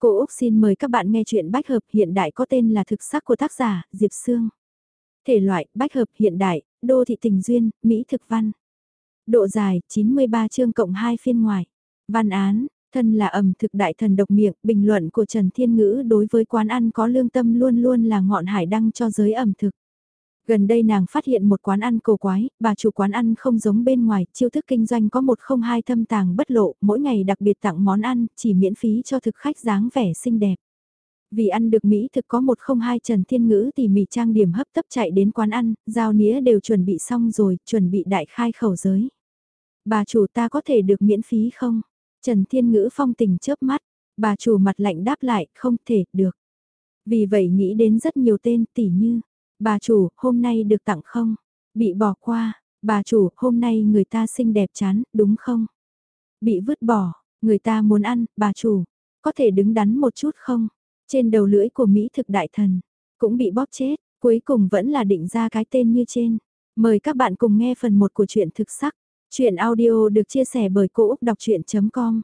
Cô Úc xin mời các bạn nghe chuyện bách hợp hiện đại có tên là thực sắc của tác giả Diệp Sương. Thể loại bách hợp hiện đại, đô thị tình duyên, Mỹ thực văn. Độ dài 93 chương cộng 2 phiên ngoài. Văn án, thân là ẩm thực đại thần độc miệng, bình luận của Trần Thiên Ngữ đối với quán ăn có lương tâm luôn luôn là ngọn hải đăng cho giới ẩm thực. Gần đây nàng phát hiện một quán ăn cổ quái, bà chủ quán ăn không giống bên ngoài, chiêu thức kinh doanh có một không hai thâm tàng bất lộ, mỗi ngày đặc biệt tặng món ăn, chỉ miễn phí cho thực khách dáng vẻ xinh đẹp. Vì ăn được Mỹ thực có một không hai Trần Thiên Ngữ tỉ mỉ trang điểm hấp tấp chạy đến quán ăn, giao nĩa đều chuẩn bị xong rồi, chuẩn bị đại khai khẩu giới. Bà chủ ta có thể được miễn phí không? Trần Thiên Ngữ phong tình chớp mắt, bà chủ mặt lạnh đáp lại, không thể, được. Vì vậy nghĩ đến rất nhiều tên tỉ như, Bà chủ, hôm nay được tặng không? Bị bỏ qua, bà chủ, hôm nay người ta xinh đẹp chán, đúng không? Bị vứt bỏ, người ta muốn ăn, bà chủ, có thể đứng đắn một chút không? Trên đầu lưỡi của Mỹ thực đại thần, cũng bị bóp chết, cuối cùng vẫn là định ra cái tên như trên. Mời các bạn cùng nghe phần 1 của truyện thực sắc. Chuyện audio được chia sẻ bởi Cô Úc Đọc Chuyện.com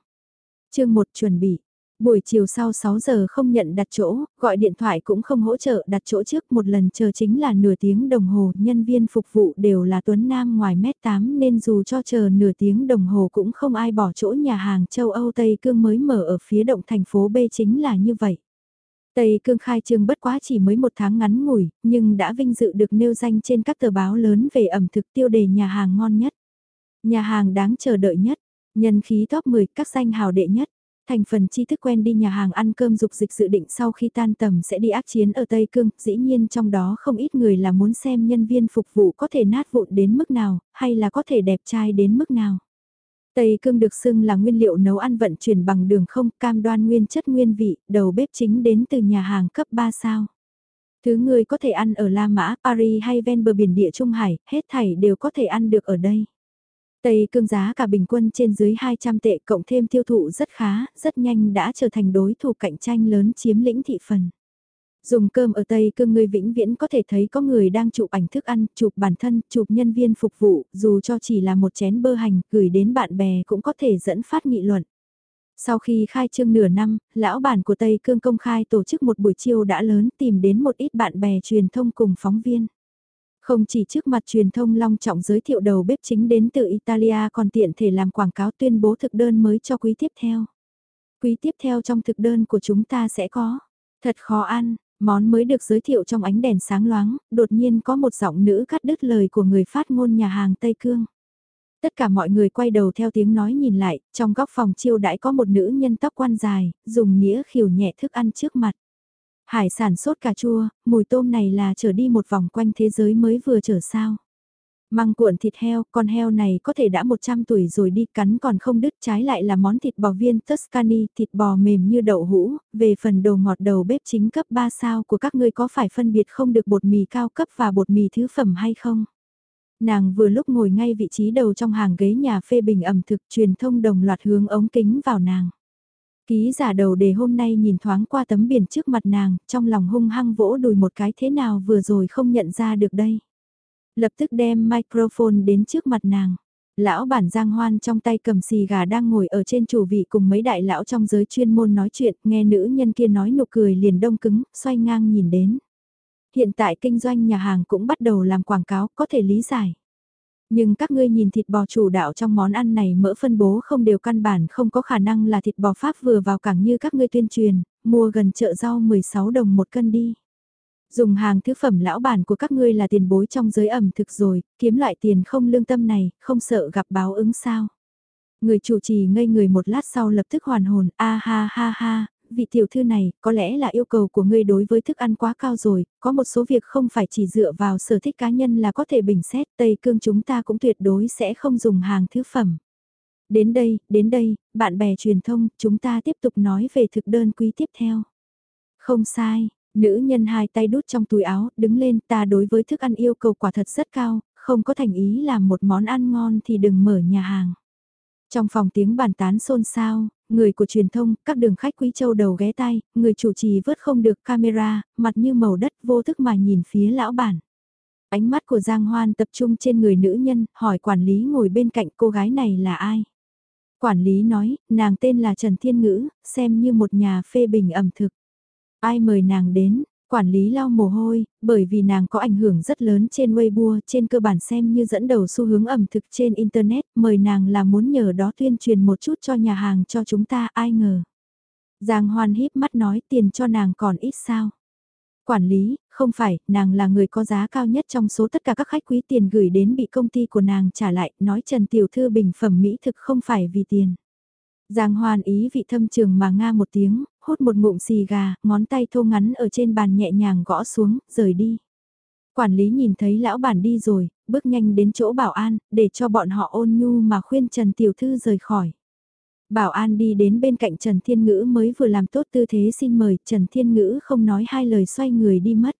Chương 1 chuẩn bị Buổi chiều sau 6 giờ không nhận đặt chỗ, gọi điện thoại cũng không hỗ trợ đặt chỗ trước một lần chờ chính là nửa tiếng đồng hồ, nhân viên phục vụ đều là Tuấn Nam ngoài mét 8 nên dù cho chờ nửa tiếng đồng hồ cũng không ai bỏ chỗ nhà hàng châu Âu Tây Cương mới mở ở phía động thành phố B chính là như vậy. Tây Cương khai trương bất quá chỉ mới một tháng ngắn ngủi, nhưng đã vinh dự được nêu danh trên các tờ báo lớn về ẩm thực tiêu đề nhà hàng ngon nhất. Nhà hàng đáng chờ đợi nhất, nhân khí top 10 các danh hào đệ nhất. Thành phần chi thức quen đi nhà hàng ăn cơm dục dịch dự định sau khi tan tầm sẽ đi ác chiến ở Tây Cương, dĩ nhiên trong đó không ít người là muốn xem nhân viên phục vụ có thể nát vụn đến mức nào, hay là có thể đẹp trai đến mức nào. Tây Cương được xưng là nguyên liệu nấu ăn vận chuyển bằng đường không cam đoan nguyên chất nguyên vị, đầu bếp chính đến từ nhà hàng cấp 3 sao. Thứ người có thể ăn ở La Mã, Paris hay ven bờ biển địa Trung Hải, hết thảy đều có thể ăn được ở đây. Tây cương giá cả bình quân trên dưới 200 tệ cộng thêm tiêu thụ rất khá, rất nhanh đã trở thành đối thủ cạnh tranh lớn chiếm lĩnh thị phần. Dùng cơm ở Tây cương người vĩnh viễn có thể thấy có người đang chụp ảnh thức ăn, chụp bản thân, chụp nhân viên phục vụ, dù cho chỉ là một chén bơ hành, gửi đến bạn bè cũng có thể dẫn phát nghị luận. Sau khi khai trương nửa năm, lão bản của Tây Cương công khai tổ chức một buổi chiêu đã lớn tìm đến một ít bạn bè truyền thông cùng phóng viên. Không chỉ trước mặt truyền thông long trọng giới thiệu đầu bếp chính đến từ Italia còn tiện thể làm quảng cáo tuyên bố thực đơn mới cho quý tiếp theo. Quý tiếp theo trong thực đơn của chúng ta sẽ có, thật khó ăn, món mới được giới thiệu trong ánh đèn sáng loáng, đột nhiên có một giọng nữ cắt đứt lời của người phát ngôn nhà hàng Tây Cương. Tất cả mọi người quay đầu theo tiếng nói nhìn lại, trong góc phòng chiêu đãi có một nữ nhân tóc quan dài, dùng nghĩa khiều nhẹ thức ăn trước mặt. Hải sản sốt cà chua, mùi tôm này là trở đi một vòng quanh thế giới mới vừa trở sao. Măng cuộn thịt heo, con heo này có thể đã 100 tuổi rồi đi cắn còn không đứt trái lại là món thịt bò viên Tuscany, thịt bò mềm như đậu hũ, về phần đồ ngọt đầu bếp chính cấp 3 sao của các ngươi có phải phân biệt không được bột mì cao cấp và bột mì thứ phẩm hay không? Nàng vừa lúc ngồi ngay vị trí đầu trong hàng ghế nhà phê bình ẩm thực truyền thông đồng loạt hướng ống kính vào nàng. Ký giả đầu đề hôm nay nhìn thoáng qua tấm biển trước mặt nàng, trong lòng hung hăng vỗ đùi một cái thế nào vừa rồi không nhận ra được đây. Lập tức đem microphone đến trước mặt nàng. Lão bản giang hoan trong tay cầm xì gà đang ngồi ở trên chủ vị cùng mấy đại lão trong giới chuyên môn nói chuyện, nghe nữ nhân kia nói nụ cười liền đông cứng, xoay ngang nhìn đến. Hiện tại kinh doanh nhà hàng cũng bắt đầu làm quảng cáo, có thể lý giải. Nhưng các ngươi nhìn thịt bò chủ đạo trong món ăn này mỡ phân bố không đều căn bản không có khả năng là thịt bò Pháp vừa vào cảng như các ngươi tuyên truyền, mua gần chợ rau 16 đồng một cân đi. Dùng hàng thứ phẩm lão bản của các ngươi là tiền bối trong giới ẩm thực rồi, kiếm loại tiền không lương tâm này, không sợ gặp báo ứng sao. Người chủ trì ngây người một lát sau lập tức hoàn hồn, a ha ha ha, vị tiểu thư này, có lẽ là yêu cầu của ngươi đối với thức ăn quá cao rồi, có một số việc không phải chỉ dựa vào sở thích cá nhân là có thể bình xét, Tây Cương chúng ta cũng tuyệt đối sẽ không dùng hàng thứ phẩm. Đến đây, đến đây, bạn bè truyền thông, chúng ta tiếp tục nói về thực đơn quý tiếp theo. Không sai, nữ nhân hai tay đút trong túi áo, đứng lên ta đối với thức ăn yêu cầu quả thật rất cao, không có thành ý làm một món ăn ngon thì đừng mở nhà hàng. Trong phòng tiếng bàn tán xôn xao, người của truyền thông, các đường khách quý châu đầu ghé tay, người chủ trì vớt không được camera, mặt như màu đất vô thức mà nhìn phía lão bản. Ánh mắt của Giang Hoan tập trung trên người nữ nhân, hỏi quản lý ngồi bên cạnh cô gái này là ai. Quản lý nói, nàng tên là Trần Thiên Ngữ, xem như một nhà phê bình ẩm thực. Ai mời nàng đến, quản lý lau mồ hôi, bởi vì nàng có ảnh hưởng rất lớn trên Weibo, trên cơ bản xem như dẫn đầu xu hướng ẩm thực trên Internet, mời nàng là muốn nhờ đó tuyên truyền một chút cho nhà hàng cho chúng ta, ai ngờ. Giang Hoan híp mắt nói tiền cho nàng còn ít sao. Quản lý, không phải, nàng là người có giá cao nhất trong số tất cả các khách quý tiền gửi đến bị công ty của nàng trả lại, nói Trần Tiểu Thư bình phẩm mỹ thực không phải vì tiền. Giang Hoan ý vị thâm trường mà nga một tiếng, hút một ngụm xì gà, ngón tay thô ngắn ở trên bàn nhẹ nhàng gõ xuống, rời đi. Quản lý nhìn thấy lão bản đi rồi, bước nhanh đến chỗ bảo an, để cho bọn họ ôn nhu mà khuyên Trần Tiểu Thư rời khỏi. Bảo an đi đến bên cạnh Trần Thiên Ngữ mới vừa làm tốt tư thế xin mời, Trần Thiên Ngữ không nói hai lời xoay người đi mất.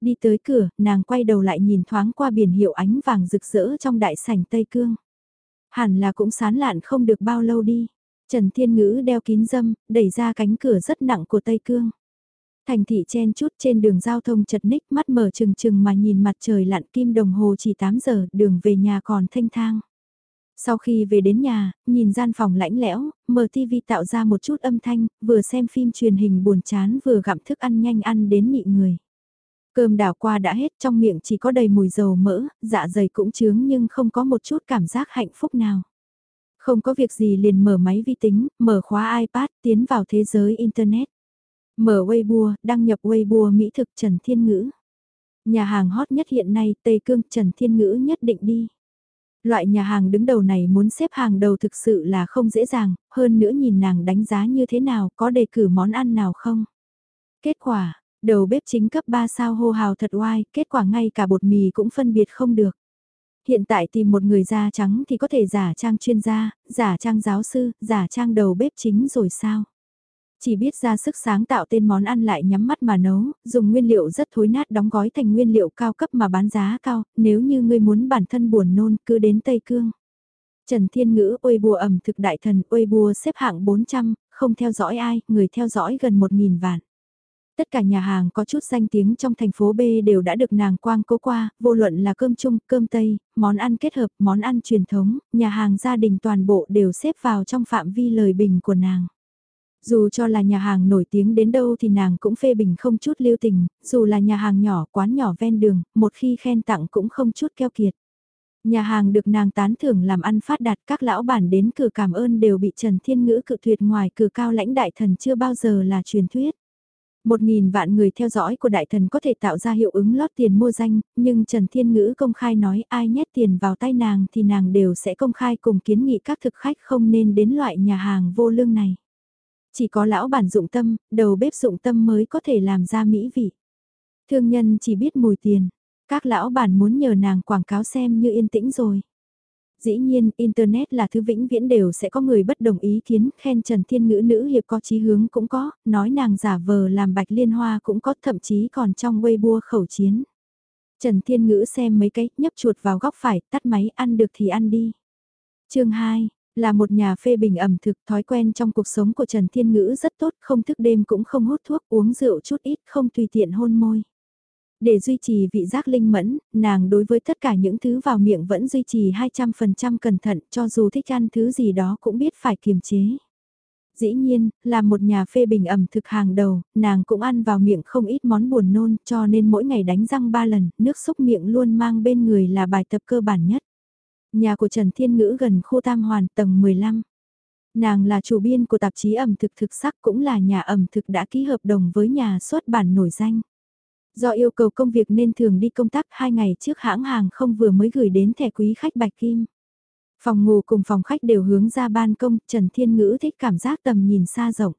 Đi tới cửa, nàng quay đầu lại nhìn thoáng qua biển hiệu ánh vàng rực rỡ trong đại sảnh Tây Cương. Hẳn là cũng sán lạn không được bao lâu đi. Trần Thiên Ngữ đeo kín dâm, đẩy ra cánh cửa rất nặng của Tây Cương. Thành thị chen chút trên đường giao thông chật ních mắt mở trừng trừng mà nhìn mặt trời lặn kim đồng hồ chỉ 8 giờ, đường về nhà còn thanh thang. Sau khi về đến nhà, nhìn gian phòng lãnh lẽo, mở TV tạo ra một chút âm thanh, vừa xem phim truyền hình buồn chán vừa gặm thức ăn nhanh ăn đến nị người. Cơm đảo qua đã hết trong miệng chỉ có đầy mùi dầu mỡ, dạ dày cũng chướng nhưng không có một chút cảm giác hạnh phúc nào. Không có việc gì liền mở máy vi tính, mở khóa iPad, tiến vào thế giới Internet. Mở Weibo, đăng nhập Weibo Mỹ thực Trần Thiên Ngữ. Nhà hàng hot nhất hiện nay, Tây Cương Trần Thiên Ngữ nhất định đi. Loại nhà hàng đứng đầu này muốn xếp hàng đầu thực sự là không dễ dàng, hơn nữa nhìn nàng đánh giá như thế nào, có đề cử món ăn nào không. Kết quả, đầu bếp chính cấp 3 sao hô hào thật oai, kết quả ngay cả bột mì cũng phân biệt không được. Hiện tại tìm một người da trắng thì có thể giả trang chuyên gia, giả trang giáo sư, giả trang đầu bếp chính rồi sao? Chỉ biết ra sức sáng tạo tên món ăn lại nhắm mắt mà nấu, dùng nguyên liệu rất thối nát đóng gói thành nguyên liệu cao cấp mà bán giá cao, nếu như ngươi muốn bản thân buồn nôn cứ đến Tây Cương. Trần Thiên Ngữ ôi bùa ẩm thực đại thần ôi bùa xếp hạng 400, không theo dõi ai, người theo dõi gần 1.000 vạn. Tất cả nhà hàng có chút danh tiếng trong thành phố B đều đã được nàng quang cố qua, vô luận là cơm chung, cơm tây, món ăn kết hợp, món ăn truyền thống, nhà hàng gia đình toàn bộ đều xếp vào trong phạm vi lời bình của nàng. Dù cho là nhà hàng nổi tiếng đến đâu thì nàng cũng phê bình không chút lưu tình, dù là nhà hàng nhỏ, quán nhỏ ven đường, một khi khen tặng cũng không chút keo kiệt. Nhà hàng được nàng tán thưởng làm ăn phát đạt các lão bản đến cửa cảm ơn đều bị Trần Thiên Ngữ cự tuyệt ngoài cửa cao lãnh đại thần chưa bao giờ là truyền thuyết. Một nghìn vạn người theo dõi của đại thần có thể tạo ra hiệu ứng lót tiền mua danh, nhưng Trần Thiên Ngữ công khai nói ai nhét tiền vào tay nàng thì nàng đều sẽ công khai cùng kiến nghị các thực khách không nên đến loại nhà hàng vô lương này. Chỉ có lão bản dụng tâm, đầu bếp dụng tâm mới có thể làm ra mỹ vị. Thương nhân chỉ biết mùi tiền, các lão bản muốn nhờ nàng quảng cáo xem như yên tĩnh rồi. Dĩ nhiên, Internet là thứ vĩnh viễn đều sẽ có người bất đồng ý kiến, khen Trần Thiên Ngữ nữ hiệp có chí hướng cũng có, nói nàng giả vờ làm bạch liên hoa cũng có, thậm chí còn trong Weibo khẩu chiến. Trần Thiên Ngữ xem mấy cái, nhấp chuột vào góc phải, tắt máy, ăn được thì ăn đi. chương 2, là một nhà phê bình ẩm thực thói quen trong cuộc sống của Trần Thiên Ngữ rất tốt, không thức đêm cũng không hút thuốc, uống rượu chút ít, không tùy tiện hôn môi. Để duy trì vị giác linh mẫn, nàng đối với tất cả những thứ vào miệng vẫn duy trì 200% cẩn thận cho dù thích ăn thứ gì đó cũng biết phải kiềm chế. Dĩ nhiên, là một nhà phê bình ẩm thực hàng đầu, nàng cũng ăn vào miệng không ít món buồn nôn cho nên mỗi ngày đánh răng 3 lần, nước xúc miệng luôn mang bên người là bài tập cơ bản nhất. Nhà của Trần Thiên Ngữ gần khu Tam Hoàn tầng 15. Nàng là chủ biên của tạp chí ẩm thực thực sắc cũng là nhà ẩm thực đã ký hợp đồng với nhà xuất bản nổi danh. Do yêu cầu công việc nên thường đi công tác hai ngày trước hãng hàng không vừa mới gửi đến thẻ quý khách Bạch Kim. Phòng ngủ cùng phòng khách đều hướng ra ban công, Trần Thiên Ngữ thích cảm giác tầm nhìn xa rộng.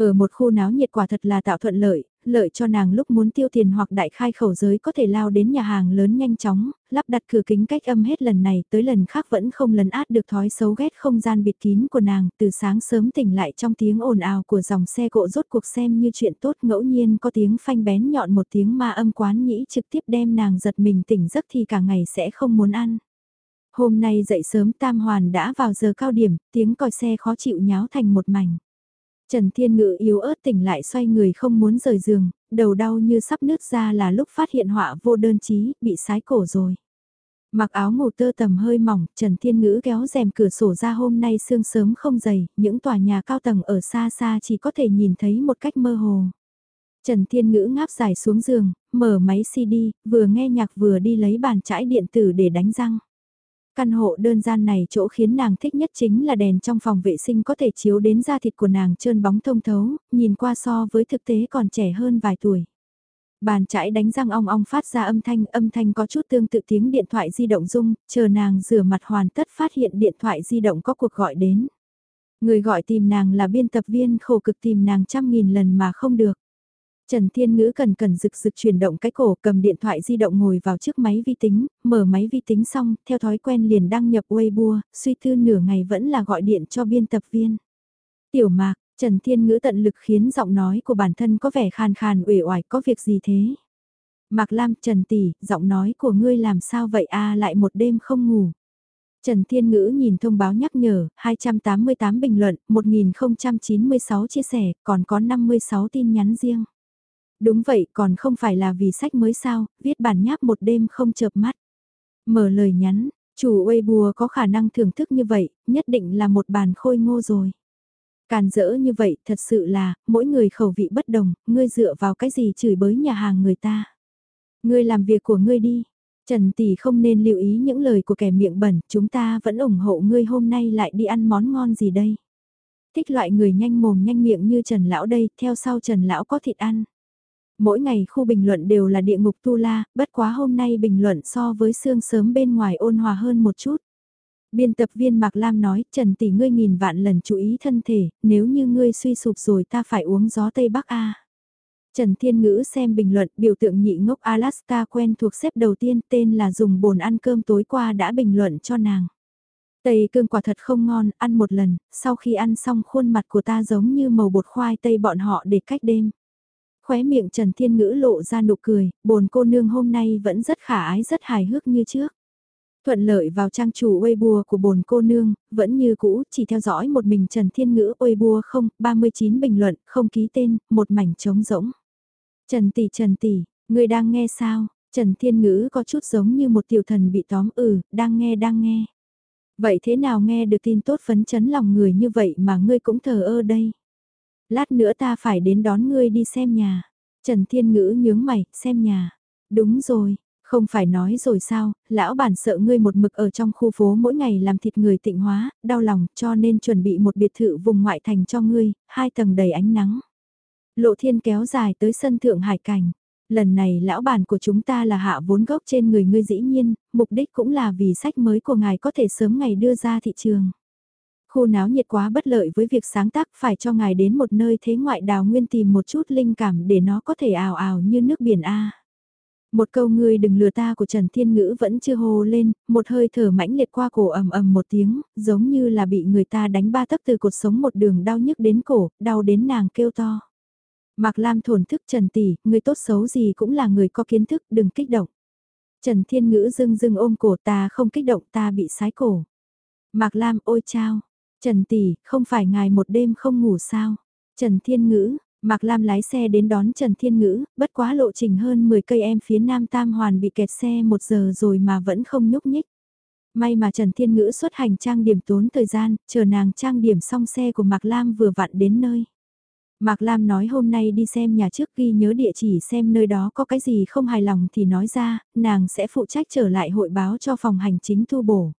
Ở một khu náo nhiệt quả thật là tạo thuận lợi, lợi cho nàng lúc muốn tiêu tiền hoặc đại khai khẩu giới có thể lao đến nhà hàng lớn nhanh chóng, lắp đặt cửa kính cách âm hết lần này tới lần khác vẫn không lấn át được thói xấu ghét không gian bịt kín của nàng, từ sáng sớm tỉnh lại trong tiếng ồn ào của dòng xe cộ rốt cuộc xem như chuyện tốt ngẫu nhiên có tiếng phanh bén nhọn một tiếng ma âm quán nhĩ trực tiếp đem nàng giật mình tỉnh giấc thì cả ngày sẽ không muốn ăn. Hôm nay dậy sớm tam hoàn đã vào giờ cao điểm, tiếng còi xe khó chịu nháo thành một mảnh. Trần Thiên Ngự yếu ớt tỉnh lại xoay người không muốn rời giường, đầu đau như sắp nứt ra là lúc phát hiện họa vô đơn chí, bị sái cổ rồi. Mặc áo ngủ tơ tầm hơi mỏng, Trần Thiên Ngữ kéo rèm cửa sổ ra hôm nay sương sớm không dày, những tòa nhà cao tầng ở xa xa chỉ có thể nhìn thấy một cách mơ hồ. Trần Thiên Ngữ ngáp dài xuống giường, mở máy CD, vừa nghe nhạc vừa đi lấy bàn chải điện tử để đánh răng. Căn hộ đơn gian này chỗ khiến nàng thích nhất chính là đèn trong phòng vệ sinh có thể chiếu đến da thịt của nàng trơn bóng thông thấu, nhìn qua so với thực tế còn trẻ hơn vài tuổi. Bàn chải đánh răng ong ong phát ra âm thanh, âm thanh có chút tương tự tiếng điện thoại di động rung, chờ nàng rửa mặt hoàn tất phát hiện điện thoại di động có cuộc gọi đến. Người gọi tìm nàng là biên tập viên khổ cực tìm nàng trăm nghìn lần mà không được. Trần Thiên Ngữ cần cần rực rực chuyển động cái cổ cầm điện thoại di động ngồi vào trước máy vi tính, mở máy vi tính xong, theo thói quen liền đăng nhập Weibo, suy tư nửa ngày vẫn là gọi điện cho biên tập viên. Tiểu mạc, Trần Thiên Ngữ tận lực khiến giọng nói của bản thân có vẻ khàn khàn uể oải có việc gì thế? Mạc Lam, Trần Tỷ, giọng nói của ngươi làm sao vậy a lại một đêm không ngủ. Trần Thiên Ngữ nhìn thông báo nhắc nhở, 288 bình luận, 1096 chia sẻ, còn có 56 tin nhắn riêng. Đúng vậy, còn không phải là vì sách mới sao, viết bản nháp một đêm không chợp mắt. Mở lời nhắn, chủ Weibo có khả năng thưởng thức như vậy, nhất định là một bàn khôi ngô rồi. Càn dỡ như vậy, thật sự là, mỗi người khẩu vị bất đồng, ngươi dựa vào cái gì chửi bới nhà hàng người ta. Ngươi làm việc của ngươi đi. Trần Tỷ không nên lưu ý những lời của kẻ miệng bẩn, chúng ta vẫn ủng hộ ngươi hôm nay lại đi ăn món ngon gì đây. Thích loại người nhanh mồm nhanh miệng như Trần Lão đây, theo sau Trần Lão có thịt ăn. Mỗi ngày khu bình luận đều là địa ngục tu la, bất quá hôm nay bình luận so với xương sớm bên ngoài ôn hòa hơn một chút. Biên tập viên Mạc Lam nói, Trần tỷ ngươi nghìn vạn lần chú ý thân thể, nếu như ngươi suy sụp rồi ta phải uống gió Tây Bắc A. Trần Thiên Ngữ xem bình luận biểu tượng nhị ngốc Alaska quen thuộc xếp đầu tiên tên là dùng bồn ăn cơm tối qua đã bình luận cho nàng. Tây cương quả thật không ngon, ăn một lần, sau khi ăn xong khuôn mặt của ta giống như màu bột khoai tây bọn họ để cách đêm. Khóe miệng Trần Thiên Ngữ lộ ra nụ cười, bồn cô nương hôm nay vẫn rất khả ái rất hài hước như trước. Thuận lợi vào trang chủ Weibo của bồn cô nương, vẫn như cũ, chỉ theo dõi một mình Trần Thiên Ngữ Weibo không, 39 bình luận, không ký tên, một mảnh trống rỗng. Trần Tỷ Trần Tỷ, người đang nghe sao? Trần Thiên Ngữ có chút giống như một tiểu thần bị tóm ừ, đang nghe đang nghe. Vậy thế nào nghe được tin tốt phấn chấn lòng người như vậy mà ngươi cũng thờ ơ đây? Lát nữa ta phải đến đón ngươi đi xem nhà. Trần Thiên Ngữ nhướng mày, xem nhà. Đúng rồi, không phải nói rồi sao, lão bản sợ ngươi một mực ở trong khu phố mỗi ngày làm thịt người tịnh hóa, đau lòng cho nên chuẩn bị một biệt thự vùng ngoại thành cho ngươi, hai tầng đầy ánh nắng. Lộ thiên kéo dài tới sân thượng hải cảnh. Lần này lão bản của chúng ta là hạ vốn gốc trên người ngươi dĩ nhiên, mục đích cũng là vì sách mới của ngài có thể sớm ngày đưa ra thị trường. Khu náo nhiệt quá bất lợi với việc sáng tác phải cho ngài đến một nơi thế ngoại đào nguyên tìm một chút linh cảm để nó có thể ào ào như nước biển A. Một câu ngươi đừng lừa ta của Trần Thiên Ngữ vẫn chưa hô lên, một hơi thở mãnh liệt qua cổ ầm ầm một tiếng, giống như là bị người ta đánh ba tấc từ cột sống một đường đau nhức đến cổ, đau đến nàng kêu to. Mạc Lam thổn thức Trần Tỷ, người tốt xấu gì cũng là người có kiến thức, đừng kích động. Trần Thiên Ngữ dưng dưng ôm cổ ta không kích động ta bị sái cổ. Mạc Lam ôi chao, Trần Tỷ, không phải ngài một đêm không ngủ sao? Trần Thiên Ngữ, Mạc Lam lái xe đến đón Trần Thiên Ngữ, bất quá lộ trình hơn 10 cây em phía Nam Tam Hoàn bị kẹt xe một giờ rồi mà vẫn không nhúc nhích. May mà Trần Thiên Ngữ xuất hành trang điểm tốn thời gian, chờ nàng trang điểm xong xe của Mạc Lam vừa vặn đến nơi. Mạc Lam nói hôm nay đi xem nhà trước ghi nhớ địa chỉ xem nơi đó có cái gì không hài lòng thì nói ra, nàng sẽ phụ trách trở lại hội báo cho phòng hành chính thu bổ.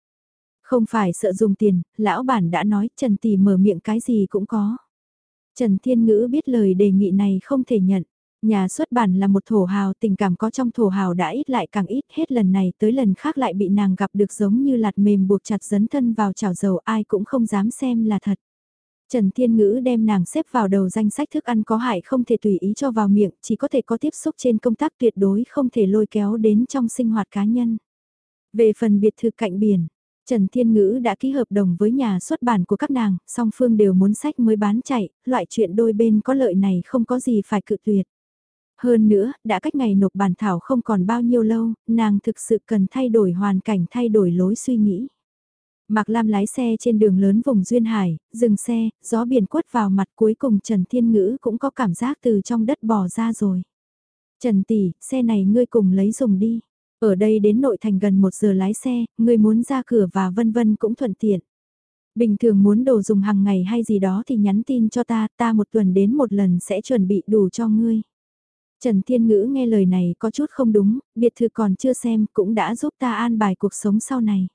Không phải sợ dùng tiền, lão bản đã nói Trần Tỷ mở miệng cái gì cũng có. Trần Thiên Ngữ biết lời đề nghị này không thể nhận. Nhà xuất bản là một thổ hào tình cảm có trong thổ hào đã ít lại càng ít hết lần này tới lần khác lại bị nàng gặp được giống như lạt mềm buộc chặt dấn thân vào chảo dầu ai cũng không dám xem là thật. Trần Thiên Ngữ đem nàng xếp vào đầu danh sách thức ăn có hại không thể tùy ý cho vào miệng, chỉ có thể có tiếp xúc trên công tác tuyệt đối không thể lôi kéo đến trong sinh hoạt cá nhân. Về phần biệt thự cạnh biển, Trần Thiên Ngữ đã ký hợp đồng với nhà xuất bản của các nàng, song phương đều muốn sách mới bán chạy, loại chuyện đôi bên có lợi này không có gì phải cự tuyệt. Hơn nữa, đã cách ngày nộp bản thảo không còn bao nhiêu lâu, nàng thực sự cần thay đổi hoàn cảnh thay đổi lối suy nghĩ. Mạc Lam lái xe trên đường lớn vùng Duyên Hải, dừng xe, gió biển quất vào mặt cuối cùng Trần Thiên Ngữ cũng có cảm giác từ trong đất bò ra rồi. Trần Tỷ, xe này ngươi cùng lấy dùng đi. Ở đây đến nội thành gần một giờ lái xe, người muốn ra cửa và vân vân cũng thuận tiện. Bình thường muốn đồ dùng hàng ngày hay gì đó thì nhắn tin cho ta, ta một tuần đến một lần sẽ chuẩn bị đủ cho ngươi. Trần Thiên Ngữ nghe lời này có chút không đúng, biệt thự còn chưa xem cũng đã giúp ta an bài cuộc sống sau này.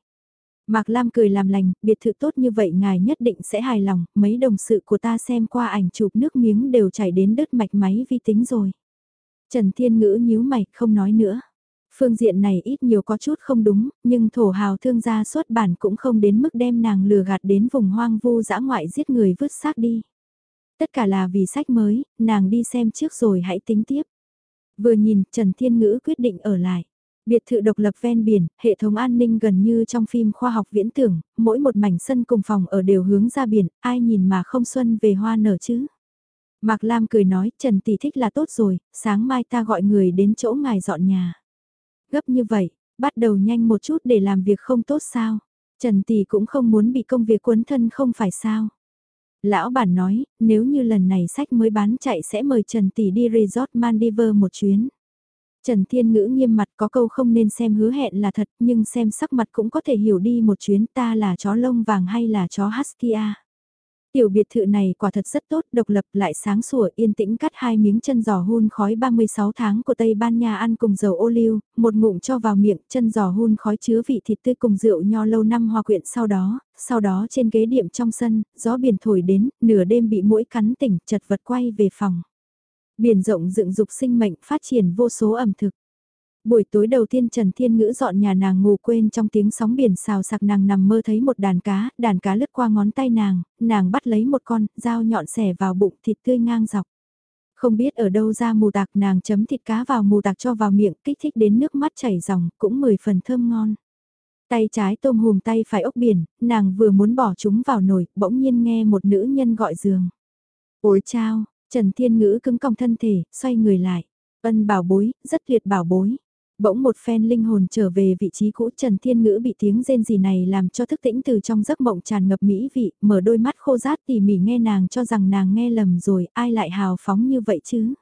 Mạc Lam cười làm lành, biệt thự tốt như vậy ngài nhất định sẽ hài lòng, mấy đồng sự của ta xem qua ảnh chụp nước miếng đều chảy đến đứt mạch máy vi tính rồi. Trần Thiên Ngữ nhíu mày, không nói nữa. Phương diện này ít nhiều có chút không đúng, nhưng thổ hào thương gia xuất bản cũng không đến mức đem nàng lừa gạt đến vùng hoang vu dã ngoại giết người vứt xác đi. Tất cả là vì sách mới, nàng đi xem trước rồi hãy tính tiếp. Vừa nhìn, Trần Thiên Ngữ quyết định ở lại. Biệt thự độc lập ven biển, hệ thống an ninh gần như trong phim khoa học viễn tưởng, mỗi một mảnh sân cùng phòng ở đều hướng ra biển, ai nhìn mà không xuân về hoa nở chứ. Mạc Lam cười nói, Trần Tỷ thích là tốt rồi, sáng mai ta gọi người đến chỗ ngài dọn nhà. Gấp như vậy, bắt đầu nhanh một chút để làm việc không tốt sao. Trần Tỷ cũng không muốn bị công việc cuốn thân không phải sao. Lão bản nói, nếu như lần này sách mới bán chạy sẽ mời Trần Tỷ đi resort Maldives một chuyến. Trần Thiên Ngữ nghiêm mặt có câu không nên xem hứa hẹn là thật nhưng xem sắc mặt cũng có thể hiểu đi một chuyến ta là chó lông vàng hay là chó husky a. Tiểu biệt thự này quả thật rất tốt, độc lập lại sáng sủa yên tĩnh cắt hai miếng chân giò hun khói 36 tháng của Tây Ban Nha ăn cùng dầu ô liu, một ngụm cho vào miệng, chân giò hun khói chứa vị thịt tươi cùng rượu nho lâu năm hòa quyện sau đó, sau đó trên ghế điểm trong sân, gió biển thổi đến, nửa đêm bị mũi cắn tỉnh, chật vật quay về phòng. Biển rộng dựng dục sinh mệnh phát triển vô số ẩm thực. Buổi tối đầu tiên Trần Thiên Ngữ dọn nhà nàng ngủ quên trong tiếng sóng biển xào sạc nàng nằm mơ thấy một đàn cá, đàn cá lướt qua ngón tay nàng, nàng bắt lấy một con, dao nhọn xẻ vào bụng thịt tươi ngang dọc. Không biết ở đâu ra mù tạc nàng chấm thịt cá vào mù tạc cho vào miệng kích thích đến nước mắt chảy ròng, cũng mười phần thơm ngon. Tay trái tôm hùm tay phải ốc biển, nàng vừa muốn bỏ chúng vào nồi, bỗng nhiên nghe một nữ nhân gọi giường. Ôi chao, Trần Thiên Ngữ cứng còng thân thể, xoay người lại. Ân bảo bối, rất tuyệt bảo bối. Bỗng một phen linh hồn trở về vị trí cũ Trần Thiên Ngữ bị tiếng rên gì này làm cho thức tĩnh từ trong giấc mộng tràn ngập mỹ vị, mở đôi mắt khô rát tỉ mỉ nghe nàng cho rằng nàng nghe lầm rồi, ai lại hào phóng như vậy chứ?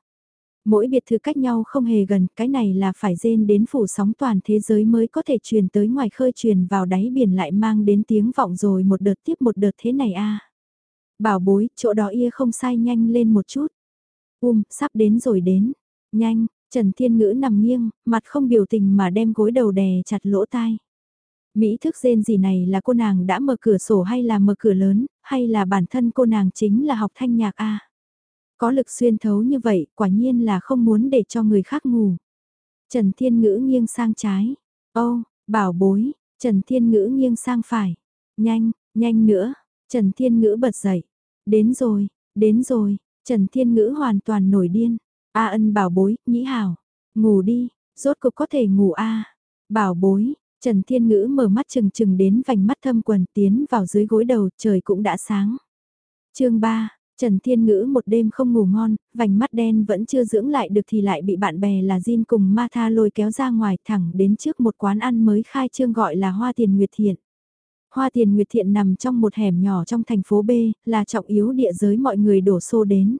Mỗi biệt thự cách nhau không hề gần, cái này là phải rên đến phủ sóng toàn thế giới mới có thể truyền tới ngoài khơi truyền vào đáy biển lại mang đến tiếng vọng rồi một đợt tiếp một đợt thế này a à. Bảo bối, chỗ đó ia không sai nhanh lên một chút. Um, sắp đến rồi đến. Nhanh, Trần Thiên Ngữ nằm nghiêng, mặt không biểu tình mà đem gối đầu đè chặt lỗ tai. Mỹ thức rên gì này là cô nàng đã mở cửa sổ hay là mở cửa lớn, hay là bản thân cô nàng chính là học thanh nhạc A. Có lực xuyên thấu như vậy, quả nhiên là không muốn để cho người khác ngủ. Trần Thiên Ngữ nghiêng sang trái. Ô, bảo bối, Trần Thiên Ngữ nghiêng sang phải. Nhanh, nhanh nữa. Trần Thiên Ngữ bật dậy. Đến rồi, đến rồi. Trần Thiên Ngữ hoàn toàn nổi điên. A ân bảo bối, nhĩ hảo. Ngủ đi, rốt cục có thể ngủ a Bảo bối, Trần Thiên Ngữ mở mắt chừng chừng đến vành mắt thâm quần tiến vào dưới gối đầu, trời cũng đã sáng. chương 3, Trần Thiên Ngữ một đêm không ngủ ngon, vành mắt đen vẫn chưa dưỡng lại được thì lại bị bạn bè là Jin cùng Ma Tha lôi kéo ra ngoài thẳng đến trước một quán ăn mới khai trương gọi là Hoa Tiền Nguyệt Thiện. Hoa Tiền Nguyệt Thiện nằm trong một hẻm nhỏ trong thành phố B, là trọng yếu địa giới mọi người đổ xô đến.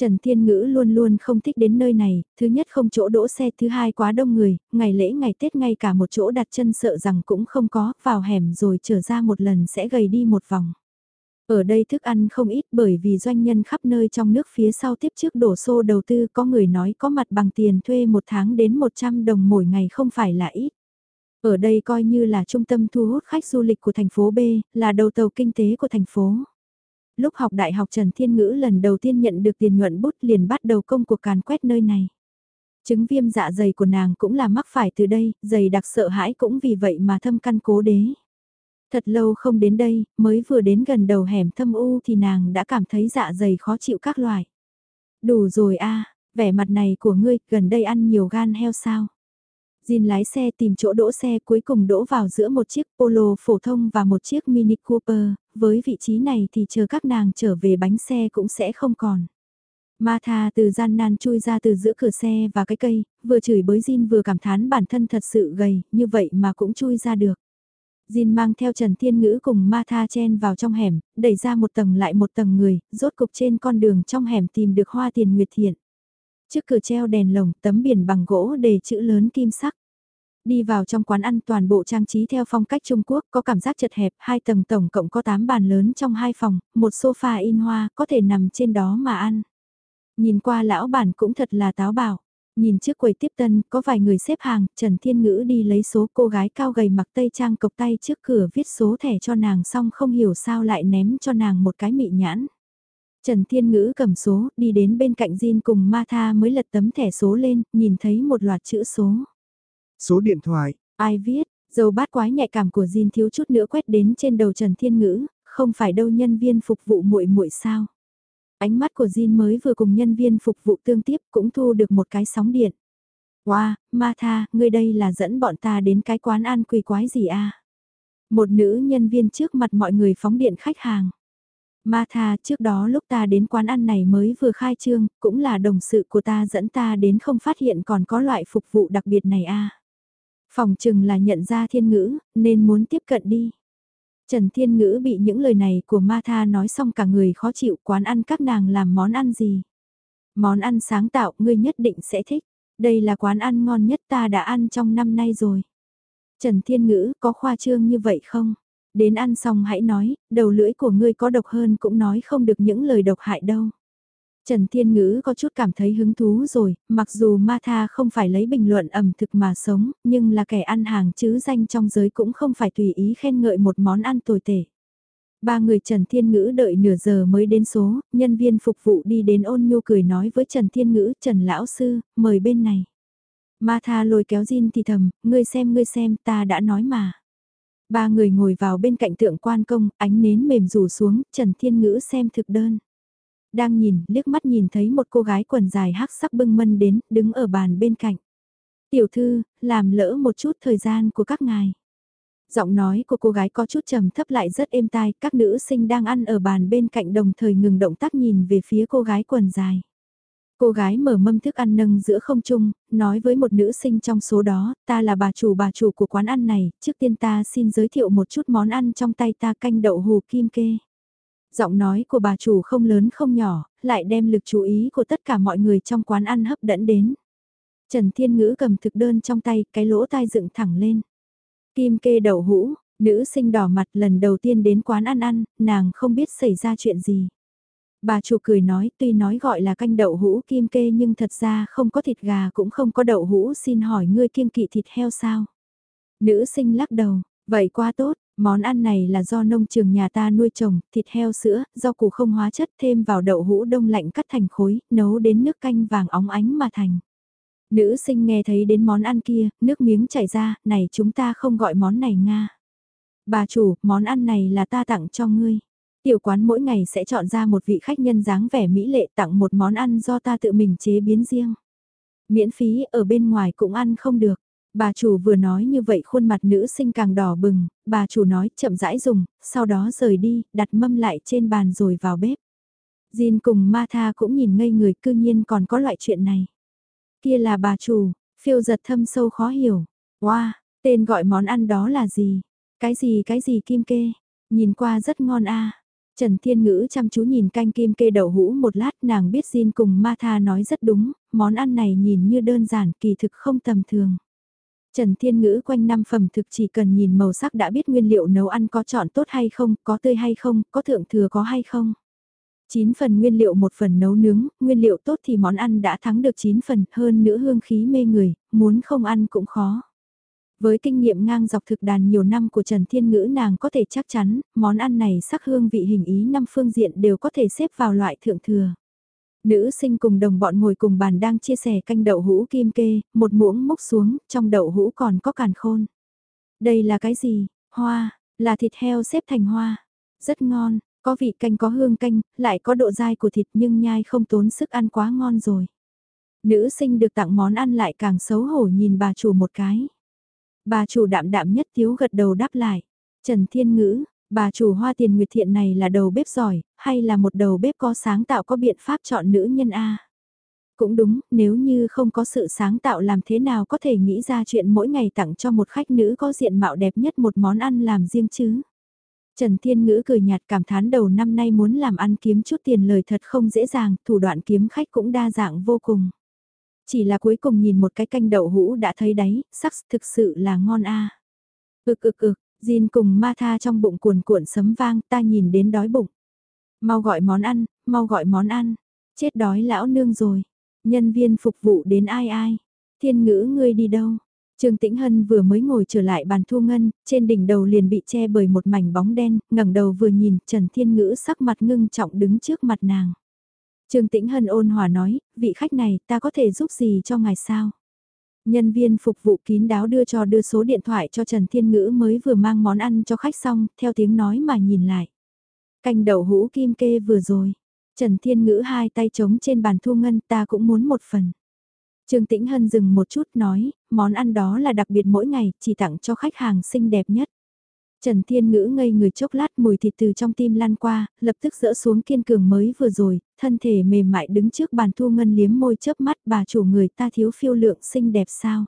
Trần Thiên Ngữ luôn luôn không thích đến nơi này, thứ nhất không chỗ đỗ xe, thứ hai quá đông người, ngày lễ ngày Tết ngay cả một chỗ đặt chân sợ rằng cũng không có, vào hẻm rồi trở ra một lần sẽ gầy đi một vòng. Ở đây thức ăn không ít bởi vì doanh nhân khắp nơi trong nước phía sau tiếp trước đổ xô đầu tư có người nói có mặt bằng tiền thuê một tháng đến 100 đồng mỗi ngày không phải là ít. Ở đây coi như là trung tâm thu hút khách du lịch của thành phố B, là đầu tàu kinh tế của thành phố lúc học đại học Trần Thiên Ngữ lần đầu tiên nhận được tiền nhuận bút liền bắt đầu công cuộc càn quét nơi này. Chứng viêm dạ dày của nàng cũng là mắc phải từ đây, dày đặc sợ hãi cũng vì vậy mà thâm căn cố đế. Thật lâu không đến đây, mới vừa đến gần đầu hẻm thâm u thì nàng đã cảm thấy dạ dày khó chịu các loại. Đủ rồi a vẻ mặt này của ngươi gần đây ăn nhiều gan heo sao. Jin lái xe tìm chỗ đỗ xe cuối cùng đỗ vào giữa một chiếc Polo phổ thông và một chiếc Mini Cooper, với vị trí này thì chờ các nàng trở về bánh xe cũng sẽ không còn. Martha từ gian nan chui ra từ giữa cửa xe và cái cây, vừa chửi bới Jin vừa cảm thán bản thân thật sự gầy, như vậy mà cũng chui ra được. Jin mang theo Trần Thiên Ngữ cùng Martha chen vào trong hẻm, đẩy ra một tầng lại một tầng người, rốt cục trên con đường trong hẻm tìm được hoa tiền nguyệt thiện. Trước cửa treo đèn lồng tấm biển bằng gỗ đề chữ lớn kim sắc. Đi vào trong quán ăn toàn bộ trang trí theo phong cách Trung Quốc, có cảm giác chật hẹp, hai tầng tổng cộng có 8 bàn lớn trong hai phòng, một sofa in hoa, có thể nằm trên đó mà ăn. Nhìn qua lão bản cũng thật là táo bạo. Nhìn trước quầy tiếp tân, có vài người xếp hàng, Trần Thiên Ngữ đi lấy số cô gái cao gầy mặc tây trang cộc tay trước cửa viết số thẻ cho nàng xong không hiểu sao lại ném cho nàng một cái mị nhãn. Trần Thiên Ngữ cầm số, đi đến bên cạnh Jin cùng Ma Tha mới lật tấm thẻ số lên, nhìn thấy một loạt chữ số. Số điện thoại. Ai viết, dầu bát quái nhạy cảm của Jin thiếu chút nữa quét đến trên đầu Trần Thiên Ngữ, không phải đâu nhân viên phục vụ muội muội sao. Ánh mắt của Jin mới vừa cùng nhân viên phục vụ tương tiếp cũng thu được một cái sóng điện. Wow, Ma Tha, ngươi đây là dẫn bọn ta đến cái quán ăn quỳ quái gì a? Một nữ nhân viên trước mặt mọi người phóng điện khách hàng. Ma Tha, trước đó lúc ta đến quán ăn này mới vừa khai trương, cũng là đồng sự của ta dẫn ta đến không phát hiện còn có loại phục vụ đặc biệt này a. Phòng chừng là nhận ra thiên ngữ, nên muốn tiếp cận đi. Trần Thiên Ngữ bị những lời này của Ma Tha nói xong cả người khó chịu quán ăn các nàng làm món ăn gì. Món ăn sáng tạo ngươi nhất định sẽ thích. Đây là quán ăn ngon nhất ta đã ăn trong năm nay rồi. Trần Thiên Ngữ có khoa trương như vậy không? Đến ăn xong hãy nói, đầu lưỡi của ngươi có độc hơn cũng nói không được những lời độc hại đâu. Trần Thiên Ngữ có chút cảm thấy hứng thú rồi, mặc dù Ma Tha không phải lấy bình luận ẩm thực mà sống, nhưng là kẻ ăn hàng chứ danh trong giới cũng không phải tùy ý khen ngợi một món ăn tồi tệ. Ba người Trần Thiên Ngữ đợi nửa giờ mới đến số, nhân viên phục vụ đi đến ôn nhu cười nói với Trần Thiên Ngữ, Trần Lão Sư, mời bên này. Ma Tha lôi kéo Jin thì thầm, ngươi xem ngươi xem, ta đã nói mà. Ba người ngồi vào bên cạnh tượng quan công, ánh nến mềm rủ xuống, Trần Thiên Ngữ xem thực đơn. Đang nhìn, liếc mắt nhìn thấy một cô gái quần dài hắc sắc bưng mân đến, đứng ở bàn bên cạnh. Tiểu thư, làm lỡ một chút thời gian của các ngài. Giọng nói của cô gái có chút trầm thấp lại rất êm tai, các nữ sinh đang ăn ở bàn bên cạnh đồng thời ngừng động tác nhìn về phía cô gái quần dài. Cô gái mở mâm thức ăn nâng giữa không trung, nói với một nữ sinh trong số đó, ta là bà chủ bà chủ của quán ăn này, trước tiên ta xin giới thiệu một chút món ăn trong tay ta canh đậu hù kim kê. Giọng nói của bà chủ không lớn không nhỏ, lại đem lực chú ý của tất cả mọi người trong quán ăn hấp dẫn đến. Trần Thiên Ngữ cầm thực đơn trong tay, cái lỗ tai dựng thẳng lên. Kim kê đậu hũ, nữ sinh đỏ mặt lần đầu tiên đến quán ăn ăn, nàng không biết xảy ra chuyện gì. Bà chủ cười nói tuy nói gọi là canh đậu hũ kim kê nhưng thật ra không có thịt gà cũng không có đậu hũ xin hỏi ngươi kiêng kỵ thịt heo sao. Nữ sinh lắc đầu, vậy quá tốt, món ăn này là do nông trường nhà ta nuôi trồng, thịt heo sữa, rau củ không hóa chất thêm vào đậu hũ đông lạnh cắt thành khối, nấu đến nước canh vàng óng ánh mà thành. Nữ sinh nghe thấy đến món ăn kia, nước miếng chảy ra, này chúng ta không gọi món này Nga. Bà chủ, món ăn này là ta tặng cho ngươi. Tiểu quán mỗi ngày sẽ chọn ra một vị khách nhân dáng vẻ mỹ lệ tặng một món ăn do ta tự mình chế biến riêng. Miễn phí ở bên ngoài cũng ăn không được. Bà chủ vừa nói như vậy khuôn mặt nữ sinh càng đỏ bừng, bà chủ nói chậm rãi dùng, sau đó rời đi, đặt mâm lại trên bàn rồi vào bếp. Jin cùng Martha cũng nhìn ngây người cư nhiên còn có loại chuyện này. Kia là bà chủ, phiêu giật thâm sâu khó hiểu. Wow, tên gọi món ăn đó là gì? Cái gì cái gì kim kê? Nhìn qua rất ngon a. Trần Thiên Ngữ chăm chú nhìn canh kim kê đậu hũ một lát nàng biết Jin cùng Martha nói rất đúng, món ăn này nhìn như đơn giản kỳ thực không tầm thường. Trần Thiên Ngữ quanh năm phẩm thực chỉ cần nhìn màu sắc đã biết nguyên liệu nấu ăn có chọn tốt hay không, có tươi hay không, có thượng thừa có hay không. 9 phần nguyên liệu một phần nấu nướng, nguyên liệu tốt thì món ăn đã thắng được 9 phần, hơn nữa hương khí mê người, muốn không ăn cũng khó. Với kinh nghiệm ngang dọc thực đàn nhiều năm của Trần Thiên Ngữ nàng có thể chắc chắn, món ăn này sắc hương vị hình ý năm phương diện đều có thể xếp vào loại thượng thừa. Nữ sinh cùng đồng bọn ngồi cùng bàn đang chia sẻ canh đậu hũ kim kê, một muỗng múc xuống, trong đậu hũ còn có càn khôn. Đây là cái gì? Hoa, là thịt heo xếp thành hoa. Rất ngon, có vị canh có hương canh, lại có độ dai của thịt nhưng nhai không tốn sức ăn quá ngon rồi. Nữ sinh được tặng món ăn lại càng xấu hổ nhìn bà chủ một cái. Bà chủ đạm đạm nhất thiếu gật đầu đáp lại. Trần Thiên Ngữ, bà chủ hoa tiền nguyệt thiện này là đầu bếp giỏi, hay là một đầu bếp có sáng tạo có biện pháp chọn nữ nhân A? Cũng đúng, nếu như không có sự sáng tạo làm thế nào có thể nghĩ ra chuyện mỗi ngày tặng cho một khách nữ có diện mạo đẹp nhất một món ăn làm riêng chứ? Trần Thiên Ngữ cười nhạt cảm thán đầu năm nay muốn làm ăn kiếm chút tiền lời thật không dễ dàng, thủ đoạn kiếm khách cũng đa dạng vô cùng. Chỉ là cuối cùng nhìn một cái canh đậu hũ đã thấy đấy, sắc thực sự là ngon a. Ực ực ực, Jin cùng ma tha trong bụng cuồn cuộn sấm vang ta nhìn đến đói bụng. Mau gọi món ăn, mau gọi món ăn. Chết đói lão nương rồi. Nhân viên phục vụ đến ai ai. Thiên ngữ ngươi đi đâu? Trương Tĩnh Hân vừa mới ngồi trở lại bàn thu ngân, trên đỉnh đầu liền bị che bởi một mảnh bóng đen, ngẩng đầu vừa nhìn, Trần Thiên Ngữ sắc mặt ngưng trọng đứng trước mặt nàng. Trương Tĩnh Hân ôn hòa nói, vị khách này ta có thể giúp gì cho ngài sao? Nhân viên phục vụ kín đáo đưa cho đưa số điện thoại cho Trần Thiên Ngữ mới vừa mang món ăn cho khách xong, theo tiếng nói mà nhìn lại. Canh đậu hũ kim kê vừa rồi. Trần Thiên Ngữ hai tay trống trên bàn thu ngân ta cũng muốn một phần. Trương Tĩnh Hân dừng một chút nói, món ăn đó là đặc biệt mỗi ngày, chỉ tặng cho khách hàng xinh đẹp nhất. Trần Thiên Ngữ ngây người chốc lát mùi thịt từ trong tim lan qua, lập tức dỡ xuống kiên cường mới vừa rồi, thân thể mềm mại đứng trước bàn thu ngân liếm môi chớp mắt bà chủ người ta thiếu phiêu lượng xinh đẹp sao.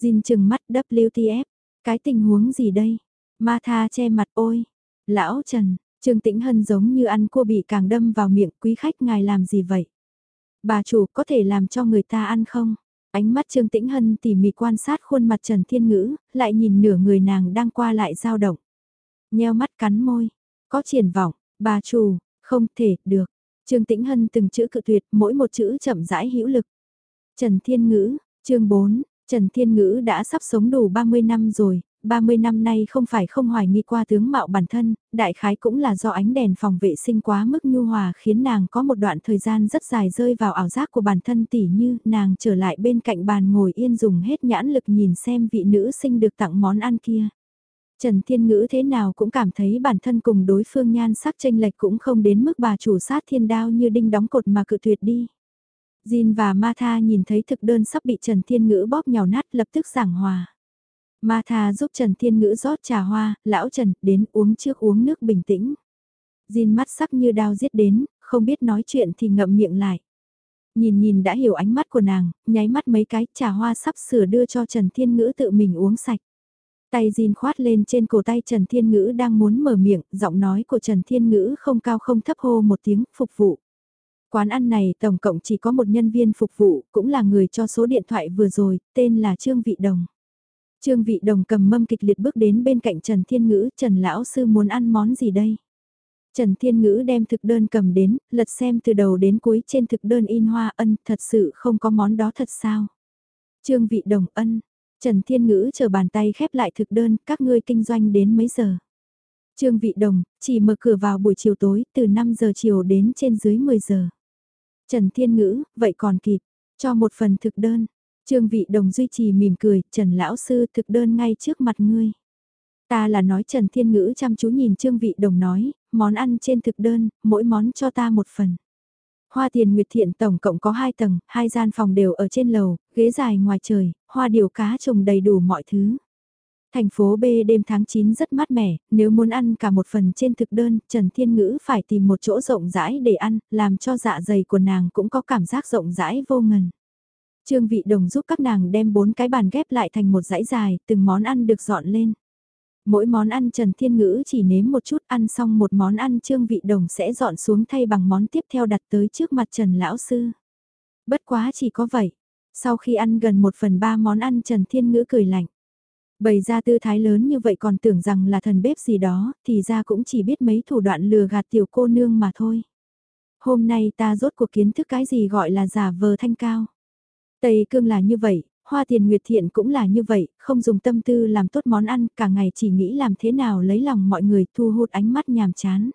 Jin chừng mắt WTF, cái tình huống gì đây? Ma tha che mặt ôi. Lão Trần, Trương Tĩnh Hân giống như ăn cua bị càng đâm vào miệng quý khách ngài làm gì vậy? Bà chủ có thể làm cho người ta ăn không? Ánh mắt Trương Tĩnh Hân tỉ mỉ quan sát khuôn mặt Trần Thiên Ngữ, lại nhìn nửa người nàng đang qua lại dao động. Nheo mắt cắn môi, có triển vọng, bà chủ, không thể, được. Trương Tĩnh Hân từng chữ cự tuyệt, mỗi một chữ chậm rãi hữu lực. Trần Thiên Ngữ, chương 4, Trần Thiên Ngữ đã sắp sống đủ 30 năm rồi, 30 năm nay không phải không hoài nghi qua tướng mạo bản thân, đại khái cũng là do ánh đèn phòng vệ sinh quá mức nhu hòa khiến nàng có một đoạn thời gian rất dài rơi vào ảo giác của bản thân tỉ như nàng trở lại bên cạnh bàn ngồi yên dùng hết nhãn lực nhìn xem vị nữ sinh được tặng món ăn kia. Trần Thiên Ngữ thế nào cũng cảm thấy bản thân cùng đối phương nhan sắc tranh lệch cũng không đến mức bà chủ sát thiên đao như đinh đóng cột mà cự tuyệt đi. Jin và Ma Tha nhìn thấy thực đơn sắp bị Trần Thiên Ngữ bóp nhào nát lập tức giảng hòa. Ma Tha giúp Trần Thiên Ngữ rót trà hoa, lão Trần, đến uống trước uống nước bình tĩnh. Jin mắt sắc như đao giết đến, không biết nói chuyện thì ngậm miệng lại. Nhìn nhìn đã hiểu ánh mắt của nàng, nháy mắt mấy cái trà hoa sắp sửa đưa cho Trần Thiên Ngữ tự mình uống sạch. Tay Jin khoát lên trên cổ tay Trần Thiên Ngữ đang muốn mở miệng, giọng nói của Trần Thiên Ngữ không cao không thấp hô một tiếng, phục vụ. Quán ăn này tổng cộng chỉ có một nhân viên phục vụ, cũng là người cho số điện thoại vừa rồi, tên là Trương Vị Đồng. Trương Vị Đồng cầm mâm kịch liệt bước đến bên cạnh Trần Thiên Ngữ, Trần Lão Sư muốn ăn món gì đây? Trần Thiên Ngữ đem thực đơn cầm đến, lật xem từ đầu đến cuối trên thực đơn in hoa ân, thật sự không có món đó thật sao? Trương Vị Đồng ân, Trần Thiên Ngữ chờ bàn tay khép lại thực đơn, các ngươi kinh doanh đến mấy giờ? Trương Vị Đồng, chỉ mở cửa vào buổi chiều tối, từ 5 giờ chiều đến trên dưới 10 giờ. Trần Thiên Ngữ, vậy còn kịp, cho một phần thực đơn. Trương Vị Đồng duy trì mỉm cười, Trần Lão Sư thực đơn ngay trước mặt ngươi. Ta là nói Trần Thiên Ngữ chăm chú nhìn Trương Vị Đồng nói, món ăn trên thực đơn, mỗi món cho ta một phần. Hoa tiền nguyệt thiện tổng cộng có hai tầng, hai gian phòng đều ở trên lầu, ghế dài ngoài trời, hoa điều cá trồng đầy đủ mọi thứ. Thành phố B đêm tháng 9 rất mát mẻ, nếu muốn ăn cả một phần trên thực đơn, Trần Thiên Ngữ phải tìm một chỗ rộng rãi để ăn, làm cho dạ dày của nàng cũng có cảm giác rộng rãi vô ngần. Trương Vị Đồng giúp các nàng đem bốn cái bàn ghép lại thành một dãy dài, từng món ăn được dọn lên. Mỗi món ăn Trần Thiên Ngữ chỉ nếm một chút ăn xong một món ăn Trương Vị Đồng sẽ dọn xuống thay bằng món tiếp theo đặt tới trước mặt Trần Lão Sư. Bất quá chỉ có vậy. Sau khi ăn gần một phần ba món ăn Trần Thiên Ngữ cười lạnh. Bày ra tư thái lớn như vậy còn tưởng rằng là thần bếp gì đó, thì ra cũng chỉ biết mấy thủ đoạn lừa gạt tiểu cô nương mà thôi. Hôm nay ta rốt cuộc kiến thức cái gì gọi là giả vờ thanh cao. Tây cương là như vậy, hoa tiền nguyệt thiện cũng là như vậy, không dùng tâm tư làm tốt món ăn, cả ngày chỉ nghĩ làm thế nào lấy lòng mọi người thu hút ánh mắt nhàm chán.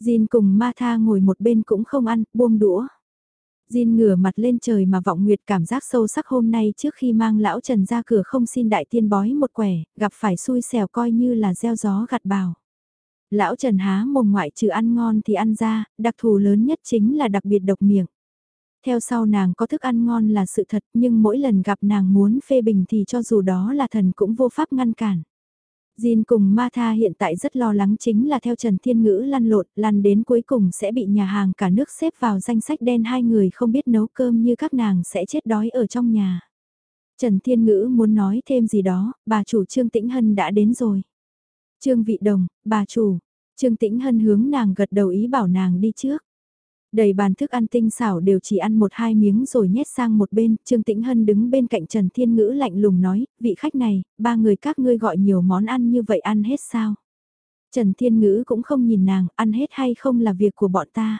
Jin cùng ma tha ngồi một bên cũng không ăn, buông đũa. Jin ngửa mặt lên trời mà vọng nguyệt cảm giác sâu sắc hôm nay trước khi mang lão Trần ra cửa không xin đại tiên bói một quẻ, gặp phải xui xẻo coi như là gieo gió gặt bào. Lão Trần há mồm ngoại trừ ăn ngon thì ăn ra, đặc thù lớn nhất chính là đặc biệt độc miệng. Theo sau nàng có thức ăn ngon là sự thật nhưng mỗi lần gặp nàng muốn phê bình thì cho dù đó là thần cũng vô pháp ngăn cản. Jin cùng Ma Tha hiện tại rất lo lắng chính là theo Trần Thiên Ngữ lăn lộn, lăn đến cuối cùng sẽ bị nhà hàng cả nước xếp vào danh sách đen hai người không biết nấu cơm như các nàng sẽ chết đói ở trong nhà. Trần Thiên Ngữ muốn nói thêm gì đó, bà chủ Trương Tĩnh Hân đã đến rồi. Trương Vị Đồng, bà chủ, Trương Tĩnh Hân hướng nàng gật đầu ý bảo nàng đi trước. Đầy bàn thức ăn tinh xảo đều chỉ ăn một hai miếng rồi nhét sang một bên, Trương Tĩnh Hân đứng bên cạnh Trần Thiên Ngữ lạnh lùng nói, vị khách này, ba người các ngươi gọi nhiều món ăn như vậy ăn hết sao? Trần Thiên Ngữ cũng không nhìn nàng, ăn hết hay không là việc của bọn ta.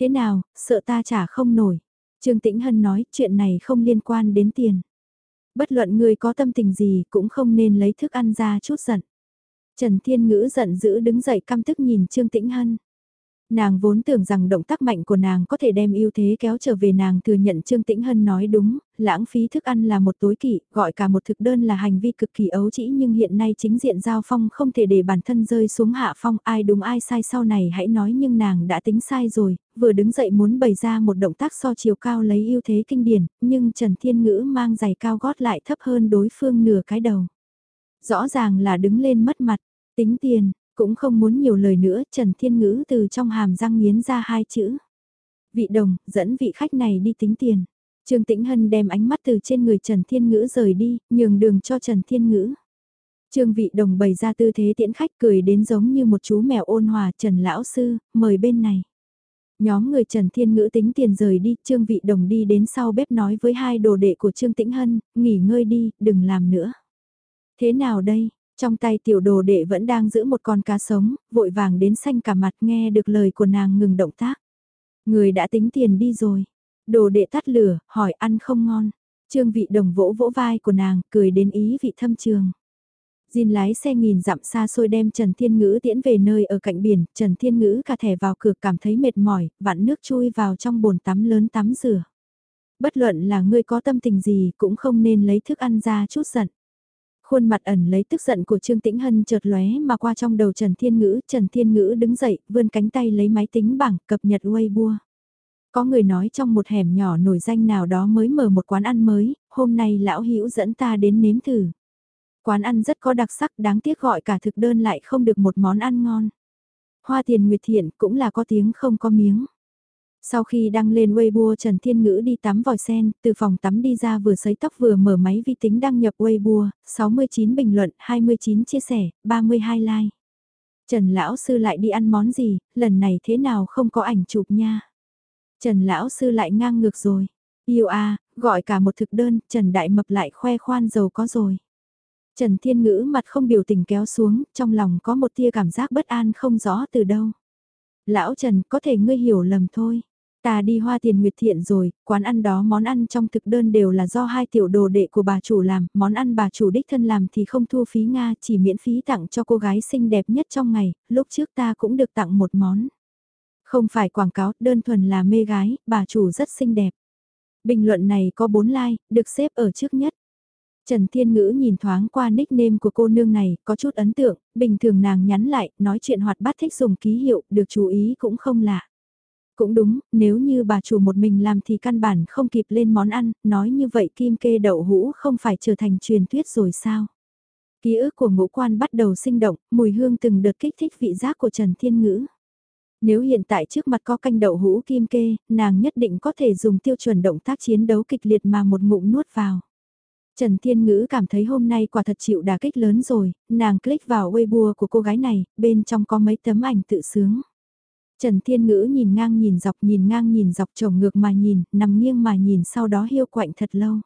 Thế nào, sợ ta trả không nổi. Trương Tĩnh Hân nói, chuyện này không liên quan đến tiền. Bất luận người có tâm tình gì cũng không nên lấy thức ăn ra chút giận. Trần Thiên Ngữ giận dữ đứng dậy căm tức nhìn Trương Tĩnh Hân. Nàng vốn tưởng rằng động tác mạnh của nàng có thể đem ưu thế kéo trở về nàng thừa nhận Trương Tĩnh Hân nói đúng, lãng phí thức ăn là một tối kỵ, gọi cả một thực đơn là hành vi cực kỳ ấu trĩ nhưng hiện nay chính diện giao phong không thể để bản thân rơi xuống hạ phong ai đúng ai sai sau này hãy nói nhưng nàng đã tính sai rồi, vừa đứng dậy muốn bày ra một động tác so chiều cao lấy ưu thế kinh điển, nhưng Trần Thiên Ngữ mang giày cao gót lại thấp hơn đối phương nửa cái đầu. Rõ ràng là đứng lên mất mặt, tính tiền, cũng không muốn nhiều lời nữa, Trần Thiên Ngữ từ trong hàm răng miến ra hai chữ. Vị đồng, dẫn vị khách này đi tính tiền. Trương Tĩnh Hân đem ánh mắt từ trên người Trần Thiên Ngữ rời đi, nhường đường cho Trần Thiên Ngữ. Trương Vị Đồng bày ra tư thế tiễn khách cười đến giống như một chú mèo ôn hòa Trần Lão Sư, mời bên này. Nhóm người Trần Thiên Ngữ tính tiền rời đi, Trương Vị Đồng đi đến sau bếp nói với hai đồ đệ của Trương Tĩnh Hân, nghỉ ngơi đi, đừng làm nữa. Thế nào đây, trong tay tiểu đồ đệ vẫn đang giữ một con cá sống, vội vàng đến xanh cả mặt nghe được lời của nàng ngừng động tác. Người đã tính tiền đi rồi. Đồ đệ tắt lửa, hỏi ăn không ngon. Trương vị đồng vỗ vỗ vai của nàng, cười đến ý vị thâm trường. Jin lái xe nghìn dặm xa xôi đem Trần Thiên Ngữ tiễn về nơi ở cạnh biển, Trần Thiên Ngữ cả thẻ vào cửa cảm thấy mệt mỏi, vặn nước chui vào trong bồn tắm lớn tắm rửa. Bất luận là ngươi có tâm tình gì cũng không nên lấy thức ăn ra chút giận. Khuôn mặt ẩn lấy tức giận của Trương Tĩnh Hân chợt lóe mà qua trong đầu Trần Thiên Ngữ, Trần Thiên Ngữ đứng dậy, vươn cánh tay lấy máy tính bảng, cập nhật Weibo. Có người nói trong một hẻm nhỏ nổi danh nào đó mới mở một quán ăn mới, hôm nay lão hữu dẫn ta đến nếm thử. Quán ăn rất có đặc sắc đáng tiếc gọi cả thực đơn lại không được một món ăn ngon. Hoa tiền nguyệt thiện cũng là có tiếng không có miếng. Sau khi đăng lên Weibo Trần Thiên Ngữ đi tắm vòi sen, từ phòng tắm đi ra vừa sấy tóc vừa mở máy vi tính đăng nhập Weibo, 69 bình luận, 29 chia sẻ, 32 like. Trần Lão Sư lại đi ăn món gì, lần này thế nào không có ảnh chụp nha. Trần Lão Sư lại ngang ngược rồi. Yêu a gọi cả một thực đơn, Trần Đại Mập lại khoe khoan giàu có rồi. Trần Thiên Ngữ mặt không biểu tình kéo xuống, trong lòng có một tia cảm giác bất an không rõ từ đâu. Lão Trần, có thể ngươi hiểu lầm thôi. Ta đi hoa tiền nguyệt thiện rồi, quán ăn đó món ăn trong thực đơn đều là do hai tiểu đồ đệ của bà chủ làm, món ăn bà chủ đích thân làm thì không thu phí Nga, chỉ miễn phí tặng cho cô gái xinh đẹp nhất trong ngày, lúc trước ta cũng được tặng một món. Không phải quảng cáo, đơn thuần là mê gái, bà chủ rất xinh đẹp. Bình luận này có 4 like, được xếp ở trước nhất. Trần Thiên Ngữ nhìn thoáng qua nickname của cô nương này, có chút ấn tượng, bình thường nàng nhắn lại, nói chuyện hoạt bát thích dùng ký hiệu, được chú ý cũng không lạ. Cũng đúng, nếu như bà chủ một mình làm thì căn bản không kịp lên món ăn, nói như vậy kim kê đậu hũ không phải trở thành truyền thuyết rồi sao? Ký ức của ngũ quan bắt đầu sinh động, mùi hương từng đợt kích thích vị giác của Trần Thiên Ngữ. Nếu hiện tại trước mặt có canh đậu hũ kim kê, nàng nhất định có thể dùng tiêu chuẩn động tác chiến đấu kịch liệt mà một ngụm nuốt vào. Trần Thiên Ngữ cảm thấy hôm nay quả thật chịu đả kích lớn rồi, nàng click vào Weibo của cô gái này, bên trong có mấy tấm ảnh tự sướng. Trần Thiên Ngữ nhìn ngang nhìn dọc nhìn ngang nhìn dọc trồng ngược mà nhìn, nằm nghiêng mà nhìn sau đó hiêu quạnh thật lâu.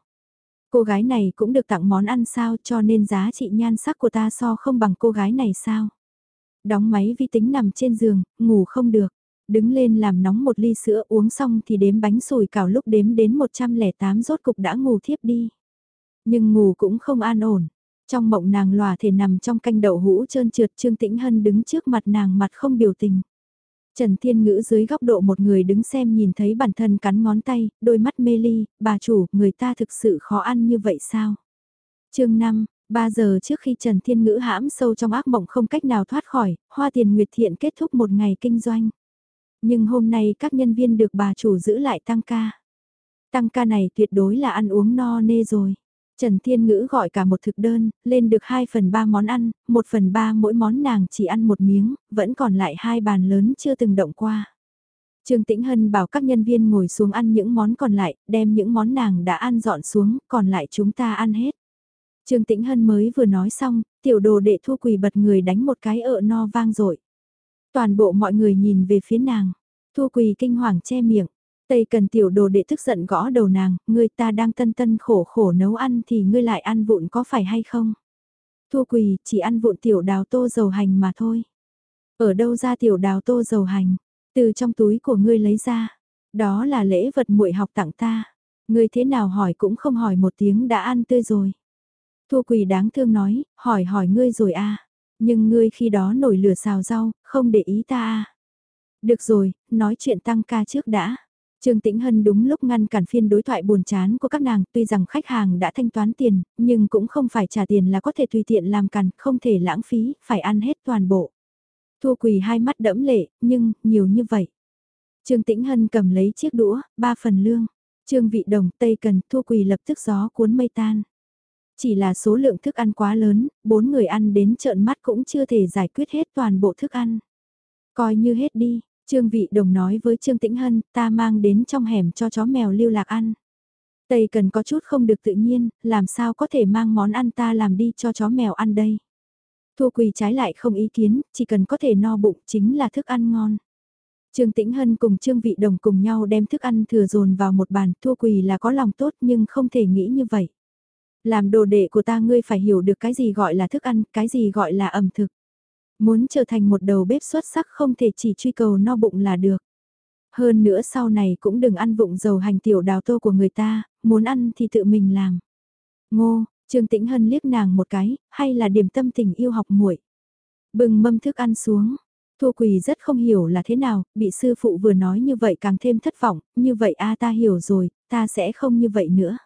Cô gái này cũng được tặng món ăn sao cho nên giá trị nhan sắc của ta so không bằng cô gái này sao. Đóng máy vi tính nằm trên giường, ngủ không được. Đứng lên làm nóng một ly sữa uống xong thì đếm bánh sùi cào lúc đếm đến 108 rốt cục đã ngủ thiếp đi. Nhưng ngủ cũng không an ổn. Trong mộng nàng lòa thể nằm trong canh đậu hũ trơn trượt Trương Tĩnh Hân đứng trước mặt nàng mặt không biểu tình. Trần Thiên Ngữ dưới góc độ một người đứng xem nhìn thấy bản thân cắn ngón tay, đôi mắt mê ly, bà chủ, người ta thực sự khó ăn như vậy sao? chương 5, 3 giờ trước khi Trần Thiên Ngữ hãm sâu trong ác mộng không cách nào thoát khỏi, Hoa Tiền Nguyệt Thiện kết thúc một ngày kinh doanh. Nhưng hôm nay các nhân viên được bà chủ giữ lại tăng ca. Tăng ca này tuyệt đối là ăn uống no nê rồi. Trần Thiên Ngữ gọi cả một thực đơn, lên được 2 phần 3 món ăn, 1 phần 3 mỗi món nàng chỉ ăn một miếng, vẫn còn lại hai bàn lớn chưa từng động qua. Trương Tĩnh Hân bảo các nhân viên ngồi xuống ăn những món còn lại, đem những món nàng đã ăn dọn xuống, còn lại chúng ta ăn hết. Trương Tĩnh Hân mới vừa nói xong, tiểu đồ đệ thu quỳ bật người đánh một cái ợ no vang dội Toàn bộ mọi người nhìn về phía nàng. Thu Quỳ kinh hoàng che miệng. Tây cần tiểu đồ đệ tức giận gõ đầu nàng, người ta đang tân tân khổ khổ nấu ăn thì ngươi lại ăn vụn có phải hay không? Thu Quỳ chỉ ăn vụn tiểu đào tô dầu hành mà thôi. Ở đâu ra tiểu đào tô dầu hành? Từ trong túi của ngươi lấy ra. Đó là lễ vật muội học tặng ta. Ngươi thế nào hỏi cũng không hỏi một tiếng đã ăn tươi rồi. Thu Quỳ đáng thương nói, hỏi hỏi ngươi rồi à. Nhưng ngươi khi đó nổi lửa xào rau, không để ý ta à. Được rồi, nói chuyện tăng ca trước đã. Trương Tĩnh Hân đúng lúc ngăn cản phiên đối thoại buồn chán của các nàng, tuy rằng khách hàng đã thanh toán tiền, nhưng cũng không phải trả tiền là có thể tùy tiện làm càn, không thể lãng phí, phải ăn hết toàn bộ. Thu Quỳ hai mắt đẫm lệ, nhưng, nhiều như vậy. Trương Tĩnh Hân cầm lấy chiếc đũa, ba phần lương. Trương Vị Đồng, Tây Cần, Thu Quỳ lập tức gió cuốn mây tan. Chỉ là số lượng thức ăn quá lớn, bốn người ăn đến trợn mắt cũng chưa thể giải quyết hết toàn bộ thức ăn. Coi như hết đi, Trương Vị Đồng nói với Trương Tĩnh Hân, ta mang đến trong hẻm cho chó mèo lưu lạc ăn. Tây cần có chút không được tự nhiên, làm sao có thể mang món ăn ta làm đi cho chó mèo ăn đây. Thu Quỳ trái lại không ý kiến, chỉ cần có thể no bụng chính là thức ăn ngon. Trương Tĩnh Hân cùng Trương Vị Đồng cùng nhau đem thức ăn thừa dồn vào một bàn, Thu Quỳ là có lòng tốt nhưng không thể nghĩ như vậy. Làm đồ đệ của ta ngươi phải hiểu được cái gì gọi là thức ăn, cái gì gọi là ẩm thực. Muốn trở thành một đầu bếp xuất sắc không thể chỉ truy cầu no bụng là được. Hơn nữa sau này cũng đừng ăn vụng dầu hành tiểu đào tô của người ta, muốn ăn thì tự mình làm. Ngô, Trương Tĩnh Hân liếc nàng một cái, hay là điểm tâm tình yêu học muội. Bừng mâm thức ăn xuống. Thu Quỳ rất không hiểu là thế nào, bị sư phụ vừa nói như vậy càng thêm thất vọng, như vậy a ta hiểu rồi, ta sẽ không như vậy nữa.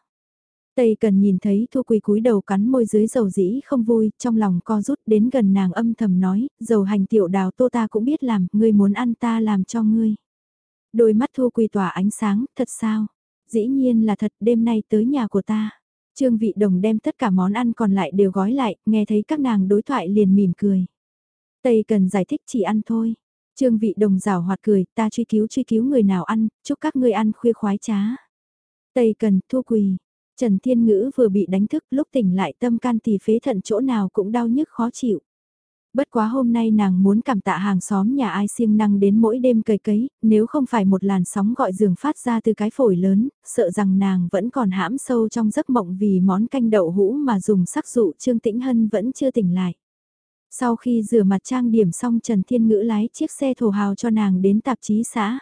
Tây cần nhìn thấy Thu Quỳ cúi đầu cắn môi dưới dầu dĩ không vui, trong lòng co rút đến gần nàng âm thầm nói, dầu hành tiểu đào tô ta cũng biết làm, ngươi muốn ăn ta làm cho ngươi. Đôi mắt Thu Quỳ tỏa ánh sáng, thật sao? Dĩ nhiên là thật, đêm nay tới nhà của ta. Trương Vị Đồng đem tất cả món ăn còn lại đều gói lại, nghe thấy các nàng đối thoại liền mỉm cười. Tây cần giải thích chỉ ăn thôi. Trương Vị Đồng rào hoạt cười, ta truy cứu truy cứu người nào ăn, chúc các ngươi ăn khuya khoái trá. Tây cần, Thu Quỳ, Trần Thiên Ngữ vừa bị đánh thức lúc tỉnh lại tâm can thì phế thận chỗ nào cũng đau nhức khó chịu. Bất quá hôm nay nàng muốn cảm tạ hàng xóm nhà ai siêng năng đến mỗi đêm cầy cấy, nếu không phải một làn sóng gọi giường phát ra từ cái phổi lớn, sợ rằng nàng vẫn còn hãm sâu trong giấc mộng vì món canh đậu hũ mà dùng sắc dụ Trương Tĩnh Hân vẫn chưa tỉnh lại. Sau khi rửa mặt trang điểm xong Trần Thiên Ngữ lái chiếc xe thổ hào cho nàng đến tạp chí xã.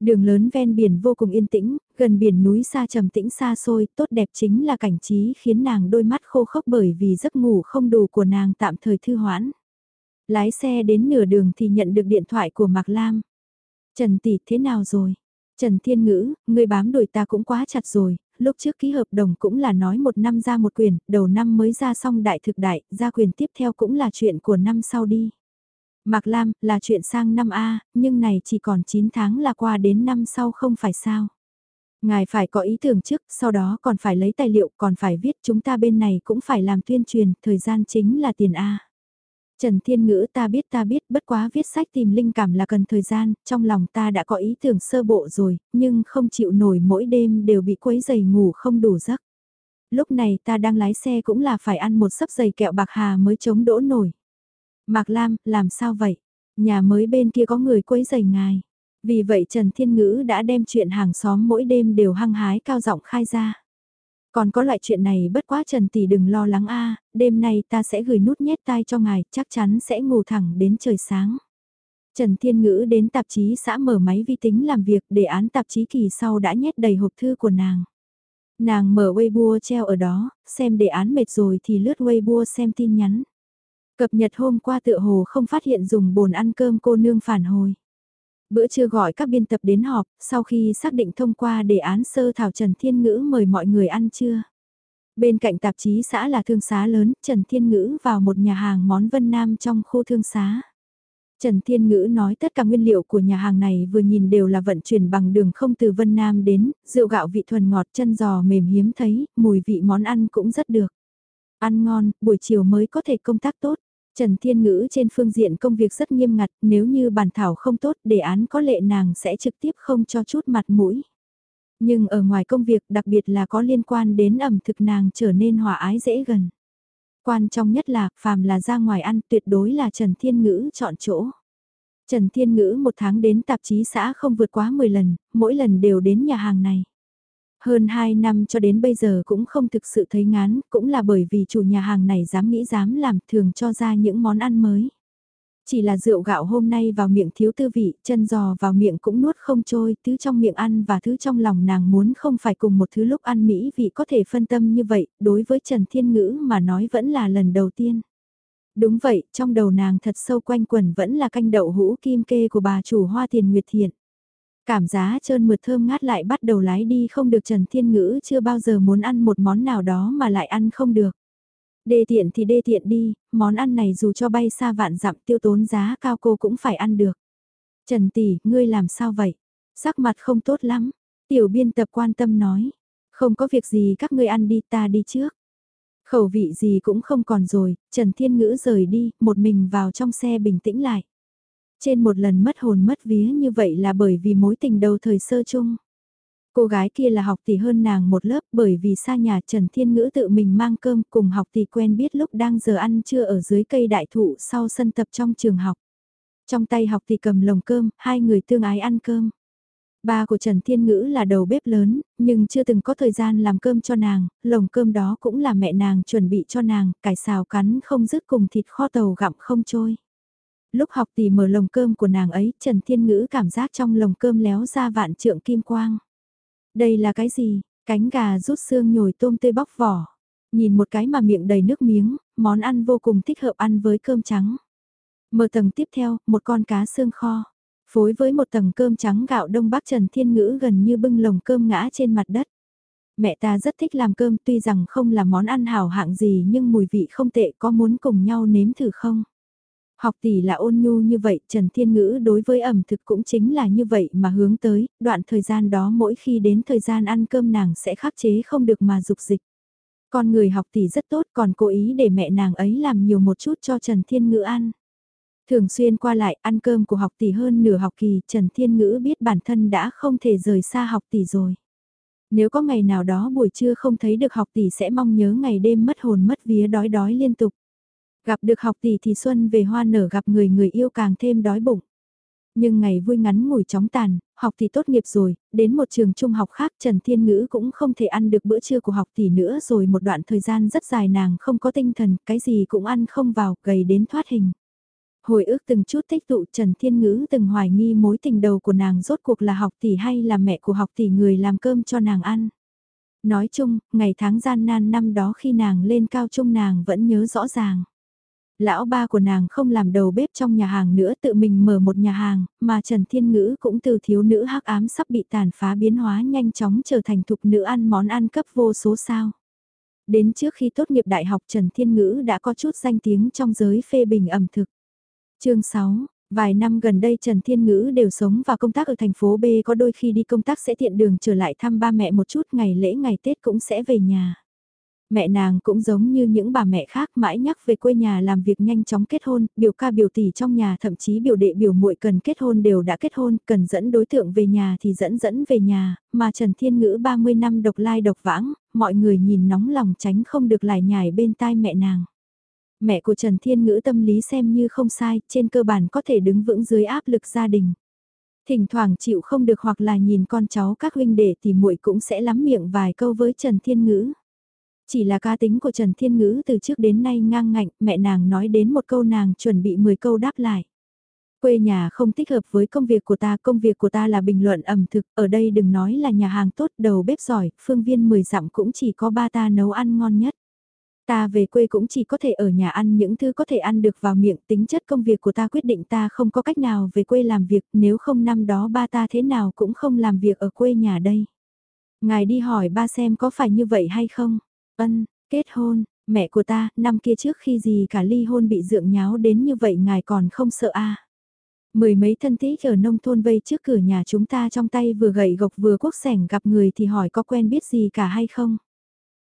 Đường lớn ven biển vô cùng yên tĩnh, gần biển núi xa trầm tĩnh xa xôi, tốt đẹp chính là cảnh trí khiến nàng đôi mắt khô khốc bởi vì giấc ngủ không đủ của nàng tạm thời thư hoãn. Lái xe đến nửa đường thì nhận được điện thoại của Mạc Lam. Trần Tỷ thế nào rồi? Trần Thiên Ngữ, người bám đuổi ta cũng quá chặt rồi, lúc trước ký hợp đồng cũng là nói một năm ra một quyền, đầu năm mới ra xong đại thực đại, ra quyền tiếp theo cũng là chuyện của năm sau đi. Mạc Lam, là chuyện sang năm A, nhưng này chỉ còn 9 tháng là qua đến năm sau không phải sao. Ngài phải có ý tưởng trước, sau đó còn phải lấy tài liệu, còn phải viết chúng ta bên này cũng phải làm tuyên truyền, thời gian chính là tiền A. Trần Thiên Ngữ ta biết ta biết bất quá viết sách tìm linh cảm là cần thời gian, trong lòng ta đã có ý tưởng sơ bộ rồi, nhưng không chịu nổi mỗi đêm đều bị quấy giày ngủ không đủ giấc. Lúc này ta đang lái xe cũng là phải ăn một sấp giày kẹo bạc hà mới chống đỗ nổi. Mạc Lam, làm sao vậy? Nhà mới bên kia có người quấy rầy ngài. Vì vậy Trần Thiên Ngữ đã đem chuyện hàng xóm mỗi đêm đều hăng hái cao giọng khai ra. Còn có loại chuyện này bất quá Trần Tỷ đừng lo lắng a đêm nay ta sẽ gửi nút nhét tai cho ngài, chắc chắn sẽ ngủ thẳng đến trời sáng. Trần Thiên Ngữ đến tạp chí xã mở máy vi tính làm việc, đề án tạp chí kỳ sau đã nhét đầy hộp thư của nàng. Nàng mở Weibo treo ở đó, xem đề án mệt rồi thì lướt Weibo xem tin nhắn. Cập nhật hôm qua tựa hồ không phát hiện dùng bồn ăn cơm cô nương phản hồi. Bữa trưa gọi các biên tập đến họp, sau khi xác định thông qua đề án sơ thảo Trần Thiên Ngữ mời mọi người ăn trưa. Bên cạnh tạp chí xã là thương xá lớn, Trần Thiên Ngữ vào một nhà hàng món Vân Nam trong khu thương xá. Trần Thiên Ngữ nói tất cả nguyên liệu của nhà hàng này vừa nhìn đều là vận chuyển bằng đường không từ Vân Nam đến, rượu gạo vị thuần ngọt chân giò mềm hiếm thấy, mùi vị món ăn cũng rất được. Ăn ngon, buổi chiều mới có thể công tác tốt. Trần Thiên Ngữ trên phương diện công việc rất nghiêm ngặt, nếu như bản thảo không tốt đề án có lệ nàng sẽ trực tiếp không cho chút mặt mũi. Nhưng ở ngoài công việc đặc biệt là có liên quan đến ẩm thực nàng trở nên hòa ái dễ gần. Quan trọng nhất là, phàm là ra ngoài ăn tuyệt đối là Trần Thiên Ngữ chọn chỗ. Trần Thiên Ngữ một tháng đến tạp chí xã không vượt quá 10 lần, mỗi lần đều đến nhà hàng này. Hơn 2 năm cho đến bây giờ cũng không thực sự thấy ngán, cũng là bởi vì chủ nhà hàng này dám nghĩ dám làm thường cho ra những món ăn mới. Chỉ là rượu gạo hôm nay vào miệng thiếu tư vị, chân giò vào miệng cũng nuốt không trôi, thứ trong miệng ăn và thứ trong lòng nàng muốn không phải cùng một thứ lúc ăn mỹ vị có thể phân tâm như vậy, đối với Trần Thiên Ngữ mà nói vẫn là lần đầu tiên. Đúng vậy, trong đầu nàng thật sâu quanh quẩn vẫn là canh đậu hũ kim kê của bà chủ hoa tiền nguyệt thiện. Cảm giá trơn mượt thơm ngát lại bắt đầu lái đi không được Trần Thiên Ngữ chưa bao giờ muốn ăn một món nào đó mà lại ăn không được. Đê tiện thì đê tiện đi, món ăn này dù cho bay xa vạn dặm tiêu tốn giá cao cô cũng phải ăn được. Trần Tỷ, ngươi làm sao vậy? Sắc mặt không tốt lắm. Tiểu biên tập quan tâm nói. Không có việc gì các ngươi ăn đi ta đi trước. Khẩu vị gì cũng không còn rồi, Trần Thiên Ngữ rời đi, một mình vào trong xe bình tĩnh lại. Trên một lần mất hồn mất vía như vậy là bởi vì mối tình đầu thời sơ chung. Cô gái kia là học tỷ hơn nàng một lớp bởi vì xa nhà Trần Thiên Ngữ tự mình mang cơm cùng học tỷ quen biết lúc đang giờ ăn trưa ở dưới cây đại thụ sau sân tập trong trường học. Trong tay học tỷ cầm lồng cơm, hai người tương ái ăn cơm. Ba của Trần Thiên Ngữ là đầu bếp lớn, nhưng chưa từng có thời gian làm cơm cho nàng, lồng cơm đó cũng là mẹ nàng chuẩn bị cho nàng, cải xào cắn không dứt cùng thịt kho tàu gặm không trôi. Lúc học tỷ mở lồng cơm của nàng ấy, Trần Thiên Ngữ cảm giác trong lồng cơm léo ra vạn trượng kim quang. Đây là cái gì? Cánh gà rút xương nhồi tôm tươi bóc vỏ. Nhìn một cái mà miệng đầy nước miếng, món ăn vô cùng thích hợp ăn với cơm trắng. Mở tầng tiếp theo, một con cá xương kho. Phối với một tầng cơm trắng gạo đông bắc Trần Thiên Ngữ gần như bưng lồng cơm ngã trên mặt đất. Mẹ ta rất thích làm cơm tuy rằng không là món ăn hảo hạng gì nhưng mùi vị không tệ có muốn cùng nhau nếm thử không? Học tỷ là ôn nhu như vậy, Trần Thiên Ngữ đối với ẩm thực cũng chính là như vậy mà hướng tới, đoạn thời gian đó mỗi khi đến thời gian ăn cơm nàng sẽ khắc chế không được mà dục dịch. Con người học tỷ rất tốt còn cố ý để mẹ nàng ấy làm nhiều một chút cho Trần Thiên Ngữ ăn. Thường xuyên qua lại ăn cơm của học tỷ hơn nửa học kỳ, Trần Thiên Ngữ biết bản thân đã không thể rời xa học tỷ rồi. Nếu có ngày nào đó buổi trưa không thấy được học tỷ sẽ mong nhớ ngày đêm mất hồn mất vía đói đói liên tục. Gặp được học tỷ thì xuân về hoa nở gặp người người yêu càng thêm đói bụng. Nhưng ngày vui ngắn ngủi chóng tàn, học tỷ tốt nghiệp rồi, đến một trường trung học khác Trần Thiên Ngữ cũng không thể ăn được bữa trưa của học tỷ nữa rồi một đoạn thời gian rất dài nàng không có tinh thần, cái gì cũng ăn không vào, gầy đến thoát hình. Hồi ức từng chút tích tụ Trần Thiên Ngữ từng hoài nghi mối tình đầu của nàng rốt cuộc là học tỷ hay là mẹ của học tỷ người làm cơm cho nàng ăn. Nói chung, ngày tháng gian nan năm đó khi nàng lên cao trung nàng vẫn nhớ rõ ràng lão ba của nàng không làm đầu bếp trong nhà hàng nữa tự mình mở một nhà hàng, mà Trần Thiên Ngữ cũng từ thiếu nữ hắc ám sắp bị tàn phá biến hóa nhanh chóng trở thành thục nữ ăn món ăn cấp vô số sao. Đến trước khi tốt nghiệp đại học Trần Thiên Ngữ đã có chút danh tiếng trong giới phê bình ẩm thực. chương 6, Vài năm gần đây Trần Thiên Ngữ đều sống và công tác ở thành phố B có đôi khi đi công tác sẽ tiện đường trở lại thăm ba mẹ một chút ngày lễ ngày Tết cũng sẽ về nhà. Mẹ nàng cũng giống như những bà mẹ khác mãi nhắc về quê nhà làm việc nhanh chóng kết hôn, biểu ca biểu tỷ trong nhà thậm chí biểu đệ biểu muội cần kết hôn đều đã kết hôn, cần dẫn đối tượng về nhà thì dẫn dẫn về nhà, mà Trần Thiên Ngữ 30 năm độc lai độc vãng, mọi người nhìn nóng lòng tránh không được lại nhải bên tai mẹ nàng. Mẹ của Trần Thiên Ngữ tâm lý xem như không sai, trên cơ bản có thể đứng vững dưới áp lực gia đình. Thỉnh thoảng chịu không được hoặc là nhìn con cháu các huynh đệ thì muội cũng sẽ lắm miệng vài câu với Trần Thiên Ngữ. Chỉ là ca tính của Trần Thiên Ngữ từ trước đến nay ngang ngạnh, mẹ nàng nói đến một câu nàng chuẩn bị 10 câu đáp lại. Quê nhà không thích hợp với công việc của ta, công việc của ta là bình luận ẩm thực, ở đây đừng nói là nhà hàng tốt, đầu bếp giỏi, phương viên 10 dặm cũng chỉ có ba ta nấu ăn ngon nhất. Ta về quê cũng chỉ có thể ở nhà ăn những thứ có thể ăn được vào miệng, tính chất công việc của ta quyết định ta không có cách nào về quê làm việc, nếu không năm đó ba ta thế nào cũng không làm việc ở quê nhà đây. Ngài đi hỏi ba xem có phải như vậy hay không? Ân, kết hôn, mẹ của ta, năm kia trước khi gì cả ly hôn bị dượng nháo đến như vậy ngài còn không sợ a à. Mười mấy thân thích ở nông thôn vây trước cửa nhà chúng ta trong tay vừa gậy gộc vừa quốc sẻng gặp người thì hỏi có quen biết gì cả hay không.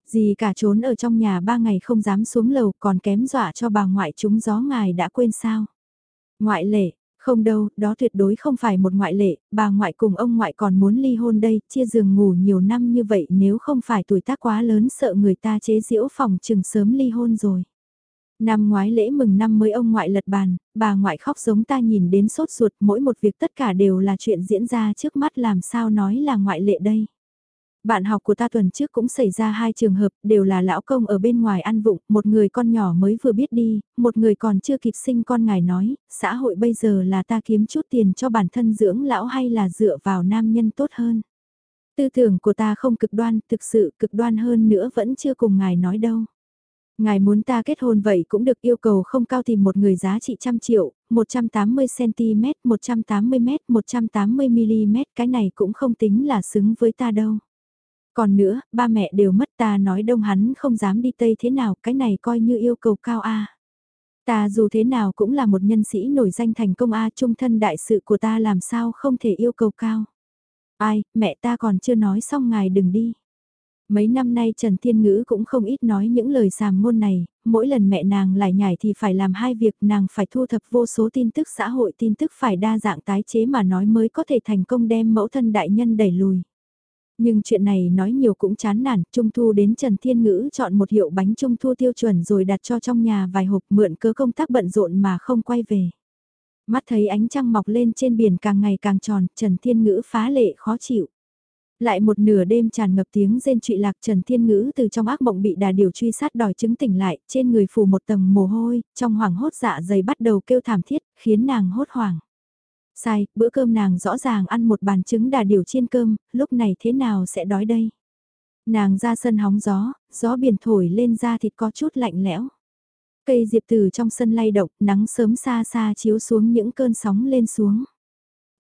Gì cả trốn ở trong nhà ba ngày không dám xuống lầu còn kém dọa cho bà ngoại chúng gió ngài đã quên sao. Ngoại lệ, không đâu, đó tuyệt đối không phải một ngoại lệ, bà ngoại cùng ông ngoại còn muốn ly hôn đây, chia giường ngủ nhiều năm như vậy nếu không phải tuổi tác quá lớn sợ người ta chế giễu phòng chừng sớm ly hôn rồi. Năm ngoái lễ mừng năm mới ông ngoại lật bàn, bà ngoại khóc giống ta nhìn đến sốt ruột mỗi một việc tất cả đều là chuyện diễn ra trước mắt làm sao nói là ngoại lệ đây. Bạn học của ta tuần trước cũng xảy ra hai trường hợp, đều là lão công ở bên ngoài ăn vụng, một người con nhỏ mới vừa biết đi, một người còn chưa kịp sinh con ngài nói, xã hội bây giờ là ta kiếm chút tiền cho bản thân dưỡng lão hay là dựa vào nam nhân tốt hơn. Tư tưởng của ta không cực đoan, thực sự cực đoan hơn nữa vẫn chưa cùng ngài nói đâu. Ngài muốn ta kết hôn vậy cũng được yêu cầu không cao tìm một người giá trị trăm triệu, 180cm, 180m, 180mm, cái này cũng không tính là xứng với ta đâu. Còn nữa, ba mẹ đều mất ta nói đông hắn không dám đi tây thế nào, cái này coi như yêu cầu cao a. Ta dù thế nào cũng là một nhân sĩ nổi danh thành công a trung thân đại sự của ta làm sao không thể yêu cầu cao. Ai, mẹ ta còn chưa nói xong ngài đừng đi. Mấy năm nay Trần Thiên Ngữ cũng không ít nói những lời sàm ngôn này, mỗi lần mẹ nàng lại nhảy thì phải làm hai việc nàng phải thu thập vô số tin tức xã hội tin tức phải đa dạng tái chế mà nói mới có thể thành công đem mẫu thân đại nhân đẩy lùi. Nhưng chuyện này nói nhiều cũng chán nản, Trung Thu đến Trần Thiên Ngữ chọn một hiệu bánh Trung Thu tiêu chuẩn rồi đặt cho trong nhà vài hộp mượn cớ công tác bận rộn mà không quay về. Mắt thấy ánh trăng mọc lên trên biển càng ngày càng tròn, Trần Thiên Ngữ phá lệ khó chịu. Lại một nửa đêm tràn ngập tiếng rên trụy lạc Trần Thiên Ngữ từ trong ác mộng bị đà điều truy sát đòi chứng tỉnh lại, trên người phủ một tầng mồ hôi, trong hoàng hốt dạ dày bắt đầu kêu thảm thiết, khiến nàng hốt hoảng. Sai, bữa cơm nàng rõ ràng ăn một bàn trứng đà điều chiên cơm, lúc này thế nào sẽ đói đây? Nàng ra sân hóng gió, gió biển thổi lên da thịt có chút lạnh lẽo. Cây diệp từ trong sân lay động, nắng sớm xa xa chiếu xuống những cơn sóng lên xuống.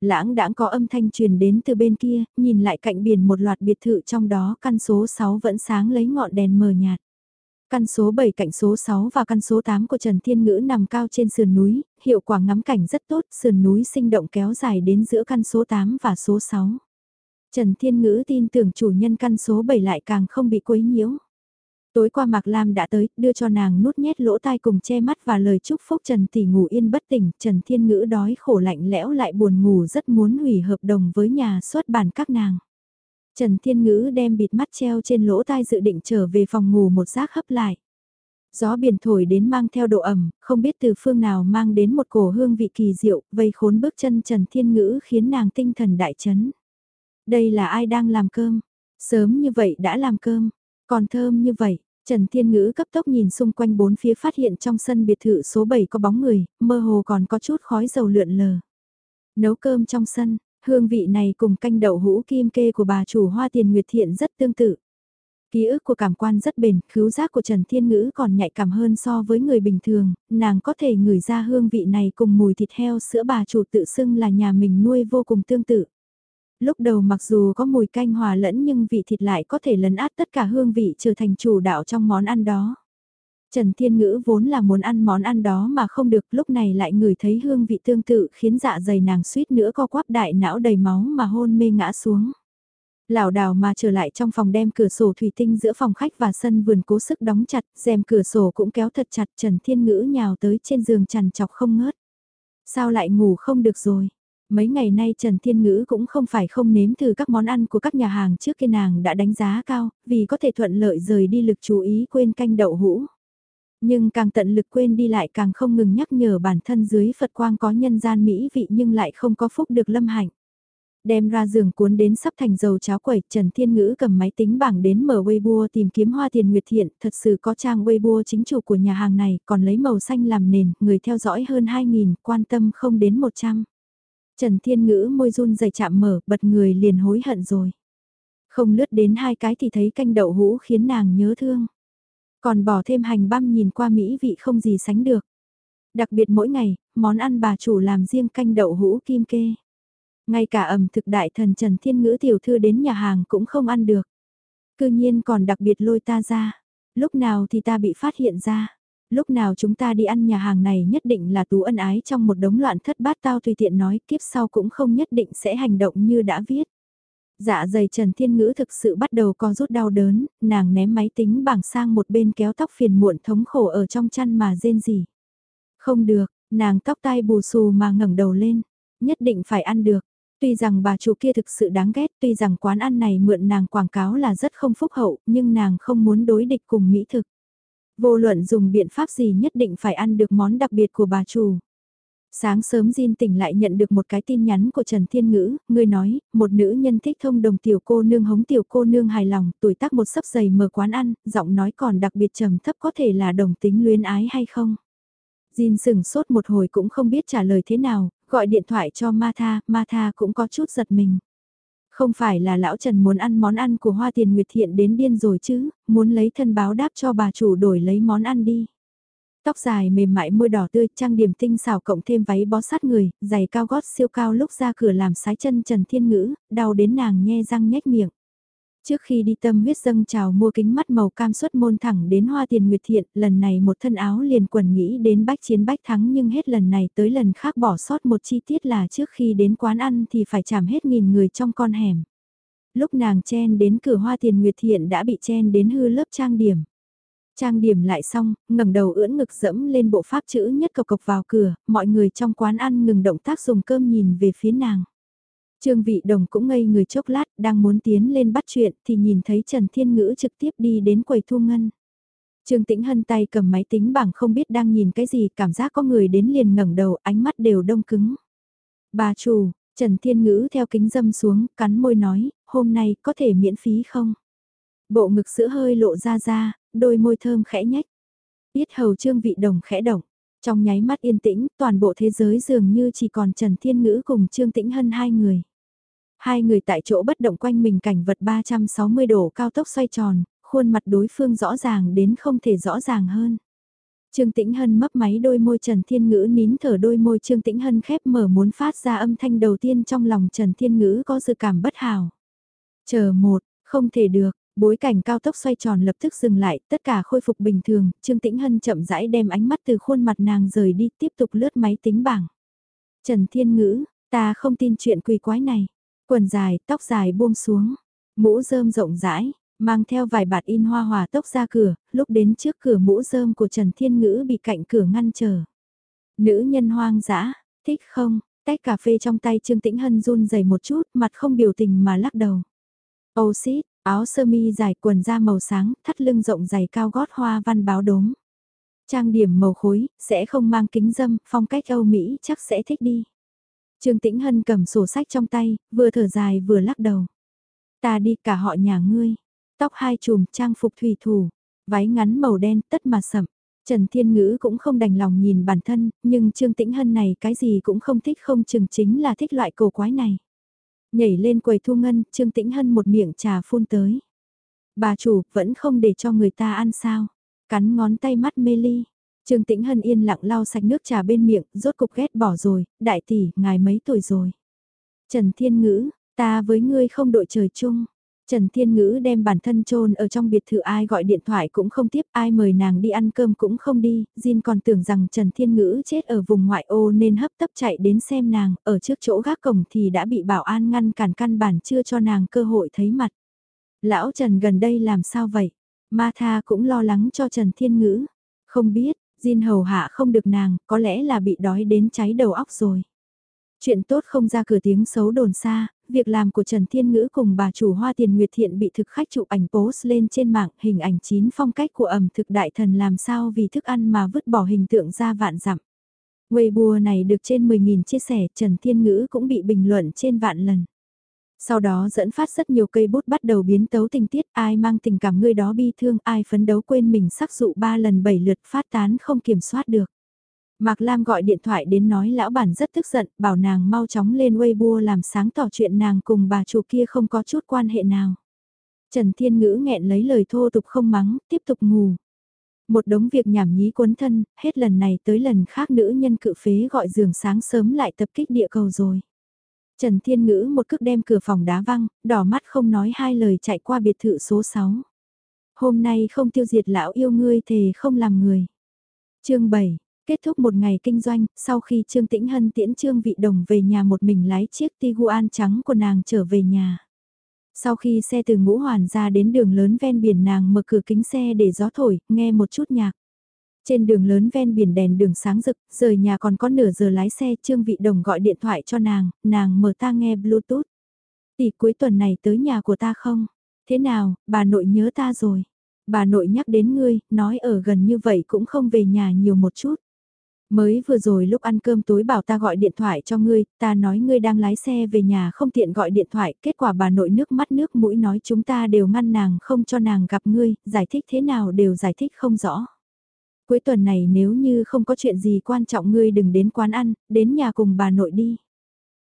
Lãng đãng có âm thanh truyền đến từ bên kia, nhìn lại cạnh biển một loạt biệt thự trong đó căn số 6 vẫn sáng lấy ngọn đèn mờ nhạt. Căn số 7 cạnh số 6 và căn số 8 của Trần Thiên Ngữ nằm cao trên sườn núi, hiệu quả ngắm cảnh rất tốt, sườn núi sinh động kéo dài đến giữa căn số 8 và số 6. Trần Thiên Ngữ tin tưởng chủ nhân căn số 7 lại càng không bị quấy nhiễu. Tối qua Mạc Lam đã tới, đưa cho nàng nút nhét lỗ tai cùng che mắt và lời chúc phúc Trần Tỷ ngủ yên bất tỉnh, Trần Thiên Ngữ đói khổ lạnh lẽo lại buồn ngủ rất muốn hủy hợp đồng với nhà xuất bản các nàng. Trần Thiên Ngữ đem bịt mắt treo trên lỗ tai dự định trở về phòng ngủ một giác hấp lại. Gió biển thổi đến mang theo độ ẩm, không biết từ phương nào mang đến một cổ hương vị kỳ diệu, vây khốn bước chân Trần Thiên Ngữ khiến nàng tinh thần đại chấn. Đây là ai đang làm cơm? Sớm như vậy đã làm cơm, còn thơm như vậy. Trần Thiên Ngữ cấp tốc nhìn xung quanh bốn phía phát hiện trong sân biệt thự số 7 có bóng người, mơ hồ còn có chút khói dầu lượn lờ. Nấu cơm trong sân, hương vị này cùng canh đậu hũ kim kê của bà chủ hoa tiền nguyệt thiện rất tương tự. Ký ức của cảm quan rất bền, khứu giác của Trần Thiên Ngữ còn nhạy cảm hơn so với người bình thường, nàng có thể ngửi ra hương vị này cùng mùi thịt heo sữa bà chủ tự xưng là nhà mình nuôi vô cùng tương tự. Lúc đầu mặc dù có mùi canh hòa lẫn nhưng vị thịt lại có thể lấn át tất cả hương vị trở thành chủ đạo trong món ăn đó. Trần Thiên Ngữ vốn là muốn ăn món ăn đó mà không được lúc này lại ngửi thấy hương vị tương tự khiến dạ dày nàng suýt nữa co quắp đại não đầy máu mà hôn mê ngã xuống lảo đảo mà trở lại trong phòng đem cửa sổ thủy tinh giữa phòng khách và sân vườn cố sức đóng chặt, rèm cửa sổ cũng kéo thật chặt Trần Thiên Ngữ nhào tới trên giường chằn chọc không ngớt. Sao lại ngủ không được rồi? Mấy ngày nay Trần Thiên Ngữ cũng không phải không nếm thử các món ăn của các nhà hàng trước kia nàng đã đánh giá cao, vì có thể thuận lợi rời đi lực chú ý quên canh đậu hũ. Nhưng càng tận lực quên đi lại càng không ngừng nhắc nhở bản thân dưới Phật quang có nhân gian mỹ vị nhưng lại không có phúc được lâm hạnh. Đem ra giường cuốn đến sắp thành dầu cháo quẩy, Trần Thiên Ngữ cầm máy tính bảng đến mở Weibo tìm kiếm hoa tiền nguyệt thiện, thật sự có trang Weibo chính chủ của nhà hàng này, còn lấy màu xanh làm nền, người theo dõi hơn 2.000, quan tâm không đến 100. Trần Thiên Ngữ môi run dày chạm mở, bật người liền hối hận rồi. Không lướt đến hai cái thì thấy canh đậu hũ khiến nàng nhớ thương. Còn bỏ thêm hành băm nhìn qua mỹ vị không gì sánh được. Đặc biệt mỗi ngày, món ăn bà chủ làm riêng canh đậu hũ kim kê. Ngay cả ẩm thực đại thần Trần Thiên Ngữ tiểu thư đến nhà hàng cũng không ăn được. Cư nhiên còn đặc biệt lôi ta ra. Lúc nào thì ta bị phát hiện ra. Lúc nào chúng ta đi ăn nhà hàng này nhất định là tú ân ái trong một đống loạn thất bát tao tùy tiện nói kiếp sau cũng không nhất định sẽ hành động như đã viết. Dạ dày Trần Thiên Ngữ thực sự bắt đầu co rút đau đớn, nàng ném máy tính bảng sang một bên kéo tóc phiền muộn thống khổ ở trong chăn mà rên gì. Không được, nàng tóc tai bù xù mà ngẩng đầu lên, nhất định phải ăn được. Tuy rằng bà chủ kia thực sự đáng ghét, tuy rằng quán ăn này mượn nàng quảng cáo là rất không phúc hậu, nhưng nàng không muốn đối địch cùng mỹ thực. Vô luận dùng biện pháp gì nhất định phải ăn được món đặc biệt của bà chủ. Sáng sớm Jin tỉnh lại nhận được một cái tin nhắn của Trần Thiên Ngữ, người nói, một nữ nhân thích thông đồng tiểu cô nương hống tiểu cô nương hài lòng, tuổi tác một sấp giày mở quán ăn, giọng nói còn đặc biệt trầm thấp có thể là đồng tính luyến ái hay không. Jin sửng sốt một hồi cũng không biết trả lời thế nào, gọi điện thoại cho Martha, Martha cũng có chút giật mình. Không phải là lão Trần muốn ăn món ăn của Hoa Tiền Nguyệt Thiện đến điên rồi chứ, muốn lấy thân báo đáp cho bà chủ đổi lấy món ăn đi. Tóc dài mềm mại môi đỏ tươi, trang điểm tinh xảo cộng thêm váy bó sát người, giày cao gót siêu cao lúc ra cửa làm sái chân Trần Thiên Ngữ, đau đến nàng nhe răng nhếch miệng. Trước khi đi tâm huyết dâng trào mua kính mắt màu cam xuất môn thẳng đến hoa tiền nguyệt thiện, lần này một thân áo liền quần nghĩ đến bách chiến bách thắng nhưng hết lần này tới lần khác bỏ sót một chi tiết là trước khi đến quán ăn thì phải chạm hết nghìn người trong con hẻm. Lúc nàng chen đến cửa hoa tiền nguyệt thiện đã bị chen đến hư lớp trang điểm. Trang điểm lại xong, ngẩng đầu ưỡn ngực dẫm lên bộ pháp chữ nhất cộc cộc vào cửa, mọi người trong quán ăn ngừng động tác dùng cơm nhìn về phía nàng. Trương Vị Đồng cũng ngây người chốc lát, đang muốn tiến lên bắt chuyện thì nhìn thấy Trần Thiên Ngữ trực tiếp đi đến quầy thu ngân. Trương Tĩnh Hân tay cầm máy tính bảng không biết đang nhìn cái gì, cảm giác có người đến liền ngẩng đầu, ánh mắt đều đông cứng. Bà chủ, Trần Thiên Ngữ theo kính dâm xuống, cắn môi nói, hôm nay có thể miễn phí không? Bộ ngực sữa hơi lộ ra ra, đôi môi thơm khẽ nhách. Biết hầu Trương Vị Đồng khẽ động. Trong nháy mắt yên tĩnh, toàn bộ thế giới dường như chỉ còn Trần Thiên Ngữ cùng Trương Tĩnh Hân hai người. Hai người tại chỗ bất động quanh mình cảnh vật 360 độ cao tốc xoay tròn, khuôn mặt đối phương rõ ràng đến không thể rõ ràng hơn. Trương Tĩnh Hân mấp máy đôi môi Trần Thiên Ngữ nín thở đôi môi Trương Tĩnh Hân khép mở muốn phát ra âm thanh đầu tiên trong lòng Trần Thiên Ngữ có dự cảm bất hảo. Chờ một, không thể được, bối cảnh cao tốc xoay tròn lập tức dừng lại, tất cả khôi phục bình thường, Trương Tĩnh Hân chậm rãi đem ánh mắt từ khuôn mặt nàng rời đi tiếp tục lướt máy tính bảng. Trần Thiên Ngữ, ta không tin chuyện quỷ quái này. Quần dài, tóc dài buông xuống, mũ rơm rộng rãi, mang theo vài bạt in hoa hòa tốc ra cửa, lúc đến trước cửa mũ rơm của Trần Thiên Ngữ bị cạnh cửa ngăn trở. Nữ nhân hoang dã, thích không? Tách cà phê trong tay Trương Tĩnh Hân run rẩy một chút, mặt không biểu tình mà lắc đầu. Âu xít, áo sơ mi dài quần da màu sáng, thắt lưng rộng dày cao gót hoa văn báo đốm. Trang điểm màu khối, sẽ không mang kính dâm, phong cách Âu Mỹ chắc sẽ thích đi. Trương Tĩnh Hân cầm sổ sách trong tay, vừa thở dài vừa lắc đầu. Ta đi cả họ nhà ngươi. Tóc hai chùm trang phục thủy thủ, váy ngắn màu đen tất mà sậm. Trần Thiên Ngữ cũng không đành lòng nhìn bản thân, nhưng Trương Tĩnh Hân này cái gì cũng không thích không chừng chính là thích loại cổ quái này. Nhảy lên quầy thu ngân, Trương Tĩnh Hân một miệng trà phun tới. Bà chủ vẫn không để cho người ta ăn sao. Cắn ngón tay mắt mê ly. Trương Tĩnh Hân yên lặng lau sạch nước trà bên miệng, rốt cục ghét bỏ rồi, đại tỷ, ngài mấy tuổi rồi. Trần Thiên Ngữ, ta với ngươi không đội trời chung. Trần Thiên Ngữ đem bản thân trôn ở trong biệt thự ai gọi điện thoại cũng không tiếp, ai mời nàng đi ăn cơm cũng không đi, Jin còn tưởng rằng Trần Thiên Ngữ chết ở vùng ngoại ô nên hấp tấp chạy đến xem nàng, ở trước chỗ gác cổng thì đã bị bảo an ngăn cản căn bản chưa cho nàng cơ hội thấy mặt. Lão Trần gần đây làm sao vậy? Ma Tha cũng lo lắng cho Trần Thiên Ngữ. Không biết, Jin hầu hạ không được nàng, có lẽ là bị đói đến cháy đầu óc rồi. Chuyện tốt không ra cửa tiếng xấu đồn xa, việc làm của Trần Thiên Ngữ cùng bà chủ Hoa Tiền Nguyệt Thiện bị thực khách chụp ảnh post lên trên mạng hình ảnh chín phong cách của ẩm thực đại thần làm sao vì thức ăn mà vứt bỏ hình tượng ra vạn dặm. Weibo này được trên 10.000 chia sẻ, Trần Thiên Ngữ cũng bị bình luận trên vạn lần. Sau đó dẫn phát rất nhiều cây bút bắt đầu biến tấu tình tiết, ai mang tình cảm người đó bi thương, ai phấn đấu quên mình sắc dụ ba lần bảy lượt phát tán không kiểm soát được. Mạc Lam gọi điện thoại đến nói lão bản rất tức giận, bảo nàng mau chóng lên Weibo làm sáng tỏ chuyện nàng cùng bà chủ kia không có chút quan hệ nào. Trần Thiên Ngữ nghẹn lấy lời thô tục không mắng, tiếp tục ngủ. Một đống việc nhảm nhí cuốn thân, hết lần này tới lần khác nữ nhân cự phế gọi giường sáng sớm lại tập kích địa cầu rồi. Trần Thiên Ngữ một cước đem cửa phòng đá văng, đỏ mắt không nói hai lời chạy qua biệt thự số 6. Hôm nay không tiêu diệt lão yêu ngươi thề không làm người. chương 7, kết thúc một ngày kinh doanh, sau khi Trương Tĩnh Hân tiễn Trương Vị Đồng về nhà một mình lái chiếc Tiguan trắng của nàng trở về nhà. Sau khi xe từ ngũ hoàn ra đến đường lớn ven biển nàng mở cửa kính xe để gió thổi, nghe một chút nhạc. Trên đường lớn ven biển đèn đường sáng rực, rời nhà còn có nửa giờ lái xe, Trương Vị Đồng gọi điện thoại cho nàng, nàng mở ta nghe Bluetooth. Tỷ cuối tuần này tới nhà của ta không? Thế nào, bà nội nhớ ta rồi. Bà nội nhắc đến ngươi, nói ở gần như vậy cũng không về nhà nhiều một chút. Mới vừa rồi lúc ăn cơm tối bảo ta gọi điện thoại cho ngươi, ta nói ngươi đang lái xe về nhà không tiện gọi điện thoại, kết quả bà nội nước mắt nước mũi nói chúng ta đều ngăn nàng không cho nàng gặp ngươi, giải thích thế nào đều giải thích không rõ. Cuối tuần này nếu như không có chuyện gì quan trọng ngươi đừng đến quán ăn, đến nhà cùng bà nội đi.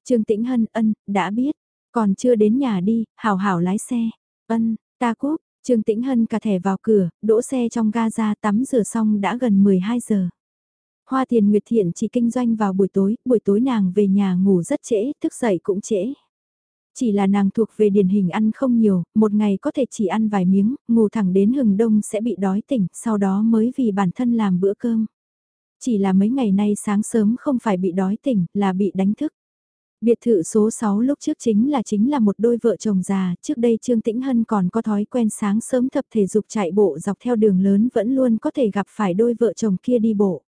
Trương Tĩnh Hân ân, đã biết, còn chưa đến nhà đi, hảo hảo lái xe. Ân, ta cúp, Trương Tĩnh Hân cả thẻ vào cửa, đỗ xe trong ga ra tắm rửa xong đã gần 12 giờ. Hoa Tiền Nguyệt Thiện chỉ kinh doanh vào buổi tối, buổi tối nàng về nhà ngủ rất trễ, thức dậy cũng trễ. Chỉ là nàng thuộc về điển hình ăn không nhiều, một ngày có thể chỉ ăn vài miếng, ngủ thẳng đến hừng đông sẽ bị đói tỉnh, sau đó mới vì bản thân làm bữa cơm. Chỉ là mấy ngày nay sáng sớm không phải bị đói tỉnh, là bị đánh thức. Biệt thự số 6 lúc trước chính là chính là một đôi vợ chồng già, trước đây Trương Tĩnh Hân còn có thói quen sáng sớm tập thể dục chạy bộ dọc theo đường lớn vẫn luôn có thể gặp phải đôi vợ chồng kia đi bộ.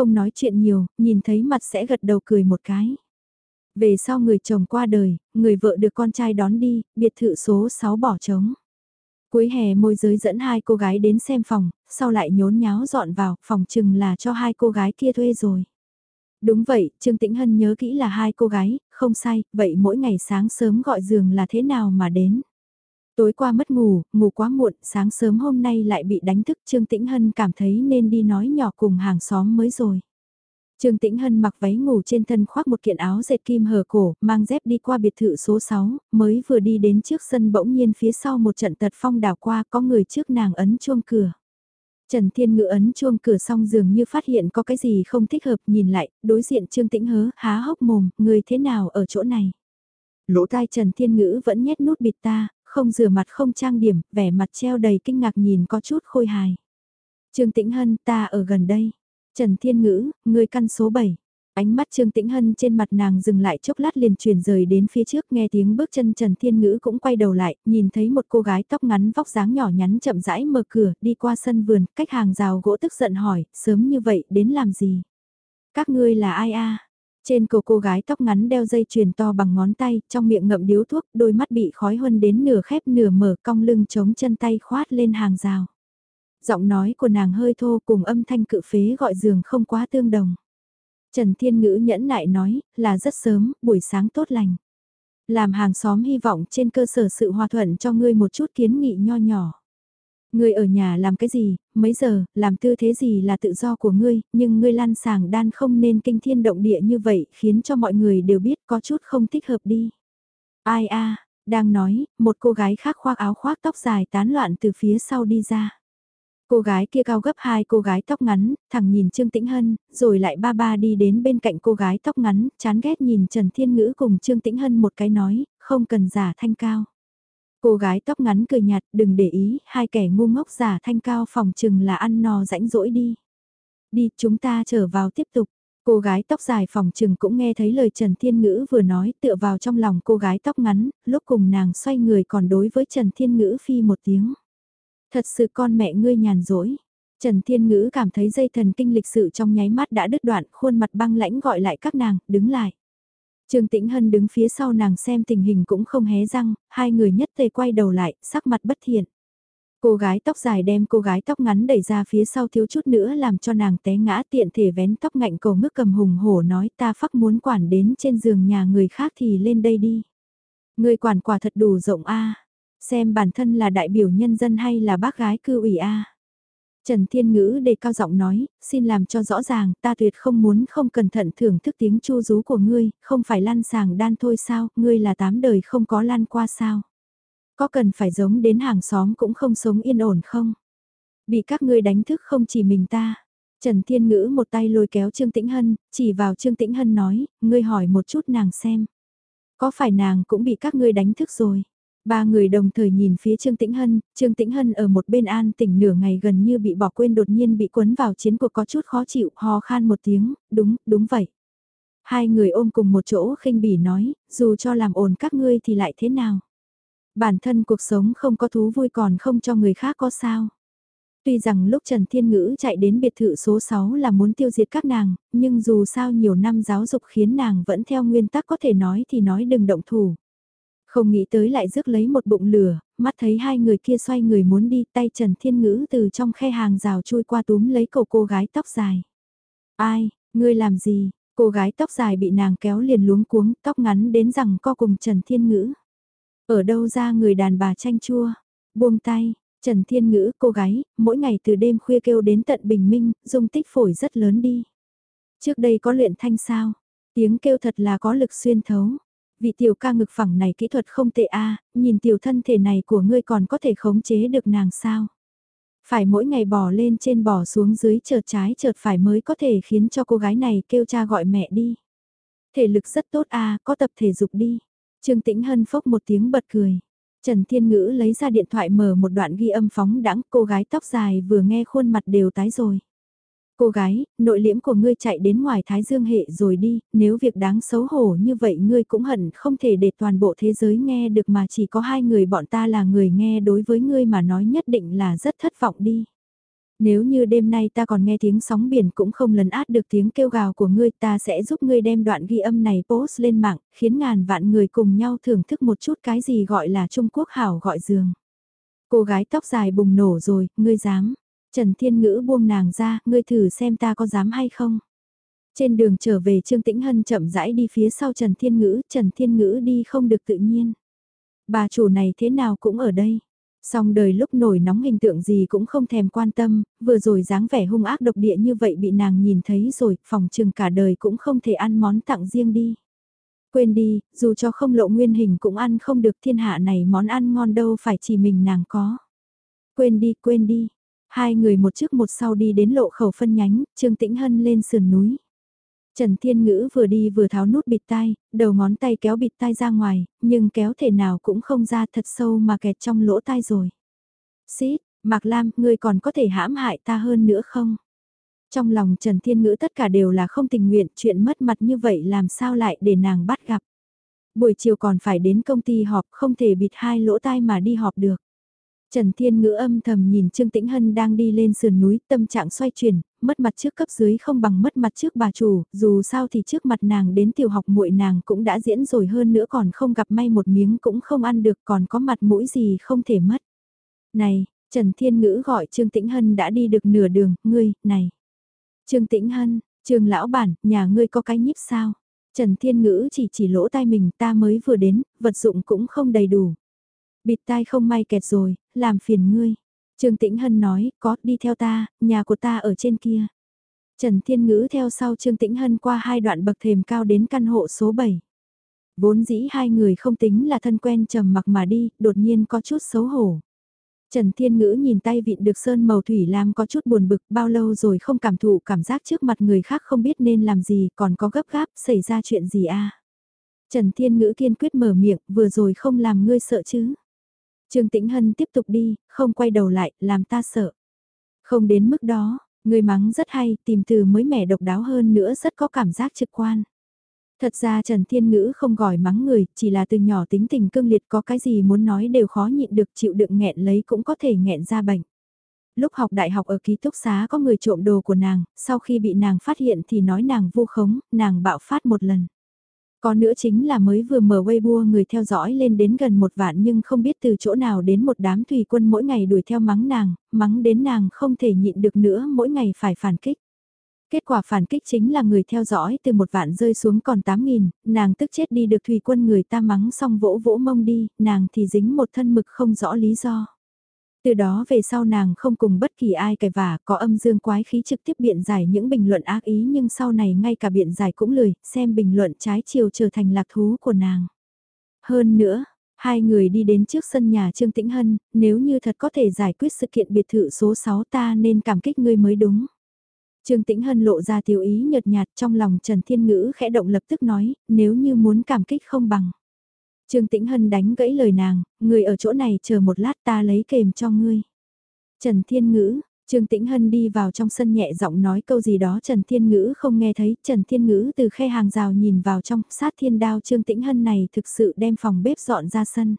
Không nói chuyện nhiều, nhìn thấy mặt sẽ gật đầu cười một cái. Về sau người chồng qua đời, người vợ được con trai đón đi, biệt thự số 6 bỏ trống. Cuối hè môi giới dẫn hai cô gái đến xem phòng, sau lại nhốn nháo dọn vào, phòng chừng là cho hai cô gái kia thuê rồi. Đúng vậy, Trương Tĩnh Hân nhớ kỹ là hai cô gái, không sai, vậy mỗi ngày sáng sớm gọi giường là thế nào mà đến. Tối qua mất ngủ, ngủ quá muộn, sáng sớm hôm nay lại bị đánh thức Trương Tĩnh Hân cảm thấy nên đi nói nhỏ cùng hàng xóm mới rồi. Trương Tĩnh Hân mặc váy ngủ trên thân khoác một kiện áo dệt kim hở cổ, mang dép đi qua biệt thự số 6, mới vừa đi đến trước sân bỗng nhiên phía sau một trận tật phong đảo qua có người trước nàng ấn chuông cửa. Trần Thiên Ngữ ấn chuông cửa xong dường như phát hiện có cái gì không thích hợp nhìn lại, đối diện Trương Tĩnh hớ, há hốc mồm, người thế nào ở chỗ này. Lỗ tai Trần Thiên Ngữ vẫn nhét nút bịt ta, không rửa mặt không trang điểm, vẻ mặt treo đầy kinh ngạc nhìn có chút khôi hài. Trương Tĩnh Hân ta ở gần đây. Trần Thiên Ngữ, người căn số 7. Ánh mắt Trương Tĩnh Hân trên mặt nàng dừng lại chốc lát liền chuyển rời đến phía trước nghe tiếng bước chân Trần Thiên Ngữ cũng quay đầu lại, nhìn thấy một cô gái tóc ngắn vóc dáng nhỏ nhắn chậm rãi mở cửa đi qua sân vườn, cách hàng rào gỗ tức giận hỏi, sớm như vậy đến làm gì? Các ngươi là ai a? Trên cổ cô gái tóc ngắn đeo dây chuyền to bằng ngón tay, trong miệng ngậm điếu thuốc, đôi mắt bị khói huân đến nửa khép nửa mở cong lưng chống chân tay khoát lên hàng rào. Giọng nói của nàng hơi thô cùng âm thanh cự phế gọi giường không quá tương đồng. Trần Thiên Ngữ nhẫn nại nói, là rất sớm, buổi sáng tốt lành. Làm hàng xóm hy vọng trên cơ sở sự hòa thuận cho ngươi một chút kiến nghị nho nhỏ. Ngươi ở nhà làm cái gì, mấy giờ, làm tư thế gì là tự do của ngươi, nhưng ngươi lan sàng đan không nên kinh thiên động địa như vậy khiến cho mọi người đều biết có chút không thích hợp đi. Ai a đang nói, một cô gái khác khoác áo khoác tóc dài tán loạn từ phía sau đi ra. Cô gái kia cao gấp hai cô gái tóc ngắn, thẳng nhìn Trương Tĩnh Hân, rồi lại ba ba đi đến bên cạnh cô gái tóc ngắn, chán ghét nhìn Trần Thiên Ngữ cùng Trương Tĩnh Hân một cái nói, không cần giả thanh cao. Cô gái tóc ngắn cười nhạt, đừng để ý, hai kẻ ngu ngốc giả thanh cao phòng chừng là ăn no rãnh rỗi đi. Đi, chúng ta trở vào tiếp tục. Cô gái tóc dài phòng trừng cũng nghe thấy lời Trần Thiên Ngữ vừa nói tựa vào trong lòng cô gái tóc ngắn, lúc cùng nàng xoay người còn đối với Trần Thiên Ngữ phi một tiếng. Thật sự con mẹ ngươi nhàn rỗi. Trần Thiên Ngữ cảm thấy dây thần kinh lịch sự trong nháy mắt đã đứt đoạn, khuôn mặt băng lãnh gọi lại các nàng, đứng lại. Trương Tĩnh Hân đứng phía sau nàng xem tình hình cũng không hé răng, hai người nhất tề quay đầu lại, sắc mặt bất thiện. Cô gái tóc dài đem cô gái tóc ngắn đẩy ra phía sau thiếu chút nữa làm cho nàng té ngã tiện thể vén tóc ngạnh cầu ngước cầm hùng hổ nói ta phắc muốn quản đến trên giường nhà người khác thì lên đây đi. Người quản quả thật đủ rộng a Xem bản thân là đại biểu nhân dân hay là bác gái cư ủy A. Trần Thiên Ngữ đề cao giọng nói, xin làm cho rõ ràng, ta tuyệt không muốn không cẩn thận thưởng thức tiếng chu rú của ngươi, không phải lan sàng đan thôi sao, ngươi là tám đời không có lan qua sao. Có cần phải giống đến hàng xóm cũng không sống yên ổn không? Bị các ngươi đánh thức không chỉ mình ta. Trần Thiên Ngữ một tay lôi kéo Trương Tĩnh Hân, chỉ vào Trương Tĩnh Hân nói, ngươi hỏi một chút nàng xem. Có phải nàng cũng bị các ngươi đánh thức rồi? Ba người đồng thời nhìn phía Trương Tĩnh Hân, Trương Tĩnh Hân ở một bên an tỉnh nửa ngày gần như bị bỏ quên đột nhiên bị cuốn vào chiến cuộc có chút khó chịu, hò khan một tiếng, đúng, đúng vậy. Hai người ôm cùng một chỗ khinh bỉ nói, dù cho làm ồn các ngươi thì lại thế nào. Bản thân cuộc sống không có thú vui còn không cho người khác có sao. Tuy rằng lúc Trần Thiên Ngữ chạy đến biệt thự số 6 là muốn tiêu diệt các nàng, nhưng dù sao nhiều năm giáo dục khiến nàng vẫn theo nguyên tắc có thể nói thì nói đừng động thủ. Không nghĩ tới lại rước lấy một bụng lửa, mắt thấy hai người kia xoay người muốn đi tay Trần Thiên Ngữ từ trong khe hàng rào chui qua túm lấy cổ cô gái tóc dài. Ai, ngươi làm gì? Cô gái tóc dài bị nàng kéo liền luống cuống, tóc ngắn đến rằng co cùng Trần Thiên Ngữ. Ở đâu ra người đàn bà chanh chua? Buông tay, Trần Thiên Ngữ, cô gái, mỗi ngày từ đêm khuya kêu đến tận bình minh, dung tích phổi rất lớn đi. Trước đây có luyện thanh sao? Tiếng kêu thật là có lực xuyên thấu. Vị tiểu ca ngực phẳng này kỹ thuật không tệ a, nhìn tiểu thân thể này của ngươi còn có thể khống chế được nàng sao? Phải mỗi ngày bỏ lên trên bỏ xuống dưới chợt trái chợt phải mới có thể khiến cho cô gái này kêu cha gọi mẹ đi. Thể lực rất tốt a, có tập thể dục đi. Trương Tĩnh Hân phốc một tiếng bật cười. Trần Thiên Ngữ lấy ra điện thoại mở một đoạn ghi âm phóng đãng, cô gái tóc dài vừa nghe khuôn mặt đều tái rồi. Cô gái, nội liễm của ngươi chạy đến ngoài Thái Dương hệ rồi đi, nếu việc đáng xấu hổ như vậy ngươi cũng hận không thể để toàn bộ thế giới nghe được mà chỉ có hai người bọn ta là người nghe đối với ngươi mà nói nhất định là rất thất vọng đi. Nếu như đêm nay ta còn nghe tiếng sóng biển cũng không lấn át được tiếng kêu gào của ngươi ta sẽ giúp ngươi đem đoạn ghi âm này post lên mạng, khiến ngàn vạn người cùng nhau thưởng thức một chút cái gì gọi là Trung Quốc hảo gọi giường. Cô gái tóc dài bùng nổ rồi, ngươi dám. Trần Thiên Ngữ buông nàng ra, ngươi thử xem ta có dám hay không. Trên đường trở về Trương Tĩnh Hân chậm rãi đi phía sau Trần Thiên Ngữ, Trần Thiên Ngữ đi không được tự nhiên. Bà chủ này thế nào cũng ở đây. Song đời lúc nổi nóng hình tượng gì cũng không thèm quan tâm, vừa rồi dáng vẻ hung ác độc địa như vậy bị nàng nhìn thấy rồi, phòng trừng cả đời cũng không thể ăn món tặng riêng đi. Quên đi, dù cho không lộ nguyên hình cũng ăn không được thiên hạ này món ăn ngon đâu phải chỉ mình nàng có. Quên đi, quên đi. Hai người một trước một sau đi đến lộ khẩu phân nhánh, Trương Tĩnh Hân lên sườn núi. Trần Thiên Ngữ vừa đi vừa tháo nút bịt tai, đầu ngón tay kéo bịt tai ra ngoài, nhưng kéo thể nào cũng không ra thật sâu mà kẹt trong lỗ tai rồi. Xít, Mạc Lam, ngươi còn có thể hãm hại ta hơn nữa không? Trong lòng Trần Thiên Ngữ tất cả đều là không tình nguyện, chuyện mất mặt như vậy làm sao lại để nàng bắt gặp. Buổi chiều còn phải đến công ty họp, không thể bịt hai lỗ tai mà đi họp được. Trần Thiên Ngữ âm thầm nhìn Trương Tĩnh Hân đang đi lên sườn núi, tâm trạng xoay chuyển, mất mặt trước cấp dưới không bằng mất mặt trước bà chủ, dù sao thì trước mặt nàng đến tiểu học muội nàng cũng đã diễn rồi hơn nữa còn không gặp may một miếng cũng không ăn được còn có mặt mũi gì không thể mất. Này, Trần Thiên Ngữ gọi Trương Tĩnh Hân đã đi được nửa đường, ngươi, này. Trương Tĩnh Hân, Trương Lão Bản, nhà ngươi có cái nhíp sao? Trần Thiên Ngữ chỉ chỉ lỗ tai mình ta mới vừa đến, vật dụng cũng không đầy đủ. Bịt tai không may kẹt rồi, làm phiền ngươi. Trương Tĩnh Hân nói, có, đi theo ta, nhà của ta ở trên kia. Trần Thiên Ngữ theo sau Trương Tĩnh Hân qua hai đoạn bậc thềm cao đến căn hộ số 7. Vốn dĩ hai người không tính là thân quen trầm mặc mà đi, đột nhiên có chút xấu hổ. Trần Thiên Ngữ nhìn tay vịn được sơn màu thủy lam có chút buồn bực bao lâu rồi không cảm thụ cảm giác trước mặt người khác không biết nên làm gì còn có gấp gáp xảy ra chuyện gì a Trần Thiên Ngữ kiên quyết mở miệng vừa rồi không làm ngươi sợ chứ. Trương Tĩnh Hân tiếp tục đi, không quay đầu lại, làm ta sợ. Không đến mức đó, người mắng rất hay, tìm từ mới mẻ độc đáo hơn nữa rất có cảm giác trực quan. Thật ra Trần Thiên Ngữ không gỏi mắng người, chỉ là từ nhỏ tính tình cương liệt có cái gì muốn nói đều khó nhịn được chịu đựng nghẹn lấy cũng có thể nghẹn ra bệnh. Lúc học đại học ở ký túc xá có người trộm đồ của nàng, sau khi bị nàng phát hiện thì nói nàng vu khống, nàng bạo phát một lần. Có nữa chính là mới vừa mở Weibo người theo dõi lên đến gần một vạn nhưng không biết từ chỗ nào đến một đám thủy quân mỗi ngày đuổi theo mắng nàng, mắng đến nàng không thể nhịn được nữa mỗi ngày phải phản kích. Kết quả phản kích chính là người theo dõi từ một vạn rơi xuống còn 8.000, nàng tức chết đi được thủy quân người ta mắng xong vỗ vỗ mông đi, nàng thì dính một thân mực không rõ lý do. Từ đó về sau nàng không cùng bất kỳ ai cài vả, có âm dương quái khí trực tiếp biện giải những bình luận ác ý nhưng sau này ngay cả biện giải cũng lười, xem bình luận trái chiều trở thành lạc thú của nàng. Hơn nữa, hai người đi đến trước sân nhà Trương Tĩnh Hân, nếu như thật có thể giải quyết sự kiện biệt thự số 6 ta nên cảm kích ngươi mới đúng. Trương Tĩnh Hân lộ ra tiểu ý nhợt nhạt trong lòng Trần Thiên Ngữ khẽ động lập tức nói, nếu như muốn cảm kích không bằng. Trương Tĩnh Hân đánh gãy lời nàng, người ở chỗ này chờ một lát ta lấy kềm cho ngươi. Trần Thiên Ngữ, Trương Tĩnh Hân đi vào trong sân nhẹ giọng nói câu gì đó Trần Thiên Ngữ không nghe thấy, Trần Thiên Ngữ từ khe hàng rào nhìn vào trong, sát thiên đao Trương Tĩnh Hân này thực sự đem phòng bếp dọn ra sân.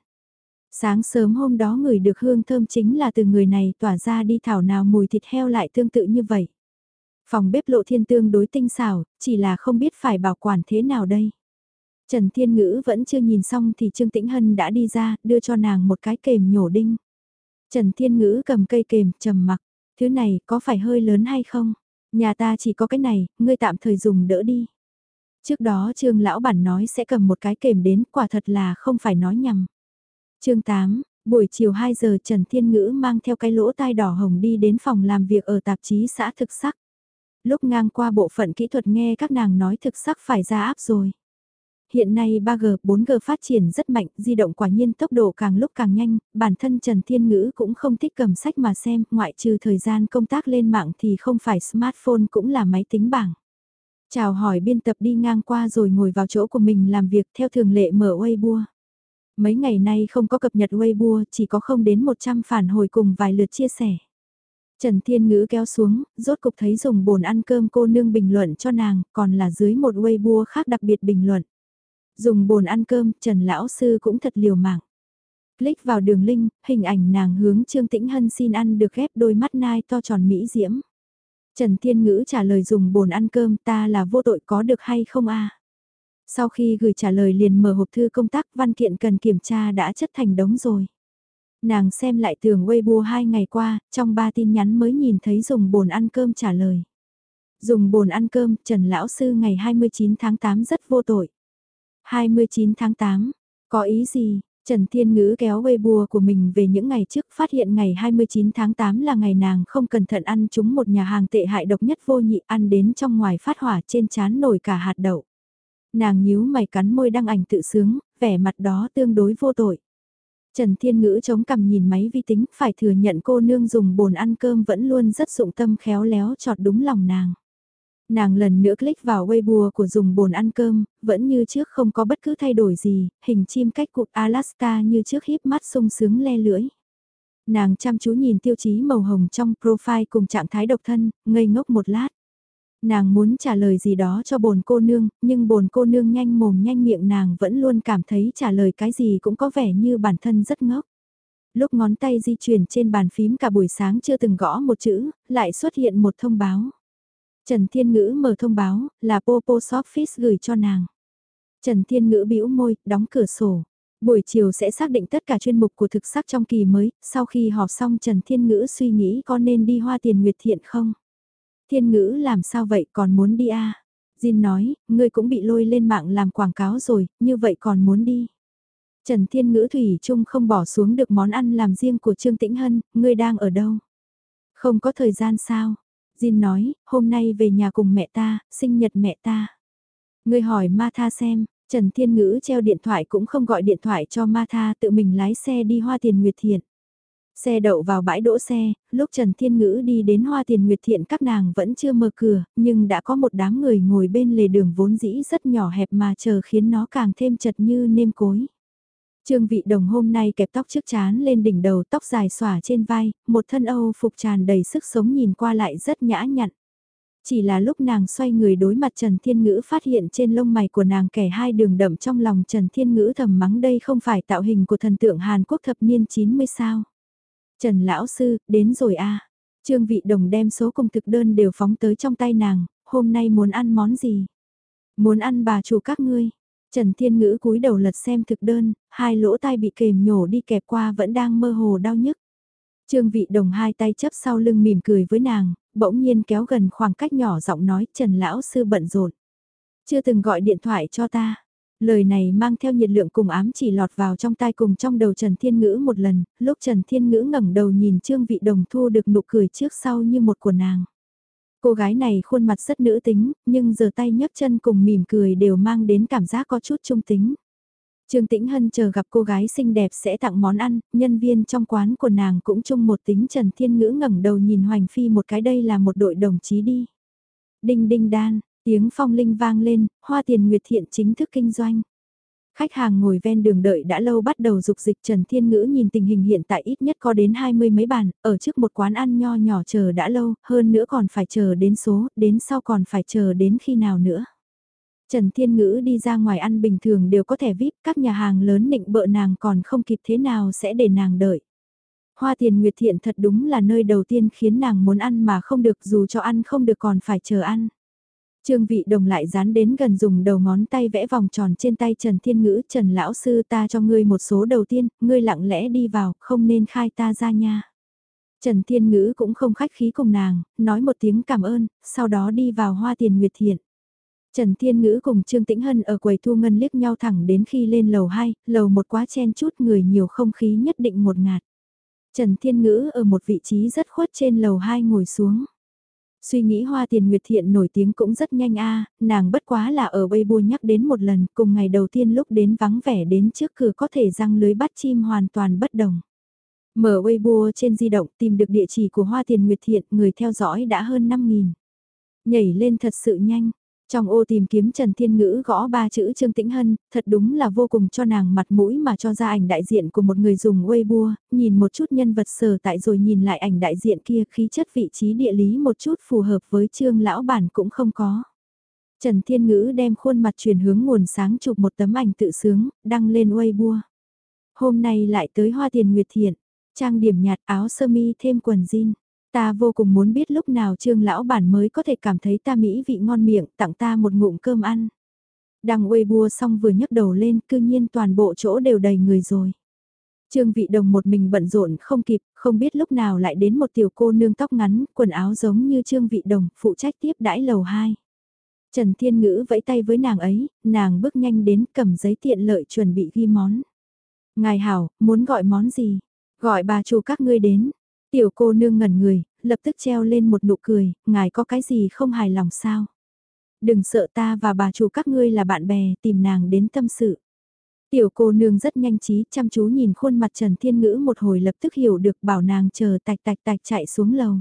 Sáng sớm hôm đó người được hương thơm chính là từ người này tỏa ra đi thảo nào mùi thịt heo lại tương tự như vậy. Phòng bếp lộ thiên tương đối tinh xảo, chỉ là không biết phải bảo quản thế nào đây. Trần Thiên Ngữ vẫn chưa nhìn xong thì Trương Tĩnh Hân đã đi ra, đưa cho nàng một cái kềm nhổ đinh. Trần Thiên Ngữ cầm cây kềm, trầm mặc, thứ này có phải hơi lớn hay không? Nhà ta chỉ có cái này, ngươi tạm thời dùng đỡ đi. Trước đó Trương Lão Bản nói sẽ cầm một cái kềm đến, quả thật là không phải nói nhầm. chương 8, buổi chiều 2 giờ Trần Thiên Ngữ mang theo cái lỗ tai đỏ hồng đi đến phòng làm việc ở tạp chí xã thực sắc. Lúc ngang qua bộ phận kỹ thuật nghe các nàng nói thực sắc phải ra áp rồi. Hiện nay 3G, 4G phát triển rất mạnh, di động quả nhiên tốc độ càng lúc càng nhanh, bản thân Trần Thiên Ngữ cũng không thích cầm sách mà xem, ngoại trừ thời gian công tác lên mạng thì không phải smartphone cũng là máy tính bảng. Chào hỏi biên tập đi ngang qua rồi ngồi vào chỗ của mình làm việc theo thường lệ mở Weibo. Mấy ngày nay không có cập nhật Weibo, chỉ có không đến 100 phản hồi cùng vài lượt chia sẻ. Trần Thiên Ngữ kéo xuống, rốt cục thấy dùng bồn ăn cơm cô nương bình luận cho nàng, còn là dưới một Weibo khác đặc biệt bình luận. Dùng bồn ăn cơm, Trần Lão Sư cũng thật liều mạng. Click vào đường link, hình ảnh nàng hướng Trương Tĩnh Hân xin ăn được ghép đôi mắt nai to tròn mỹ diễm. Trần Thiên Ngữ trả lời dùng bồn ăn cơm ta là vô tội có được hay không a Sau khi gửi trả lời liền mở hộp thư công tác văn kiện cần kiểm tra đã chất thành đống rồi. Nàng xem lại tường Weibo hai ngày qua, trong ba tin nhắn mới nhìn thấy dùng bồn ăn cơm trả lời. Dùng bồn ăn cơm, Trần Lão Sư ngày 29 tháng 8 rất vô tội. 29 tháng 8, có ý gì? Trần Thiên Ngữ kéo Weibo của mình về những ngày trước phát hiện ngày 29 tháng 8 là ngày nàng không cẩn thận ăn chúng một nhà hàng tệ hại độc nhất vô nhị ăn đến trong ngoài phát hỏa trên chán nổi cả hạt đậu. Nàng nhíu mày cắn môi đăng ảnh tự sướng, vẻ mặt đó tương đối vô tội. Trần Thiên Ngữ chống cằm nhìn máy vi tính phải thừa nhận cô nương dùng bồn ăn cơm vẫn luôn rất dụng tâm khéo léo chọt đúng lòng nàng. Nàng lần nữa click vào Weibo của dùng bồn ăn cơm, vẫn như trước không có bất cứ thay đổi gì, hình chim cách cụt Alaska như trước híp mắt sung sướng le lưỡi. Nàng chăm chú nhìn tiêu chí màu hồng trong profile cùng trạng thái độc thân, ngây ngốc một lát. Nàng muốn trả lời gì đó cho bồn cô nương, nhưng bồn cô nương nhanh mồm nhanh miệng nàng vẫn luôn cảm thấy trả lời cái gì cũng có vẻ như bản thân rất ngốc. Lúc ngón tay di chuyển trên bàn phím cả buổi sáng chưa từng gõ một chữ, lại xuất hiện một thông báo. Trần Thiên Ngữ mở thông báo, là Popo Sophis gửi cho nàng. Trần Thiên Ngữ bĩu môi, đóng cửa sổ. Buổi chiều sẽ xác định tất cả chuyên mục của thực sắc trong kỳ mới, sau khi họp xong Trần Thiên Ngữ suy nghĩ có nên đi hoa tiền nguyệt thiện không? Thiên Ngữ làm sao vậy còn muốn đi à? Jin nói, ngươi cũng bị lôi lên mạng làm quảng cáo rồi, như vậy còn muốn đi. Trần Thiên Ngữ Thủy Trung không bỏ xuống được món ăn làm riêng của Trương Tĩnh Hân, ngươi đang ở đâu? Không có thời gian sao? Jin nói, hôm nay về nhà cùng mẹ ta, sinh nhật mẹ ta. Người hỏi Ma Tha xem, Trần Thiên Ngữ treo điện thoại cũng không gọi điện thoại cho Ma Tha tự mình lái xe đi Hoa Tiền Nguyệt Thiện. Xe đậu vào bãi đỗ xe, lúc Trần Thiên Ngữ đi đến Hoa Tiền Nguyệt Thiện các nàng vẫn chưa mở cửa, nhưng đã có một đám người ngồi bên lề đường vốn dĩ rất nhỏ hẹp mà chờ khiến nó càng thêm chật như nêm cối. Trương vị đồng hôm nay kẹp tóc trước chán lên đỉnh đầu tóc dài xỏa trên vai, một thân Âu phục tràn đầy sức sống nhìn qua lại rất nhã nhặn. Chỉ là lúc nàng xoay người đối mặt Trần Thiên Ngữ phát hiện trên lông mày của nàng kẻ hai đường đậm trong lòng Trần Thiên Ngữ thầm mắng đây không phải tạo hình của thần tượng Hàn Quốc thập niên 90 sao. Trần Lão Sư, đến rồi a Trương vị đồng đem số công thực đơn đều phóng tới trong tay nàng, hôm nay muốn ăn món gì? Muốn ăn bà chủ các ngươi. Trần Thiên Ngữ cúi đầu lật xem thực đơn, hai lỗ tai bị kềm nhổ đi kẹp qua vẫn đang mơ hồ đau nhức. Trương vị đồng hai tay chấp sau lưng mỉm cười với nàng, bỗng nhiên kéo gần khoảng cách nhỏ giọng nói Trần Lão Sư bận rộn. Chưa từng gọi điện thoại cho ta. Lời này mang theo nhiệt lượng cùng ám chỉ lọt vào trong tai cùng trong đầu Trần Thiên Ngữ một lần, lúc Trần Thiên Ngữ ngẩng đầu nhìn Trương Vị Đồng thu được nụ cười trước sau như một của nàng. Cô gái này khuôn mặt rất nữ tính, nhưng giờ tay nhấc chân cùng mỉm cười đều mang đến cảm giác có chút trung tính. Trương Tĩnh Hân chờ gặp cô gái xinh đẹp sẽ tặng món ăn, nhân viên trong quán của nàng cũng chung một tính Trần Thiên Ngữ ngẩng đầu nhìn Hoành Phi một cái đây là một đội đồng chí đi. Đinh đinh đan, tiếng phong linh vang lên, hoa tiền nguyệt thiện chính thức kinh doanh. Khách hàng ngồi ven đường đợi đã lâu bắt đầu dục dịch Trần Thiên Ngữ nhìn tình hình hiện tại ít nhất có đến hai mươi mấy bàn, ở trước một quán ăn nho nhỏ chờ đã lâu, hơn nữa còn phải chờ đến số, đến sau còn phải chờ đến khi nào nữa. Trần Thiên Ngữ đi ra ngoài ăn bình thường đều có thể VIP, các nhà hàng lớn nịnh bợ nàng còn không kịp thế nào sẽ để nàng đợi. Hoa tiền nguyệt thiện thật đúng là nơi đầu tiên khiến nàng muốn ăn mà không được dù cho ăn không được còn phải chờ ăn. Trương vị đồng lại dán đến gần dùng đầu ngón tay vẽ vòng tròn trên tay Trần Thiên Ngữ, Trần Lão Sư ta cho ngươi một số đầu tiên, ngươi lặng lẽ đi vào, không nên khai ta ra nha. Trần Thiên Ngữ cũng không khách khí cùng nàng, nói một tiếng cảm ơn, sau đó đi vào hoa tiền nguyệt thiện. Trần Thiên Ngữ cùng Trương Tĩnh Hân ở quầy thu ngân liếc nhau thẳng đến khi lên lầu 2, lầu một quá chen chút người nhiều không khí nhất định một ngạt. Trần Thiên Ngữ ở một vị trí rất khuất trên lầu 2 ngồi xuống. Suy nghĩ hoa tiền nguyệt thiện nổi tiếng cũng rất nhanh a nàng bất quá là ở Weibo nhắc đến một lần cùng ngày đầu tiên lúc đến vắng vẻ đến trước cửa có thể răng lưới bắt chim hoàn toàn bất đồng. Mở Weibo trên di động tìm được địa chỉ của hoa tiền nguyệt thiện người theo dõi đã hơn 5.000. Nhảy lên thật sự nhanh, trong ô tìm kiếm Trần Thiên Ngữ gõ ba chữ Trương Tĩnh Hân, thật đúng là vô cùng cho nàng mặt mũi mà cho ra ảnh đại diện của một người dùng Weibo, nhìn một chút nhân vật sở tại rồi nhìn lại ảnh đại diện kia khí chất vị trí địa lý một chút phù hợp với Trương Lão Bản cũng không có. Trần Thiên Ngữ đem khuôn mặt chuyển hướng nguồn sáng chụp một tấm ảnh tự sướng, đăng lên Weibo. Hôm nay lại tới Hoa Tiền Nguyệt Thiện, trang điểm nhạt áo sơ mi thêm quần jean. Ta vô cùng muốn biết lúc nào trương lão bản mới có thể cảm thấy ta mỹ vị ngon miệng tặng ta một ngụm cơm ăn. Đăng uê bua xong vừa nhấc đầu lên cư nhiên toàn bộ chỗ đều đầy người rồi. Trương vị đồng một mình bận rộn không kịp, không biết lúc nào lại đến một tiểu cô nương tóc ngắn, quần áo giống như trương vị đồng, phụ trách tiếp đãi lầu 2. Trần Thiên Ngữ vẫy tay với nàng ấy, nàng bước nhanh đến cầm giấy tiện lợi chuẩn bị ghi món. Ngài hảo, muốn gọi món gì? Gọi bà chủ các ngươi đến. Tiểu cô nương ngẩn người, lập tức treo lên một nụ cười, ngài có cái gì không hài lòng sao? Đừng sợ ta và bà chủ các ngươi là bạn bè, tìm nàng đến tâm sự. Tiểu cô nương rất nhanh trí, chăm chú nhìn khuôn mặt Trần Thiên Ngữ một hồi lập tức hiểu được bảo nàng chờ tạch tạch tạch chạy xuống lầu.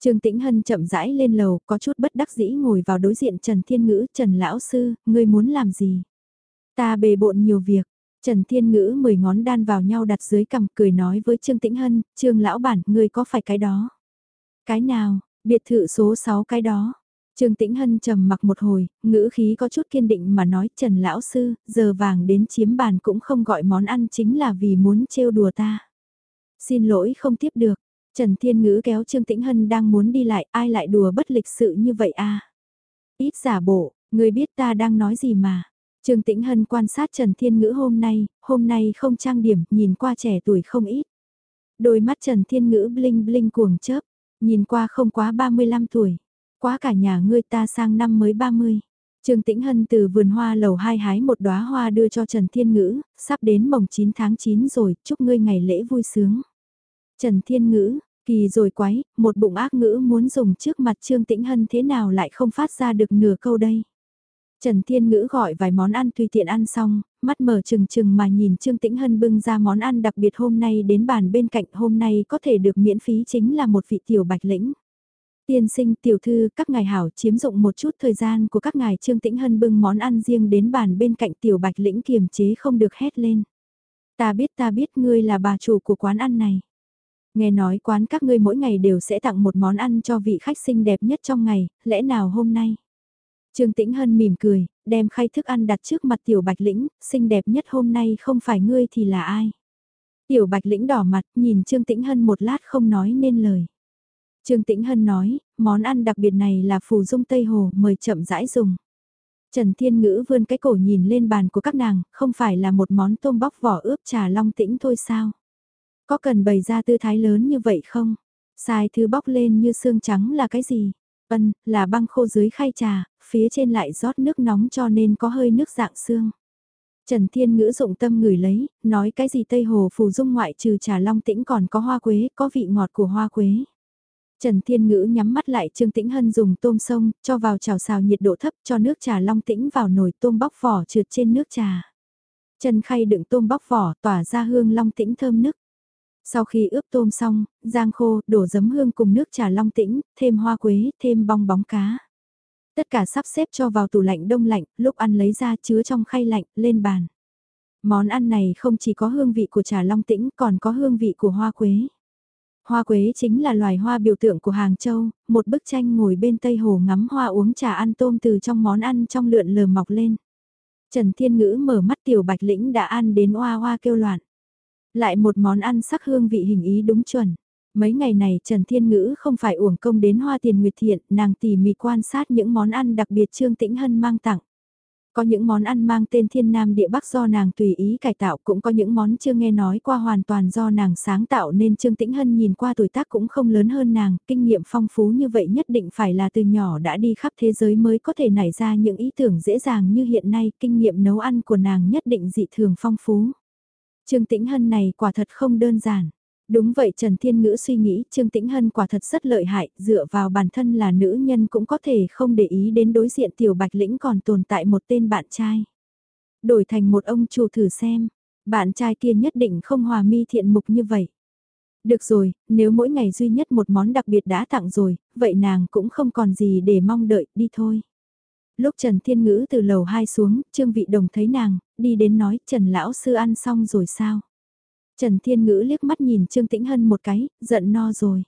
Trương Tĩnh Hân chậm rãi lên lầu, có chút bất đắc dĩ ngồi vào đối diện Trần Thiên Ngữ, Trần Lão Sư, ngươi muốn làm gì? Ta bề bộn nhiều việc, Trần Thiên Ngữ mười ngón đan vào nhau đặt dưới cằm cười nói với Trương Tĩnh Hân, Trương Lão Bản, ngươi có phải cái đó? Cái nào, biệt thự số 6 cái đó? Trương Tĩnh Hân trầm mặc một hồi, ngữ khí có chút kiên định mà nói Trần Lão Sư, giờ vàng đến chiếm bàn cũng không gọi món ăn chính là vì muốn trêu đùa ta. Xin lỗi không tiếp được, Trần Thiên Ngữ kéo Trương Tĩnh Hân đang muốn đi lại, ai lại đùa bất lịch sự như vậy à? Ít giả bộ, người biết ta đang nói gì mà. Trương Tĩnh Hân quan sát Trần Thiên Ngữ hôm nay, hôm nay không trang điểm, nhìn qua trẻ tuổi không ít. Đôi mắt Trần Thiên Ngữ bling bling cuồng chớp, nhìn qua không quá 35 tuổi. Quá cả nhà ngươi ta sang năm mới 30. Trương Tĩnh Hân từ vườn hoa lầu hai hái một đóa hoa đưa cho Trần Thiên Ngữ, sắp đến mồng 9 tháng 9 rồi, chúc ngươi ngày lễ vui sướng. Trần Thiên Ngữ, kỳ rồi quái, một bụng ác ngữ muốn dùng trước mặt Trương Tĩnh Hân thế nào lại không phát ra được nửa câu đây. Trần Thiên Ngữ gọi vài món ăn tùy tiện ăn xong, mắt mở trừng trừng mà nhìn Trương Tĩnh Hân bưng ra món ăn đặc biệt hôm nay đến bàn bên cạnh hôm nay có thể được miễn phí chính là một vị tiểu bạch lĩnh. Tiên sinh tiểu thư các ngài hảo chiếm dụng một chút thời gian của các ngài Trương Tĩnh Hân bưng món ăn riêng đến bàn bên cạnh tiểu bạch lĩnh kiềm chế không được hét lên. Ta biết ta biết ngươi là bà chủ của quán ăn này. Nghe nói quán các ngươi mỗi ngày đều sẽ tặng một món ăn cho vị khách xinh đẹp nhất trong ngày, lẽ nào hôm nay? Trương Tĩnh Hân mỉm cười, đem khay thức ăn đặt trước mặt Tiểu Bạch Lĩnh, xinh đẹp nhất hôm nay không phải ngươi thì là ai. Tiểu Bạch Lĩnh đỏ mặt, nhìn Trương Tĩnh Hân một lát không nói nên lời. Trương Tĩnh Hân nói, món ăn đặc biệt này là phù dung Tây Hồ, mời chậm rãi dùng. Trần Thiên Ngữ vươn cái cổ nhìn lên bàn của các nàng, không phải là một món tôm bóc vỏ ướp trà long tĩnh thôi sao? Có cần bày ra tư thái lớn như vậy không? Sai thứ bóc lên như xương trắng là cái gì? Ân, là băng khô dưới khay trà, phía trên lại rót nước nóng cho nên có hơi nước dạng xương. Trần Thiên Ngữ dụng tâm ngửi lấy, nói cái gì Tây Hồ phù dung ngoại trừ trà long tĩnh còn có hoa quế, có vị ngọt của hoa quế. Trần Thiên Ngữ nhắm mắt lại Trương Tĩnh Hân dùng tôm sông, cho vào chảo xào nhiệt độ thấp cho nước trà long tĩnh vào nồi tôm bóc vỏ trượt trên nước trà. Chân khay đựng tôm bóc vỏ tỏa ra hương long tĩnh thơm nức. Sau khi ướp tôm xong, giang khô, đổ giấm hương cùng nước trà long tĩnh, thêm hoa quế, thêm bong bóng cá. Tất cả sắp xếp cho vào tủ lạnh đông lạnh, lúc ăn lấy ra chứa trong khay lạnh, lên bàn. Món ăn này không chỉ có hương vị của trà long tĩnh còn có hương vị của hoa quế. Hoa quế chính là loài hoa biểu tượng của Hàng Châu, một bức tranh ngồi bên Tây Hồ ngắm hoa uống trà ăn tôm từ trong món ăn trong lượn lờ mọc lên. Trần Thiên Ngữ mở mắt tiểu bạch lĩnh đã ăn đến hoa hoa kêu loạn. Lại một món ăn sắc hương vị hình ý đúng chuẩn. Mấy ngày này Trần Thiên Ngữ không phải uổng công đến Hoa Tiền Nguyệt Thiện, nàng tỉ mỉ quan sát những món ăn đặc biệt Trương Tĩnh Hân mang tặng. Có những món ăn mang tên Thiên Nam Địa Bắc do nàng tùy ý cải tạo cũng có những món chưa nghe nói qua hoàn toàn do nàng sáng tạo nên Trương Tĩnh Hân nhìn qua tuổi tác cũng không lớn hơn nàng, kinh nghiệm phong phú như vậy nhất định phải là từ nhỏ đã đi khắp thế giới mới có thể nảy ra những ý tưởng dễ dàng như hiện nay, kinh nghiệm nấu ăn của nàng nhất định dị thường phong phú. Trương Tĩnh Hân này quả thật không đơn giản. Đúng vậy Trần Thiên Ngữ suy nghĩ Trương Tĩnh Hân quả thật rất lợi hại, dựa vào bản thân là nữ nhân cũng có thể không để ý đến đối diện tiểu bạch lĩnh còn tồn tại một tên bạn trai. Đổi thành một ông chủ thử xem, bạn trai kia nhất định không hòa mi thiện mục như vậy. Được rồi, nếu mỗi ngày duy nhất một món đặc biệt đã tặng rồi, vậy nàng cũng không còn gì để mong đợi, đi thôi. Lúc Trần Thiên Ngữ từ lầu 2 xuống, Trương Vị Đồng thấy nàng, đi đến nói Trần Lão Sư ăn xong rồi sao? Trần Thiên Ngữ liếc mắt nhìn Trương Tĩnh Hân một cái, giận no rồi.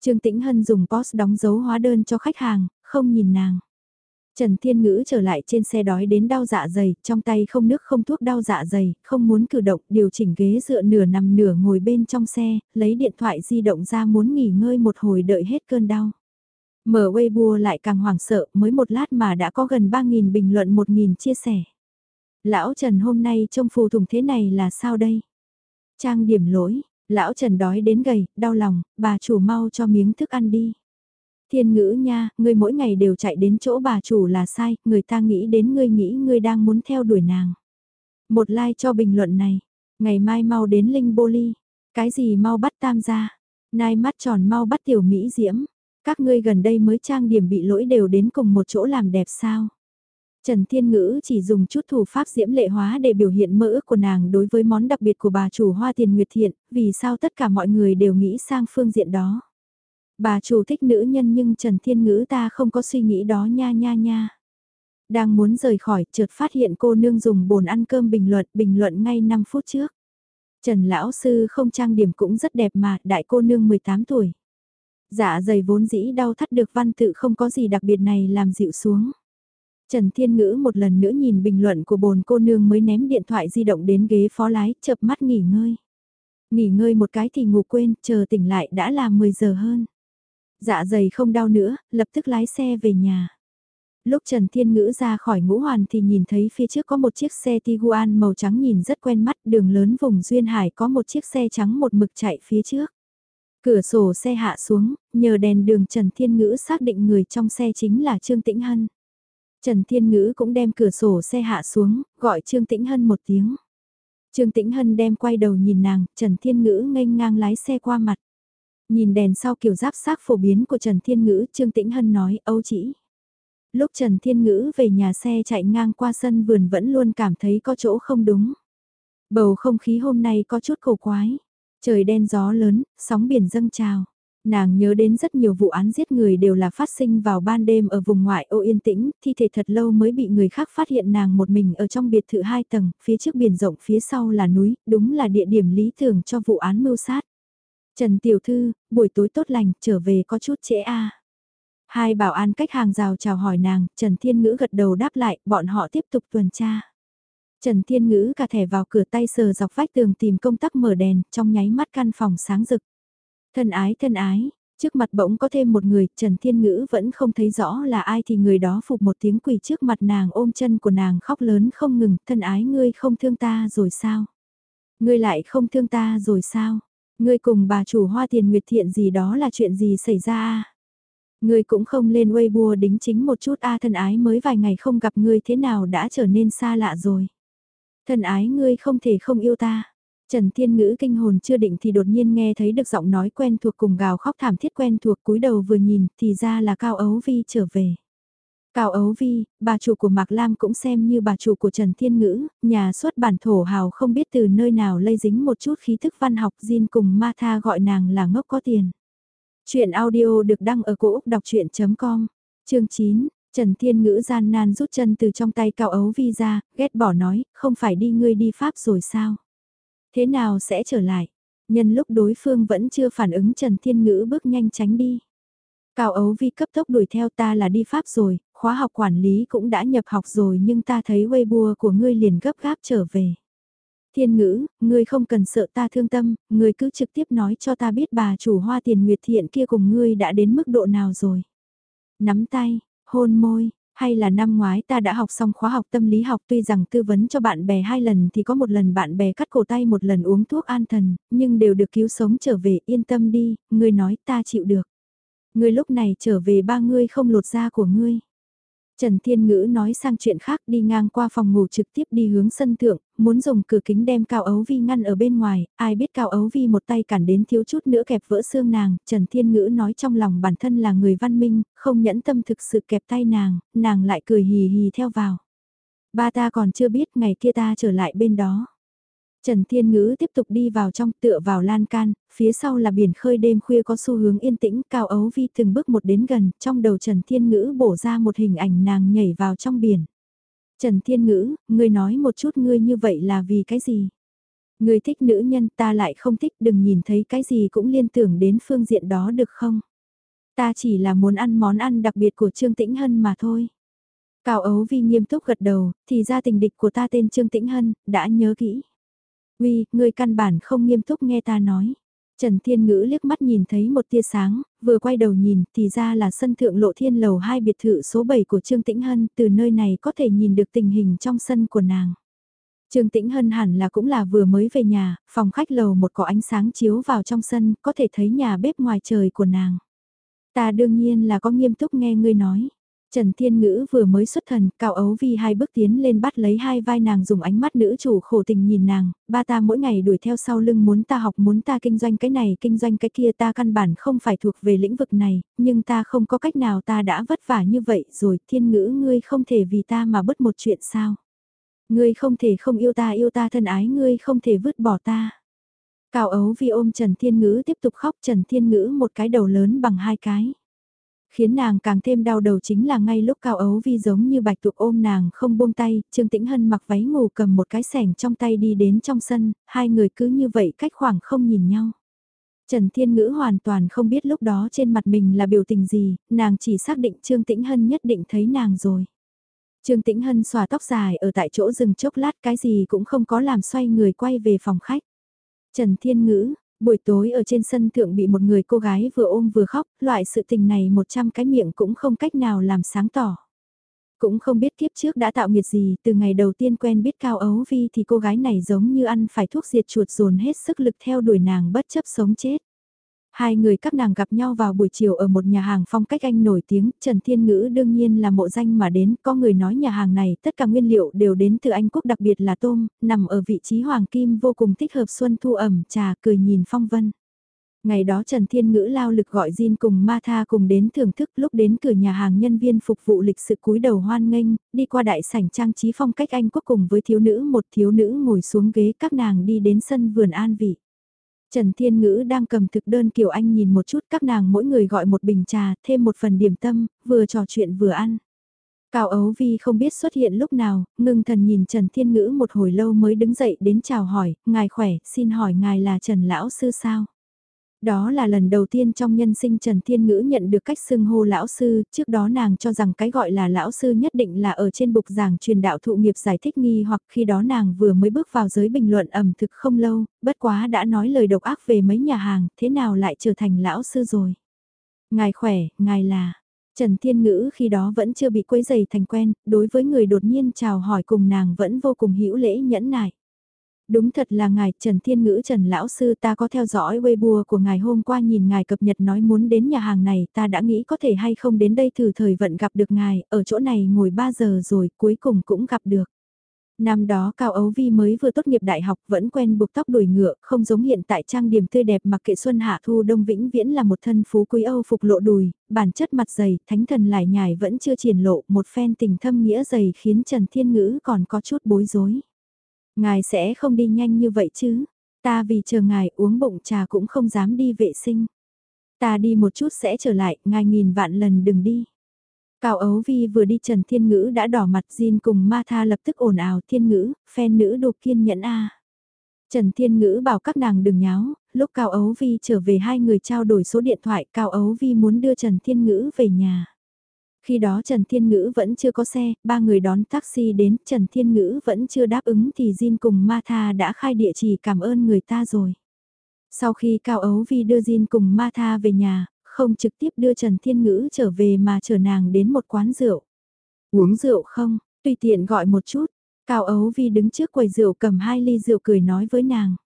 Trương Tĩnh Hân dùng POS đóng dấu hóa đơn cho khách hàng, không nhìn nàng. Trần Thiên Ngữ trở lại trên xe đói đến đau dạ dày, trong tay không nước không thuốc đau dạ dày, không muốn cử động, điều chỉnh ghế dựa nửa nằm nửa ngồi bên trong xe, lấy điện thoại di động ra muốn nghỉ ngơi một hồi đợi hết cơn đau. Mở Weibo lại càng hoảng sợ, mới một lát mà đã có gần 3.000 bình luận 1.000 chia sẻ. Lão Trần hôm nay trông phù thùng thế này là sao đây? Trang điểm lỗi, lão Trần đói đến gầy, đau lòng, bà chủ mau cho miếng thức ăn đi. Thiên ngữ nha, ngươi mỗi ngày đều chạy đến chỗ bà chủ là sai, người ta nghĩ đến ngươi nghĩ ngươi đang muốn theo đuổi nàng. Một like cho bình luận này, ngày mai mau đến Linh Bô Ly, cái gì mau bắt tam gia, nai mắt tròn mau bắt tiểu Mỹ Diễm, các ngươi gần đây mới trang điểm bị lỗi đều đến cùng một chỗ làm đẹp sao. Trần Thiên Ngữ chỉ dùng chút thủ pháp diễm lệ hóa để biểu hiện mơ ước của nàng đối với món đặc biệt của bà chủ Hoa Tiền Nguyệt Thiện, vì sao tất cả mọi người đều nghĩ sang phương diện đó. Bà chủ thích nữ nhân nhưng Trần Thiên Ngữ ta không có suy nghĩ đó nha nha nha. Đang muốn rời khỏi, chợt phát hiện cô nương dùng bồn ăn cơm bình luận, bình luận ngay 5 phút trước. Trần Lão Sư không trang điểm cũng rất đẹp mà, đại cô nương 18 tuổi. Dạ dày vốn dĩ đau thắt được văn tự không có gì đặc biệt này làm dịu xuống. Trần Thiên Ngữ một lần nữa nhìn bình luận của bồn cô nương mới ném điện thoại di động đến ghế phó lái, chập mắt nghỉ ngơi. Nghỉ ngơi một cái thì ngủ quên, chờ tỉnh lại đã là 10 giờ hơn. Dạ dày không đau nữa, lập tức lái xe về nhà. Lúc Trần Thiên Ngữ ra khỏi ngũ hoàn thì nhìn thấy phía trước có một chiếc xe Tiguan màu trắng nhìn rất quen mắt, đường lớn vùng Duyên Hải có một chiếc xe trắng một mực chạy phía trước. Cửa sổ xe hạ xuống, nhờ đèn đường Trần Thiên Ngữ xác định người trong xe chính là Trương Tĩnh Hân. Trần Thiên Ngữ cũng đem cửa sổ xe hạ xuống, gọi Trương Tĩnh Hân một tiếng. Trương Tĩnh Hân đem quay đầu nhìn nàng, Trần Thiên Ngữ nghênh ngang lái xe qua mặt. Nhìn đèn sau kiểu giáp sát phổ biến của Trần Thiên Ngữ, Trương Tĩnh Hân nói, âu chỉ. Lúc Trần Thiên Ngữ về nhà xe chạy ngang qua sân vườn vẫn luôn cảm thấy có chỗ không đúng. Bầu không khí hôm nay có chút cổ quái. Trời đen gió lớn, sóng biển dâng trào. Nàng nhớ đến rất nhiều vụ án giết người đều là phát sinh vào ban đêm ở vùng ngoại ô yên tĩnh, thi thể thật lâu mới bị người khác phát hiện nàng một mình ở trong biệt thự hai tầng, phía trước biển rộng phía sau là núi, đúng là địa điểm lý tưởng cho vụ án mưu sát. Trần Tiểu Thư, buổi tối tốt lành, trở về có chút trễ a. Hai bảo an cách hàng rào chào hỏi nàng, Trần Thiên Ngữ gật đầu đáp lại, bọn họ tiếp tục tuần tra. Trần Thiên Ngữ cả thẻ vào cửa tay sờ dọc vách tường tìm công tắc mở đèn, trong nháy mắt căn phòng sáng rực. Thân ái thân ái, trước mặt bỗng có thêm một người, Trần Thiên Ngữ vẫn không thấy rõ là ai thì người đó phục một tiếng quỳ trước mặt nàng ôm chân của nàng khóc lớn không ngừng, thân ái ngươi không thương ta rồi sao? Ngươi lại không thương ta rồi sao? Ngươi cùng bà chủ hoa tiền nguyệt thiện gì đó là chuyện gì xảy ra à? Ngươi cũng không lên Weibo đính chính một chút a thân ái mới vài ngày không gặp ngươi thế nào đã trở nên xa lạ rồi. Thân ái ngươi không thể không yêu ta. Trần Thiên Ngữ kinh hồn chưa định thì đột nhiên nghe thấy được giọng nói quen thuộc cùng gào khóc thảm thiết quen thuộc cúi đầu vừa nhìn thì ra là Cao Ấu Vi trở về. Cao Ấu Vi, bà chủ của Mạc Lam cũng xem như bà chủ của Trần Thiên Ngữ, nhà xuất bản thổ hào không biết từ nơi nào lây dính một chút khí thức văn học Jin cùng Ma Tha gọi nàng là ngốc có tiền. Chuyện audio được đăng ở cổ Úc đọc chuyện.com, chương 9, Trần Thiên Ngữ gian nan rút chân từ trong tay Cao Ấu Vi ra, ghét bỏ nói, không phải đi ngươi đi Pháp rồi sao? Thế nào sẽ trở lại? Nhân lúc đối phương vẫn chưa phản ứng Trần Thiên Ngữ bước nhanh tránh đi. Cao Ấu Vi cấp tốc đuổi theo ta là đi Pháp rồi, khóa học quản lý cũng đã nhập học rồi nhưng ta thấy Weibo của ngươi liền gấp gáp trở về. Thiên ngữ, ngươi không cần sợ ta thương tâm, ngươi cứ trực tiếp nói cho ta biết bà chủ hoa tiền nguyệt thiện kia cùng ngươi đã đến mức độ nào rồi. Nắm tay, hôn môi, hay là năm ngoái ta đã học xong khóa học tâm lý học tuy rằng tư vấn cho bạn bè hai lần thì có một lần bạn bè cắt cổ tay một lần uống thuốc an thần, nhưng đều được cứu sống trở về yên tâm đi, ngươi nói ta chịu được. Ngươi lúc này trở về ba ngươi không lột da của ngươi. Trần Thiên Ngữ nói sang chuyện khác đi ngang qua phòng ngủ trực tiếp đi hướng sân thượng, muốn dùng cửa kính đem Cao Ấu Vi ngăn ở bên ngoài, ai biết Cao Ấu Vi một tay cản đến thiếu chút nữa kẹp vỡ xương nàng, Trần Thiên Ngữ nói trong lòng bản thân là người văn minh, không nhẫn tâm thực sự kẹp tay nàng, nàng lại cười hì hì theo vào. Ba ta còn chưa biết ngày kia ta trở lại bên đó. Trần Thiên Ngữ tiếp tục đi vào trong tựa vào lan can, phía sau là biển khơi đêm khuya có xu hướng yên tĩnh, Cao Ấu Vi từng bước một đến gần, trong đầu Trần Thiên Ngữ bổ ra một hình ảnh nàng nhảy vào trong biển. Trần Thiên Ngữ, ngươi nói một chút ngươi như vậy là vì cái gì? Ngươi thích nữ nhân ta lại không thích đừng nhìn thấy cái gì cũng liên tưởng đến phương diện đó được không? Ta chỉ là muốn ăn món ăn đặc biệt của Trương Tĩnh Hân mà thôi. Cao Ấu Vi nghiêm túc gật đầu, thì ra tình địch của ta tên Trương Tĩnh Hân, đã nhớ kỹ. Uy, ngươi căn bản không nghiêm túc nghe ta nói. Trần Thiên Ngữ liếc mắt nhìn thấy một tia sáng, vừa quay đầu nhìn thì ra là sân thượng lộ thiên lầu hai biệt thự số 7 của Trương Tĩnh Hân, từ nơi này có thể nhìn được tình hình trong sân của nàng. Trương Tĩnh Hân hẳn là cũng là vừa mới về nhà, phòng khách lầu một có ánh sáng chiếu vào trong sân, có thể thấy nhà bếp ngoài trời của nàng. Ta đương nhiên là có nghiêm túc nghe ngươi nói. Trần Thiên Ngữ vừa mới xuất thần, Cao Ấu Vi hai bước tiến lên bắt lấy hai vai nàng dùng ánh mắt nữ chủ khổ tình nhìn nàng, ba ta mỗi ngày đuổi theo sau lưng muốn ta học muốn ta kinh doanh cái này kinh doanh cái kia ta căn bản không phải thuộc về lĩnh vực này, nhưng ta không có cách nào ta đã vất vả như vậy rồi, Thiên Ngữ ngươi không thể vì ta mà bất một chuyện sao. Ngươi không thể không yêu ta yêu ta thân ái ngươi không thể vứt bỏ ta. Cao Ấu Vi ôm Trần Thiên Ngữ tiếp tục khóc Trần Thiên Ngữ một cái đầu lớn bằng hai cái. Khiến nàng càng thêm đau đầu chính là ngay lúc Cao Ấu Vi giống như bạch tuộc ôm nàng không buông tay, Trương Tĩnh Hân mặc váy ngủ cầm một cái sẻng trong tay đi đến trong sân, hai người cứ như vậy cách khoảng không nhìn nhau. Trần Thiên Ngữ hoàn toàn không biết lúc đó trên mặt mình là biểu tình gì, nàng chỉ xác định Trương Tĩnh Hân nhất định thấy nàng rồi. Trương Tĩnh Hân xòa tóc dài ở tại chỗ dừng chốc lát cái gì cũng không có làm xoay người quay về phòng khách. Trần Thiên Ngữ, Buổi tối ở trên sân thượng bị một người cô gái vừa ôm vừa khóc, loại sự tình này một trăm cái miệng cũng không cách nào làm sáng tỏ. Cũng không biết kiếp trước đã tạo nghiệt gì, từ ngày đầu tiên quen biết Cao Ấu Vi thì cô gái này giống như ăn phải thuốc diệt chuột dồn hết sức lực theo đuổi nàng bất chấp sống chết. Hai người các nàng gặp nhau vào buổi chiều ở một nhà hàng phong cách Anh nổi tiếng, Trần Thiên Ngữ đương nhiên là mộ danh mà đến, có người nói nhà hàng này tất cả nguyên liệu đều đến từ Anh Quốc đặc biệt là tôm, nằm ở vị trí hoàng kim vô cùng thích hợp xuân thu ẩm trà cười nhìn phong vân. Ngày đó Trần Thiên Ngữ lao lực gọi Jin cùng Ma Tha cùng đến thưởng thức lúc đến cửa nhà hàng nhân viên phục vụ lịch sự cúi đầu hoan nghênh, đi qua đại sảnh trang trí phong cách Anh Quốc cùng với thiếu nữ một thiếu nữ ngồi xuống ghế các nàng đi đến sân vườn an vị. Trần Thiên Ngữ đang cầm thực đơn Kiều Anh nhìn một chút các nàng mỗi người gọi một bình trà, thêm một phần điểm tâm, vừa trò chuyện vừa ăn. Cao Ấu Vi không biết xuất hiện lúc nào, ngưng thần nhìn Trần Thiên Ngữ một hồi lâu mới đứng dậy đến chào hỏi, ngài khỏe, xin hỏi ngài là Trần Lão Sư sao? Đó là lần đầu tiên trong nhân sinh Trần Thiên Ngữ nhận được cách xưng hô lão sư, trước đó nàng cho rằng cái gọi là lão sư nhất định là ở trên bục giảng truyền đạo thụ nghiệp giải thích nghi hoặc khi đó nàng vừa mới bước vào giới bình luận ẩm thực không lâu, bất quá đã nói lời độc ác về mấy nhà hàng, thế nào lại trở thành lão sư rồi. Ngài khỏe, ngài là... Trần Thiên Ngữ khi đó vẫn chưa bị quấy dày thành quen, đối với người đột nhiên chào hỏi cùng nàng vẫn vô cùng hữu lễ nhẫn nại. Đúng thật là ngài Trần Thiên Ngữ Trần Lão Sư ta có theo dõi Weibo của ngài hôm qua nhìn ngài cập nhật nói muốn đến nhà hàng này ta đã nghĩ có thể hay không đến đây thử thời vận gặp được ngài, ở chỗ này ngồi 3 giờ rồi cuối cùng cũng gặp được. Năm đó Cao Ấu Vi mới vừa tốt nghiệp đại học vẫn quen buộc tóc đuổi ngựa, không giống hiện tại trang điểm tươi đẹp mặc kệ xuân hạ thu đông vĩnh viễn là một thân phú quý Âu phục lộ đùi, bản chất mặt dày, thánh thần lại nhài vẫn chưa triển lộ, một phen tình thâm nghĩa dày khiến Trần Thiên Ngữ còn có chút bối rối. Ngài sẽ không đi nhanh như vậy chứ, ta vì chờ ngài uống bụng trà cũng không dám đi vệ sinh. Ta đi một chút sẽ trở lại, ngài nghìn vạn lần đừng đi. Cao Ấu Vi vừa đi Trần Thiên Ngữ đã đỏ mặt Jin cùng Ma Tha lập tức ồn ào Thiên Ngữ, phen nữ đột kiên nhẫn a. Trần Thiên Ngữ bảo các nàng đừng nháo, lúc Cao Ấu Vi trở về hai người trao đổi số điện thoại Cao Ấu Vi muốn đưa Trần Thiên Ngữ về nhà. Khi đó Trần Thiên Ngữ vẫn chưa có xe, ba người đón taxi đến, Trần Thiên Ngữ vẫn chưa đáp ứng thì Jin cùng Martha đã khai địa chỉ cảm ơn người ta rồi. Sau khi Cao Ấu Vi đưa Jin cùng Martha về nhà, không trực tiếp đưa Trần Thiên Ngữ trở về mà chở nàng đến một quán rượu. Uống rượu không, tùy tiện gọi một chút, Cao Ấu Vi đứng trước quầy rượu cầm hai ly rượu cười nói với nàng.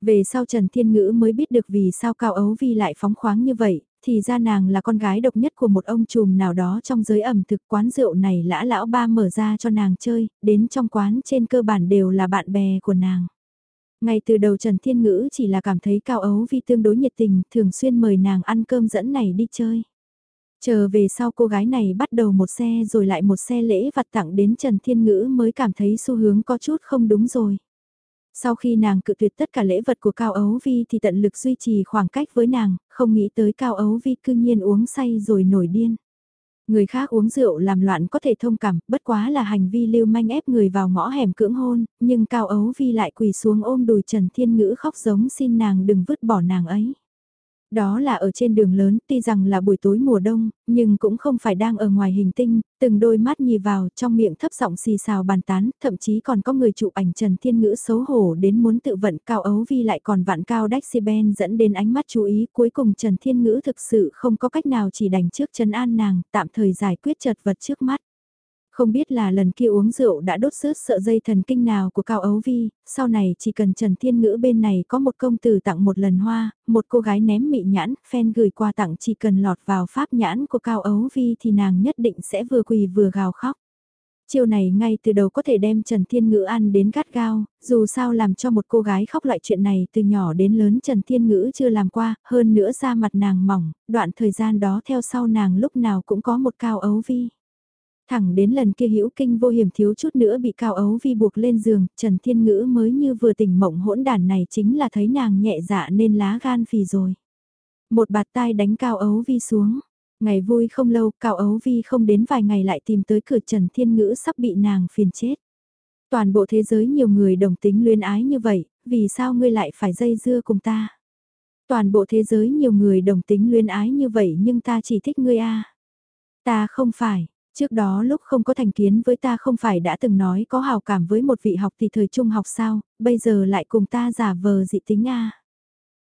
Về sau Trần Thiên Ngữ mới biết được vì sao Cao Ấu Vi lại phóng khoáng như vậy, thì ra nàng là con gái độc nhất của một ông trùm nào đó trong giới ẩm thực quán rượu này lã lão ba mở ra cho nàng chơi, đến trong quán trên cơ bản đều là bạn bè của nàng. Ngay từ đầu Trần Thiên Ngữ chỉ là cảm thấy Cao Ấu Vi tương đối nhiệt tình, thường xuyên mời nàng ăn cơm dẫn này đi chơi. Chờ về sau cô gái này bắt đầu một xe rồi lại một xe lễ vặt tặng đến Trần Thiên Ngữ mới cảm thấy xu hướng có chút không đúng rồi. Sau khi nàng cự tuyệt tất cả lễ vật của Cao Ấu Vi thì tận lực duy trì khoảng cách với nàng, không nghĩ tới Cao Ấu Vi cư nhiên uống say rồi nổi điên. Người khác uống rượu làm loạn có thể thông cảm, bất quá là hành vi lưu manh ép người vào ngõ hẻm cưỡng hôn, nhưng Cao Ấu Vi lại quỳ xuống ôm đùi Trần Thiên Ngữ khóc giống xin nàng đừng vứt bỏ nàng ấy. Đó là ở trên đường lớn, tuy rằng là buổi tối mùa đông, nhưng cũng không phải đang ở ngoài hình tinh, từng đôi mắt nhì vào, trong miệng thấp giọng xì xào bàn tán, thậm chí còn có người chụp ảnh Trần Thiên Ngữ xấu hổ đến muốn tự vận cao ấu vi lại còn vạn cao Dexibel dẫn đến ánh mắt chú ý, cuối cùng Trần Thiên Ngữ thực sự không có cách nào chỉ đành trước chân An nàng, tạm thời giải quyết chật vật trước mắt. Không biết là lần kia uống rượu đã đốt rớt sợ dây thần kinh nào của Cao Ấu Vi, sau này chỉ cần Trần Thiên Ngữ bên này có một công tử tặng một lần hoa, một cô gái ném mị nhãn, fan gửi qua tặng chỉ cần lọt vào pháp nhãn của Cao Ấu Vi thì nàng nhất định sẽ vừa quỳ vừa gào khóc. Chiều này ngay từ đầu có thể đem Trần Thiên Ngữ ăn đến gắt gao, dù sao làm cho một cô gái khóc loại chuyện này từ nhỏ đến lớn Trần Thiên Ngữ chưa làm qua, hơn nữa da mặt nàng mỏng, đoạn thời gian đó theo sau nàng lúc nào cũng có một cao ấu vi. Thẳng đến lần kia hữu kinh vô hiểm thiếu chút nữa bị Cao Ấu Vi buộc lên giường, Trần Thiên Ngữ mới như vừa tỉnh mộng hỗn đàn này chính là thấy nàng nhẹ dạ nên lá gan phì rồi. Một bạt tai đánh Cao Ấu Vi xuống. Ngày vui không lâu, Cao Ấu Vi không đến vài ngày lại tìm tới cửa Trần Thiên Ngữ sắp bị nàng phiền chết. Toàn bộ thế giới nhiều người đồng tính luyến ái như vậy, vì sao ngươi lại phải dây dưa cùng ta? Toàn bộ thế giới nhiều người đồng tính luyến ái như vậy nhưng ta chỉ thích ngươi a. Ta không phải, Trước đó lúc không có thành kiến với ta không phải đã từng nói có hào cảm với một vị học thì thời trung học sao, bây giờ lại cùng ta giả vờ dị tính a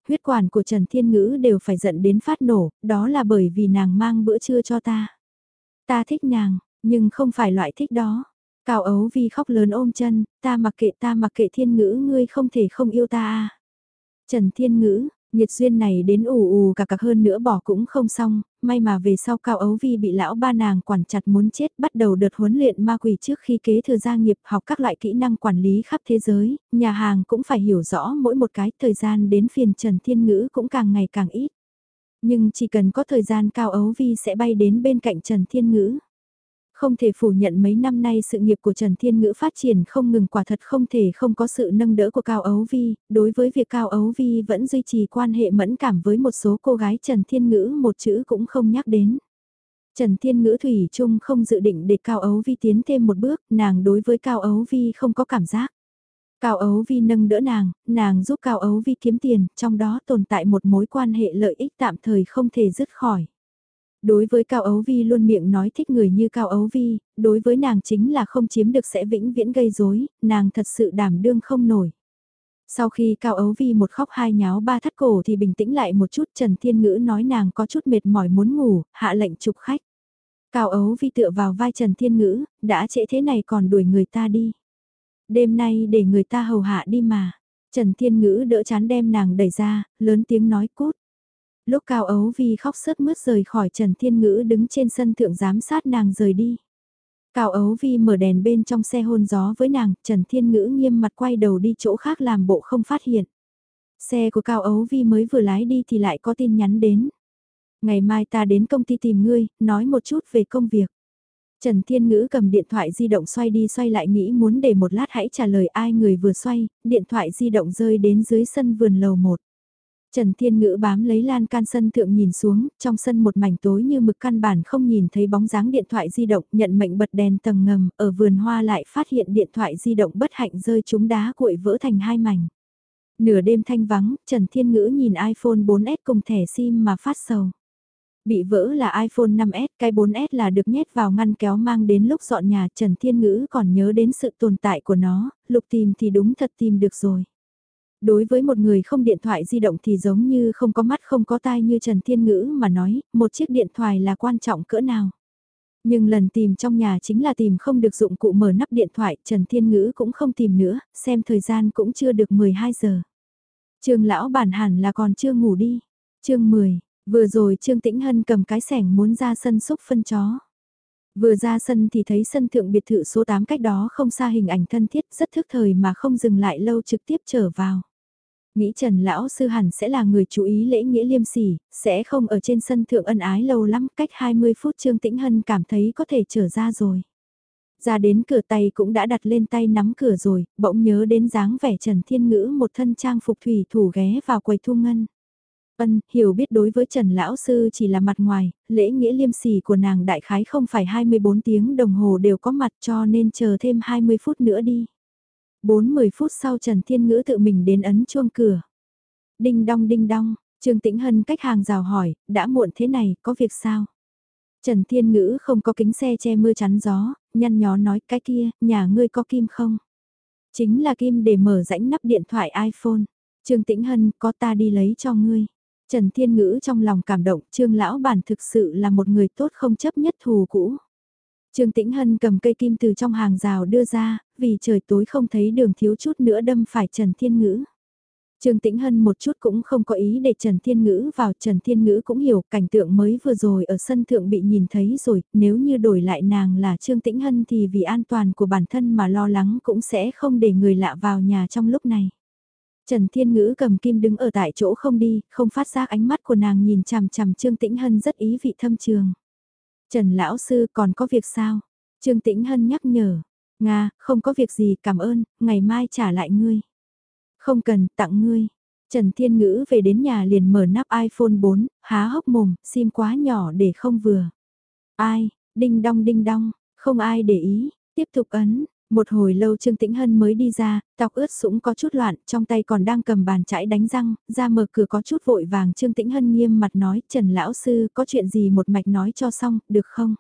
Huyết quản của Trần Thiên Ngữ đều phải giận đến phát nổ, đó là bởi vì nàng mang bữa trưa cho ta. Ta thích nàng, nhưng không phải loại thích đó. Cao ấu vì khóc lớn ôm chân, ta mặc kệ ta mặc kệ thiên ngữ ngươi không thể không yêu ta à. Trần Thiên Ngữ, Nhiệt duyên này đến ù ù cả cặc hơn nữa bỏ cũng không xong, may mà về sau Cao Ấu Vi bị lão ba nàng quản chặt muốn chết bắt đầu đợt huấn luyện ma quỷ trước khi kế thừa gia nghiệp học các loại kỹ năng quản lý khắp thế giới, nhà hàng cũng phải hiểu rõ mỗi một cái thời gian đến phiền Trần Thiên Ngữ cũng càng ngày càng ít. Nhưng chỉ cần có thời gian Cao Ấu Vi sẽ bay đến bên cạnh Trần Thiên Ngữ. Không thể phủ nhận mấy năm nay sự nghiệp của Trần Thiên Ngữ phát triển không ngừng quả thật không thể không có sự nâng đỡ của Cao Ấu Vi, đối với việc Cao Ấu Vi vẫn duy trì quan hệ mẫn cảm với một số cô gái Trần Thiên Ngữ một chữ cũng không nhắc đến. Trần Thiên Ngữ Thủy chung không dự định để Cao Ấu Vi tiến thêm một bước, nàng đối với Cao Ấu Vi không có cảm giác. Cao Ấu Vi nâng đỡ nàng, nàng giúp Cao Ấu Vi kiếm tiền, trong đó tồn tại một mối quan hệ lợi ích tạm thời không thể dứt khỏi. Đối với Cao Ấu Vi luôn miệng nói thích người như Cao Ấu Vi, đối với nàng chính là không chiếm được sẽ vĩnh viễn gây rối, nàng thật sự đảm đương không nổi. Sau khi Cao Ấu Vi một khóc hai nháo ba thắt cổ thì bình tĩnh lại một chút Trần Thiên Ngữ nói nàng có chút mệt mỏi muốn ngủ, hạ lệnh chụp khách. Cao Ấu Vi tựa vào vai Trần Thiên Ngữ, đã trễ thế này còn đuổi người ta đi. Đêm nay để người ta hầu hạ đi mà. Trần Thiên Ngữ đỡ chán đem nàng đẩy ra, lớn tiếng nói cút. Lúc Cao Ấu Vi khóc sớt mướt rời khỏi Trần Thiên Ngữ đứng trên sân thượng giám sát nàng rời đi. Cao Ấu Vi mở đèn bên trong xe hôn gió với nàng, Trần Thiên Ngữ nghiêm mặt quay đầu đi chỗ khác làm bộ không phát hiện. Xe của Cao Ấu Vi mới vừa lái đi thì lại có tin nhắn đến. Ngày mai ta đến công ty tìm ngươi, nói một chút về công việc. Trần Thiên Ngữ cầm điện thoại di động xoay đi xoay lại nghĩ muốn để một lát hãy trả lời ai người vừa xoay, điện thoại di động rơi đến dưới sân vườn lầu 1. Trần Thiên Ngữ bám lấy lan can sân thượng nhìn xuống, trong sân một mảnh tối như mực căn bản không nhìn thấy bóng dáng điện thoại di động, nhận mệnh bật đèn tầng ngầm, ở vườn hoa lại phát hiện điện thoại di động bất hạnh rơi trúng đá cuội vỡ thành hai mảnh. Nửa đêm thanh vắng, Trần Thiên Ngữ nhìn iPhone 4S cùng thẻ SIM mà phát sầu. Bị vỡ là iPhone 5S, cái 4S là được nhét vào ngăn kéo mang đến lúc dọn nhà Trần Thiên Ngữ còn nhớ đến sự tồn tại của nó, lục tìm thì đúng thật tìm được rồi. Đối với một người không điện thoại di động thì giống như không có mắt không có tai như Trần Thiên Ngữ mà nói, một chiếc điện thoại là quan trọng cỡ nào. Nhưng lần tìm trong nhà chính là tìm không được dụng cụ mở nắp điện thoại, Trần Thiên Ngữ cũng không tìm nữa, xem thời gian cũng chưa được 12 giờ. Trương lão bản hẳn là còn chưa ngủ đi. Chương 10, vừa rồi Trương Tĩnh Hân cầm cái sẻng muốn ra sân xúc phân chó. Vừa ra sân thì thấy sân thượng biệt thự số 8 cách đó không xa hình ảnh thân thiết rất thức thời mà không dừng lại lâu trực tiếp trở vào. Nghĩ Trần Lão Sư hẳn sẽ là người chú ý lễ nghĩa liêm sỉ, sẽ không ở trên sân thượng ân ái lâu lắm, cách 20 phút Trương Tĩnh Hân cảm thấy có thể trở ra rồi. Ra đến cửa tay cũng đã đặt lên tay nắm cửa rồi, bỗng nhớ đến dáng vẻ Trần Thiên Ngữ một thân trang phục thủy thủ ghé vào quầy thu ngân. Ân, hiểu biết đối với Trần Lão Sư chỉ là mặt ngoài, lễ nghĩa liêm sỉ của nàng đại khái không phải 24 tiếng đồng hồ đều có mặt cho nên chờ thêm 20 phút nữa đi. 4-10 phút sau Trần Thiên Ngữ tự mình đến ấn chuông cửa. Đinh đong đinh đong, Trương Tĩnh Hân cách hàng rào hỏi, đã muộn thế này, có việc sao? Trần Thiên Ngữ không có kính xe che mưa chắn gió, nhăn nhó nói cái kia, nhà ngươi có kim không? Chính là kim để mở rãnh nắp điện thoại iPhone. Trương Tĩnh Hân có ta đi lấy cho ngươi. Trần Thiên Ngữ trong lòng cảm động, Trương Lão Bản thực sự là một người tốt không chấp nhất thù cũ. Trương Tĩnh Hân cầm cây kim từ trong hàng rào đưa ra, vì trời tối không thấy đường thiếu chút nữa đâm phải Trần Thiên Ngữ. Trương Tĩnh Hân một chút cũng không có ý để Trần Thiên Ngữ vào, Trần Thiên Ngữ cũng hiểu cảnh tượng mới vừa rồi ở sân thượng bị nhìn thấy rồi, nếu như đổi lại nàng là Trương Tĩnh Hân thì vì an toàn của bản thân mà lo lắng cũng sẽ không để người lạ vào nhà trong lúc này. Trần Thiên Ngữ cầm kim đứng ở tại chỗ không đi, không phát giác ánh mắt của nàng nhìn chằm chằm Trương Tĩnh Hân rất ý vị thâm trường. Trần Lão Sư còn có việc sao? Trương Tĩnh Hân nhắc nhở. Nga, không có việc gì cảm ơn, ngày mai trả lại ngươi. Không cần, tặng ngươi. Trần Thiên Ngữ về đến nhà liền mở nắp iPhone 4, há hốc mồm, sim quá nhỏ để không vừa. Ai, đinh đong đinh đong, không ai để ý, tiếp tục ấn, một hồi lâu Trương Tĩnh Hân mới đi ra, tóc ướt sũng có chút loạn, trong tay còn đang cầm bàn chải đánh răng, ra mở cửa có chút vội vàng Trương Tĩnh Hân nghiêm mặt nói, Trần Lão Sư có chuyện gì một mạch nói cho xong, được không?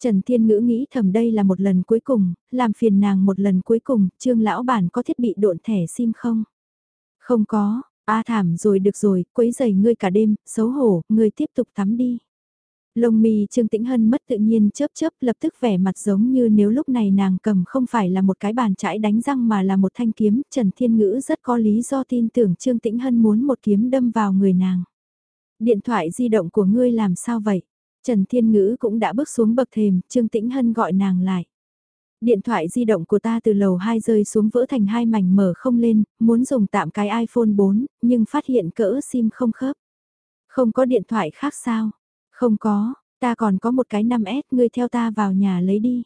Trần Thiên Ngữ nghĩ thầm đây là một lần cuối cùng, làm phiền nàng một lần cuối cùng, Trương Lão Bản có thiết bị độn thẻ sim không? Không có, a thảm rồi được rồi, quấy giày ngươi cả đêm, xấu hổ, ngươi tiếp tục tắm đi. Lông mi Trương Tĩnh Hân mất tự nhiên chớp chớp lập tức vẻ mặt giống như nếu lúc này nàng cầm không phải là một cái bàn chải đánh răng mà là một thanh kiếm, Trần Thiên Ngữ rất có lý do tin tưởng Trương Tĩnh Hân muốn một kiếm đâm vào người nàng. Điện thoại di động của ngươi làm sao vậy? Trần Thiên Ngữ cũng đã bước xuống bậc thềm, Trương Tĩnh Hân gọi nàng lại. Điện thoại di động của ta từ lầu 2 rơi xuống vỡ thành hai mảnh mở không lên, muốn dùng tạm cái iPhone 4, nhưng phát hiện cỡ SIM không khớp. Không có điện thoại khác sao? Không có, ta còn có một cái 5S, ngươi theo ta vào nhà lấy đi.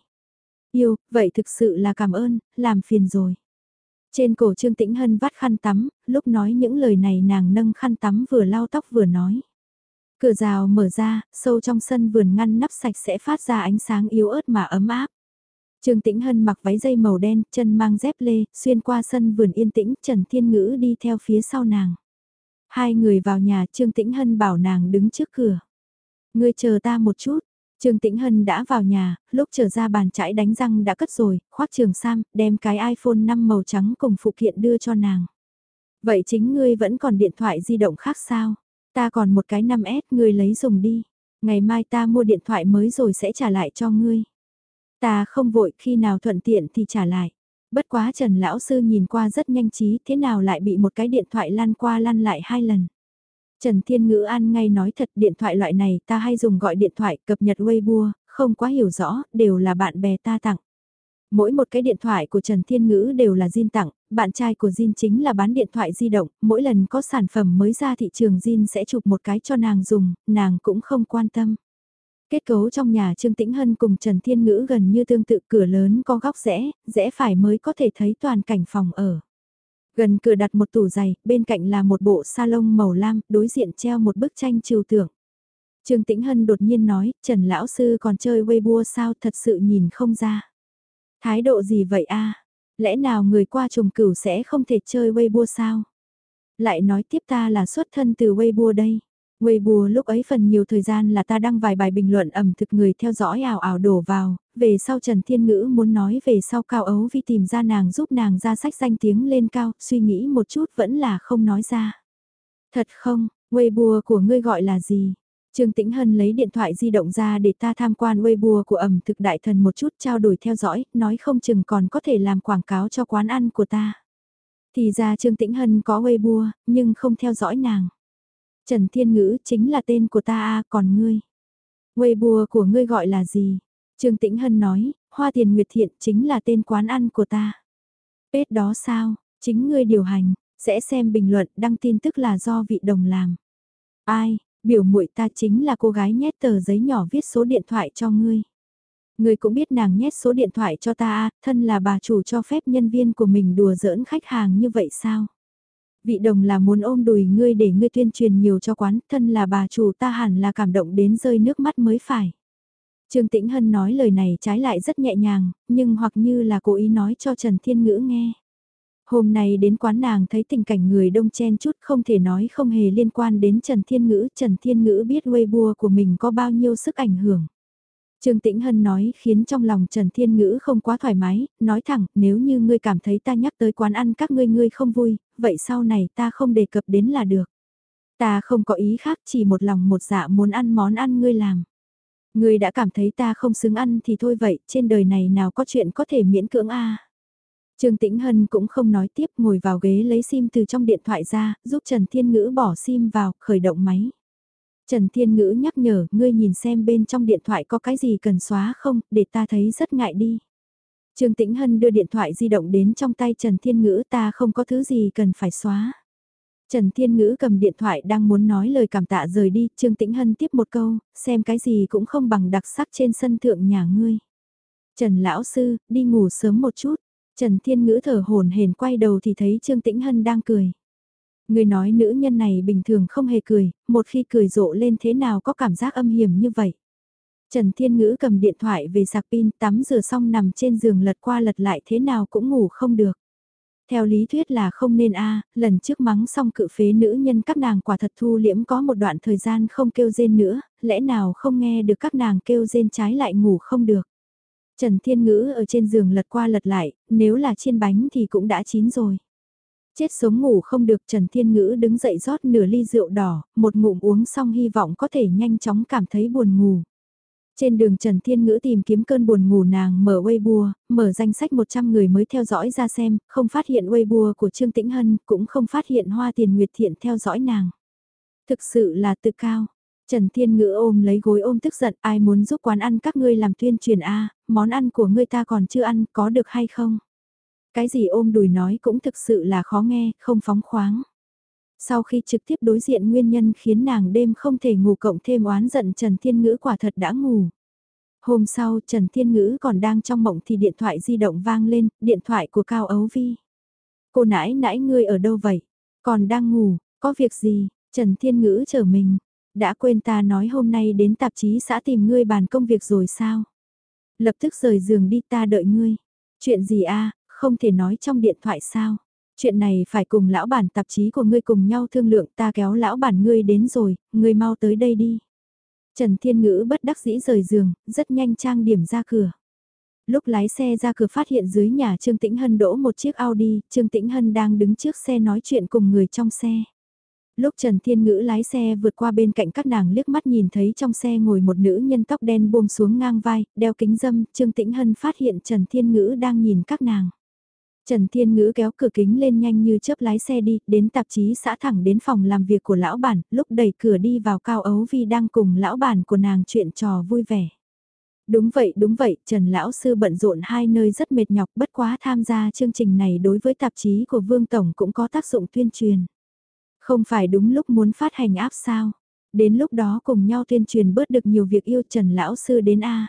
Yêu, vậy thực sự là cảm ơn, làm phiền rồi. Trên cổ Trương Tĩnh Hân vắt khăn tắm, lúc nói những lời này nàng nâng khăn tắm vừa lau tóc vừa nói. Cửa rào mở ra, sâu trong sân vườn ngăn nắp sạch sẽ phát ra ánh sáng yếu ớt mà ấm áp. Trương Tĩnh Hân mặc váy dây màu đen, chân mang dép lê, xuyên qua sân vườn yên tĩnh, Trần Thiên Ngữ đi theo phía sau nàng. Hai người vào nhà, Trương Tĩnh Hân bảo nàng đứng trước cửa. Ngươi chờ ta một chút. Trương Tĩnh Hân đã vào nhà, lúc trở ra bàn chải đánh răng đã cất rồi, khoác trường sam, đem cái iPhone 5 màu trắng cùng phụ kiện đưa cho nàng. Vậy chính ngươi vẫn còn điện thoại di động khác sao? Ta còn một cái 5S ngươi lấy dùng đi. Ngày mai ta mua điện thoại mới rồi sẽ trả lại cho ngươi. Ta không vội khi nào thuận tiện thì trả lại. Bất quá Trần Lão Sư nhìn qua rất nhanh trí thế nào lại bị một cái điện thoại lăn qua lăn lại hai lần. Trần Thiên Ngữ An ngay nói thật điện thoại loại này ta hay dùng gọi điện thoại cập nhật Weibo, không quá hiểu rõ, đều là bạn bè ta tặng. Mỗi một cái điện thoại của Trần Thiên Ngữ đều là Jin tặng, bạn trai của Jin chính là bán điện thoại di động, mỗi lần có sản phẩm mới ra thị trường Jin sẽ chụp một cái cho nàng dùng, nàng cũng không quan tâm. Kết cấu trong nhà Trương Tĩnh Hân cùng Trần Thiên Ngữ gần như tương tự cửa lớn có góc rẽ, rẽ phải mới có thể thấy toàn cảnh phòng ở. Gần cửa đặt một tủ giày, bên cạnh là một bộ salon màu lam, đối diện treo một bức tranh trừu tượng. Trương Tĩnh Hân đột nhiên nói, Trần Lão Sư còn chơi Weibo sao thật sự nhìn không ra. Thái độ gì vậy a Lẽ nào người qua trùng cửu sẽ không thể chơi Weibo sao? Lại nói tiếp ta là xuất thân từ Weibo đây. Weibo lúc ấy phần nhiều thời gian là ta đăng vài bài bình luận ẩm thực người theo dõi ảo ảo đổ vào, về sau Trần Thiên Ngữ muốn nói về sau Cao Ấu Vi tìm ra nàng giúp nàng ra sách danh tiếng lên cao, suy nghĩ một chút vẫn là không nói ra. Thật không, Weibo của ngươi gọi là gì? Trương Tĩnh Hân lấy điện thoại di động ra để ta tham quan Weibo của ẩm thực đại thần một chút trao đổi theo dõi, nói không chừng còn có thể làm quảng cáo cho quán ăn của ta. Thì ra Trương Tĩnh Hân có Weibo, nhưng không theo dõi nàng. Trần Thiên Ngữ chính là tên của ta à, còn ngươi. Weibo của ngươi gọi là gì? Trương Tĩnh Hân nói, Hoa Tiền Nguyệt Thiện chính là tên quán ăn của ta. Bết đó sao, chính ngươi điều hành, sẽ xem bình luận đăng tin tức là do vị đồng làm. Ai, biểu muội ta chính là cô gái nhét tờ giấy nhỏ viết số điện thoại cho ngươi. Ngươi cũng biết nàng nhét số điện thoại cho ta, à, thân là bà chủ cho phép nhân viên của mình đùa giỡn khách hàng như vậy sao? Vị đồng là muốn ôm đùi ngươi để ngươi tuyên truyền nhiều cho quán, thân là bà chủ ta hẳn là cảm động đến rơi nước mắt mới phải. Trương Tĩnh Hân nói lời này trái lại rất nhẹ nhàng, nhưng hoặc như là cố ý nói cho Trần Thiên Ngữ nghe. Hôm nay đến quán nàng thấy tình cảnh người đông chen chút không thể nói không hề liên quan đến Trần Thiên Ngữ. Trần Thiên Ngữ biết Weibo của mình có bao nhiêu sức ảnh hưởng. Trương Tĩnh Hân nói khiến trong lòng Trần Thiên Ngữ không quá thoải mái, nói thẳng nếu như ngươi cảm thấy ta nhắc tới quán ăn các ngươi ngươi không vui, vậy sau này ta không đề cập đến là được. Ta không có ý khác chỉ một lòng một dạ muốn ăn món ăn ngươi làm. Ngươi đã cảm thấy ta không xứng ăn thì thôi vậy, trên đời này nào có chuyện có thể miễn cưỡng a Trương Tĩnh Hân cũng không nói tiếp ngồi vào ghế lấy sim từ trong điện thoại ra, giúp Trần Thiên Ngữ bỏ sim vào, khởi động máy. Trần Thiên Ngữ nhắc nhở, ngươi nhìn xem bên trong điện thoại có cái gì cần xóa không, để ta thấy rất ngại đi. Trương Tĩnh Hân đưa điện thoại di động đến trong tay Trần Thiên Ngữ ta không có thứ gì cần phải xóa. Trần Thiên Ngữ cầm điện thoại đang muốn nói lời cảm tạ rời đi, Trương Tĩnh Hân tiếp một câu, xem cái gì cũng không bằng đặc sắc trên sân thượng nhà ngươi. Trần Lão Sư, đi ngủ sớm một chút. Trần Thiên Ngữ thở hồn hển quay đầu thì thấy Trương Tĩnh Hân đang cười. Người nói nữ nhân này bình thường không hề cười, một khi cười rộ lên thế nào có cảm giác âm hiểm như vậy. Trần Thiên Ngữ cầm điện thoại về sạc pin tắm rửa xong nằm trên giường lật qua lật lại thế nào cũng ngủ không được. Theo lý thuyết là không nên a lần trước mắng xong cự phế nữ nhân các nàng quả thật thu liễm có một đoạn thời gian không kêu rên nữa, lẽ nào không nghe được các nàng kêu rên trái lại ngủ không được. Trần Thiên Ngữ ở trên giường lật qua lật lại, nếu là chiên bánh thì cũng đã chín rồi. Chết sống ngủ không được Trần Thiên Ngữ đứng dậy rót nửa ly rượu đỏ, một ngụm uống xong hy vọng có thể nhanh chóng cảm thấy buồn ngủ. Trên đường Trần Thiên Ngữ tìm kiếm cơn buồn ngủ nàng mở Weibo, mở danh sách 100 người mới theo dõi ra xem, không phát hiện Weibo của Trương Tĩnh Hân, cũng không phát hiện Hoa Tiền Nguyệt Thiện theo dõi nàng. Thực sự là tự cao. Trần Thiên Ngữ ôm lấy gối ôm tức giận, ai muốn giúp quán ăn các ngươi làm tuyên truyền a món ăn của ngươi ta còn chưa ăn, có được hay không? Cái gì ôm đùi nói cũng thực sự là khó nghe, không phóng khoáng. Sau khi trực tiếp đối diện nguyên nhân khiến nàng đêm không thể ngủ cộng thêm oán giận Trần Thiên Ngữ quả thật đã ngủ. Hôm sau Trần Thiên Ngữ còn đang trong mộng thì điện thoại di động vang lên, điện thoại của Cao Ấu Vi. Cô nãi nãi ngươi ở đâu vậy? Còn đang ngủ, có việc gì? Trần Thiên Ngữ chờ mình. Đã quên ta nói hôm nay đến tạp chí xã tìm ngươi bàn công việc rồi sao? Lập tức rời giường đi ta đợi ngươi. Chuyện gì a không thể nói trong điện thoại sao? Chuyện này phải cùng lão bản tạp chí của ngươi cùng nhau thương lượng ta kéo lão bản ngươi đến rồi, ngươi mau tới đây đi. Trần Thiên Ngữ bất đắc dĩ rời giường, rất nhanh trang điểm ra cửa. Lúc lái xe ra cửa phát hiện dưới nhà Trương Tĩnh Hân đỗ một chiếc Audi, Trương Tĩnh Hân đang đứng trước xe nói chuyện cùng người trong xe. Lúc Trần Thiên Ngữ lái xe vượt qua bên cạnh các nàng liếc mắt nhìn thấy trong xe ngồi một nữ nhân tóc đen buông xuống ngang vai, đeo kính dâm, Trương Tĩnh Hân phát hiện Trần Thiên Ngữ đang nhìn các nàng. Trần Thiên Ngữ kéo cửa kính lên nhanh như chớp lái xe đi, đến tạp chí xã thẳng đến phòng làm việc của lão bản, lúc đẩy cửa đi vào Cao Ấu Vi đang cùng lão bản của nàng chuyện trò vui vẻ. Đúng vậy, đúng vậy, Trần Lão Sư bận rộn hai nơi rất mệt nhọc bất quá tham gia chương trình này đối với tạp chí của Vương Tổng cũng có tác dụng tuyên truyền. Không phải đúng lúc muốn phát hành áp sao? Đến lúc đó cùng nhau tuyên truyền bớt được nhiều việc yêu Trần Lão Sư đến A.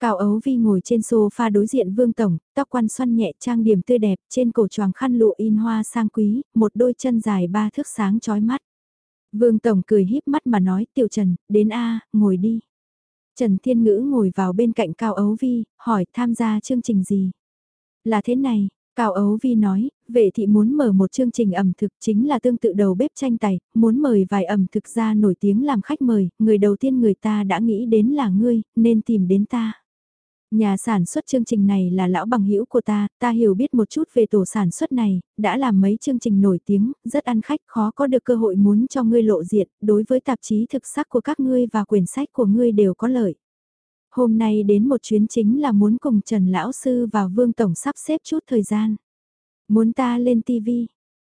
Cao Ấu Vi ngồi trên sofa đối diện Vương Tổng, tóc quăn xoăn nhẹ trang điểm tươi đẹp, trên cổ choàng khăn lụa in hoa sang quý, một đôi chân dài ba thước sáng chói mắt. Vương Tổng cười híp mắt mà nói Tiểu Trần, đến A, ngồi đi. Trần Thiên Ngữ ngồi vào bên cạnh Cao Ấu Vi, hỏi tham gia chương trình gì. Là thế này, Cao Ấu Vi nói, vệ thị muốn mở một chương trình ẩm thực chính là tương tự đầu bếp tranh tài, muốn mời vài ẩm thực ra nổi tiếng làm khách mời, người đầu tiên người ta đã nghĩ đến là ngươi, nên tìm đến ta. Nhà sản xuất chương trình này là lão bằng hữu của ta, ta hiểu biết một chút về tổ sản xuất này, đã làm mấy chương trình nổi tiếng, rất ăn khách, khó có được cơ hội muốn cho ngươi lộ diện, đối với tạp chí thực sắc của các ngươi và quyển sách của ngươi đều có lợi. Hôm nay đến một chuyến chính là muốn cùng Trần Lão Sư và Vương Tổng sắp xếp chút thời gian. Muốn ta lên TV,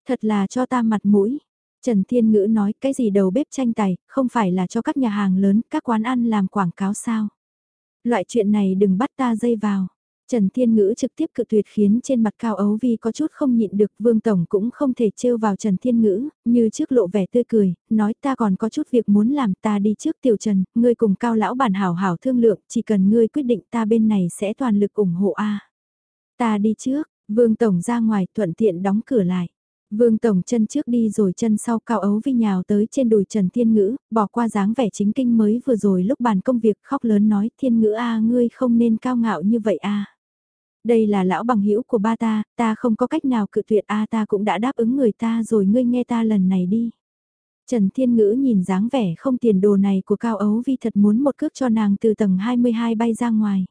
thật là cho ta mặt mũi. Trần Thiên Ngữ nói cái gì đầu bếp tranh tài, không phải là cho các nhà hàng lớn, các quán ăn làm quảng cáo sao. Loại chuyện này đừng bắt ta dây vào. Trần Thiên Ngữ trực tiếp cự tuyệt khiến trên mặt Cao Ấu Vi có chút không nhịn được, Vương Tổng cũng không thể trêu vào Trần Thiên Ngữ, như trước lộ vẻ tươi cười, nói ta còn có chút việc muốn làm ta đi trước Tiểu Trần, ngươi cùng Cao Lão bản hảo hảo thương lượng, chỉ cần ngươi quyết định ta bên này sẽ toàn lực ủng hộ A. Ta đi trước, Vương Tổng ra ngoài thuận tiện đóng cửa lại. Vương Tổng chân trước đi rồi chân sau cao ấu vi nhào tới trên đùi Trần Thiên Ngữ, bỏ qua dáng vẻ chính kinh mới vừa rồi lúc bàn công việc khóc lớn nói Thiên Ngữ a ngươi không nên cao ngạo như vậy a Đây là lão bằng hữu của ba ta, ta không có cách nào cự tuyệt a ta cũng đã đáp ứng người ta rồi ngươi nghe ta lần này đi. Trần Thiên Ngữ nhìn dáng vẻ không tiền đồ này của Cao Ấu Vi thật muốn một cước cho nàng từ tầng 22 bay ra ngoài.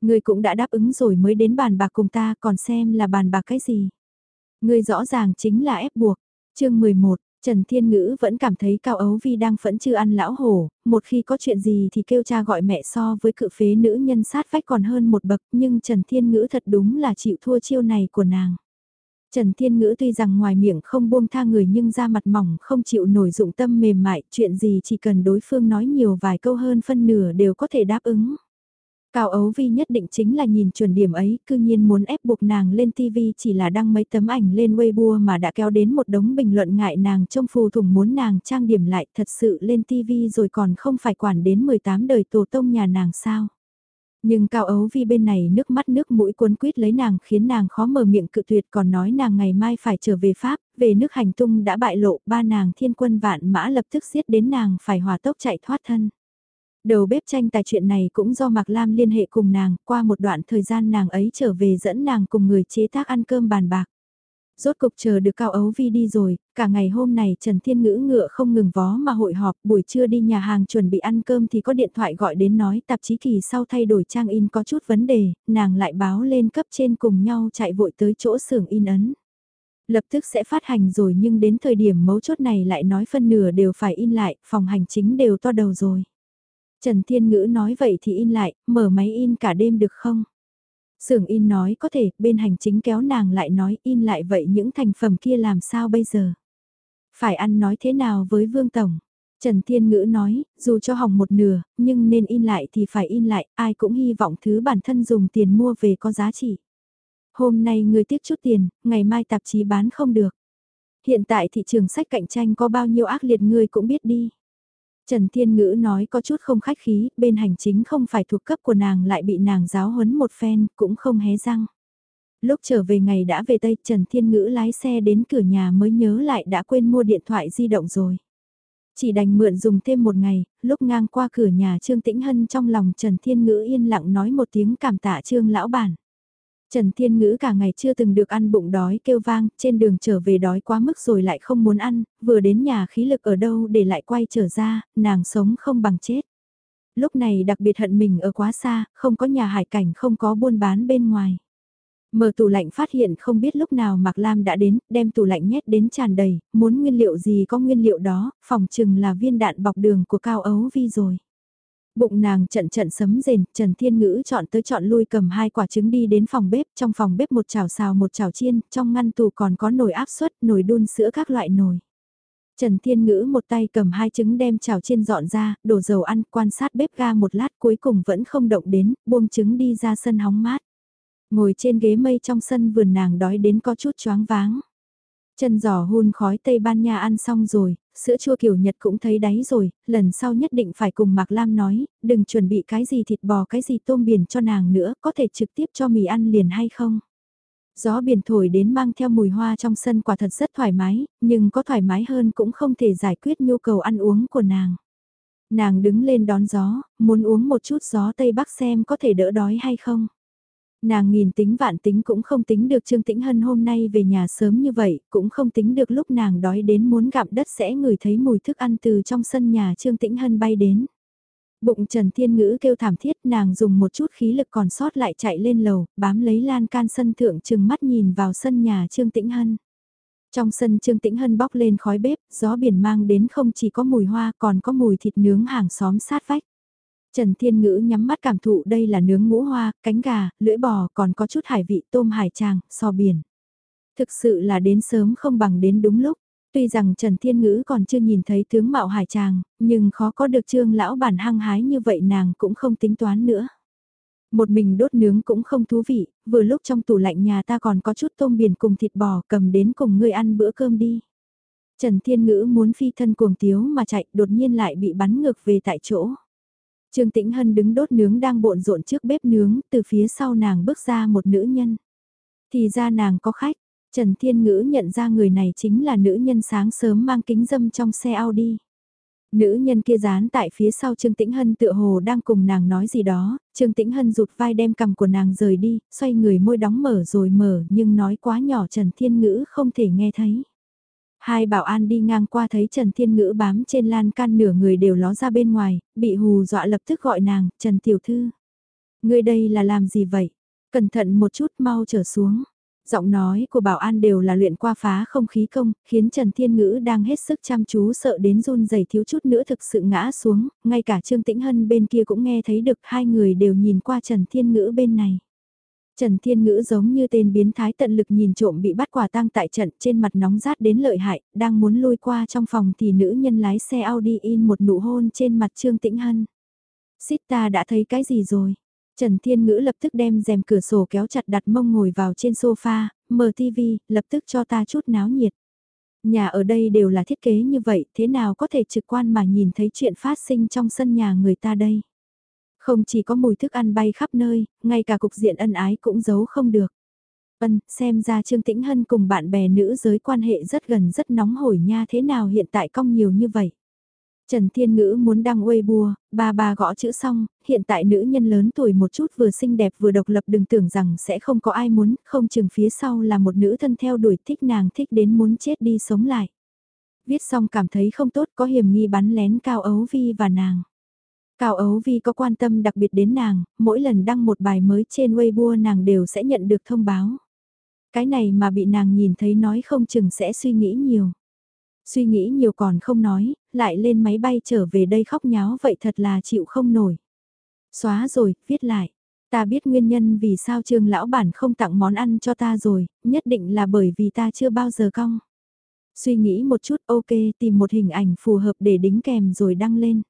Ngươi cũng đã đáp ứng rồi mới đến bàn bạc cùng ta còn xem là bàn bạc cái gì. Ngươi rõ ràng chính là ép buộc. chương 11, Trần Thiên Ngữ vẫn cảm thấy Cao Ấu Vi đang phẫn chưa ăn lão hổ, một khi có chuyện gì thì kêu cha gọi mẹ so với cự phế nữ nhân sát vách còn hơn một bậc nhưng Trần Thiên Ngữ thật đúng là chịu thua chiêu này của nàng. Trần Thiên Ngữ tuy rằng ngoài miệng không buông tha người nhưng da mặt mỏng không chịu nổi dụng tâm mềm mại, chuyện gì chỉ cần đối phương nói nhiều vài câu hơn phân nửa đều có thể đáp ứng. Cao Ấu Vi nhất định chính là nhìn chuẩn điểm ấy, cư nhiên muốn ép buộc nàng lên TV chỉ là đăng mấy tấm ảnh lên Weibo mà đã kéo đến một đống bình luận ngại nàng trông phù thủng muốn nàng trang điểm lại thật sự lên TV rồi còn không phải quản đến 18 đời tổ tông nhà nàng sao. Nhưng Cao Ấu Vi bên này nước mắt nước mũi cuốn quýt lấy nàng khiến nàng khó mở miệng cự tuyệt còn nói nàng ngày mai phải trở về Pháp, về nước hành tung đã bại lộ, ba nàng thiên quân vạn mã lập tức giết đến nàng phải hòa tốc chạy thoát thân. Đầu bếp tranh tài chuyện này cũng do Mạc Lam liên hệ cùng nàng, qua một đoạn thời gian nàng ấy trở về dẫn nàng cùng người chế tác ăn cơm bàn bạc. Rốt cục chờ được Cao Ấu Vi đi rồi, cả ngày hôm này Trần Thiên Ngữ ngựa không ngừng vó mà hội họp, buổi trưa đi nhà hàng chuẩn bị ăn cơm thì có điện thoại gọi đến nói tạp chí kỳ sau thay đổi trang in có chút vấn đề, nàng lại báo lên cấp trên cùng nhau chạy vội tới chỗ xưởng in ấn. Lập tức sẽ phát hành rồi nhưng đến thời điểm mấu chốt này lại nói phân nửa đều phải in lại, phòng hành chính đều to đầu rồi. Trần Thiên Ngữ nói vậy thì in lại, mở máy in cả đêm được không? Sưởng in nói có thể, bên hành chính kéo nàng lại nói in lại vậy những thành phẩm kia làm sao bây giờ? Phải ăn nói thế nào với Vương Tổng? Trần Thiên Ngữ nói, dù cho hỏng một nửa, nhưng nên in lại thì phải in lại, ai cũng hy vọng thứ bản thân dùng tiền mua về có giá trị. Hôm nay người tiếc chút tiền, ngày mai tạp chí bán không được. Hiện tại thị trường sách cạnh tranh có bao nhiêu ác liệt người cũng biết đi. Trần Thiên Ngữ nói có chút không khách khí, bên hành chính không phải thuộc cấp của nàng lại bị nàng giáo huấn một phen, cũng không hé răng. Lúc trở về ngày đã về Tây, Trần Thiên Ngữ lái xe đến cửa nhà mới nhớ lại đã quên mua điện thoại di động rồi. Chỉ đành mượn dùng thêm một ngày, lúc ngang qua cửa nhà Trương Tĩnh Hân trong lòng Trần Thiên Ngữ yên lặng nói một tiếng cảm tạ Trương Lão Bản. Trần Thiên Ngữ cả ngày chưa từng được ăn bụng đói kêu vang, trên đường trở về đói quá mức rồi lại không muốn ăn, vừa đến nhà khí lực ở đâu để lại quay trở ra, nàng sống không bằng chết. Lúc này đặc biệt hận mình ở quá xa, không có nhà hải cảnh không có buôn bán bên ngoài. Mở tủ lạnh phát hiện không biết lúc nào Mạc Lam đã đến, đem tủ lạnh nhét đến tràn đầy, muốn nguyên liệu gì có nguyên liệu đó, phòng chừng là viên đạn bọc đường của Cao Ấu Vi rồi. Bụng nàng trận trận sấm rền, Trần Thiên Ngữ chọn tới chọn lui cầm hai quả trứng đi đến phòng bếp, trong phòng bếp một chảo xào một chảo chiên, trong ngăn tủ còn có nồi áp suất, nồi đun sữa các loại nồi. Trần Thiên Ngữ một tay cầm hai trứng đem chảo chiên dọn ra, đổ dầu ăn, quan sát bếp ga một lát cuối cùng vẫn không động đến, buông trứng đi ra sân hóng mát. Ngồi trên ghế mây trong sân vườn nàng đói đến có chút choáng váng. Chân giò hun khói Tây Ban Nha ăn xong rồi, sữa chua kiểu Nhật cũng thấy đáy rồi, lần sau nhất định phải cùng Mạc Lam nói, đừng chuẩn bị cái gì thịt bò cái gì tôm biển cho nàng nữa, có thể trực tiếp cho mì ăn liền hay không? Gió biển thổi đến mang theo mùi hoa trong sân quả thật rất thoải mái, nhưng có thoải mái hơn cũng không thể giải quyết nhu cầu ăn uống của nàng. Nàng đứng lên đón gió, muốn uống một chút gió Tây Bắc xem có thể đỡ đói hay không. Nàng nghìn tính vạn tính cũng không tính được Trương Tĩnh Hân hôm nay về nhà sớm như vậy, cũng không tính được lúc nàng đói đến muốn gặm đất sẽ ngửi thấy mùi thức ăn từ trong sân nhà Trương Tĩnh Hân bay đến. Bụng Trần Thiên Ngữ kêu thảm thiết nàng dùng một chút khí lực còn sót lại chạy lên lầu, bám lấy lan can sân thượng chừng mắt nhìn vào sân nhà Trương Tĩnh Hân. Trong sân Trương Tĩnh Hân bóc lên khói bếp, gió biển mang đến không chỉ có mùi hoa còn có mùi thịt nướng hàng xóm sát vách. Trần Thiên Ngữ nhắm mắt cảm thụ đây là nướng ngũ hoa, cánh gà, lưỡi bò còn có chút hải vị tôm hải tràng, so biển. Thực sự là đến sớm không bằng đến đúng lúc. Tuy rằng Trần Thiên Ngữ còn chưa nhìn thấy tướng mạo hải tràng, nhưng khó có được trương lão bản hăng hái như vậy nàng cũng không tính toán nữa. Một mình đốt nướng cũng không thú vị, vừa lúc trong tủ lạnh nhà ta còn có chút tôm biển cùng thịt bò cầm đến cùng ngươi ăn bữa cơm đi. Trần Thiên Ngữ muốn phi thân cuồng tiếu mà chạy đột nhiên lại bị bắn ngược về tại chỗ. Trương Tĩnh Hân đứng đốt nướng đang bộn rộn trước bếp nướng, từ phía sau nàng bước ra một nữ nhân. Thì ra nàng có khách, Trần Thiên Ngữ nhận ra người này chính là nữ nhân sáng sớm mang kính dâm trong xe Audi. Nữ nhân kia dán tại phía sau Trương Tĩnh Hân tựa hồ đang cùng nàng nói gì đó, Trương Tĩnh Hân rụt vai đem cầm của nàng rời đi, xoay người môi đóng mở rồi mở nhưng nói quá nhỏ Trần Thiên Ngữ không thể nghe thấy. Hai bảo an đi ngang qua thấy Trần Thiên Ngữ bám trên lan can nửa người đều ló ra bên ngoài, bị hù dọa lập tức gọi nàng, Trần Tiểu Thư. Người đây là làm gì vậy? Cẩn thận một chút mau trở xuống. Giọng nói của bảo an đều là luyện qua phá không khí công, khiến Trần Thiên Ngữ đang hết sức chăm chú sợ đến run rẩy thiếu chút nữa thực sự ngã xuống, ngay cả Trương Tĩnh Hân bên kia cũng nghe thấy được hai người đều nhìn qua Trần Thiên Ngữ bên này. Trần Thiên Ngữ giống như tên biến thái tận lực nhìn trộm bị bắt quả tang tại trận trên mặt nóng rát đến lợi hại, đang muốn lôi qua trong phòng thì nữ nhân lái xe Audi in một nụ hôn trên mặt Trương Tĩnh Hân. Xít ta đã thấy cái gì rồi? Trần Thiên Ngữ lập tức đem rèm cửa sổ kéo chặt đặt mông ngồi vào trên sofa, mở TV, lập tức cho ta chút náo nhiệt. Nhà ở đây đều là thiết kế như vậy, thế nào có thể trực quan mà nhìn thấy chuyện phát sinh trong sân nhà người ta đây? Không chỉ có mùi thức ăn bay khắp nơi, ngay cả cục diện ân ái cũng giấu không được. Ân, xem ra Trương Tĩnh Hân cùng bạn bè nữ giới quan hệ rất gần rất nóng hổi nha thế nào hiện tại cong nhiều như vậy. Trần Thiên Ngữ muốn đăng Weibo, ba ba gõ chữ xong, hiện tại nữ nhân lớn tuổi một chút vừa xinh đẹp vừa độc lập đừng tưởng rằng sẽ không có ai muốn, không chừng phía sau là một nữ thân theo đuổi thích nàng thích đến muốn chết đi sống lại. Viết xong cảm thấy không tốt có hiểm nghi bắn lén Cao Ấu Vi và nàng. Cao Ấu Vi có quan tâm đặc biệt đến nàng, mỗi lần đăng một bài mới trên Weibo nàng đều sẽ nhận được thông báo. Cái này mà bị nàng nhìn thấy nói không chừng sẽ suy nghĩ nhiều. Suy nghĩ nhiều còn không nói, lại lên máy bay trở về đây khóc nháo vậy thật là chịu không nổi. Xóa rồi, viết lại. Ta biết nguyên nhân vì sao trường lão bản không tặng món ăn cho ta rồi, nhất định là bởi vì ta chưa bao giờ cong. Suy nghĩ một chút ok tìm một hình ảnh phù hợp để đính kèm rồi đăng lên.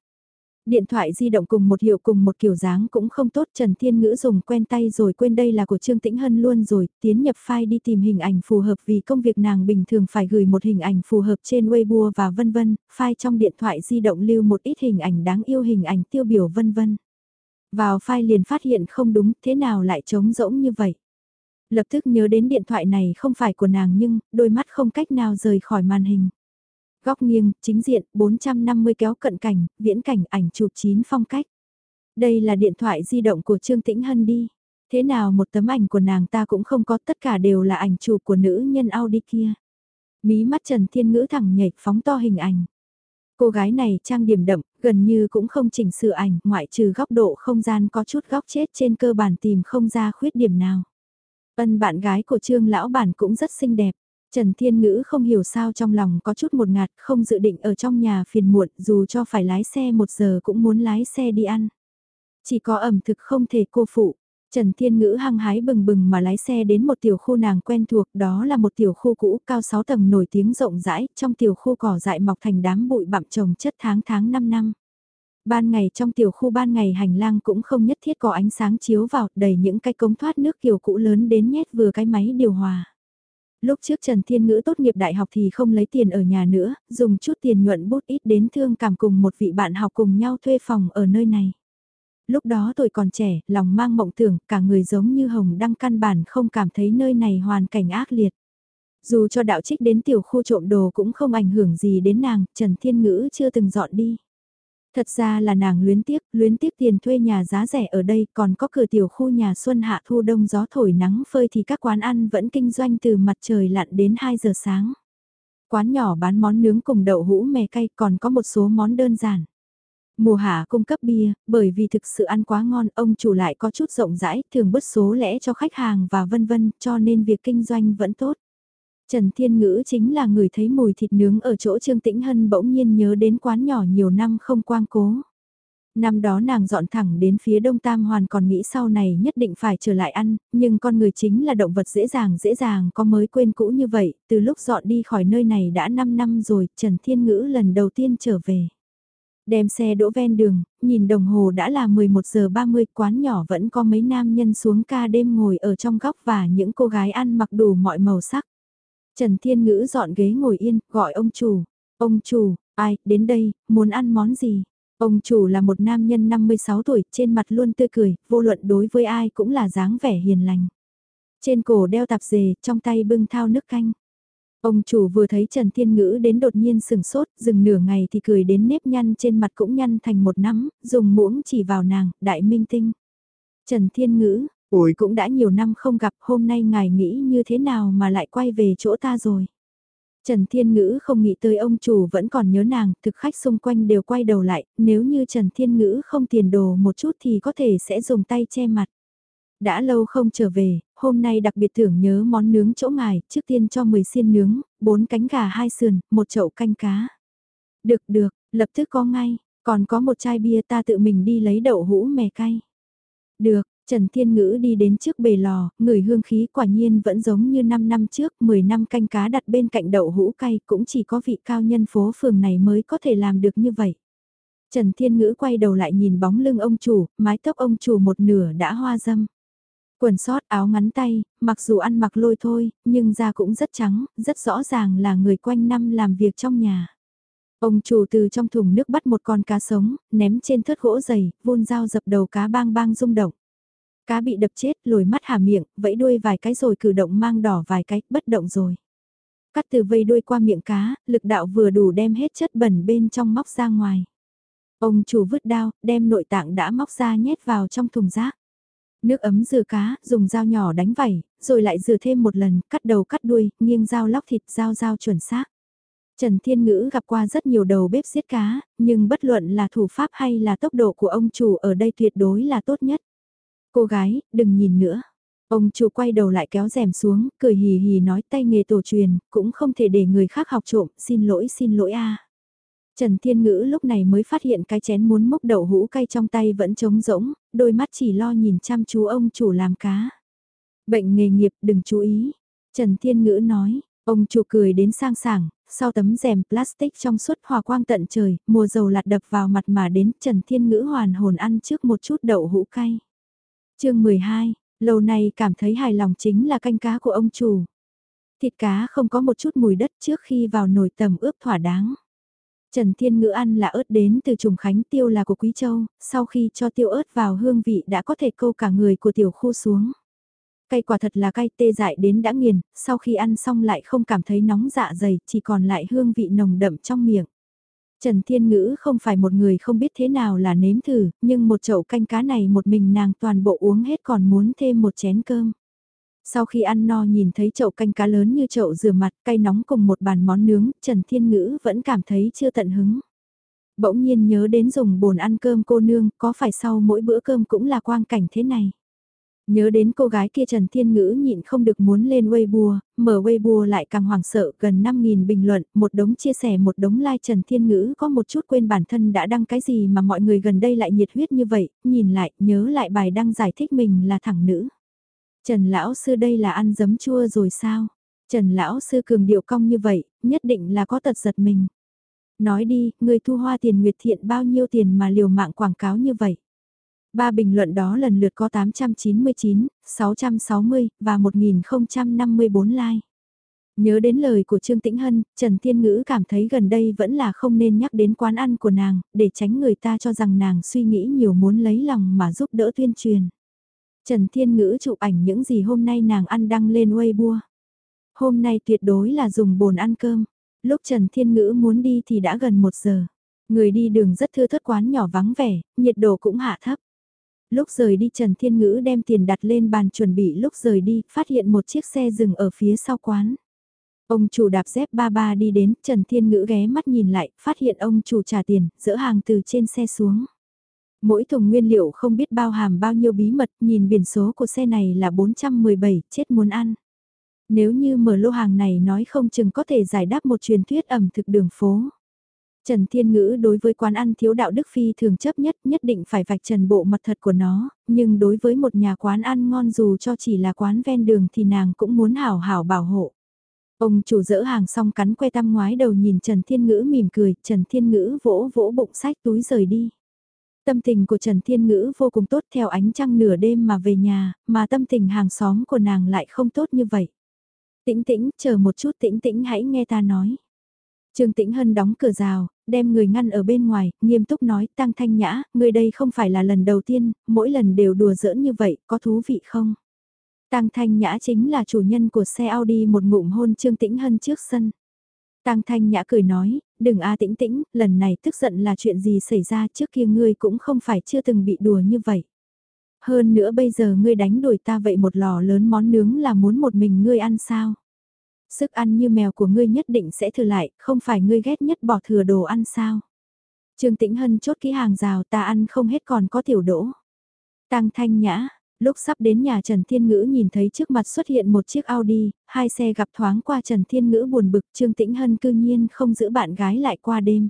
Điện thoại di động cùng một hiệu cùng một kiểu dáng cũng không tốt Trần Thiên Ngữ dùng quen tay rồi quên đây là của Trương Tĩnh Hân luôn rồi, tiến nhập file đi tìm hình ảnh phù hợp vì công việc nàng bình thường phải gửi một hình ảnh phù hợp trên Weibo và vân vân, file trong điện thoại di động lưu một ít hình ảnh đáng yêu hình ảnh tiêu biểu vân vân. Vào file liền phát hiện không đúng thế nào lại trống rỗng như vậy. Lập tức nhớ đến điện thoại này không phải của nàng nhưng đôi mắt không cách nào rời khỏi màn hình. Góc nghiêng, chính diện, 450 kéo cận cảnh, viễn cảnh ảnh chụp chín phong cách. Đây là điện thoại di động của Trương Tĩnh Hân đi. Thế nào một tấm ảnh của nàng ta cũng không có tất cả đều là ảnh chụp của nữ nhân Audi kia. Mí mắt Trần Thiên Ngữ thẳng nhảy phóng to hình ảnh. Cô gái này trang điểm đậm, gần như cũng không chỉnh sửa ảnh, ngoại trừ góc độ không gian có chút góc chết trên cơ bản tìm không ra khuyết điểm nào. Ân bạn gái của Trương Lão Bản cũng rất xinh đẹp. Trần Thiên Ngữ không hiểu sao trong lòng có chút một ngạt, không dự định ở trong nhà phiền muộn, dù cho phải lái xe một giờ cũng muốn lái xe đi ăn. Chỉ có ẩm thực không thể cô phụ. Trần Thiên Ngữ hăng hái bừng bừng mà lái xe đến một tiểu khu nàng quen thuộc, đó là một tiểu khu cũ cao 6 tầng nổi tiếng rộng rãi, trong tiểu khu cỏ dại mọc thành đám bụi bặm trồng chất tháng tháng 5 năm. Ban ngày trong tiểu khu ban ngày hành lang cũng không nhất thiết có ánh sáng chiếu vào, đầy những cái cống thoát nước kiểu cũ lớn đến nhét vừa cái máy điều hòa. Lúc trước Trần Thiên Ngữ tốt nghiệp đại học thì không lấy tiền ở nhà nữa, dùng chút tiền nhuận bút ít đến thương cảm cùng một vị bạn học cùng nhau thuê phòng ở nơi này. Lúc đó tôi còn trẻ, lòng mang mộng tưởng, cả người giống như hồng đăng căn bản không cảm thấy nơi này hoàn cảnh ác liệt. Dù cho đạo trích đến tiểu khu trộm đồ cũng không ảnh hưởng gì đến nàng, Trần Thiên Ngữ chưa từng dọn đi. Thật ra là nàng luyến tiếc, luyến tiếc tiền thuê nhà giá rẻ ở đây còn có cửa tiểu khu nhà xuân hạ thu đông gió thổi nắng phơi thì các quán ăn vẫn kinh doanh từ mặt trời lặn đến 2 giờ sáng. Quán nhỏ bán món nướng cùng đậu hũ mè cay còn có một số món đơn giản. Mùa hạ cung cấp bia, bởi vì thực sự ăn quá ngon, ông chủ lại có chút rộng rãi, thường bớt số lẻ cho khách hàng và vân vân, cho nên việc kinh doanh vẫn tốt. Trần Thiên Ngữ chính là người thấy mùi thịt nướng ở chỗ Trương Tĩnh Hân bỗng nhiên nhớ đến quán nhỏ nhiều năm không quang cố. Năm đó nàng dọn thẳng đến phía đông Tam Hoàn còn nghĩ sau này nhất định phải trở lại ăn, nhưng con người chính là động vật dễ dàng dễ dàng có mới quên cũ như vậy, từ lúc dọn đi khỏi nơi này đã 5 năm rồi, Trần Thiên Ngữ lần đầu tiên trở về. Đem xe đỗ ven đường, nhìn đồng hồ đã là 11 giờ 30, quán nhỏ vẫn có mấy nam nhân xuống ca đêm ngồi ở trong góc và những cô gái ăn mặc đủ mọi màu sắc. Trần Thiên Ngữ dọn ghế ngồi yên, gọi ông chủ. Ông chủ, ai, đến đây, muốn ăn món gì? Ông chủ là một nam nhân 56 tuổi, trên mặt luôn tươi cười, vô luận đối với ai cũng là dáng vẻ hiền lành. Trên cổ đeo tạp dề, trong tay bưng thao nước canh. Ông chủ vừa thấy Trần Thiên Ngữ đến đột nhiên sừng sốt, dừng nửa ngày thì cười đến nếp nhăn trên mặt cũng nhăn thành một nắm, dùng muỗng chỉ vào nàng, đại minh tinh. Trần Thiên Ngữ, ôi cũng đã nhiều năm không gặp, hôm nay ngài nghĩ như thế nào mà lại quay về chỗ ta rồi. Trần Thiên Ngữ không nghĩ tới ông chủ vẫn còn nhớ nàng, thực khách xung quanh đều quay đầu lại, nếu như Trần Thiên Ngữ không tiền đồ một chút thì có thể sẽ dùng tay che mặt. Đã lâu không trở về, hôm nay đặc biệt thưởng nhớ món nướng chỗ ngài, trước tiên cho 10 xiên nướng, 4 cánh gà hai sườn, một chậu canh cá. Được được, lập tức có ngay, còn có một chai bia ta tự mình đi lấy đậu hũ mè cay. Được, Trần Thiên Ngữ đi đến trước bề lò, người hương khí quả nhiên vẫn giống như 5 năm trước, 10 năm canh cá đặt bên cạnh đậu hũ cay cũng chỉ có vị cao nhân phố phường này mới có thể làm được như vậy. Trần Thiên Ngữ quay đầu lại nhìn bóng lưng ông chủ, mái tóc ông chủ một nửa đã hoa dâm. Quần sót áo ngắn tay, mặc dù ăn mặc lôi thôi, nhưng da cũng rất trắng, rất rõ ràng là người quanh năm làm việc trong nhà. Ông chủ từ trong thùng nước bắt một con cá sống, ném trên thớt gỗ dày, vun dao dập đầu cá bang bang rung động. Cá bị đập chết, lồi mắt hà miệng, vẫy đuôi vài cái rồi cử động mang đỏ vài cái, bất động rồi. Cắt từ vây đuôi qua miệng cá, lực đạo vừa đủ đem hết chất bẩn bên trong móc ra ngoài. Ông chủ vứt đao, đem nội tạng đã móc ra nhét vào trong thùng rác. Nước ấm rửa cá, dùng dao nhỏ đánh vảy, rồi lại rửa thêm một lần, cắt đầu cắt đuôi, nghiêng dao lóc thịt, dao dao chuẩn xác. Trần Thiên Ngữ gặp qua rất nhiều đầu bếp giết cá, nhưng bất luận là thủ pháp hay là tốc độ của ông chủ ở đây tuyệt đối là tốt nhất. Cô gái, đừng nhìn nữa. Ông chủ quay đầu lại kéo rèm xuống, cười hì hì nói tay nghề tổ truyền, cũng không thể để người khác học trộm, xin lỗi xin lỗi a. Trần Thiên Ngữ lúc này mới phát hiện cái chén muốn mốc đậu hũ cay trong tay vẫn trống rỗng, đôi mắt chỉ lo nhìn chăm chú ông chủ làm cá. Bệnh nghề nghiệp đừng chú ý. Trần Thiên Ngữ nói, ông chủ cười đến sang sảng, sau tấm rèm plastic trong suốt hòa quang tận trời, mùa dầu lạt đập vào mặt mà đến Trần Thiên Ngữ hoàn hồn ăn trước một chút đậu hũ cay chương 12, lâu nay cảm thấy hài lòng chính là canh cá của ông chủ. Thịt cá không có một chút mùi đất trước khi vào nồi tầm ướp thỏa đáng. Trần Thiên Ngữ ăn là ớt đến từ trùng khánh tiêu là của Quý Châu, sau khi cho tiêu ớt vào hương vị đã có thể câu cả người của tiểu khu xuống. Cay quả thật là cay tê dại đến đã nghiền, sau khi ăn xong lại không cảm thấy nóng dạ dày, chỉ còn lại hương vị nồng đậm trong miệng. Trần Thiên Ngữ không phải một người không biết thế nào là nếm thử, nhưng một chậu canh cá này một mình nàng toàn bộ uống hết còn muốn thêm một chén cơm. Sau khi ăn no nhìn thấy chậu canh cá lớn như chậu rửa mặt, cay nóng cùng một bàn món nướng, Trần Thiên Ngữ vẫn cảm thấy chưa tận hứng. Bỗng nhiên nhớ đến dùng bồn ăn cơm cô nương, có phải sau mỗi bữa cơm cũng là quang cảnh thế này. Nhớ đến cô gái kia Trần Thiên Ngữ nhịn không được muốn lên Weibo, mở Weibo lại càng hoảng sợ gần 5.000 bình luận, một đống chia sẻ một đống like Trần Thiên Ngữ có một chút quên bản thân đã đăng cái gì mà mọi người gần đây lại nhiệt huyết như vậy, nhìn lại, nhớ lại bài đăng giải thích mình là thẳng nữ. Trần lão sư đây là ăn giấm chua rồi sao? Trần lão sư cường điệu cong như vậy, nhất định là có tật giật mình. Nói đi, người thu hoa tiền nguyệt thiện bao nhiêu tiền mà liều mạng quảng cáo như vậy? Ba bình luận đó lần lượt có 899, 660 và 1054 like. Nhớ đến lời của Trương Tĩnh Hân, Trần Thiên Ngữ cảm thấy gần đây vẫn là không nên nhắc đến quán ăn của nàng, để tránh người ta cho rằng nàng suy nghĩ nhiều muốn lấy lòng mà giúp đỡ tuyên truyền. Trần Thiên Ngữ chụp ảnh những gì hôm nay nàng ăn đăng lên Weibo. Hôm nay tuyệt đối là dùng bồn ăn cơm. Lúc Trần Thiên Ngữ muốn đi thì đã gần một giờ. Người đi đường rất thưa thớt quán nhỏ vắng vẻ, nhiệt độ cũng hạ thấp. Lúc rời đi Trần Thiên Ngữ đem tiền đặt lên bàn chuẩn bị lúc rời đi, phát hiện một chiếc xe dừng ở phía sau quán. Ông chủ đạp dép ba ba đi đến, Trần Thiên Ngữ ghé mắt nhìn lại, phát hiện ông chủ trả tiền, dỡ hàng từ trên xe xuống. Mỗi thùng nguyên liệu không biết bao hàm bao nhiêu bí mật, nhìn biển số của xe này là 417, chết muốn ăn. Nếu như mở lô hàng này nói không chừng có thể giải đáp một truyền thuyết ẩm thực đường phố. Trần Thiên Ngữ đối với quán ăn thiếu đạo đức phi thường chấp nhất nhất định phải vạch trần bộ mặt thật của nó, nhưng đối với một nhà quán ăn ngon dù cho chỉ là quán ven đường thì nàng cũng muốn hảo hảo bảo hộ. Ông chủ dỡ hàng xong cắn que tăm ngoái đầu nhìn Trần Thiên Ngữ mỉm cười, Trần Thiên Ngữ vỗ vỗ bụng sách túi rời đi. Tâm tình của Trần Thiên Ngữ vô cùng tốt theo ánh trăng nửa đêm mà về nhà, mà tâm tình hàng xóm của nàng lại không tốt như vậy. Tĩnh tĩnh, chờ một chút tĩnh tĩnh hãy nghe ta nói. Trương Tĩnh Hân đóng cửa rào, đem người ngăn ở bên ngoài, nghiêm túc nói, Tăng Thanh Nhã, người đây không phải là lần đầu tiên, mỗi lần đều đùa giỡn như vậy, có thú vị không? Tăng Thanh Nhã chính là chủ nhân của xe Audi một ngụm hôn Trương Tĩnh Hân trước sân. Tăng Thanh Nhã cười nói, đừng a tĩnh tĩnh, lần này tức giận là chuyện gì xảy ra trước kia ngươi cũng không phải chưa từng bị đùa như vậy. Hơn nữa bây giờ ngươi đánh đuổi ta vậy một lò lớn món nướng là muốn một mình ngươi ăn sao? Sức ăn như mèo của ngươi nhất định sẽ thừa lại, không phải ngươi ghét nhất bỏ thừa đồ ăn sao? Trương Tĩnh Hân chốt ký hàng rào ta ăn không hết còn có tiểu đỗ. Tăng Thanh Nhã, Lúc sắp đến nhà Trần Thiên Ngữ nhìn thấy trước mặt xuất hiện một chiếc Audi, hai xe gặp thoáng qua Trần Thiên Ngữ buồn bực Trương Tĩnh Hân cư nhiên không giữ bạn gái lại qua đêm.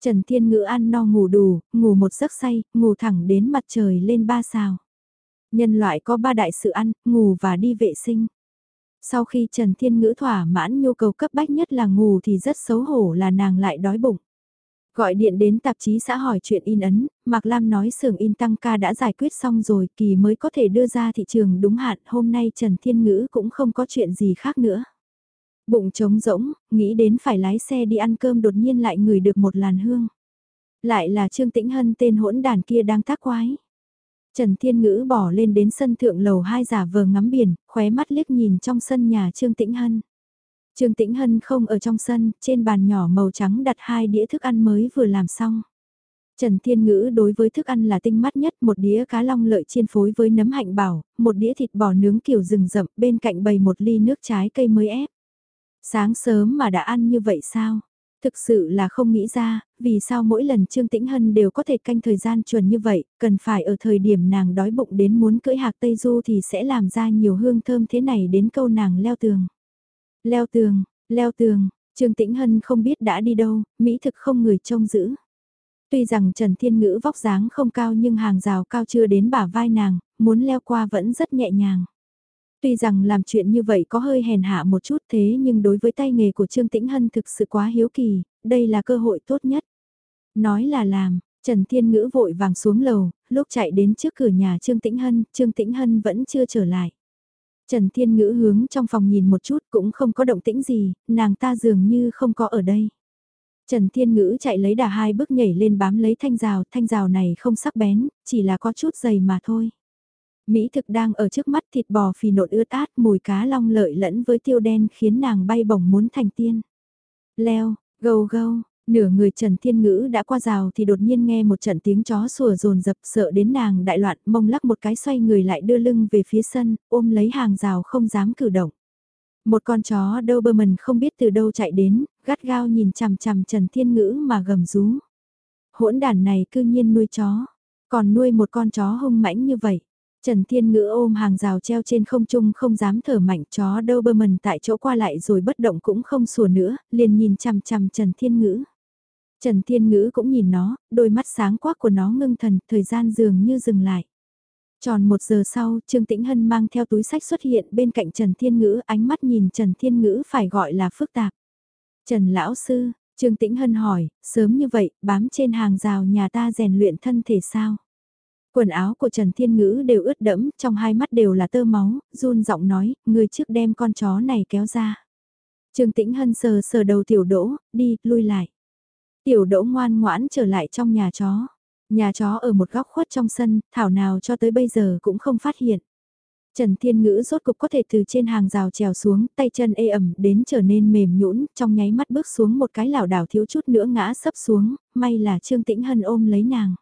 Trần Thiên Ngữ ăn no ngủ đủ, ngủ một giấc say, ngủ thẳng đến mặt trời lên ba sao. Nhân loại có ba đại sự ăn, ngủ và đi vệ sinh. Sau khi Trần Thiên Ngữ thỏa mãn nhu cầu cấp bách nhất là ngủ thì rất xấu hổ là nàng lại đói bụng. Gọi điện đến tạp chí xã hỏi chuyện in ấn, Mạc Lam nói xưởng in tăng ca đã giải quyết xong rồi kỳ mới có thể đưa ra thị trường đúng hạn hôm nay Trần Thiên Ngữ cũng không có chuyện gì khác nữa. Bụng trống rỗng, nghĩ đến phải lái xe đi ăn cơm đột nhiên lại ngửi được một làn hương. Lại là Trương Tĩnh Hân tên hỗn đàn kia đang tác quái. Trần Thiên Ngữ bỏ lên đến sân thượng lầu hai giả vờ ngắm biển, khóe mắt liếc nhìn trong sân nhà Trương Tĩnh Hân. Trương Tĩnh Hân không ở trong sân, trên bàn nhỏ màu trắng đặt hai đĩa thức ăn mới vừa làm xong. Trần Thiên Ngữ đối với thức ăn là tinh mắt nhất, một đĩa cá long lợi chiên phối với nấm hạnh bảo, một đĩa thịt bò nướng kiểu rừng rậm, bên cạnh bày một ly nước trái cây mới ép. Sáng sớm mà đã ăn như vậy sao? Thực sự là không nghĩ ra, vì sao mỗi lần Trương Tĩnh Hân đều có thể canh thời gian chuẩn như vậy, cần phải ở thời điểm nàng đói bụng đến muốn cưỡi hạc Tây Du thì sẽ làm ra nhiều hương thơm thế này đến câu nàng leo tường. Leo tường, leo tường, Trương Tĩnh Hân không biết đã đi đâu, Mỹ thực không người trông giữ. Tuy rằng Trần Thiên Ngữ vóc dáng không cao nhưng hàng rào cao chưa đến bả vai nàng, muốn leo qua vẫn rất nhẹ nhàng. Tuy rằng làm chuyện như vậy có hơi hèn hạ một chút thế nhưng đối với tay nghề của Trương Tĩnh Hân thực sự quá hiếu kỳ, đây là cơ hội tốt nhất. Nói là làm, Trần Thiên Ngữ vội vàng xuống lầu, lúc chạy đến trước cửa nhà Trương Tĩnh Hân, Trương Tĩnh Hân vẫn chưa trở lại. Trần Thiên Ngữ hướng trong phòng nhìn một chút cũng không có động tĩnh gì, nàng ta dường như không có ở đây. Trần Thiên Ngữ chạy lấy đà hai bước nhảy lên bám lấy thanh rào, thanh rào này không sắc bén, chỉ là có chút dày mà thôi. Mỹ thực đang ở trước mắt thịt bò phì nộn ướt át mùi cá long lợi lẫn với tiêu đen khiến nàng bay bổng muốn thành tiên. Leo, gâu gâu, Nửa người Trần Thiên Ngữ đã qua rào thì đột nhiên nghe một trận tiếng chó sủa rồn dập sợ đến nàng đại loạn mông lắc một cái xoay người lại đưa lưng về phía sân, ôm lấy hàng rào không dám cử động. Một con chó Doberman không biết từ đâu chạy đến, gắt gao nhìn chằm chằm Trần Thiên Ngữ mà gầm rú. Hỗn đàn này cư nhiên nuôi chó, còn nuôi một con chó hung mãnh như vậy. Trần Thiên Ngữ ôm hàng rào treo trên không trung không dám thở mạnh chó Doberman tại chỗ qua lại rồi bất động cũng không sủa nữa, liền nhìn chằm chằm Trần Thiên Ngữ. Trần Thiên Ngữ cũng nhìn nó, đôi mắt sáng quắc của nó ngưng thần, thời gian dường như dừng lại. Tròn một giờ sau, Trương Tĩnh Hân mang theo túi sách xuất hiện bên cạnh Trần Thiên Ngữ, ánh mắt nhìn Trần Thiên Ngữ phải gọi là phức tạp. Trần Lão Sư, Trương Tĩnh Hân hỏi, sớm như vậy, bám trên hàng rào nhà ta rèn luyện thân thể sao? Quần áo của Trần Thiên Ngữ đều ướt đẫm, trong hai mắt đều là tơ máu, run giọng nói, người trước đem con chó này kéo ra. Trương Tĩnh Hân sờ sờ đầu tiểu đỗ, đi, lui lại. Tiểu đỗ ngoan ngoãn trở lại trong nhà chó. Nhà chó ở một góc khuất trong sân, thảo nào cho tới bây giờ cũng không phát hiện. Trần Thiên Ngữ rốt cục có thể từ trên hàng rào trèo xuống, tay chân ê ẩm đến trở nên mềm nhũn, trong nháy mắt bước xuống một cái lảo đảo thiếu chút nữa ngã sấp xuống, may là Trương Tĩnh Hân ôm lấy nàng.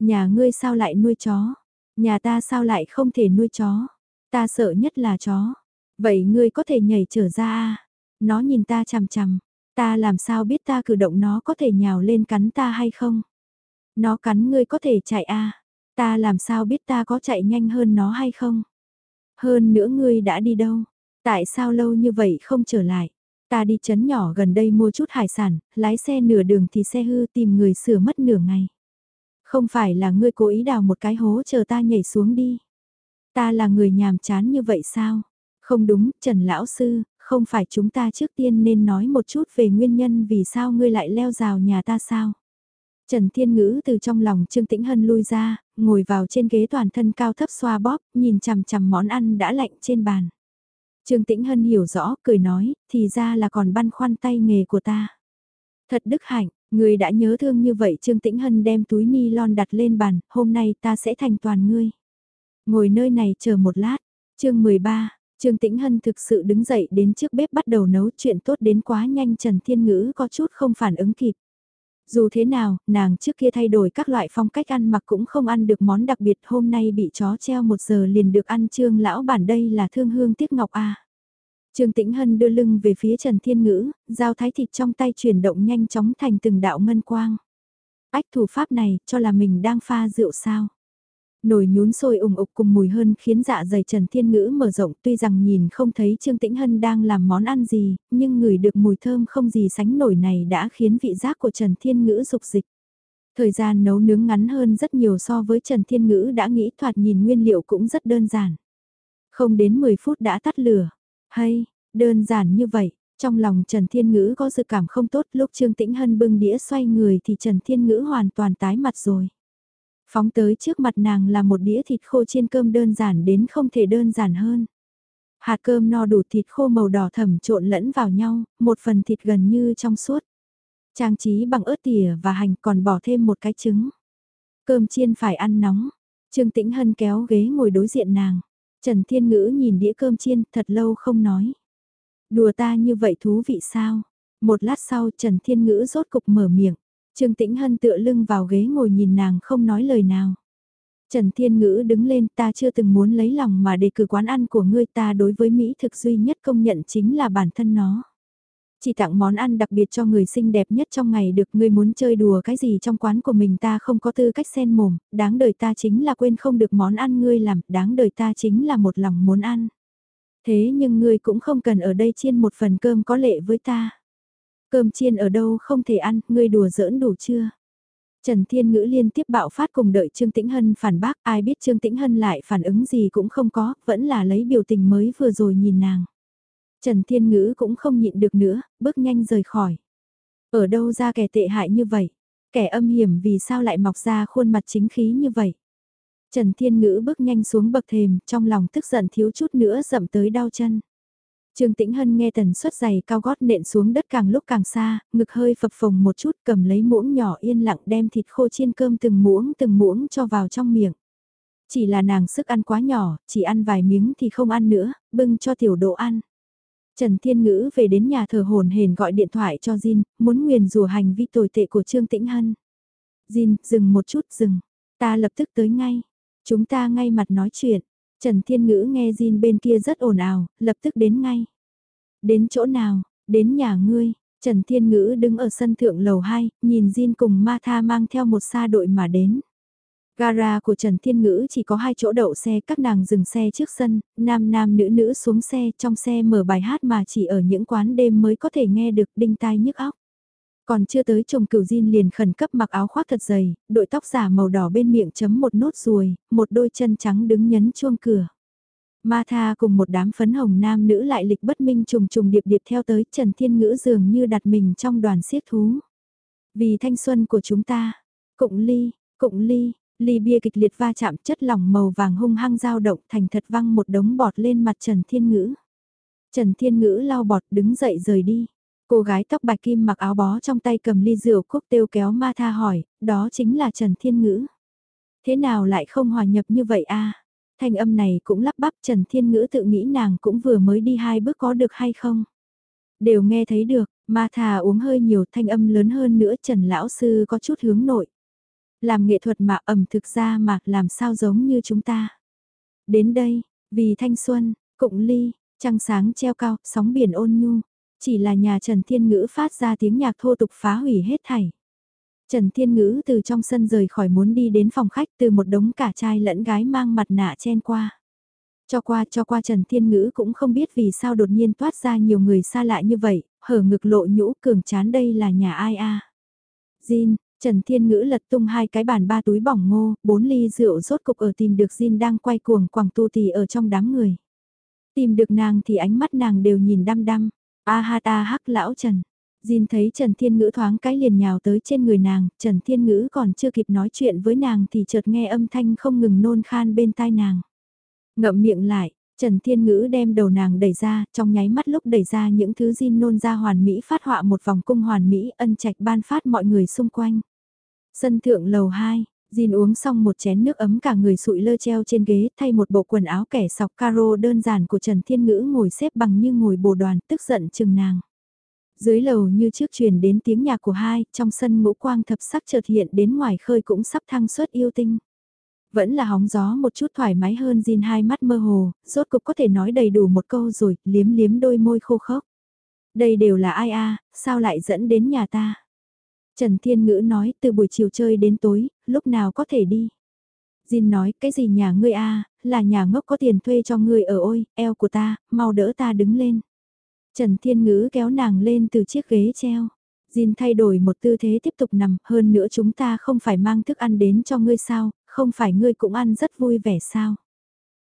Nhà ngươi sao lại nuôi chó? Nhà ta sao lại không thể nuôi chó? Ta sợ nhất là chó. Vậy ngươi có thể nhảy trở ra à? Nó nhìn ta chằm chằm, ta làm sao biết ta cử động nó có thể nhào lên cắn ta hay không? Nó cắn ngươi có thể chạy à? Ta làm sao biết ta có chạy nhanh hơn nó hay không? Hơn nữa ngươi đã đi đâu? Tại sao lâu như vậy không trở lại? Ta đi chấn nhỏ gần đây mua chút hải sản, lái xe nửa đường thì xe hư tìm người sửa mất nửa ngày. Không phải là ngươi cố ý đào một cái hố chờ ta nhảy xuống đi. Ta là người nhàm chán như vậy sao? Không đúng, Trần Lão Sư, không phải chúng ta trước tiên nên nói một chút về nguyên nhân vì sao ngươi lại leo rào nhà ta sao? Trần Thiên Ngữ từ trong lòng Trương Tĩnh Hân lui ra, ngồi vào trên ghế toàn thân cao thấp xoa bóp, nhìn chằm chằm món ăn đã lạnh trên bàn. Trương Tĩnh Hân hiểu rõ, cười nói, thì ra là còn băn khoăn tay nghề của ta. Thật đức hạnh, người đã nhớ thương như vậy Trương Tĩnh Hân đem túi ni lon đặt lên bàn, hôm nay ta sẽ thành toàn ngươi. Ngồi nơi này chờ một lát, chương 13, Trương Tĩnh Hân thực sự đứng dậy đến trước bếp bắt đầu nấu chuyện tốt đến quá nhanh Trần Thiên Ngữ có chút không phản ứng kịp. Dù thế nào, nàng trước kia thay đổi các loại phong cách ăn mặc cũng không ăn được món đặc biệt hôm nay bị chó treo một giờ liền được ăn trương lão bản đây là thương hương tiếc ngọc a Trương Tĩnh Hân đưa lưng về phía Trần Thiên Ngữ, dao thái thịt trong tay chuyển động nhanh chóng thành từng đạo ngân quang. Ách thủ pháp này, cho là mình đang pha rượu sao. Nồi nhún sôi ủng ục cùng mùi hơn khiến dạ dày Trần Thiên Ngữ mở rộng tuy rằng nhìn không thấy Trương Tĩnh Hân đang làm món ăn gì, nhưng ngửi được mùi thơm không gì sánh nổi này đã khiến vị giác của Trần Thiên Ngữ dục dịch. Thời gian nấu nướng ngắn hơn rất nhiều so với Trần Thiên Ngữ đã nghĩ thoạt nhìn nguyên liệu cũng rất đơn giản. Không đến 10 phút đã tắt lửa. Hay, đơn giản như vậy, trong lòng Trần Thiên Ngữ có dự cảm không tốt lúc Trương Tĩnh Hân bưng đĩa xoay người thì Trần Thiên Ngữ hoàn toàn tái mặt rồi. Phóng tới trước mặt nàng là một đĩa thịt khô chiên cơm đơn giản đến không thể đơn giản hơn. Hạt cơm no đủ thịt khô màu đỏ thẩm trộn lẫn vào nhau, một phần thịt gần như trong suốt. Trang trí bằng ớt tỉa và hành còn bỏ thêm một cái trứng. Cơm chiên phải ăn nóng. Trương Tĩnh Hân kéo ghế ngồi đối diện nàng. Trần Thiên Ngữ nhìn đĩa cơm chiên, thật lâu không nói. Đùa ta như vậy thú vị sao? Một lát sau, Trần Thiên Ngữ rốt cục mở miệng. Trương Tĩnh Hân tựa lưng vào ghế ngồi nhìn nàng không nói lời nào. Trần Thiên Ngữ đứng lên, ta chưa từng muốn lấy lòng mà đề cử quán ăn của ngươi, ta đối với Mỹ thực duy nhất công nhận chính là bản thân nó. Chỉ tặng món ăn đặc biệt cho người xinh đẹp nhất trong ngày được ngươi muốn chơi đùa cái gì trong quán của mình ta không có tư cách xen mồm, đáng đời ta chính là quên không được món ăn ngươi làm, đáng đời ta chính là một lòng muốn ăn. Thế nhưng ngươi cũng không cần ở đây chiên một phần cơm có lệ với ta. Cơm chiên ở đâu không thể ăn, ngươi đùa giỡn đủ chưa? Trần Thiên Ngữ liên tiếp bạo phát cùng đợi Trương Tĩnh Hân phản bác, ai biết Trương Tĩnh Hân lại phản ứng gì cũng không có, vẫn là lấy biểu tình mới vừa rồi nhìn nàng. Trần Thiên Ngữ cũng không nhịn được nữa, bước nhanh rời khỏi. Ở đâu ra kẻ tệ hại như vậy? Kẻ âm hiểm vì sao lại mọc ra khuôn mặt chính khí như vậy? Trần Thiên Ngữ bước nhanh xuống bậc thềm, trong lòng tức giận thiếu chút nữa dậm tới đau chân. Trương Tĩnh Hân nghe tần suất giày cao gót nện xuống đất càng lúc càng xa, ngực hơi phập phồng một chút cầm lấy muỗng nhỏ yên lặng đem thịt khô chiên cơm từng muỗng từng muỗng cho vào trong miệng. Chỉ là nàng sức ăn quá nhỏ, chỉ ăn vài miếng thì không ăn nữa, bưng cho tiểu độ ăn. Trần Thiên Ngữ về đến nhà thờ hồn hền gọi điện thoại cho Jin, muốn nguyền rủa hành vi tồi tệ của Trương Tĩnh Hân. Jin, dừng một chút dừng, ta lập tức tới ngay. Chúng ta ngay mặt nói chuyện. Trần Thiên Ngữ nghe Jin bên kia rất ồn ào, lập tức đến ngay. Đến chỗ nào, đến nhà ngươi, Trần Thiên Ngữ đứng ở sân thượng lầu 2, nhìn Jin cùng Ma Tha mang theo một xa đội mà đến. Gara của Trần Thiên Ngữ chỉ có hai chỗ đậu xe, các nàng dừng xe trước sân, nam nam nữ nữ xuống xe, trong xe mở bài hát mà chỉ ở những quán đêm mới có thể nghe được đinh tai nhức óc. Còn chưa tới chồng cửu Jin liền khẩn cấp mặc áo khoác thật dày, đội tóc giả màu đỏ bên miệng chấm một nốt ruồi, một đôi chân trắng đứng nhấn chuông cửa. Ma Tha cùng một đám phấn hồng nam nữ lại lịch bất minh trùng trùng điệp điệp theo tới Trần Thiên Ngữ dường như đặt mình trong đoàn siết thú. Vì thanh xuân của chúng ta, cụng ly, cụng ly, ly bia kịch liệt va chạm chất lỏng màu vàng hung hăng dao động thành thật văng một đống bọt lên mặt Trần Thiên Ngữ. Trần Thiên Ngữ lau bọt đứng dậy rời đi. Cô gái tóc bạch kim mặc áo bó trong tay cầm ly rượu cốc tiêu kéo ma tha hỏi, đó chính là Trần Thiên Ngữ. Thế nào lại không hòa nhập như vậy a Thanh âm này cũng lắp bắp Trần Thiên Ngữ tự nghĩ nàng cũng vừa mới đi hai bước có được hay không. Đều nghe thấy được, ma thà uống hơi nhiều thanh âm lớn hơn nữa Trần Lão Sư có chút hướng nội. Làm nghệ thuật mà ẩm thực ra mà làm sao giống như chúng ta. Đến đây, vì thanh xuân, cụng ly, trăng sáng treo cao, sóng biển ôn nhu. Chỉ là nhà Trần Thiên Ngữ phát ra tiếng nhạc thô tục phá hủy hết thảy. Trần Thiên Ngữ từ trong sân rời khỏi muốn đi đến phòng khách từ một đống cả trai lẫn gái mang mặt nạ chen qua. Cho qua cho qua Trần Thiên Ngữ cũng không biết vì sao đột nhiên toát ra nhiều người xa lạ như vậy, hở ngực lộ nhũ cường chán đây là nhà ai a Jin, Trần Thiên Ngữ lật tung hai cái bàn ba túi bỏng ngô, bốn ly rượu rốt cục ở tìm được Jin đang quay cuồng quảng tu tì ở trong đám người. Tìm được nàng thì ánh mắt nàng đều nhìn đăm đăm, a ha ta hắc lão Trần. Jin thấy Trần Thiên Ngữ thoáng cái liền nhào tới trên người nàng, Trần Thiên Ngữ còn chưa kịp nói chuyện với nàng thì chợt nghe âm thanh không ngừng nôn khan bên tai nàng. Ngậm miệng lại, Trần Thiên Ngữ đem đầu nàng đẩy ra, trong nháy mắt lúc đẩy ra những thứ Jin nôn ra hoàn mỹ phát họa một vòng cung hoàn mỹ ân trạch ban phát mọi người xung quanh. Sân thượng lầu 2, Jin uống xong một chén nước ấm cả người sụi lơ treo trên ghế thay một bộ quần áo kẻ sọc caro đơn giản của Trần Thiên Ngữ ngồi xếp bằng như ngồi bồ đoàn tức giận chừng nàng. Dưới lầu như trước truyền đến tiếng nhạc của hai, trong sân ngũ quang thập sắc chợt hiện đến ngoài khơi cũng sắp thăng suất yêu tinh. Vẫn là hóng gió một chút thoải mái hơn Jin hai mắt mơ hồ, rốt cục có thể nói đầy đủ một câu rồi, liếm liếm đôi môi khô khốc. Đây đều là ai a sao lại dẫn đến nhà ta? Trần Thiên Ngữ nói từ buổi chiều chơi đến tối, lúc nào có thể đi. Jin nói cái gì nhà ngươi a là nhà ngốc có tiền thuê cho ngươi ở ôi, eo của ta, mau đỡ ta đứng lên. Trần Thiên Ngữ kéo nàng lên từ chiếc ghế treo. Jin thay đổi một tư thế tiếp tục nằm, hơn nữa chúng ta không phải mang thức ăn đến cho ngươi sao, không phải ngươi cũng ăn rất vui vẻ sao.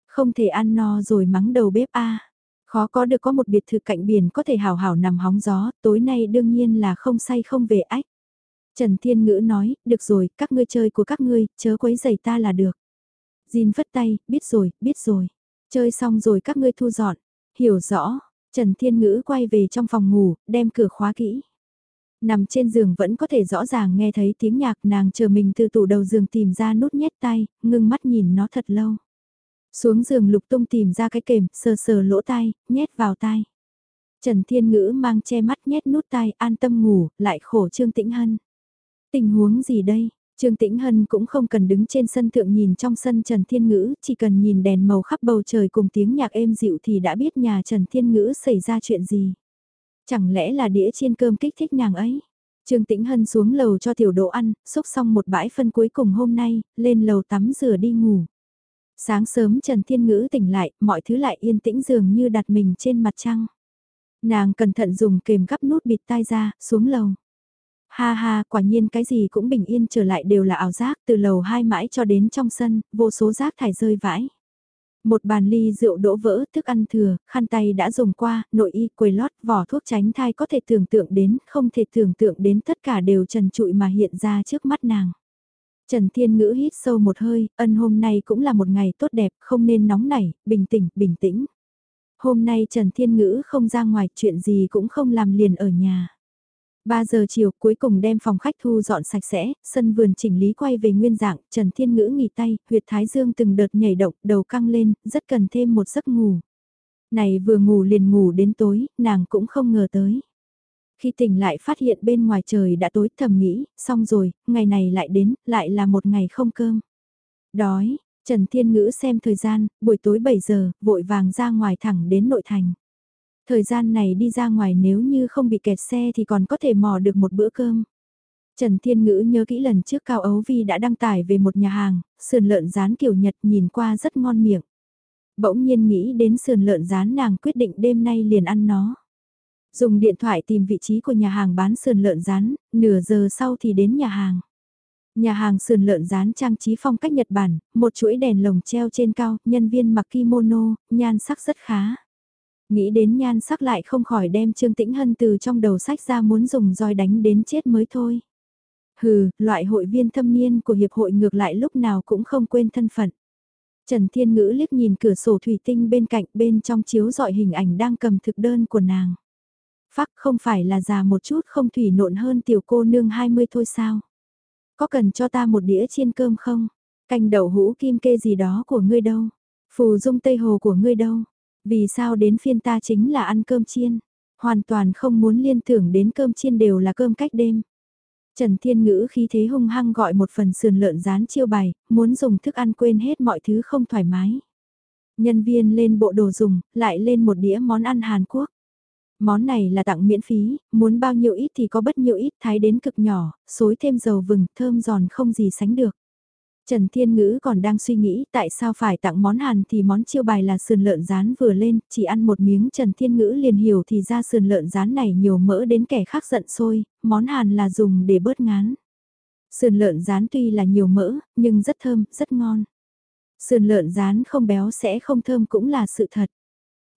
Không thể ăn no rồi mắng đầu bếp a Khó có được có một biệt thự cạnh biển có thể hào hào nằm hóng gió, tối nay đương nhiên là không say không về ách. Trần Thiên Ngữ nói, được rồi, các ngươi chơi của các ngươi, chớ quấy giày ta là được. Jin vất tay, biết rồi, biết rồi. Chơi xong rồi các ngươi thu dọn. Hiểu rõ, Trần Thiên Ngữ quay về trong phòng ngủ, đem cửa khóa kỹ. Nằm trên giường vẫn có thể rõ ràng nghe thấy tiếng nhạc nàng chờ mình từ tủ đầu giường tìm ra nút nhét tay, ngưng mắt nhìn nó thật lâu. Xuống giường lục tung tìm ra cái kềm, sờ sờ lỗ tai, nhét vào tai. Trần Thiên Ngữ mang che mắt nhét nút tai, an tâm ngủ, lại khổ Trương Tĩnh Hân. Tình huống gì đây? Trương Tĩnh Hân cũng không cần đứng trên sân thượng nhìn trong sân Trần Thiên Ngữ, chỉ cần nhìn đèn màu khắp bầu trời cùng tiếng nhạc êm dịu thì đã biết nhà Trần Thiên Ngữ xảy ra chuyện gì. Chẳng lẽ là đĩa chiên cơm kích thích nàng ấy? Trương Tĩnh Hân xuống lầu cho tiểu đồ ăn, xúc xong một bãi phân cuối cùng hôm nay, lên lầu tắm rửa đi ngủ. Sáng sớm Trần Thiên Ngữ tỉnh lại, mọi thứ lại yên tĩnh dường như đặt mình trên mặt trăng. Nàng cẩn thận dùng kềm gắp nút bịt tai ra, xuống lầu. Ha ha, quả nhiên cái gì cũng bình yên trở lại đều là ảo giác, từ lầu hai mãi cho đến trong sân, vô số rác thải rơi vãi. Một bàn ly rượu đỗ vỡ, thức ăn thừa, khăn tay đã dùng qua, nội y, quầy lót, vỏ thuốc tránh thai có thể tưởng tượng đến, không thể tưởng tượng đến tất cả đều trần trụi mà hiện ra trước mắt nàng. Trần Thiên Ngữ hít sâu một hơi, ân hôm nay cũng là một ngày tốt đẹp, không nên nóng nảy, bình tĩnh, bình tĩnh. Hôm nay Trần Thiên Ngữ không ra ngoài, chuyện gì cũng không làm liền ở nhà. 3 giờ chiều cuối cùng đem phòng khách thu dọn sạch sẽ, sân vườn chỉnh lý quay về nguyên dạng, Trần Thiên Ngữ nghỉ tay, huyệt thái dương từng đợt nhảy động, đầu căng lên, rất cần thêm một giấc ngủ. Này vừa ngủ liền ngủ đến tối, nàng cũng không ngờ tới. Khi tỉnh lại phát hiện bên ngoài trời đã tối thầm nghĩ, xong rồi, ngày này lại đến, lại là một ngày không cơm. Đói, Trần Thiên Ngữ xem thời gian, buổi tối 7 giờ, vội vàng ra ngoài thẳng đến nội thành. Thời gian này đi ra ngoài nếu như không bị kẹt xe thì còn có thể mò được một bữa cơm. Trần Thiên Ngữ nhớ kỹ lần trước Cao Ấu Vi đã đăng tải về một nhà hàng, sườn lợn rán kiểu Nhật nhìn qua rất ngon miệng. Bỗng nhiên nghĩ đến sườn lợn rán nàng quyết định đêm nay liền ăn nó. Dùng điện thoại tìm vị trí của nhà hàng bán sườn lợn rán, nửa giờ sau thì đến nhà hàng. Nhà hàng sườn lợn rán trang trí phong cách Nhật Bản, một chuỗi đèn lồng treo trên cao, nhân viên mặc kimono, nhan sắc rất khá. Nghĩ đến nhan sắc lại không khỏi đem Trương Tĩnh Hân từ trong đầu sách ra muốn dùng roi đánh đến chết mới thôi. Hừ, loại hội viên thâm niên của hiệp hội ngược lại lúc nào cũng không quên thân phận. Trần Thiên Ngữ liếc nhìn cửa sổ thủy tinh bên cạnh bên trong chiếu dọi hình ảnh đang cầm thực đơn của nàng. Phắc không phải là già một chút không thủy nộn hơn tiểu cô nương 20 thôi sao? Có cần cho ta một đĩa chiên cơm không? Canh đậu hũ kim kê gì đó của ngươi đâu? Phù dung Tây Hồ của ngươi đâu? Vì sao đến phiên ta chính là ăn cơm chiên? Hoàn toàn không muốn liên tưởng đến cơm chiên đều là cơm cách đêm. Trần Thiên Ngữ khí thế hung hăng gọi một phần sườn lợn rán chiêu bày, muốn dùng thức ăn quên hết mọi thứ không thoải mái. Nhân viên lên bộ đồ dùng, lại lên một đĩa món ăn Hàn Quốc. Món này là tặng miễn phí, muốn bao nhiêu ít thì có bất nhiêu ít thái đến cực nhỏ, xối thêm dầu vừng, thơm giòn không gì sánh được. Trần Thiên Ngữ còn đang suy nghĩ tại sao phải tặng món hàn thì món chiêu bài là sườn lợn rán vừa lên, chỉ ăn một miếng Trần Thiên Ngữ liền hiểu thì ra sườn lợn rán này nhiều mỡ đến kẻ khác giận sôi, món hàn là dùng để bớt ngán. Sườn lợn rán tuy là nhiều mỡ, nhưng rất thơm, rất ngon. Sườn lợn rán không béo sẽ không thơm cũng là sự thật.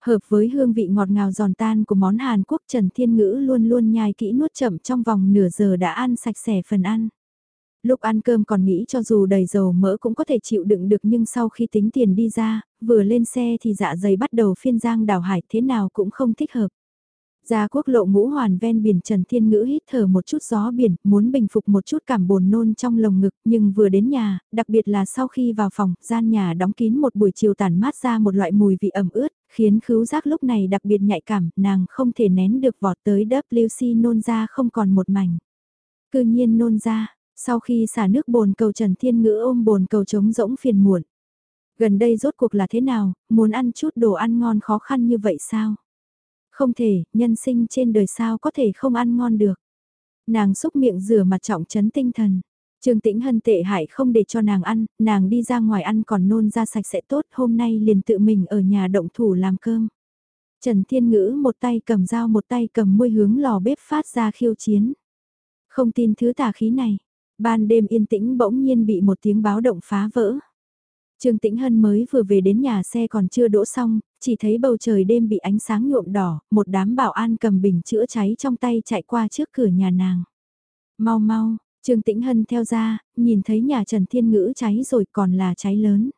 Hợp với hương vị ngọt ngào giòn tan của món Hàn Quốc Trần Thiên Ngữ luôn luôn nhai kỹ nuốt chậm trong vòng nửa giờ đã ăn sạch sẽ phần ăn. Lúc ăn cơm còn nghĩ cho dù đầy dầu mỡ cũng có thể chịu đựng được nhưng sau khi tính tiền đi ra, vừa lên xe thì dạ dày bắt đầu phiên giang đảo hải thế nào cũng không thích hợp. Ra quốc lộ ngũ hoàn ven biển Trần Thiên Ngữ hít thở một chút gió biển, muốn bình phục một chút cảm bồn nôn trong lồng ngực, nhưng vừa đến nhà, đặc biệt là sau khi vào phòng, gian nhà đóng kín một buổi chiều tản mát ra một loại mùi vị ẩm ướt, khiến khứu giác lúc này đặc biệt nhạy cảm, nàng không thể nén được vọt tới WC nôn ra không còn một mảnh. Cư nhiên nôn ra, sau khi xả nước bồn cầu Trần Thiên Ngữ ôm bồn cầu trống rỗng phiền muộn. Gần đây rốt cuộc là thế nào, muốn ăn chút đồ ăn ngon khó khăn như vậy sao? Không thể, nhân sinh trên đời sao có thể không ăn ngon được. Nàng xúc miệng rửa mặt trọng trấn tinh thần. Trương Tĩnh Hân tệ hại không để cho nàng ăn, nàng đi ra ngoài ăn còn nôn ra sạch sẽ tốt, hôm nay liền tự mình ở nhà động thủ làm cơm. Trần Thiên Ngữ một tay cầm dao một tay cầm môi hướng lò bếp phát ra khiêu chiến. Không tin thứ tà khí này, ban đêm yên tĩnh bỗng nhiên bị một tiếng báo động phá vỡ. Trương Tĩnh Hân mới vừa về đến nhà xe còn chưa đỗ xong, chỉ thấy bầu trời đêm bị ánh sáng nhuộm đỏ, một đám bảo an cầm bình chữa cháy trong tay chạy qua trước cửa nhà nàng. Mau mau, Trương Tĩnh Hân theo ra, nhìn thấy nhà Trần Thiên Ngữ cháy rồi còn là cháy lớn.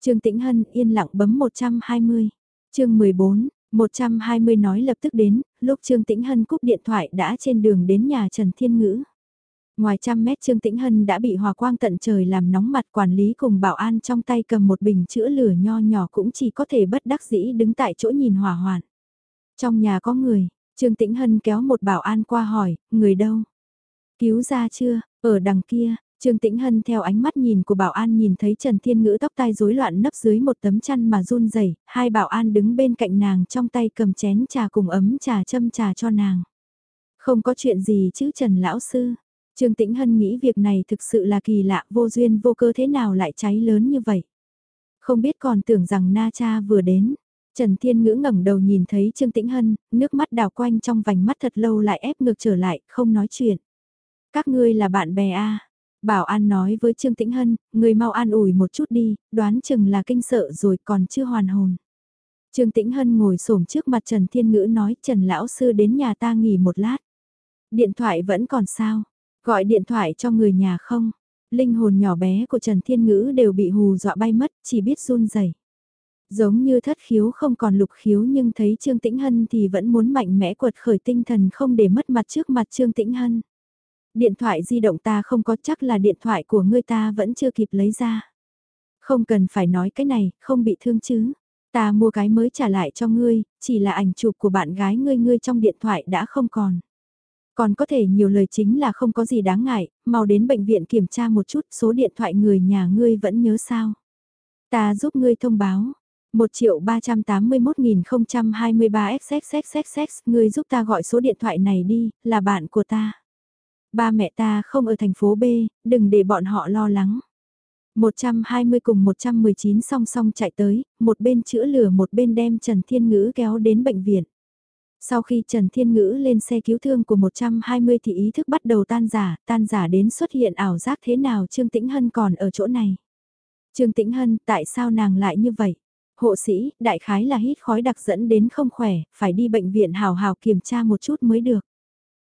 Trương Tĩnh Hân yên lặng bấm 120. chương 14, 120 nói lập tức đến, lúc Trương Tĩnh Hân cúp điện thoại đã trên đường đến nhà Trần Thiên Ngữ. Ngoài trăm mét Trương Tĩnh Hân đã bị hòa quang tận trời làm nóng mặt quản lý cùng bảo an trong tay cầm một bình chữa lửa nho nhỏ cũng chỉ có thể bất đắc dĩ đứng tại chỗ nhìn hỏa hoạn. Trong nhà có người, Trương Tĩnh Hân kéo một bảo an qua hỏi, người đâu? Cứu ra chưa, ở đằng kia, Trương Tĩnh Hân theo ánh mắt nhìn của bảo an nhìn thấy Trần Thiên Ngữ tóc tai rối loạn nấp dưới một tấm chăn mà run rẩy, hai bảo an đứng bên cạnh nàng trong tay cầm chén trà cùng ấm trà châm trà cho nàng. Không có chuyện gì chứ Trần Lão Sư, Trương Tĩnh Hân nghĩ việc này thực sự là kỳ lạ vô duyên vô cơ thế nào lại cháy lớn như vậy. Không biết còn tưởng rằng Na Cha vừa đến. Trần Thiên Ngữ ngẩng đầu nhìn thấy Trương Tĩnh Hân, nước mắt đào quanh trong vành mắt thật lâu lại ép ngược trở lại, không nói chuyện. Các ngươi là bạn bè à? Bảo An nói với Trương Tĩnh Hân, người mau an ủi một chút đi, đoán chừng là kinh sợ rồi còn chưa hoàn hồn. Trương Tĩnh Hân ngồi xổm trước mặt Trần Thiên Ngữ nói Trần Lão Sư đến nhà ta nghỉ một lát. Điện thoại vẫn còn sao? Gọi điện thoại cho người nhà không? Linh hồn nhỏ bé của Trần Thiên Ngữ đều bị hù dọa bay mất, chỉ biết run rẩy. Giống như thất khiếu không còn lục khiếu nhưng thấy Trương Tĩnh Hân thì vẫn muốn mạnh mẽ quật khởi tinh thần không để mất mặt trước mặt Trương Tĩnh Hân. Điện thoại di động ta không có chắc là điện thoại của ngươi ta vẫn chưa kịp lấy ra. Không cần phải nói cái này, không bị thương chứ. Ta mua cái mới trả lại cho ngươi, chỉ là ảnh chụp của bạn gái ngươi ngươi trong điện thoại đã không còn. Còn có thể nhiều lời chính là không có gì đáng ngại, mau đến bệnh viện kiểm tra một chút số điện thoại người nhà ngươi vẫn nhớ sao. Ta giúp ngươi thông báo. 1 triệu 381.023 XXXXX, ngươi giúp ta gọi số điện thoại này đi, là bạn của ta. Ba mẹ ta không ở thành phố B, đừng để bọn họ lo lắng. 120 cùng 119 song song chạy tới, một bên chữa lửa một bên đem Trần Thiên Ngữ kéo đến bệnh viện. Sau khi Trần Thiên Ngữ lên xe cứu thương của 120 thì ý thức bắt đầu tan giả, tan giả đến xuất hiện ảo giác thế nào Trương Tĩnh Hân còn ở chỗ này. Trương Tĩnh Hân, tại sao nàng lại như vậy? Hộ sĩ, đại khái là hít khói đặc dẫn đến không khỏe, phải đi bệnh viện hào hào kiểm tra một chút mới được.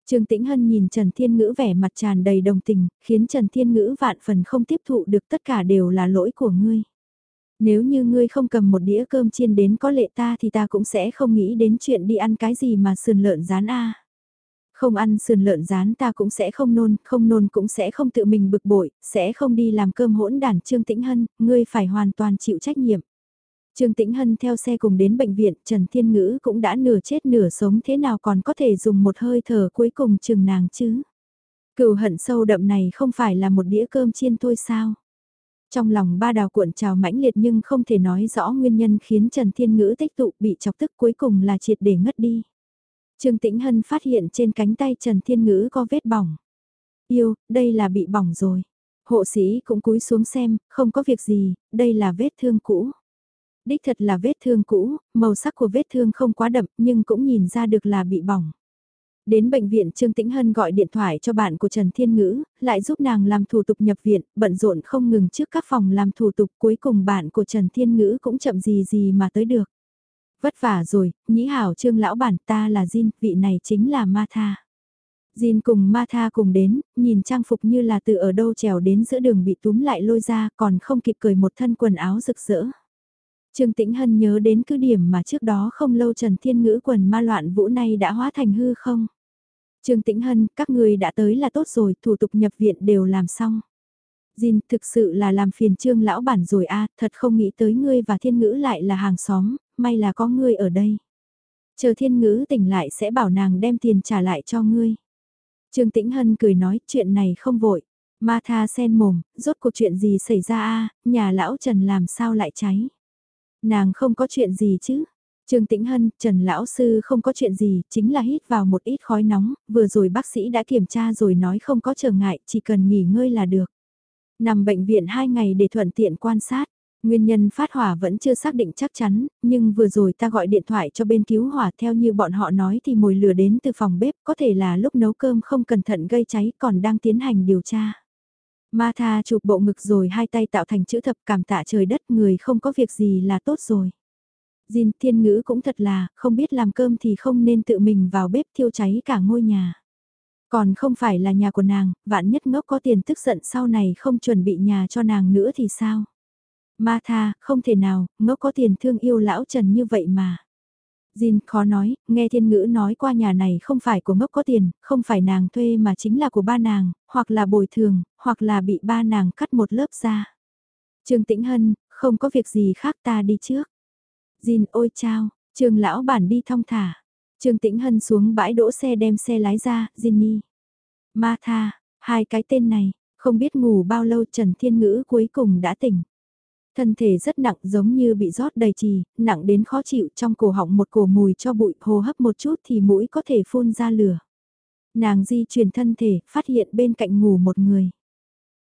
Trương Tĩnh Hân nhìn Trần Thiên Ngữ vẻ mặt tràn đầy đồng tình, khiến Trần Thiên Ngữ vạn phần không tiếp thụ được tất cả đều là lỗi của ngươi. Nếu như ngươi không cầm một đĩa cơm chiên đến có lệ ta thì ta cũng sẽ không nghĩ đến chuyện đi ăn cái gì mà sườn lợn rán a. Không ăn sườn lợn rán ta cũng sẽ không nôn, không nôn cũng sẽ không tự mình bực bội, sẽ không đi làm cơm hỗn đản Trương Tĩnh Hân, ngươi phải hoàn toàn chịu trách nhiệm. Trương Tĩnh Hân theo xe cùng đến bệnh viện, Trần Thiên Ngữ cũng đã nửa chết nửa sống thế nào còn có thể dùng một hơi thở cuối cùng chừng nàng chứ. Cừu hận sâu đậm này không phải là một đĩa cơm chiên thôi sao. Trong lòng ba đào cuộn trào mãnh liệt nhưng không thể nói rõ nguyên nhân khiến Trần Thiên Ngữ tích tụ bị chọc tức cuối cùng là triệt để ngất đi. Trương Tĩnh Hân phát hiện trên cánh tay Trần Thiên Ngữ có vết bỏng. Yêu, đây là bị bỏng rồi. Hộ sĩ cũng cúi xuống xem, không có việc gì, đây là vết thương cũ. Đích thật là vết thương cũ, màu sắc của vết thương không quá đậm nhưng cũng nhìn ra được là bị bỏng. Đến bệnh viện Trương Tĩnh Hân gọi điện thoại cho bạn của Trần Thiên Ngữ, lại giúp nàng làm thủ tục nhập viện, bận rộn không ngừng trước các phòng làm thủ tục cuối cùng bạn của Trần Thiên Ngữ cũng chậm gì gì mà tới được. Vất vả rồi, nhĩ hảo Trương lão bản ta là Jin, vị này chính là Ma Tha. Jin cùng Ma Tha cùng đến, nhìn trang phục như là từ ở đâu trèo đến giữa đường bị túm lại lôi ra còn không kịp cười một thân quần áo rực rỡ. Trương Tĩnh Hân nhớ đến cứ điểm mà trước đó không lâu Trần Thiên Ngữ quần ma loạn vũ này đã hóa thành hư không. Trương Tĩnh Hân, các người đã tới là tốt rồi, thủ tục nhập viện đều làm xong. Jin, thực sự là làm phiền Trương lão bản rồi a, thật không nghĩ tới ngươi và Thiên Ngữ lại là hàng xóm, may là có ngươi ở đây. Chờ Thiên Ngữ tỉnh lại sẽ bảo nàng đem tiền trả lại cho ngươi. Trương Tĩnh Hân cười nói, chuyện này không vội. Ma tha sen mồm, rốt cuộc chuyện gì xảy ra a, nhà lão Trần làm sao lại cháy? Nàng không có chuyện gì chứ? Trương Tĩnh Hân, Trần Lão Sư không có chuyện gì, chính là hít vào một ít khói nóng, vừa rồi bác sĩ đã kiểm tra rồi nói không có trở ngại, chỉ cần nghỉ ngơi là được. Nằm bệnh viện 2 ngày để thuận tiện quan sát. Nguyên nhân phát hỏa vẫn chưa xác định chắc chắn, nhưng vừa rồi ta gọi điện thoại cho bên cứu hỏa theo như bọn họ nói thì mồi lửa đến từ phòng bếp có thể là lúc nấu cơm không cẩn thận gây cháy còn đang tiến hành điều tra. Ma tha chụp bộ ngực rồi hai tay tạo thành chữ thập cảm tạ trời đất người không có việc gì là tốt rồi. Jin thiên ngữ cũng thật là, không biết làm cơm thì không nên tự mình vào bếp thiêu cháy cả ngôi nhà. Còn không phải là nhà của nàng, vạn nhất ngốc có tiền tức giận sau này không chuẩn bị nhà cho nàng nữa thì sao? Ma tha, không thể nào, ngốc có tiền thương yêu lão Trần như vậy mà. Jin khó nói, nghe thiên ngữ nói qua nhà này không phải của ngốc có tiền, không phải nàng thuê mà chính là của ba nàng, hoặc là bồi thường, hoặc là bị ba nàng cắt một lớp ra. Trương Tĩnh Hân, không có việc gì khác ta đi trước. Jin ôi chao, Trương lão bản đi thong thả. Trương Tĩnh Hân xuống bãi đỗ xe đem xe lái ra, Jinny. Ma tha, hai cái tên này, không biết ngủ bao lâu Trần Thiên Ngữ cuối cùng đã tỉnh. Thân thể rất nặng giống như bị rót đầy trì, nặng đến khó chịu trong cổ họng một cổ mùi cho bụi hô hấp một chút thì mũi có thể phun ra lửa. Nàng di chuyển thân thể, phát hiện bên cạnh ngủ một người.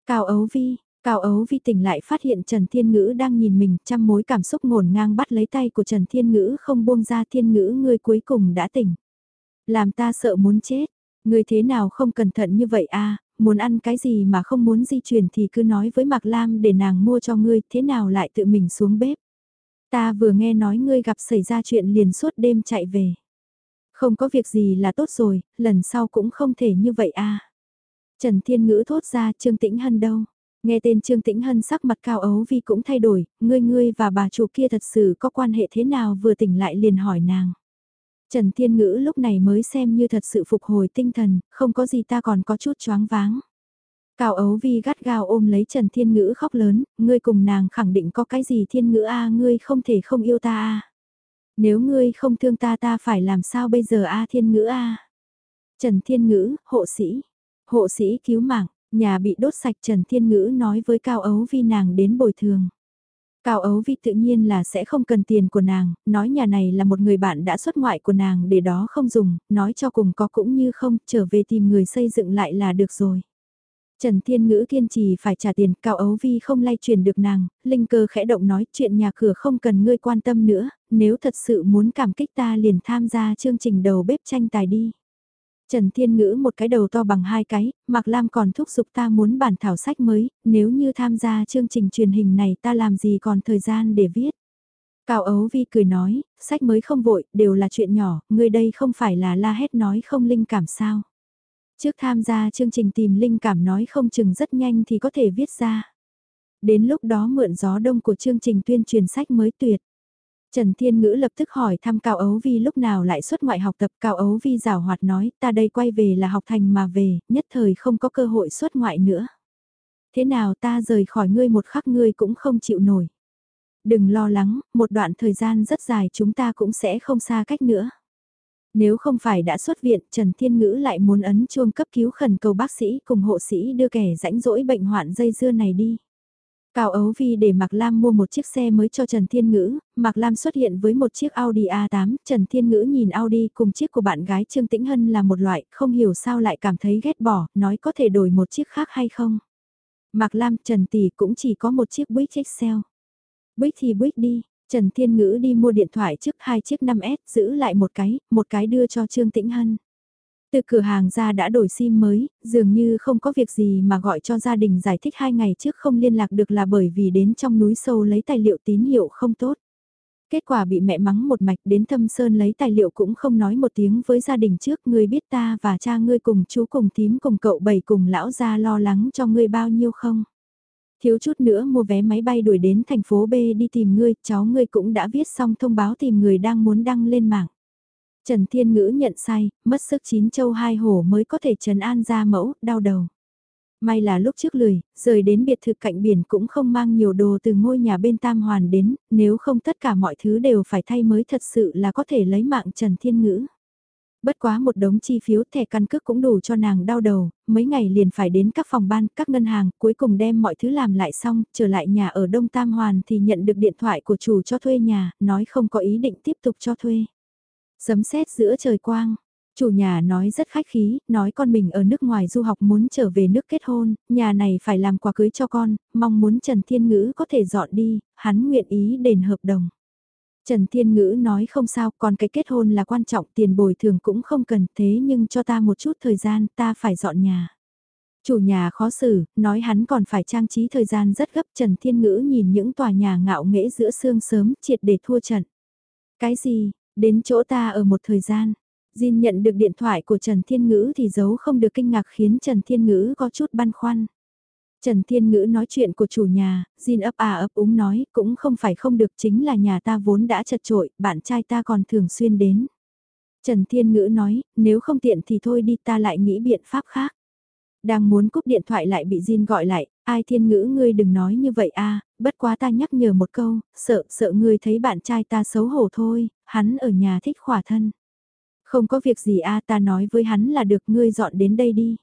Cao ấu vi, Cao ấu vi tỉnh lại phát hiện Trần Thiên Ngữ đang nhìn mình, trăm mối cảm xúc ngổn ngang bắt lấy tay của Trần Thiên Ngữ không buông ra Thiên Ngữ ngươi cuối cùng đã tỉnh. Làm ta sợ muốn chết, ngươi thế nào không cẩn thận như vậy a muốn ăn cái gì mà không muốn di chuyển thì cứ nói với Mạc Lam để nàng mua cho ngươi, thế nào lại tự mình xuống bếp. Ta vừa nghe nói ngươi gặp xảy ra chuyện liền suốt đêm chạy về. Không có việc gì là tốt rồi, lần sau cũng không thể như vậy a Trần Thiên Ngữ thốt ra Trương Tĩnh Hân đâu. Nghe tên Trương Tĩnh Hân sắc mặt cao ấu vì cũng thay đổi, ngươi ngươi và bà chủ kia thật sự có quan hệ thế nào vừa tỉnh lại liền hỏi nàng. Trần Thiên Ngữ lúc này mới xem như thật sự phục hồi tinh thần, không có gì ta còn có chút choáng váng. Cao ấu vi gắt gao ôm lấy Trần Thiên Ngữ khóc lớn, ngươi cùng nàng khẳng định có cái gì Thiên Ngữ a ngươi không thể không yêu ta a Nếu ngươi không thương ta ta phải làm sao bây giờ a Thiên Ngữ a Trần Thiên Ngữ, hộ sĩ, hộ sĩ cứu mạng, nhà bị đốt sạch Trần Thiên Ngữ nói với Cao ấu vi nàng đến bồi thường. Cao Ấu Vi tự nhiên là sẽ không cần tiền của nàng, nói nhà này là một người bạn đã xuất ngoại của nàng để đó không dùng, nói cho cùng có cũng như không, trở về tìm người xây dựng lại là được rồi. Trần Thiên Ngữ kiên trì phải trả tiền, Cao Ấu Vi không lay truyền được nàng, Linh cơ khẽ động nói chuyện nhà cửa không cần ngươi quan tâm nữa, nếu thật sự muốn cảm kích ta liền tham gia chương trình đầu bếp tranh tài đi. Trần Thiên Ngữ một cái đầu to bằng hai cái, Mạc Lam còn thúc giục ta muốn bản thảo sách mới, nếu như tham gia chương trình truyền hình này ta làm gì còn thời gian để viết. Cao Ấu Vi cười nói, sách mới không vội, đều là chuyện nhỏ, người đây không phải là la hét nói không linh cảm sao. Trước tham gia chương trình tìm linh cảm nói không chừng rất nhanh thì có thể viết ra. Đến lúc đó mượn gió đông của chương trình tuyên truyền sách mới tuyệt. Trần Thiên Ngữ lập tức hỏi thăm Cao Ấu Vi lúc nào lại xuất ngoại học tập Cao Ấu Vi rào hoạt nói ta đây quay về là học thành mà về, nhất thời không có cơ hội xuất ngoại nữa. Thế nào ta rời khỏi ngươi một khắc ngươi cũng không chịu nổi. Đừng lo lắng, một đoạn thời gian rất dài chúng ta cũng sẽ không xa cách nữa. Nếu không phải đã xuất viện, Trần Thiên Ngữ lại muốn ấn chuông cấp cứu khẩn cầu bác sĩ cùng hộ sĩ đưa kẻ rãnh rỗi bệnh hoạn dây dưa này đi. Cao Ấu Vi để Mạc Lam mua một chiếc xe mới cho Trần Thiên Ngữ, Mạc Lam xuất hiện với một chiếc Audi A8, Trần Thiên Ngữ nhìn Audi cùng chiếc của bạn gái Trương Tĩnh Hân là một loại, không hiểu sao lại cảm thấy ghét bỏ, nói có thể đổi một chiếc khác hay không. Mạc Lam, Trần Tỷ cũng chỉ có một chiếc Buick Excel. Buick thì Buick đi, Trần Thiên Ngữ đi mua điện thoại trước hai chiếc 5S, giữ lại một cái, một cái đưa cho Trương Tĩnh Hân. Từ cửa hàng ra đã đổi sim mới, dường như không có việc gì mà gọi cho gia đình giải thích hai ngày trước không liên lạc được là bởi vì đến trong núi sâu lấy tài liệu tín hiệu không tốt. Kết quả bị mẹ mắng một mạch đến thâm sơn lấy tài liệu cũng không nói một tiếng với gia đình trước ngươi biết ta và cha ngươi cùng chú cùng tím cùng cậu bảy cùng lão gia lo lắng cho ngươi bao nhiêu không. Thiếu chút nữa mua vé máy bay đuổi đến thành phố B đi tìm ngươi, cháu ngươi cũng đã viết xong thông báo tìm người đang muốn đăng lên mạng. Trần Thiên Ngữ nhận sai, mất sức chín châu hai hổ mới có thể trấn an ra mẫu, đau đầu. May là lúc trước lười, rời đến biệt thự cạnh biển cũng không mang nhiều đồ từ ngôi nhà bên Tam Hoàn đến, nếu không tất cả mọi thứ đều phải thay mới thật sự là có thể lấy mạng Trần Thiên Ngữ. Bất quá một đống chi phiếu thẻ căn cước cũng đủ cho nàng đau đầu, mấy ngày liền phải đến các phòng ban, các ngân hàng, cuối cùng đem mọi thứ làm lại xong, trở lại nhà ở Đông Tam Hoàn thì nhận được điện thoại của chủ cho thuê nhà, nói không có ý định tiếp tục cho thuê. Sấm sét giữa trời quang, chủ nhà nói rất khách khí, nói con mình ở nước ngoài du học muốn trở về nước kết hôn, nhà này phải làm quà cưới cho con, mong muốn Trần Thiên Ngữ có thể dọn đi, hắn nguyện ý đền hợp đồng. Trần Thiên Ngữ nói không sao, còn cái kết hôn là quan trọng, tiền bồi thường cũng không cần, thế nhưng cho ta một chút thời gian, ta phải dọn nhà. Chủ nhà khó xử, nói hắn còn phải trang trí thời gian rất gấp, Trần Thiên Ngữ nhìn những tòa nhà ngạo nghễ giữa sương sớm, triệt để thua trận. Cái gì, đến chỗ ta ở một thời gian, Jin nhận được điện thoại của Trần Thiên Ngữ thì giấu không được kinh ngạc khiến Trần Thiên Ngữ có chút băn khoăn. Trần Thiên Ngữ nói chuyện của chủ nhà, Jin ấp à ấp úng nói, cũng không phải không được chính là nhà ta vốn đã chật trội, bạn trai ta còn thường xuyên đến. Trần Thiên Ngữ nói, nếu không tiện thì thôi đi ta lại nghĩ biện pháp khác. Đang muốn cúp điện thoại lại bị Jin gọi lại, ai Thiên Ngữ ngươi đừng nói như vậy a bất quá ta nhắc nhở một câu, sợ, sợ ngươi thấy bạn trai ta xấu hổ thôi, hắn ở nhà thích khỏa thân. Không có việc gì a ta nói với hắn là được ngươi dọn đến đây đi.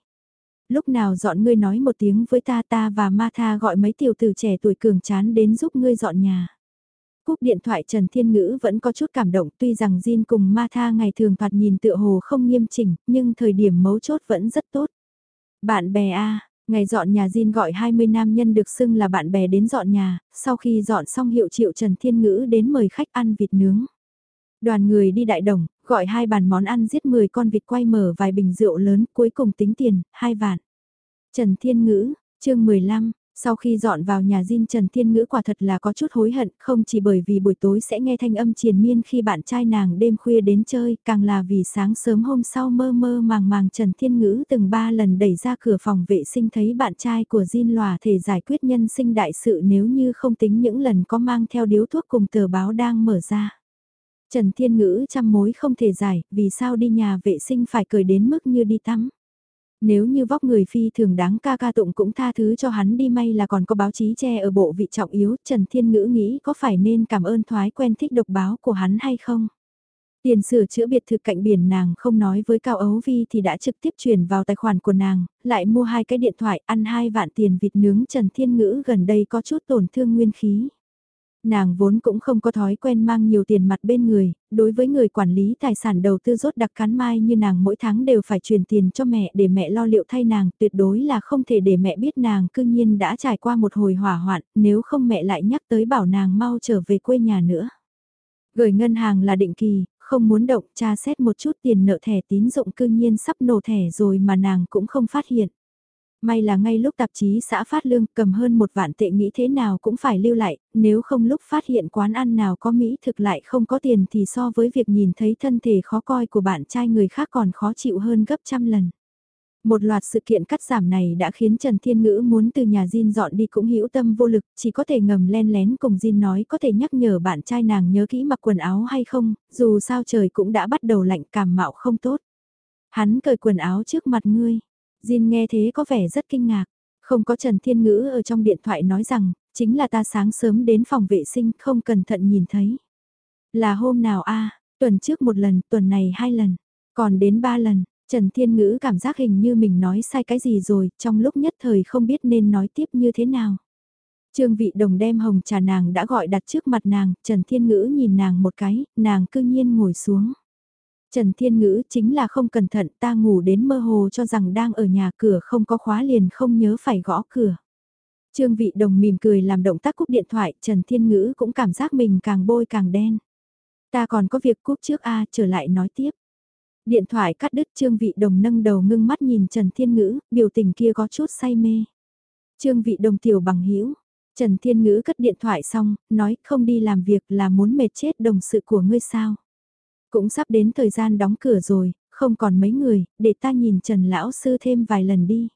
Lúc nào dọn ngươi nói một tiếng với ta ta và ma tha gọi mấy tiểu tử trẻ tuổi cường chán đến giúp ngươi dọn nhà. Cúp điện thoại Trần Thiên Ngữ vẫn có chút cảm động tuy rằng Jin cùng ma tha ngày thường thoạt nhìn tựa hồ không nghiêm chỉnh nhưng thời điểm mấu chốt vẫn rất tốt. Bạn bè a Ngày dọn nhà Jin gọi 20 nam nhân được xưng là bạn bè đến dọn nhà, sau khi dọn xong hiệu triệu Trần Thiên Ngữ đến mời khách ăn vịt nướng. Đoàn người đi đại đồng, gọi hai bàn món ăn giết 10 con vịt quay mở vài bình rượu lớn, cuối cùng tính tiền, hai vạn. Trần Thiên Ngữ, chương 15, sau khi dọn vào nhà Jin Trần Thiên Ngữ quả thật là có chút hối hận, không chỉ bởi vì buổi tối sẽ nghe thanh âm triền miên khi bạn trai nàng đêm khuya đến chơi, càng là vì sáng sớm hôm sau mơ mơ màng màng Trần Thiên Ngữ từng ba lần đẩy ra cửa phòng vệ sinh thấy bạn trai của Jin lòa thể giải quyết nhân sinh đại sự nếu như không tính những lần có mang theo điếu thuốc cùng tờ báo đang mở ra. Trần Thiên Ngữ trăm mối không thể giải, vì sao đi nhà vệ sinh phải cười đến mức như đi tắm. Nếu như vóc người phi thường đáng ca ca tụng cũng tha thứ cho hắn đi may là còn có báo chí che ở bộ vị trọng yếu, Trần Thiên Ngữ nghĩ có phải nên cảm ơn thoái quen thích độc báo của hắn hay không? Tiền sửa chữa biệt thự cạnh biển nàng không nói với Cao Ấu Vi thì đã trực tiếp chuyển vào tài khoản của nàng, lại mua hai cái điện thoại ăn hai vạn tiền vịt nướng Trần Thiên Ngữ gần đây có chút tổn thương nguyên khí. Nàng vốn cũng không có thói quen mang nhiều tiền mặt bên người, đối với người quản lý tài sản đầu tư rốt đặc cán mai như nàng mỗi tháng đều phải truyền tiền cho mẹ để mẹ lo liệu thay nàng, tuyệt đối là không thể để mẹ biết nàng cư nhiên đã trải qua một hồi hỏa hoạn, nếu không mẹ lại nhắc tới bảo nàng mau trở về quê nhà nữa. Gửi ngân hàng là định kỳ, không muốn động tra xét một chút tiền nợ thẻ tín dụng cư nhiên sắp nổ thẻ rồi mà nàng cũng không phát hiện. May là ngay lúc tạp chí xã phát lương cầm hơn một vạn tệ nghĩ thế nào cũng phải lưu lại, nếu không lúc phát hiện quán ăn nào có Mỹ thực lại không có tiền thì so với việc nhìn thấy thân thể khó coi của bạn trai người khác còn khó chịu hơn gấp trăm lần. Một loạt sự kiện cắt giảm này đã khiến Trần Thiên Ngữ muốn từ nhà Jin dọn đi cũng hữu tâm vô lực, chỉ có thể ngầm len lén cùng Jin nói có thể nhắc nhở bạn trai nàng nhớ kỹ mặc quần áo hay không, dù sao trời cũng đã bắt đầu lạnh cảm mạo không tốt. Hắn cởi quần áo trước mặt ngươi, Jin nghe thế có vẻ rất kinh ngạc. Không có Trần Thiên Ngữ ở trong điện thoại nói rằng, chính là ta sáng sớm đến phòng vệ sinh không cẩn thận nhìn thấy. Là hôm nào a tuần trước một lần, tuần này hai lần, còn đến ba lần, Trần Thiên Ngữ cảm giác hình như mình nói sai cái gì rồi, trong lúc nhất thời không biết nên nói tiếp như thế nào. Trương vị đồng đem hồng trà nàng đã gọi đặt trước mặt nàng, Trần Thiên Ngữ nhìn nàng một cái, nàng cư nhiên ngồi xuống. Trần Thiên Ngữ chính là không cẩn thận ta ngủ đến mơ hồ cho rằng đang ở nhà cửa không có khóa liền không nhớ phải gõ cửa. Trương vị đồng mỉm cười làm động tác cúp điện thoại, Trần Thiên Ngữ cũng cảm giác mình càng bôi càng đen. Ta còn có việc cúp trước A trở lại nói tiếp. Điện thoại cắt đứt Trương vị đồng nâng đầu ngưng mắt nhìn Trần Thiên Ngữ, biểu tình kia có chút say mê. Trương vị đồng tiểu bằng hữu Trần Thiên Ngữ cất điện thoại xong, nói không đi làm việc là muốn mệt chết đồng sự của ngươi sao. Cũng sắp đến thời gian đóng cửa rồi, không còn mấy người, để ta nhìn Trần Lão Sư thêm vài lần đi.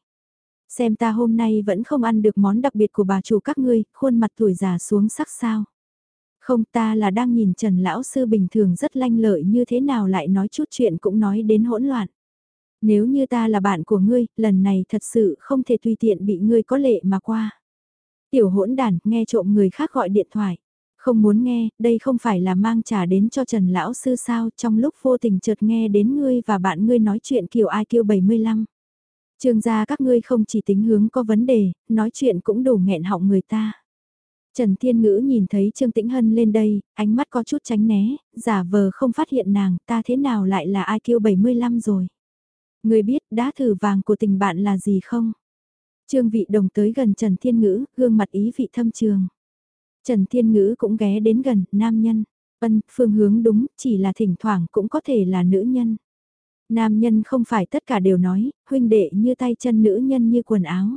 Xem ta hôm nay vẫn không ăn được món đặc biệt của bà chủ các ngươi, khuôn mặt tuổi già xuống sắc sao. Không ta là đang nhìn Trần Lão Sư bình thường rất lanh lợi như thế nào lại nói chút chuyện cũng nói đến hỗn loạn. Nếu như ta là bạn của ngươi, lần này thật sự không thể tùy tiện bị ngươi có lệ mà qua. Tiểu hỗn đàn, nghe trộm người khác gọi điện thoại. Không muốn nghe, đây không phải là mang trả đến cho Trần Lão Sư sao trong lúc vô tình chợt nghe đến ngươi và bạn ngươi nói chuyện kiểu ai kêu 75. Trương gia các ngươi không chỉ tính hướng có vấn đề, nói chuyện cũng đủ nghẹn họng người ta. Trần Thiên Ngữ nhìn thấy Trương Tĩnh Hân lên đây, ánh mắt có chút tránh né, giả vờ không phát hiện nàng, ta thế nào lại là ai kêu 75 rồi. Người biết đá thử vàng của tình bạn là gì không? Trương vị đồng tới gần Trần Thiên Ngữ, gương mặt ý vị thâm trường. Trần Thiên Ngữ cũng ghé đến gần, nam nhân. Vân, phương hướng đúng, chỉ là thỉnh thoảng cũng có thể là nữ nhân. Nam nhân không phải tất cả đều nói, huynh đệ như tay chân nữ nhân như quần áo.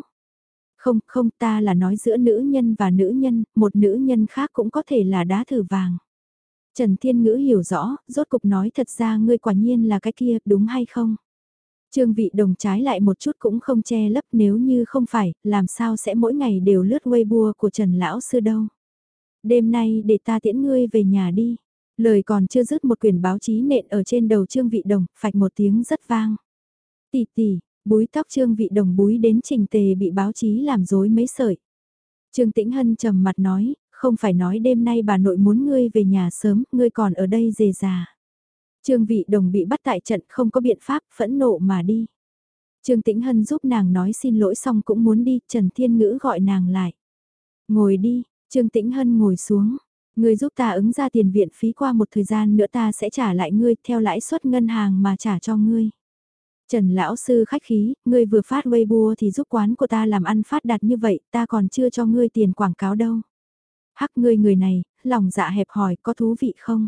Không, không ta là nói giữa nữ nhân và nữ nhân, một nữ nhân khác cũng có thể là đá thử vàng. Trần Thiên Ngữ hiểu rõ, rốt cục nói thật ra ngươi quả nhiên là cái kia, đúng hay không? Trương vị đồng trái lại một chút cũng không che lấp nếu như không phải, làm sao sẽ mỗi ngày đều lướt Weibo của Trần Lão Sư đâu. Đêm nay để ta tiễn ngươi về nhà đi. Lời còn chưa dứt một quyển báo chí nện ở trên đầu Trương vị đồng, phạch một tiếng rất vang. tì tì búi tóc Trương vị đồng búi đến trình tề bị báo chí làm rối mấy sợi. Trương Tĩnh Hân trầm mặt nói, không phải nói đêm nay bà nội muốn ngươi về nhà sớm, ngươi còn ở đây dề già. Trương vị đồng bị bắt tại trận không có biện pháp phẫn nộ mà đi. Trương Tĩnh Hân giúp nàng nói xin lỗi xong cũng muốn đi, Trần Thiên Ngữ gọi nàng lại. Ngồi đi, Trương Tĩnh Hân ngồi xuống. Ngươi giúp ta ứng ra tiền viện phí qua một thời gian nữa ta sẽ trả lại ngươi theo lãi suất ngân hàng mà trả cho ngươi. Trần lão sư khách khí, ngươi vừa phát Weibo thì giúp quán của ta làm ăn phát đạt như vậy, ta còn chưa cho ngươi tiền quảng cáo đâu. Hắc ngươi người này, lòng dạ hẹp hỏi có thú vị không?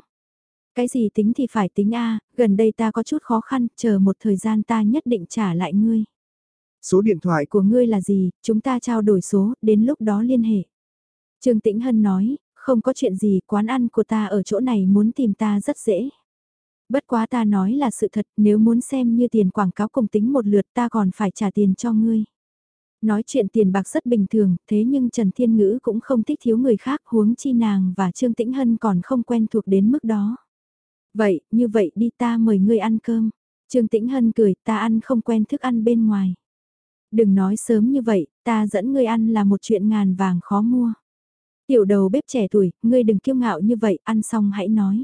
Cái gì tính thì phải tính a gần đây ta có chút khó khăn, chờ một thời gian ta nhất định trả lại ngươi. Số điện thoại của ngươi là gì, chúng ta trao đổi số, đến lúc đó liên hệ. Trương Tĩnh Hân nói, không có chuyện gì, quán ăn của ta ở chỗ này muốn tìm ta rất dễ. Bất quá ta nói là sự thật, nếu muốn xem như tiền quảng cáo cùng tính một lượt ta còn phải trả tiền cho ngươi. Nói chuyện tiền bạc rất bình thường, thế nhưng Trần Thiên Ngữ cũng không thích thiếu người khác huống chi nàng và Trương Tĩnh Hân còn không quen thuộc đến mức đó. Vậy, như vậy đi ta mời ngươi ăn cơm. Trương Tĩnh Hân cười, ta ăn không quen thức ăn bên ngoài. Đừng nói sớm như vậy, ta dẫn ngươi ăn là một chuyện ngàn vàng khó mua. Tiểu đầu bếp trẻ tuổi, ngươi đừng kiêu ngạo như vậy, ăn xong hãy nói.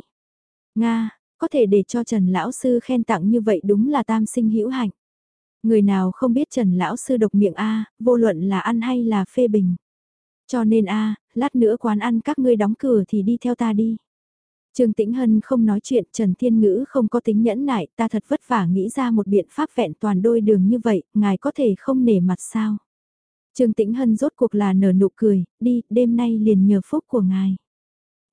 Nga, có thể để cho Trần Lão Sư khen tặng như vậy đúng là tam sinh hữu hạnh. Người nào không biết Trần Lão Sư độc miệng A, vô luận là ăn hay là phê bình. Cho nên A, lát nữa quán ăn các ngươi đóng cửa thì đi theo ta đi. Trương Tĩnh Hân không nói chuyện, Trần Thiên Ngữ không có tính nhẫn nại, ta thật vất vả nghĩ ra một biện pháp vẹn toàn đôi đường như vậy, ngài có thể không nể mặt sao. Trương Tĩnh Hân rốt cuộc là nở nụ cười, đi, đêm nay liền nhờ phúc của ngài.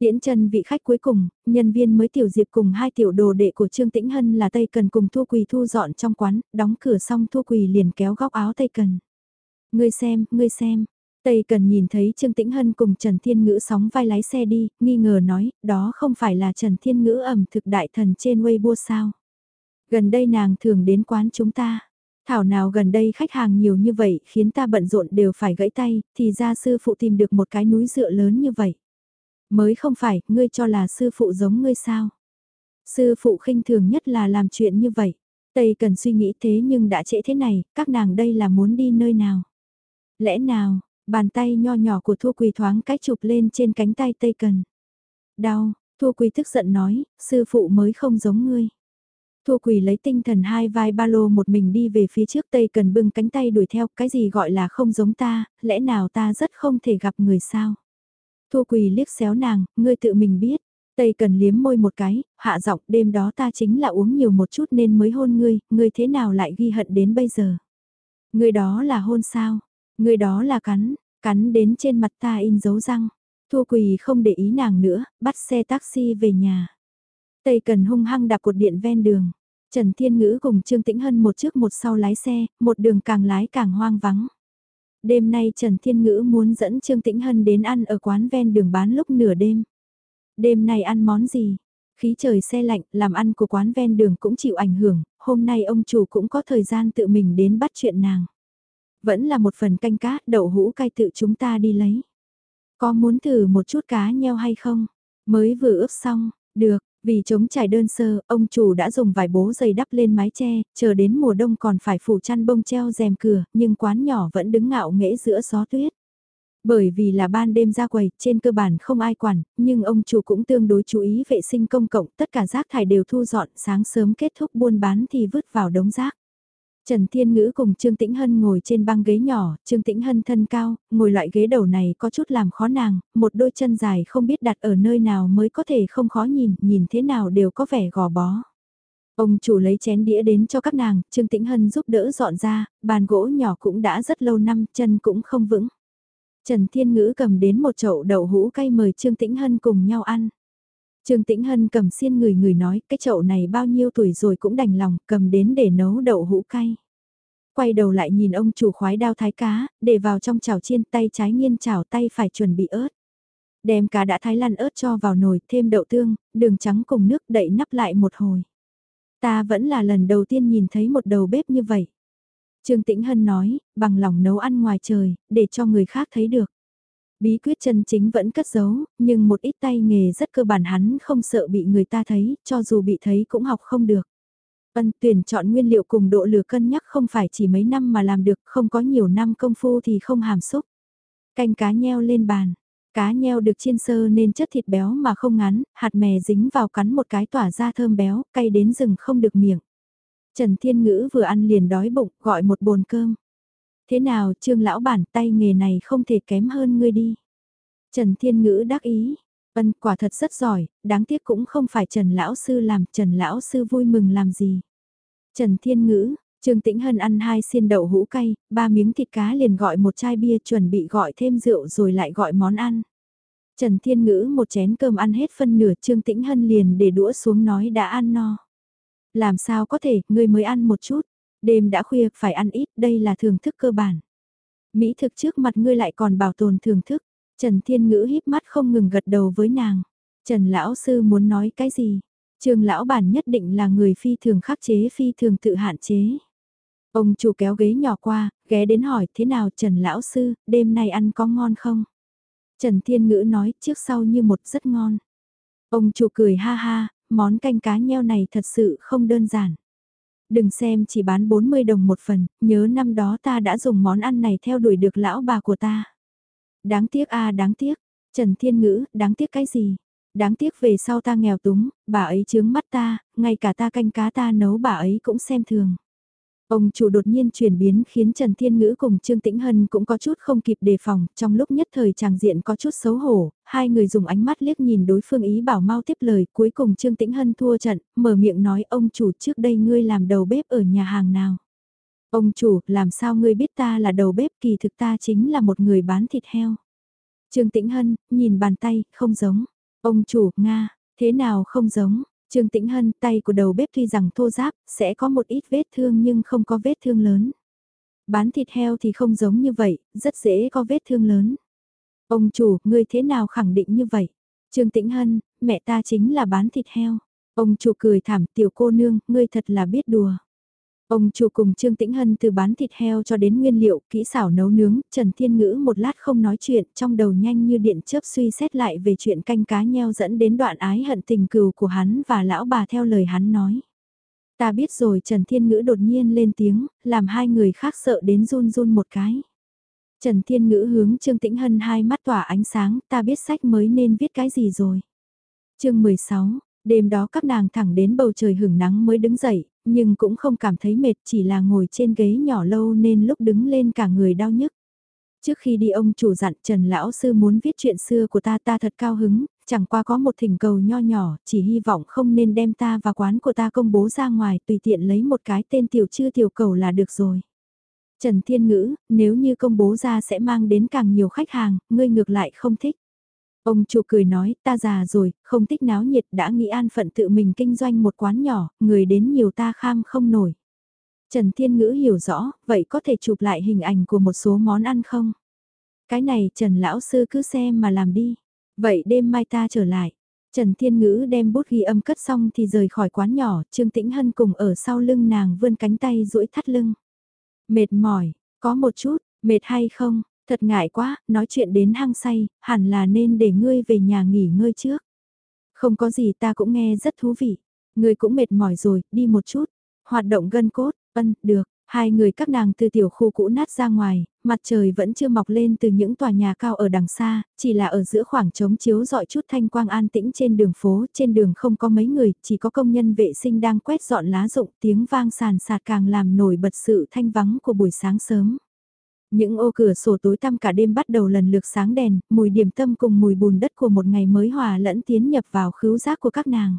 Điễn chân vị khách cuối cùng, nhân viên mới tiểu diệp cùng hai tiểu đồ đệ của Trương Tĩnh Hân là Tây Cần cùng Thu Quỳ thu dọn trong quán, đóng cửa xong Thu Quỳ liền kéo góc áo Tây Cần. Ngươi xem, ngươi xem, Tây Cần nhìn thấy Trương Tĩnh Hân cùng Trần Thiên Ngữ sóng vai lái xe đi, nghi ngờ nói, đó không phải là Trần Thiên Ngữ ẩm thực đại thần trên Weibo sao. Gần đây nàng thường đến quán chúng ta. Thảo nào gần đây khách hàng nhiều như vậy khiến ta bận rộn đều phải gãy tay, thì ra sư phụ tìm được một cái núi dựa lớn như vậy. Mới không phải, ngươi cho là sư phụ giống ngươi sao. Sư phụ khinh thường nhất là làm chuyện như vậy. Tây cần suy nghĩ thế nhưng đã trễ thế này, các nàng đây là muốn đi nơi nào. Lẽ nào, Bàn tay nho nhỏ của Thu Quỳ thoáng cái chụp lên trên cánh tay Tây Cần. Đau, Thu Quỳ tức giận nói, sư phụ mới không giống ngươi. Thu Quỳ lấy tinh thần hai vai ba lô một mình đi về phía trước Tây Cần bưng cánh tay đuổi theo, cái gì gọi là không giống ta, lẽ nào ta rất không thể gặp người sao? Thu Quỳ liếc xéo nàng, ngươi tự mình biết. Tây Cần liếm môi một cái, hạ giọng đêm đó ta chính là uống nhiều một chút nên mới hôn ngươi, ngươi thế nào lại ghi hận đến bây giờ? Ngươi đó là hôn sao? Ngươi đó là cắn, cắn đến trên mặt ta in dấu răng. Thu Quỳ không để ý nàng nữa, bắt xe taxi về nhà. Tây Cần hung hăng đạp cột điện ven đường. Trần Thiên Ngữ cùng Trương Tĩnh Hân một trước một sau lái xe, một đường càng lái càng hoang vắng. Đêm nay Trần Thiên Ngữ muốn dẫn Trương Tĩnh Hân đến ăn ở quán ven đường bán lúc nửa đêm. Đêm nay ăn món gì? Khí trời xe lạnh, làm ăn của quán ven đường cũng chịu ảnh hưởng, hôm nay ông chủ cũng có thời gian tự mình đến bắt chuyện nàng. Vẫn là một phần canh cá, đậu hũ cay tự chúng ta đi lấy. Có muốn thử một chút cá nheo hay không? Mới vừa ướp xong, được, vì chống trải đơn sơ, ông chủ đã dùng vài bố dày đắp lên mái che, chờ đến mùa đông còn phải phủ chăn bông treo rèm cửa, nhưng quán nhỏ vẫn đứng ngạo nghễ giữa gió tuyết. Bởi vì là ban đêm ra quầy, trên cơ bản không ai quản, nhưng ông chủ cũng tương đối chú ý vệ sinh công cộng, tất cả rác thải đều thu dọn, sáng sớm kết thúc buôn bán thì vứt vào đống rác. Trần Thiên Ngữ cùng Trương Tĩnh Hân ngồi trên băng ghế nhỏ, Trương Tĩnh Hân thân cao, ngồi loại ghế đầu này có chút làm khó nàng, một đôi chân dài không biết đặt ở nơi nào mới có thể không khó nhìn, nhìn thế nào đều có vẻ gò bó. Ông chủ lấy chén đĩa đến cho các nàng, Trương Tĩnh Hân giúp đỡ dọn ra, bàn gỗ nhỏ cũng đã rất lâu năm, chân cũng không vững. Trần Thiên Ngữ cầm đến một chậu đậu hũ cay mời Trương Tĩnh Hân cùng nhau ăn. Trương Tĩnh Hân cầm xiên người người nói cái chậu này bao nhiêu tuổi rồi cũng đành lòng cầm đến để nấu đậu hũ cay. Quay đầu lại nhìn ông chủ khoái đao thái cá, để vào trong chảo chiên tay trái nghiên chảo tay phải chuẩn bị ớt. Đem cá đã thái lăn ớt cho vào nồi, thêm đậu tương, đường trắng cùng nước đậy nắp lại một hồi. Ta vẫn là lần đầu tiên nhìn thấy một đầu bếp như vậy. Trương Tĩnh Hân nói, bằng lòng nấu ăn ngoài trời, để cho người khác thấy được. Bí quyết chân chính vẫn cất giấu, nhưng một ít tay nghề rất cơ bản hắn không sợ bị người ta thấy, cho dù bị thấy cũng học không được. Ân tuyển chọn nguyên liệu cùng độ lửa cân nhắc không phải chỉ mấy năm mà làm được, không có nhiều năm công phu thì không hàm xúc. Canh cá nheo lên bàn, cá nheo được chiên sơ nên chất thịt béo mà không ngắn, hạt mè dính vào cắn một cái tỏa ra thơm béo, cay đến rừng không được miệng. Trần Thiên Ngữ vừa ăn liền đói bụng, gọi một bồn cơm. Thế nào, trương lão bản tay nghề này không thể kém hơn ngươi đi. Trần Thiên Ngữ đắc ý. Vân quả thật rất giỏi, đáng tiếc cũng không phải Trần Lão Sư làm, Trần Lão Sư vui mừng làm gì. Trần Thiên Ngữ, Trương Tĩnh Hân ăn hai xiên đậu hũ cay, ba miếng thịt cá liền gọi một chai bia chuẩn bị gọi thêm rượu rồi lại gọi món ăn. Trần Thiên Ngữ một chén cơm ăn hết phân nửa Trương Tĩnh Hân liền để đũa xuống nói đã ăn no. Làm sao có thể, người mới ăn một chút. Đêm đã khuya, phải ăn ít, đây là thưởng thức cơ bản. Mỹ thực trước mặt ngươi lại còn bảo tồn thưởng thức. Trần Thiên Ngữ híp mắt không ngừng gật đầu với nàng. Trần Lão Sư muốn nói cái gì? Trường Lão Bản nhất định là người phi thường khắc chế phi thường tự hạn chế. Ông chủ kéo ghế nhỏ qua, ghé đến hỏi thế nào Trần Lão Sư, đêm nay ăn có ngon không? Trần Thiên Ngữ nói trước sau như một rất ngon. Ông chủ cười ha ha, món canh cá nheo này thật sự không đơn giản. Đừng xem chỉ bán 40 đồng một phần, nhớ năm đó ta đã dùng món ăn này theo đuổi được lão bà của ta. Đáng tiếc a đáng tiếc, Trần Thiên Ngữ, đáng tiếc cái gì? Đáng tiếc về sau ta nghèo túng, bà ấy chướng mắt ta, ngay cả ta canh cá ta nấu bà ấy cũng xem thường. Ông chủ đột nhiên chuyển biến khiến Trần Thiên Ngữ cùng Trương Tĩnh Hân cũng có chút không kịp đề phòng, trong lúc nhất thời chàng diện có chút xấu hổ, hai người dùng ánh mắt liếc nhìn đối phương ý bảo mau tiếp lời, cuối cùng Trương Tĩnh Hân thua trận, mở miệng nói ông chủ trước đây ngươi làm đầu bếp ở nhà hàng nào. Ông chủ, làm sao ngươi biết ta là đầu bếp kỳ thực ta chính là một người bán thịt heo. Trương Tĩnh Hân, nhìn bàn tay, không giống. Ông chủ, Nga, thế nào không giống, Trương Tĩnh Hân tay của đầu bếp tuy rằng thô giáp, sẽ có một ít vết thương nhưng không có vết thương lớn. Bán thịt heo thì không giống như vậy, rất dễ có vết thương lớn. Ông chủ, ngươi thế nào khẳng định như vậy? Trương Tĩnh Hân, mẹ ta chính là bán thịt heo. Ông chủ cười thảm tiểu cô nương, ngươi thật là biết đùa. Ông chủ cùng Trương Tĩnh Hân từ bán thịt heo cho đến nguyên liệu, kỹ xảo nấu nướng, Trần Thiên Ngữ một lát không nói chuyện, trong đầu nhanh như điện chớp suy xét lại về chuyện canh cá nheo dẫn đến đoạn ái hận tình cừu của hắn và lão bà theo lời hắn nói. Ta biết rồi Trần Thiên Ngữ đột nhiên lên tiếng, làm hai người khác sợ đến run run một cái. Trần Thiên Ngữ hướng Trương Tĩnh Hân hai mắt tỏa ánh sáng, ta biết sách mới nên viết cái gì rồi. chương 16, đêm đó các nàng thẳng đến bầu trời hưởng nắng mới đứng dậy, nhưng cũng không cảm thấy mệt chỉ là ngồi trên ghế nhỏ lâu nên lúc đứng lên cả người đau nhức. Trước khi đi ông chủ dặn Trần Lão Sư muốn viết chuyện xưa của ta ta thật cao hứng, chẳng qua có một thỉnh cầu nho nhỏ, chỉ hy vọng không nên đem ta và quán của ta công bố ra ngoài tùy tiện lấy một cái tên tiểu chưa tiểu cầu là được rồi. Trần Thiên Ngữ, nếu như công bố ra sẽ mang đến càng nhiều khách hàng, ngươi ngược lại không thích. Ông chủ cười nói, ta già rồi, không thích náo nhiệt đã nghĩ an phận tự mình kinh doanh một quán nhỏ, người đến nhiều ta kham không nổi. Trần Thiên Ngữ hiểu rõ, vậy có thể chụp lại hình ảnh của một số món ăn không? Cái này Trần Lão Sư cứ xem mà làm đi. Vậy đêm mai ta trở lại. Trần Thiên Ngữ đem bút ghi âm cất xong thì rời khỏi quán nhỏ, Trương Tĩnh Hân cùng ở sau lưng nàng vươn cánh tay duỗi thắt lưng. Mệt mỏi, có một chút, mệt hay không, thật ngại quá, nói chuyện đến hang say, hẳn là nên để ngươi về nhà nghỉ ngơi trước. Không có gì ta cũng nghe rất thú vị, ngươi cũng mệt mỏi rồi, đi một chút, hoạt động gân cốt, ân, được, Hai người các nàng từ tiểu khu cũ nát ra ngoài, mặt trời vẫn chưa mọc lên từ những tòa nhà cao ở đằng xa, chỉ là ở giữa khoảng trống chiếu dọi chút thanh quang an tĩnh trên đường phố, trên đường không có mấy người, chỉ có công nhân vệ sinh đang quét dọn lá rụng tiếng vang sàn sạt càng làm nổi bật sự thanh vắng của buổi sáng sớm. Những ô cửa sổ tối tăm cả đêm bắt đầu lần lượt sáng đèn, mùi điểm tâm cùng mùi bùn đất của một ngày mới hòa lẫn tiến nhập vào khứu giác của các nàng.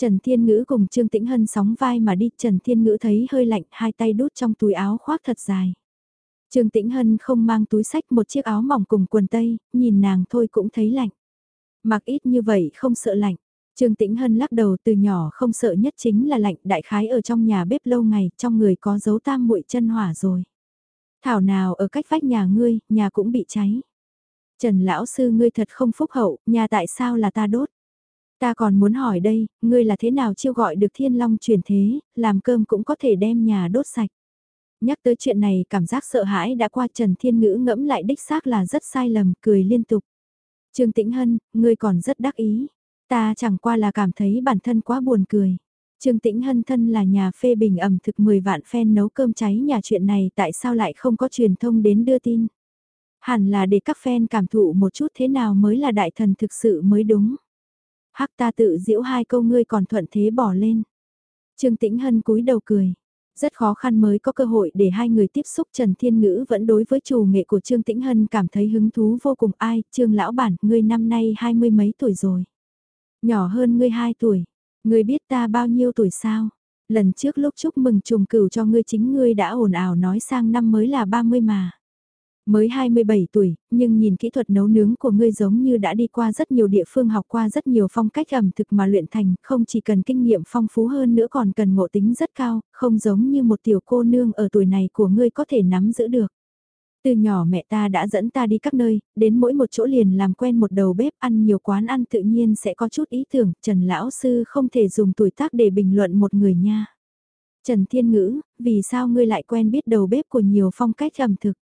Trần Thiên Ngữ cùng Trương Tĩnh Hân sóng vai mà đi, Trần Thiên Ngữ thấy hơi lạnh, hai tay đút trong túi áo khoác thật dài. Trương Tĩnh Hân không mang túi sách một chiếc áo mỏng cùng quần tây, nhìn nàng thôi cũng thấy lạnh. Mặc ít như vậy không sợ lạnh. Trương Tĩnh Hân lắc đầu từ nhỏ không sợ nhất chính là lạnh đại khái ở trong nhà bếp lâu ngày, trong người có dấu tam muội chân hỏa rồi. Thảo nào ở cách vách nhà ngươi, nhà cũng bị cháy. Trần lão sư ngươi thật không phúc hậu, nhà tại sao là ta đốt? Ta còn muốn hỏi đây, ngươi là thế nào chiêu gọi được thiên long truyền thế, làm cơm cũng có thể đem nhà đốt sạch. Nhắc tới chuyện này cảm giác sợ hãi đã qua Trần Thiên Ngữ ngẫm lại đích xác là rất sai lầm, cười liên tục. Trương Tĩnh Hân, ngươi còn rất đắc ý. Ta chẳng qua là cảm thấy bản thân quá buồn cười. Trương Tĩnh Hân thân là nhà phê bình ẩm thực 10 vạn fan nấu cơm cháy nhà chuyện này tại sao lại không có truyền thông đến đưa tin. Hẳn là để các fan cảm thụ một chút thế nào mới là đại thần thực sự mới đúng. Hắc ta tự diễu hai câu ngươi còn thuận thế bỏ lên. Trương Tĩnh Hân cúi đầu cười. Rất khó khăn mới có cơ hội để hai người tiếp xúc Trần Thiên Ngữ vẫn đối với chủ nghệ của Trương Tĩnh Hân cảm thấy hứng thú vô cùng ai, Trương Lão Bản, ngươi năm nay hai mươi mấy tuổi rồi. Nhỏ hơn ngươi hai tuổi, ngươi biết ta bao nhiêu tuổi sao? Lần trước lúc chúc mừng trùng cửu cho ngươi chính ngươi đã ồn ào nói sang năm mới là 30 mà. Mới 27 tuổi, nhưng nhìn kỹ thuật nấu nướng của ngươi giống như đã đi qua rất nhiều địa phương học qua rất nhiều phong cách ẩm thực mà luyện thành, không chỉ cần kinh nghiệm phong phú hơn nữa còn cần ngộ tính rất cao, không giống như một tiểu cô nương ở tuổi này của ngươi có thể nắm giữ được. Từ nhỏ mẹ ta đã dẫn ta đi các nơi, đến mỗi một chỗ liền làm quen một đầu bếp ăn nhiều quán ăn tự nhiên sẽ có chút ý tưởng, Trần Lão Sư không thể dùng tuổi tác để bình luận một người nha. Trần Thiên Ngữ, vì sao ngươi lại quen biết đầu bếp của nhiều phong cách ẩm thực?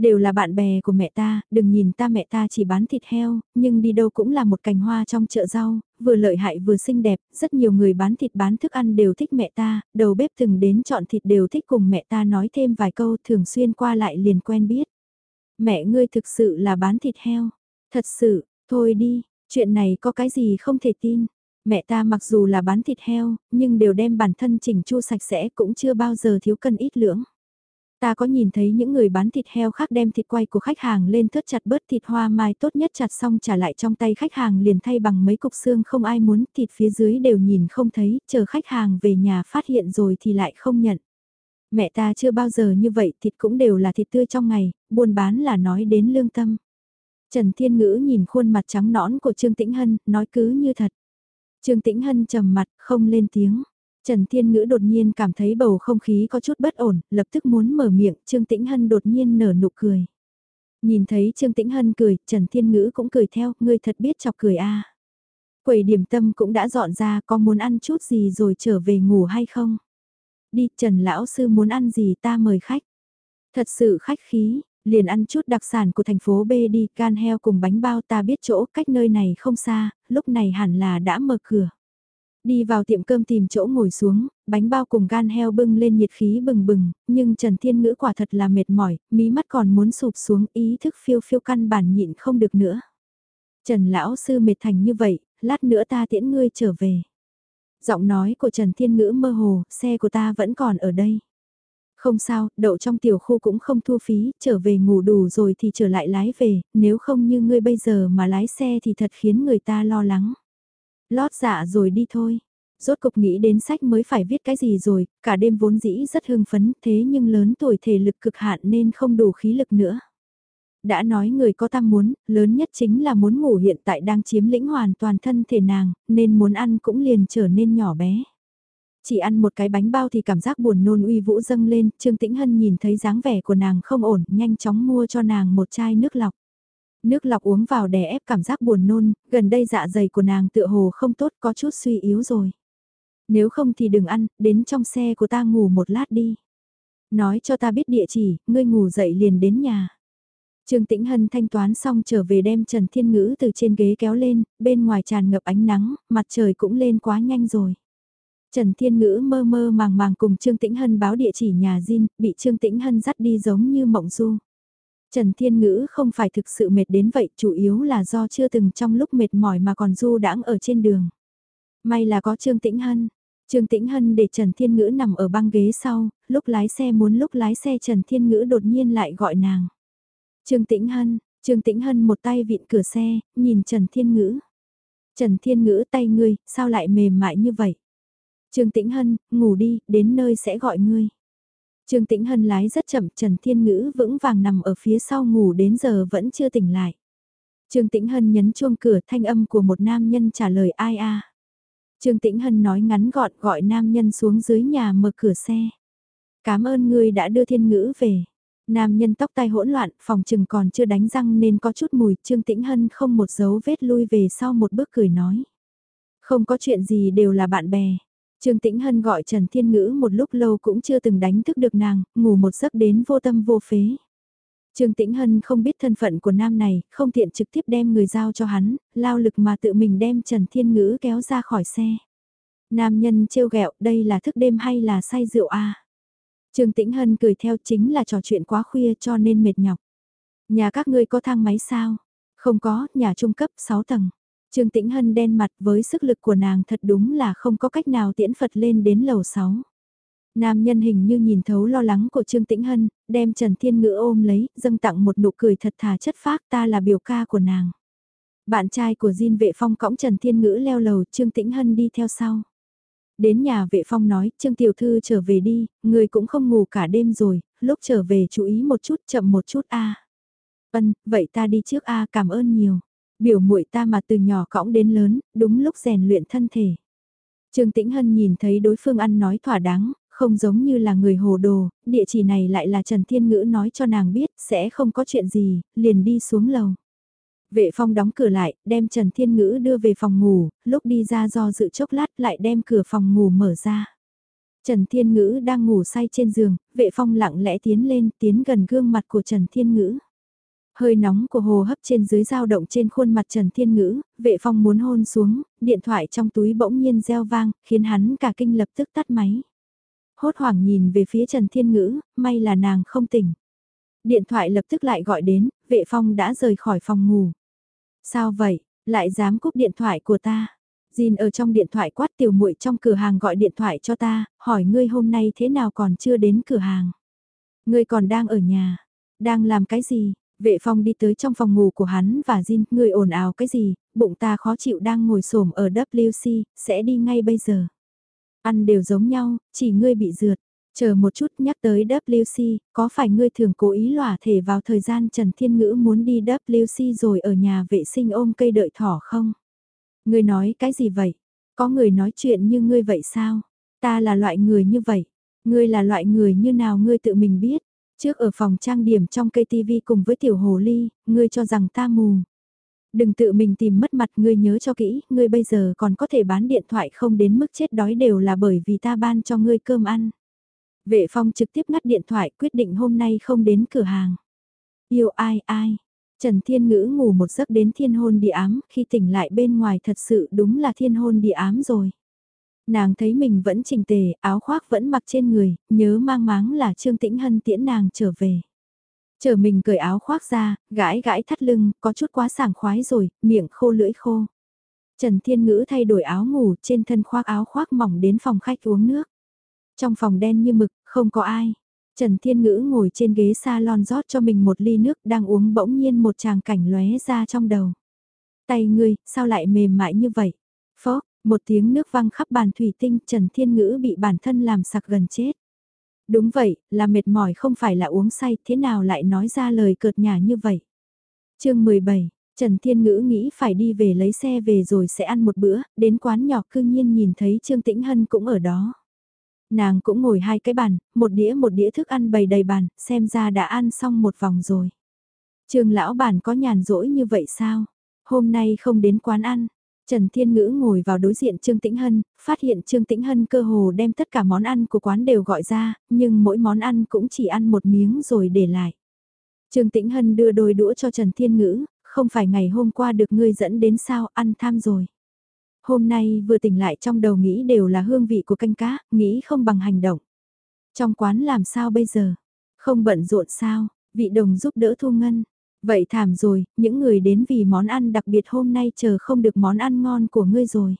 Đều là bạn bè của mẹ ta, đừng nhìn ta mẹ ta chỉ bán thịt heo, nhưng đi đâu cũng là một cành hoa trong chợ rau, vừa lợi hại vừa xinh đẹp, rất nhiều người bán thịt bán thức ăn đều thích mẹ ta, đầu bếp từng đến chọn thịt đều thích cùng mẹ ta nói thêm vài câu thường xuyên qua lại liền quen biết. Mẹ ngươi thực sự là bán thịt heo, thật sự, thôi đi, chuyện này có cái gì không thể tin. Mẹ ta mặc dù là bán thịt heo, nhưng đều đem bản thân chỉnh chu sạch sẽ cũng chưa bao giờ thiếu cân ít lưỡng. Ta có nhìn thấy những người bán thịt heo khác đem thịt quay của khách hàng lên thớt chặt bớt thịt hoa mai tốt nhất chặt xong trả lại trong tay khách hàng liền thay bằng mấy cục xương không ai muốn thịt phía dưới đều nhìn không thấy, chờ khách hàng về nhà phát hiện rồi thì lại không nhận. Mẹ ta chưa bao giờ như vậy thịt cũng đều là thịt tươi trong ngày, buôn bán là nói đến lương tâm. Trần Thiên Ngữ nhìn khuôn mặt trắng nõn của Trương Tĩnh Hân, nói cứ như thật. Trương Tĩnh Hân trầm mặt, không lên tiếng. Trần Thiên Ngữ đột nhiên cảm thấy bầu không khí có chút bất ổn, lập tức muốn mở miệng, Trương Tĩnh Hân đột nhiên nở nụ cười. Nhìn thấy Trương Tĩnh Hân cười, Trần Thiên Ngữ cũng cười theo, ngươi thật biết chọc cười a. À. Quầy điểm tâm cũng đã dọn ra, có muốn ăn chút gì rồi trở về ngủ hay không? Đi, Trần Lão Sư muốn ăn gì ta mời khách. Thật sự khách khí, liền ăn chút đặc sản của thành phố B đi, can heo cùng bánh bao ta biết chỗ cách nơi này không xa, lúc này hẳn là đã mở cửa. Đi vào tiệm cơm tìm chỗ ngồi xuống, bánh bao cùng gan heo bưng lên nhiệt khí bừng bừng, nhưng Trần Thiên Ngữ quả thật là mệt mỏi, mí mắt còn muốn sụp xuống ý thức phiêu phiêu căn bản nhịn không được nữa. Trần Lão Sư mệt thành như vậy, lát nữa ta tiễn ngươi trở về. Giọng nói của Trần Thiên Ngữ mơ hồ, xe của ta vẫn còn ở đây. Không sao, đậu trong tiểu khu cũng không thu phí, trở về ngủ đủ rồi thì trở lại lái về, nếu không như ngươi bây giờ mà lái xe thì thật khiến người ta lo lắng. Lót dạ rồi đi thôi. Rốt cục nghĩ đến sách mới phải viết cái gì rồi, cả đêm vốn dĩ rất hưng phấn thế nhưng lớn tuổi thể lực cực hạn nên không đủ khí lực nữa. Đã nói người có tam muốn, lớn nhất chính là muốn ngủ hiện tại đang chiếm lĩnh hoàn toàn thân thể nàng, nên muốn ăn cũng liền trở nên nhỏ bé. Chỉ ăn một cái bánh bao thì cảm giác buồn nôn uy vũ dâng lên, Trương Tĩnh Hân nhìn thấy dáng vẻ của nàng không ổn, nhanh chóng mua cho nàng một chai nước lọc. Nước lọc uống vào đè ép cảm giác buồn nôn, gần đây dạ dày của nàng tựa hồ không tốt có chút suy yếu rồi. Nếu không thì đừng ăn, đến trong xe của ta ngủ một lát đi. Nói cho ta biết địa chỉ, ngươi ngủ dậy liền đến nhà. Trương Tĩnh Hân thanh toán xong trở về đem Trần Thiên Ngữ từ trên ghế kéo lên, bên ngoài tràn ngập ánh nắng, mặt trời cũng lên quá nhanh rồi. Trần Thiên Ngữ mơ mơ màng màng cùng Trương Tĩnh Hân báo địa chỉ nhà Jin, bị Trương Tĩnh Hân dắt đi giống như mộng du. Trần Thiên Ngữ không phải thực sự mệt đến vậy, chủ yếu là do chưa từng trong lúc mệt mỏi mà còn du đãng ở trên đường. May là có Trương Tĩnh Hân. Trương Tĩnh Hân để Trần Thiên Ngữ nằm ở băng ghế sau, lúc lái xe muốn lúc lái xe Trần Thiên Ngữ đột nhiên lại gọi nàng. Trương Tĩnh Hân, Trương Tĩnh Hân một tay vịn cửa xe, nhìn Trần Thiên Ngữ. Trần Thiên Ngữ tay ngươi, sao lại mềm mại như vậy? Trương Tĩnh Hân, ngủ đi, đến nơi sẽ gọi ngươi. Trương Tĩnh Hân lái rất chậm, Trần Thiên Ngữ vững vàng nằm ở phía sau ngủ đến giờ vẫn chưa tỉnh lại. Trương Tĩnh Hân nhấn chuông cửa thanh âm của một nam nhân trả lời ai a. Trương Tĩnh Hân nói ngắn gọn gọi nam nhân xuống dưới nhà mở cửa xe. Cảm ơn ngươi đã đưa Thiên Ngữ về. Nam nhân tóc tai hỗn loạn, phòng trừng còn chưa đánh răng nên có chút mùi, Trương Tĩnh Hân không một dấu vết lui về sau một bước cười nói. Không có chuyện gì đều là bạn bè. Trương Tĩnh Hân gọi Trần Thiên Ngữ một lúc lâu cũng chưa từng đánh thức được nàng, ngủ một giấc đến vô tâm vô phế. Trương Tĩnh Hân không biết thân phận của nam này, không tiện trực tiếp đem người giao cho hắn, lao lực mà tự mình đem Trần Thiên Ngữ kéo ra khỏi xe. Nam nhân trêu ghẹo đây là thức đêm hay là say rượu a à? Trương Tĩnh Hân cười theo chính là trò chuyện quá khuya cho nên mệt nhọc. Nhà các ngươi có thang máy sao? Không có, nhà trung cấp 6 tầng. Trương Tĩnh Hân đen mặt với sức lực của nàng thật đúng là không có cách nào tiễn Phật lên đến lầu 6. Nam nhân hình như nhìn thấu lo lắng của Trương Tĩnh Hân, đem Trần Thiên Ngữ ôm lấy, dâng tặng một nụ cười thật thà chất phác ta là biểu ca của nàng. Bạn trai của Diên Vệ Phong cõng Trần Thiên Ngữ leo lầu, Trương Tĩnh Hân đi theo sau. Đến nhà Vệ Phong nói, Trương Tiểu Thư trở về đi, người cũng không ngủ cả đêm rồi, lúc trở về chú ý một chút chậm một chút a. Vâng vậy ta đi trước a, cảm ơn nhiều. Biểu muội ta mà từ nhỏ cõng đến lớn, đúng lúc rèn luyện thân thể. Trương Tĩnh Hân nhìn thấy đối phương ăn nói thỏa đáng, không giống như là người hồ đồ, địa chỉ này lại là Trần Thiên Ngữ nói cho nàng biết sẽ không có chuyện gì, liền đi xuống lầu. Vệ phong đóng cửa lại, đem Trần Thiên Ngữ đưa về phòng ngủ, lúc đi ra do dự chốc lát lại đem cửa phòng ngủ mở ra. Trần Thiên Ngữ đang ngủ say trên giường, vệ phong lặng lẽ tiến lên, tiến gần gương mặt của Trần Thiên Ngữ. Hơi nóng của hồ hấp trên dưới dao động trên khuôn mặt Trần Thiên Ngữ, vệ phong muốn hôn xuống, điện thoại trong túi bỗng nhiên reo vang, khiến hắn cả kinh lập tức tắt máy. Hốt hoảng nhìn về phía Trần Thiên Ngữ, may là nàng không tỉnh. Điện thoại lập tức lại gọi đến, vệ phong đã rời khỏi phòng ngủ. Sao vậy, lại dám cúp điện thoại của ta? Jin ở trong điện thoại quát tiểu muội trong cửa hàng gọi điện thoại cho ta, hỏi ngươi hôm nay thế nào còn chưa đến cửa hàng. Ngươi còn đang ở nhà, đang làm cái gì? Vệ phong đi tới trong phòng ngủ của hắn và Jin, người ồn ào cái gì, bụng ta khó chịu đang ngồi xổm ở WC, sẽ đi ngay bây giờ. Ăn đều giống nhau, chỉ ngươi bị rượt. Chờ một chút nhắc tới WC, có phải ngươi thường cố ý lỏa thể vào thời gian Trần Thiên Ngữ muốn đi WC rồi ở nhà vệ sinh ôm cây đợi thỏ không? Ngươi nói cái gì vậy? Có người nói chuyện như ngươi vậy sao? Ta là loại người như vậy. Ngươi là loại người như nào ngươi tự mình biết? Trước ở phòng trang điểm trong cây tivi cùng với tiểu hồ ly, ngươi cho rằng ta mù. Đừng tự mình tìm mất mặt ngươi nhớ cho kỹ, ngươi bây giờ còn có thể bán điện thoại không đến mức chết đói đều là bởi vì ta ban cho ngươi cơm ăn. Vệ phong trực tiếp ngắt điện thoại quyết định hôm nay không đến cửa hàng. Yêu ai ai. Trần Thiên Ngữ ngủ một giấc đến thiên hôn địa ám, khi tỉnh lại bên ngoài thật sự đúng là thiên hôn địa ám rồi. Nàng thấy mình vẫn chỉnh tề, áo khoác vẫn mặc trên người, nhớ mang máng là Trương Tĩnh Hân tiễn nàng trở về. Chờ mình cởi áo khoác ra, gãi gãi thắt lưng, có chút quá sảng khoái rồi, miệng khô lưỡi khô. Trần Thiên Ngữ thay đổi áo ngủ trên thân khoác áo khoác mỏng đến phòng khách uống nước. Trong phòng đen như mực, không có ai. Trần Thiên Ngữ ngồi trên ghế salon rót cho mình một ly nước đang uống bỗng nhiên một tràng cảnh lóe ra trong đầu. Tay ngươi, sao lại mềm mại như vậy? Phó, một tiếng nước văng khắp bàn thủy tinh Trần Thiên Ngữ bị bản thân làm sặc gần chết. Đúng vậy, là mệt mỏi không phải là uống say, thế nào lại nói ra lời cợt nhả như vậy? chương 17, Trần Thiên Ngữ nghĩ phải đi về lấy xe về rồi sẽ ăn một bữa, đến quán nhỏ cư nhiên nhìn thấy Trương Tĩnh Hân cũng ở đó. Nàng cũng ngồi hai cái bàn, một đĩa một đĩa thức ăn bày đầy bàn, xem ra đã ăn xong một vòng rồi. Trương lão bản có nhàn rỗi như vậy sao? Hôm nay không đến quán ăn. Trần Thiên Ngữ ngồi vào đối diện Trương Tĩnh Hân, phát hiện Trương Tĩnh Hân cơ hồ đem tất cả món ăn của quán đều gọi ra, nhưng mỗi món ăn cũng chỉ ăn một miếng rồi để lại. Trương Tĩnh Hân đưa đôi đũa cho Trần Thiên Ngữ, không phải ngày hôm qua được ngươi dẫn đến sao ăn tham rồi. Hôm nay vừa tỉnh lại trong đầu nghĩ đều là hương vị của canh cá, nghĩ không bằng hành động. Trong quán làm sao bây giờ? Không bận rộn sao? Vị đồng giúp đỡ thu ngân. Vậy thảm rồi, những người đến vì món ăn đặc biệt hôm nay chờ không được món ăn ngon của ngươi rồi.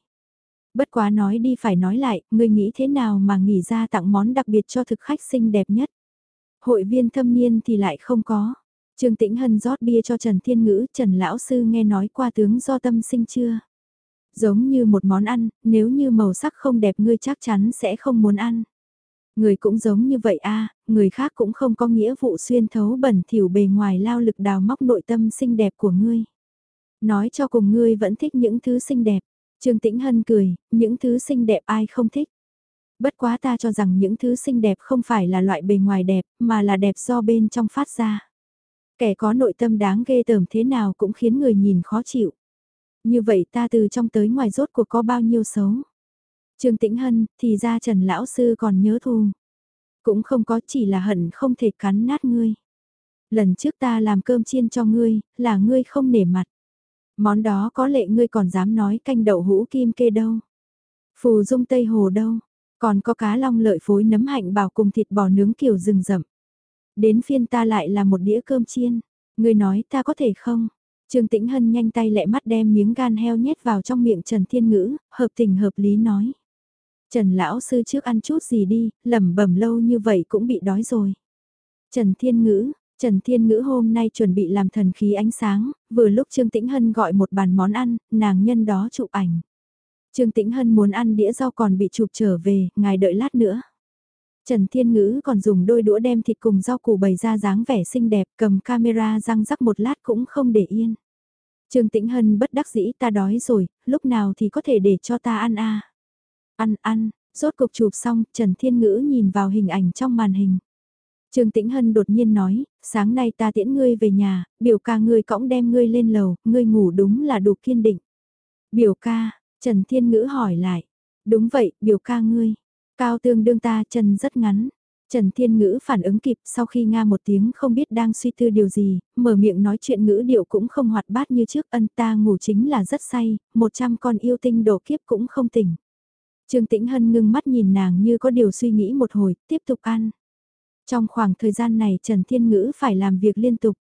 Bất quá nói đi phải nói lại, ngươi nghĩ thế nào mà nghỉ ra tặng món đặc biệt cho thực khách xinh đẹp nhất. Hội viên thâm niên thì lại không có. Trương Tĩnh Hân rót bia cho Trần Thiên Ngữ, Trần Lão Sư nghe nói qua tướng do tâm sinh chưa? Giống như một món ăn, nếu như màu sắc không đẹp ngươi chắc chắn sẽ không muốn ăn. Người cũng giống như vậy a người khác cũng không có nghĩa vụ xuyên thấu bẩn thỉu bề ngoài lao lực đào móc nội tâm xinh đẹp của ngươi. Nói cho cùng ngươi vẫn thích những thứ xinh đẹp. Trương Tĩnh Hân cười, những thứ xinh đẹp ai không thích. Bất quá ta cho rằng những thứ xinh đẹp không phải là loại bề ngoài đẹp, mà là đẹp do bên trong phát ra. Kẻ có nội tâm đáng ghê tởm thế nào cũng khiến người nhìn khó chịu. Như vậy ta từ trong tới ngoài rốt cuộc có bao nhiêu xấu. Trương Tĩnh Hân, thì ra Trần Lão Sư còn nhớ thù. Cũng không có chỉ là hận không thể cắn nát ngươi. Lần trước ta làm cơm chiên cho ngươi, là ngươi không nể mặt. Món đó có lệ ngươi còn dám nói canh đậu hũ kim kê đâu. Phù dung Tây Hồ đâu. Còn có cá long lợi phối nấm hạnh bảo cùng thịt bò nướng kiểu rừng rậm. Đến phiên ta lại là một đĩa cơm chiên. Ngươi nói ta có thể không? Trương Tĩnh Hân nhanh tay lẹ mắt đem miếng gan heo nhét vào trong miệng Trần Thiên Ngữ, hợp tình hợp lý nói. Trần lão sư trước ăn chút gì đi, lẩm bẩm lâu như vậy cũng bị đói rồi. Trần Thiên Ngữ, Trần Thiên Ngữ hôm nay chuẩn bị làm thần khí ánh sáng, vừa lúc Trương Tĩnh Hân gọi một bàn món ăn, nàng nhân đó chụp ảnh. Trương Tĩnh Hân muốn ăn đĩa rau còn bị chụp trở về, ngài đợi lát nữa. Trần Thiên Ngữ còn dùng đôi đũa đem thịt cùng rau củ bày ra dáng vẻ xinh đẹp cầm camera răng rắc một lát cũng không để yên. Trương Tĩnh Hân bất đắc dĩ ta đói rồi, lúc nào thì có thể để cho ta ăn a Ăn ăn, rốt cục chụp xong, Trần Thiên Ngữ nhìn vào hình ảnh trong màn hình. Trương Tĩnh Hân đột nhiên nói, sáng nay ta tiễn ngươi về nhà, biểu ca ngươi cõng đem ngươi lên lầu, ngươi ngủ đúng là đủ kiên định. Biểu ca, Trần Thiên Ngữ hỏi lại, đúng vậy, biểu ca ngươi, cao tương đương ta chân rất ngắn. Trần Thiên Ngữ phản ứng kịp sau khi Nga một tiếng không biết đang suy tư điều gì, mở miệng nói chuyện ngữ điệu cũng không hoạt bát như trước ân ta ngủ chính là rất say, một trăm con yêu tinh đổ kiếp cũng không tỉnh. Trương Tĩnh Hân ngưng mắt nhìn nàng như có điều suy nghĩ một hồi, tiếp tục ăn. Trong khoảng thời gian này Trần Thiên Ngữ phải làm việc liên tục.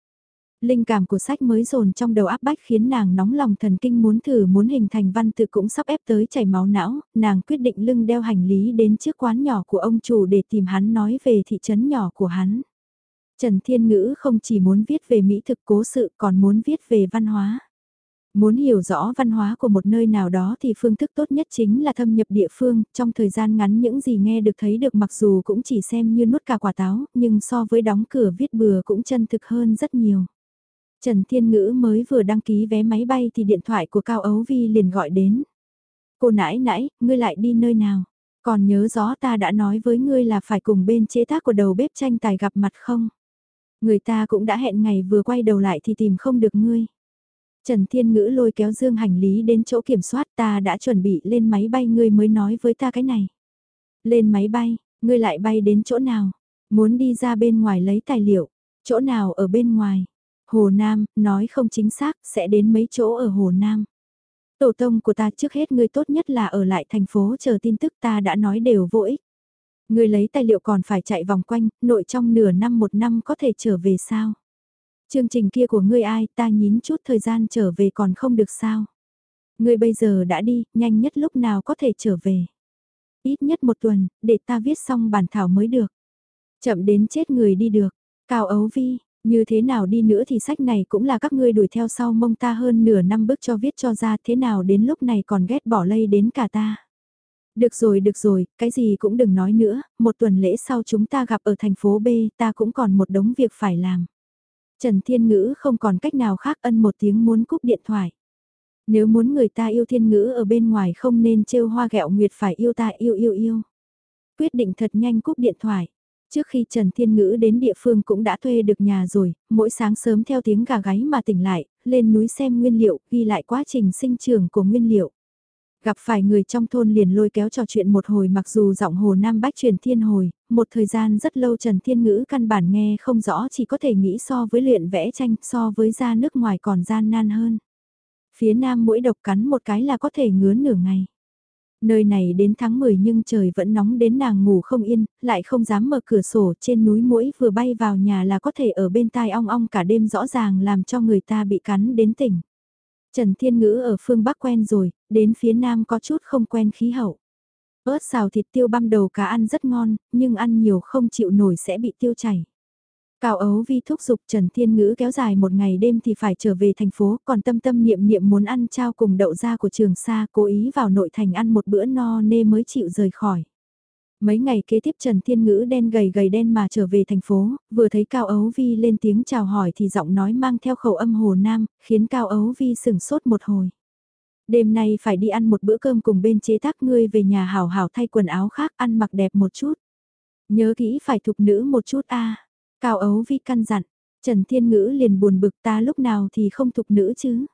Linh cảm của sách mới dồn trong đầu áp bách khiến nàng nóng lòng thần kinh muốn thử muốn hình thành văn tự cũng sắp ép tới chảy máu não, nàng quyết định lưng đeo hành lý đến trước quán nhỏ của ông chủ để tìm hắn nói về thị trấn nhỏ của hắn. Trần Thiên Ngữ không chỉ muốn viết về mỹ thực cố sự còn muốn viết về văn hóa. Muốn hiểu rõ văn hóa của một nơi nào đó thì phương thức tốt nhất chính là thâm nhập địa phương, trong thời gian ngắn những gì nghe được thấy được mặc dù cũng chỉ xem như nuốt cả quả táo, nhưng so với đóng cửa viết bừa cũng chân thực hơn rất nhiều. Trần Thiên Ngữ mới vừa đăng ký vé máy bay thì điện thoại của Cao Ấu Vi liền gọi đến. Cô nãi nãi, ngươi lại đi nơi nào? Còn nhớ rõ ta đã nói với ngươi là phải cùng bên chế tác của đầu bếp tranh tài gặp mặt không? Người ta cũng đã hẹn ngày vừa quay đầu lại thì tìm không được ngươi. Trần Thiên Ngữ lôi kéo dương hành lý đến chỗ kiểm soát ta đã chuẩn bị lên máy bay ngươi mới nói với ta cái này. Lên máy bay, ngươi lại bay đến chỗ nào? Muốn đi ra bên ngoài lấy tài liệu, chỗ nào ở bên ngoài? Hồ Nam, nói không chính xác, sẽ đến mấy chỗ ở Hồ Nam. Tổ tông của ta trước hết ngươi tốt nhất là ở lại thành phố chờ tin tức ta đã nói đều vô ích. Ngươi lấy tài liệu còn phải chạy vòng quanh, nội trong nửa năm một năm có thể trở về sao? Chương trình kia của ngươi ai ta nhín chút thời gian trở về còn không được sao? Ngươi bây giờ đã đi, nhanh nhất lúc nào có thể trở về. Ít nhất một tuần, để ta viết xong bản thảo mới được. Chậm đến chết người đi được. Cao ấu vi, như thế nào đi nữa thì sách này cũng là các ngươi đuổi theo sau mông ta hơn nửa năm bước cho viết cho ra thế nào đến lúc này còn ghét bỏ lây đến cả ta. Được rồi được rồi, cái gì cũng đừng nói nữa, một tuần lễ sau chúng ta gặp ở thành phố B ta cũng còn một đống việc phải làm. Trần Thiên Ngữ không còn cách nào khác ân một tiếng muốn cúp điện thoại. Nếu muốn người ta yêu Thiên Ngữ ở bên ngoài không nên trêu hoa gẹo nguyệt phải yêu ta yêu yêu yêu. Quyết định thật nhanh cúp điện thoại. Trước khi Trần Thiên Ngữ đến địa phương cũng đã thuê được nhà rồi, mỗi sáng sớm theo tiếng gà gáy mà tỉnh lại, lên núi xem nguyên liệu, ghi lại quá trình sinh trưởng của nguyên liệu. Gặp phải người trong thôn liền lôi kéo trò chuyện một hồi mặc dù giọng Hồ Nam Bách truyền thiên hồi, một thời gian rất lâu Trần Thiên Ngữ căn bản nghe không rõ chỉ có thể nghĩ so với luyện vẽ tranh so với ra nước ngoài còn gian nan hơn. Phía Nam mũi độc cắn một cái là có thể ngứa nửa ngày. Nơi này đến tháng 10 nhưng trời vẫn nóng đến nàng ngủ không yên, lại không dám mở cửa sổ trên núi mũi vừa bay vào nhà là có thể ở bên tai ong ong cả đêm rõ ràng làm cho người ta bị cắn đến tỉnh. Trần Thiên Ngữ ở phương Bắc quen rồi, đến phía Nam có chút không quen khí hậu. ớt xào thịt tiêu băm đầu cá ăn rất ngon, nhưng ăn nhiều không chịu nổi sẽ bị tiêu chảy. Cao ấu vi thúc giục Trần Thiên Ngữ kéo dài một ngày đêm thì phải trở về thành phố, còn tâm tâm niệm niệm muốn ăn trao cùng đậu ra của trường xa cố ý vào nội thành ăn một bữa no nê mới chịu rời khỏi. Mấy ngày kế tiếp Trần Thiên Ngữ đen gầy gầy đen mà trở về thành phố, vừa thấy Cao Ấu Vi lên tiếng chào hỏi thì giọng nói mang theo khẩu âm Hồ Nam, khiến Cao Ấu Vi sừng sốt một hồi. Đêm nay phải đi ăn một bữa cơm cùng bên chế tác ngươi về nhà hảo hảo thay quần áo khác ăn mặc đẹp một chút. Nhớ kỹ phải thục nữ một chút a Cao ấu vi căn dặn, Trần Thiên Ngữ liền buồn bực ta lúc nào thì không thục nữ chứ.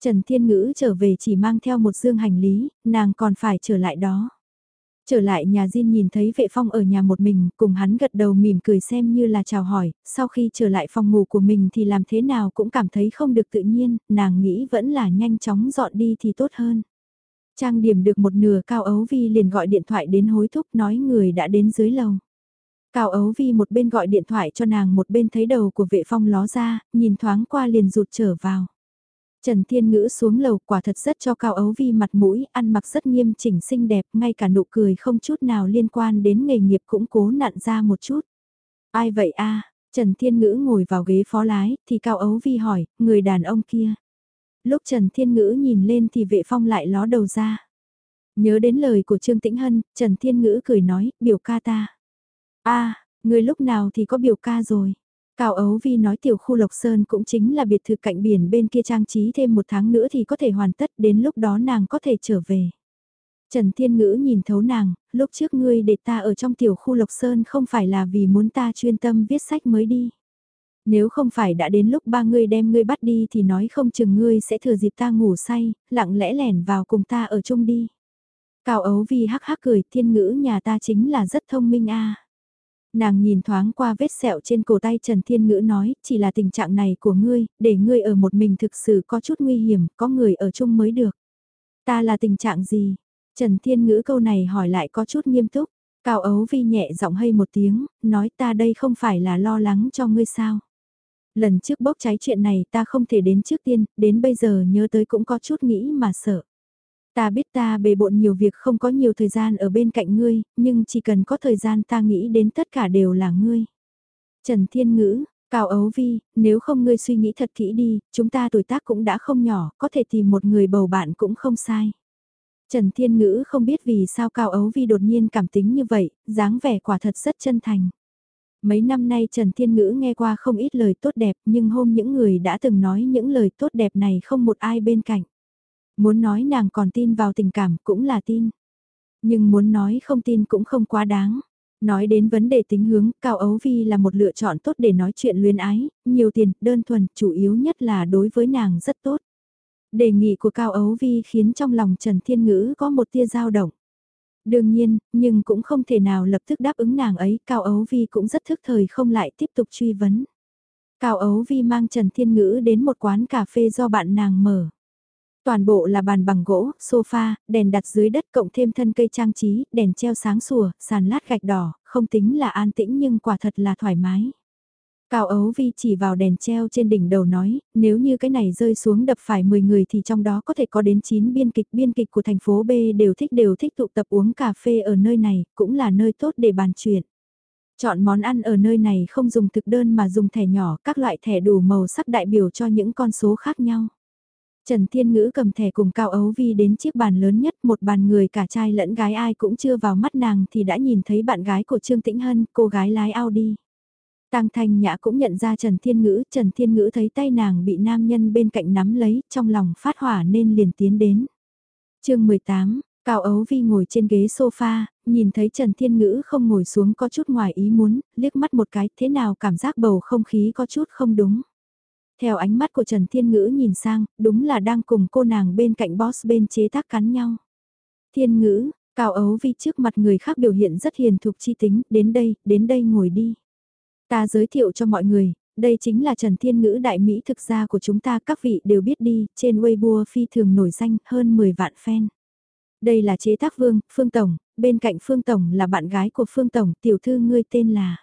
Trần Thiên Ngữ trở về chỉ mang theo một dương hành lý, nàng còn phải trở lại đó. Trở lại nhà Jin nhìn thấy vệ phong ở nhà một mình, cùng hắn gật đầu mỉm cười xem như là chào hỏi, sau khi trở lại phòng ngủ của mình thì làm thế nào cũng cảm thấy không được tự nhiên, nàng nghĩ vẫn là nhanh chóng dọn đi thì tốt hơn. Trang điểm được một nửa Cao Ấu Vi liền gọi điện thoại đến hối thúc nói người đã đến dưới lầu. Cao Ấu Vi một bên gọi điện thoại cho nàng một bên thấy đầu của vệ phong ló ra, nhìn thoáng qua liền rụt trở vào. Trần Thiên Ngữ xuống lầu quả thật rất cho Cao Ấu Vi mặt mũi, ăn mặc rất nghiêm chỉnh xinh đẹp, ngay cả nụ cười không chút nào liên quan đến nghề nghiệp cũng cố nặn ra một chút. Ai vậy a? Trần Thiên Ngữ ngồi vào ghế phó lái, thì Cao Ấu Vi hỏi, người đàn ông kia. Lúc Trần Thiên Ngữ nhìn lên thì vệ phong lại ló đầu ra. Nhớ đến lời của Trương Tĩnh Hân, Trần Thiên Ngữ cười nói, biểu ca ta a à, người lúc nào thì có biểu ca rồi. Cao Ấu Vi nói tiểu khu Lộc Sơn cũng chính là biệt thự cạnh biển bên kia trang trí thêm một tháng nữa thì có thể hoàn tất đến lúc đó nàng có thể trở về. Trần Thiên Ngữ nhìn thấu nàng, lúc trước ngươi để ta ở trong tiểu khu Lộc Sơn không phải là vì muốn ta chuyên tâm viết sách mới đi. Nếu không phải đã đến lúc ba ngươi đem ngươi bắt đi thì nói không chừng ngươi sẽ thừa dịp ta ngủ say, lặng lẽ lẻn vào cùng ta ở chung đi. Cao Ấu Vi hắc hắc cười, thiên ngữ nhà ta chính là rất thông minh a. Nàng nhìn thoáng qua vết sẹo trên cổ tay Trần Thiên Ngữ nói, chỉ là tình trạng này của ngươi, để ngươi ở một mình thực sự có chút nguy hiểm, có người ở chung mới được. Ta là tình trạng gì? Trần Thiên Ngữ câu này hỏi lại có chút nghiêm túc. Cao ấu vi nhẹ giọng hay một tiếng, nói ta đây không phải là lo lắng cho ngươi sao. Lần trước bốc cháy chuyện này ta không thể đến trước tiên, đến bây giờ nhớ tới cũng có chút nghĩ mà sợ. Ta biết ta bề bộn nhiều việc không có nhiều thời gian ở bên cạnh ngươi, nhưng chỉ cần có thời gian ta nghĩ đến tất cả đều là ngươi. Trần Thiên Ngữ, Cao Ấu Vi, nếu không ngươi suy nghĩ thật kỹ đi, chúng ta tuổi tác cũng đã không nhỏ, có thể tìm một người bầu bạn cũng không sai. Trần Thiên Ngữ không biết vì sao Cao Ấu Vi đột nhiên cảm tính như vậy, dáng vẻ quả thật rất chân thành. Mấy năm nay Trần Thiên Ngữ nghe qua không ít lời tốt đẹp nhưng hôm những người đã từng nói những lời tốt đẹp này không một ai bên cạnh. Muốn nói nàng còn tin vào tình cảm cũng là tin. Nhưng muốn nói không tin cũng không quá đáng. Nói đến vấn đề tính hướng, Cao Ấu Vi là một lựa chọn tốt để nói chuyện luyến ái, nhiều tiền, đơn thuần, chủ yếu nhất là đối với nàng rất tốt. Đề nghị của Cao Ấu Vi khiến trong lòng Trần Thiên Ngữ có một tia dao động. Đương nhiên, nhưng cũng không thể nào lập tức đáp ứng nàng ấy, Cao Ấu Vi cũng rất thức thời không lại tiếp tục truy vấn. Cao Ấu Vi mang Trần Thiên Ngữ đến một quán cà phê do bạn nàng mở. Toàn bộ là bàn bằng gỗ, sofa, đèn đặt dưới đất cộng thêm thân cây trang trí, đèn treo sáng sủa, sàn lát gạch đỏ, không tính là an tĩnh nhưng quả thật là thoải mái. Cao Ấu Vi chỉ vào đèn treo trên đỉnh đầu nói, nếu như cái này rơi xuống đập phải 10 người thì trong đó có thể có đến 9 biên kịch. Biên kịch của thành phố B đều thích đều thích tụ tập uống cà phê ở nơi này, cũng là nơi tốt để bàn chuyện. Chọn món ăn ở nơi này không dùng thực đơn mà dùng thẻ nhỏ, các loại thẻ đủ màu sắc đại biểu cho những con số khác nhau. Trần Thiên Ngữ cầm thẻ cùng Cao Ấu Vi đến chiếc bàn lớn nhất, một bàn người cả trai lẫn gái ai cũng chưa vào mắt nàng thì đã nhìn thấy bạn gái của Trương Tĩnh Hân, cô gái lái Audi. Tăng Thanh Nhã cũng nhận ra Trần Thiên Ngữ, Trần Thiên Ngữ thấy tay nàng bị nam nhân bên cạnh nắm lấy, trong lòng phát hỏa nên liền tiến đến. chương 18, Cao Ấu Vi ngồi trên ghế sofa, nhìn thấy Trần Thiên Ngữ không ngồi xuống có chút ngoài ý muốn, liếc mắt một cái, thế nào cảm giác bầu không khí có chút không đúng. Theo ánh mắt của Trần Thiên Ngữ nhìn sang, đúng là đang cùng cô nàng bên cạnh boss bên chế tác cắn nhau. Thiên Ngữ, Cao Ấu Vi trước mặt người khác biểu hiện rất hiền thục chi tính, đến đây, đến đây ngồi đi. Ta giới thiệu cho mọi người, đây chính là Trần Thiên Ngữ đại Mỹ thực ra của chúng ta các vị đều biết đi, trên Weibo phi thường nổi danh hơn 10 vạn fan. Đây là chế tác Vương, Phương Tổng, bên cạnh Phương Tổng là bạn gái của Phương Tổng, tiểu thư ngươi tên là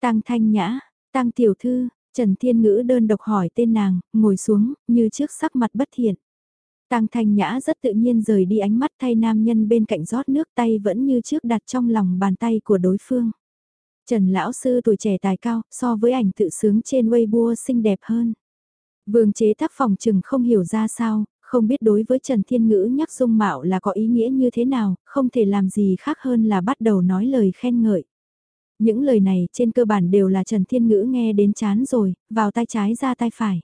Tăng Thanh Nhã, Tăng Tiểu Thư, Trần Thiên Ngữ đơn độc hỏi tên nàng, ngồi xuống, như trước sắc mặt bất thiện. Tăng Thanh Nhã rất tự nhiên rời đi ánh mắt thay nam nhân bên cạnh rót nước tay vẫn như trước đặt trong lòng bàn tay của đối phương. Trần Lão Sư tuổi trẻ tài cao, so với ảnh tự sướng trên Weibo xinh đẹp hơn. Vương chế tác phòng trừng không hiểu ra sao, không biết đối với Trần Thiên Ngữ nhắc dung mạo là có ý nghĩa như thế nào, không thể làm gì khác hơn là bắt đầu nói lời khen ngợi. Những lời này trên cơ bản đều là Trần Thiên Ngữ nghe đến chán rồi, vào tay trái ra tay phải.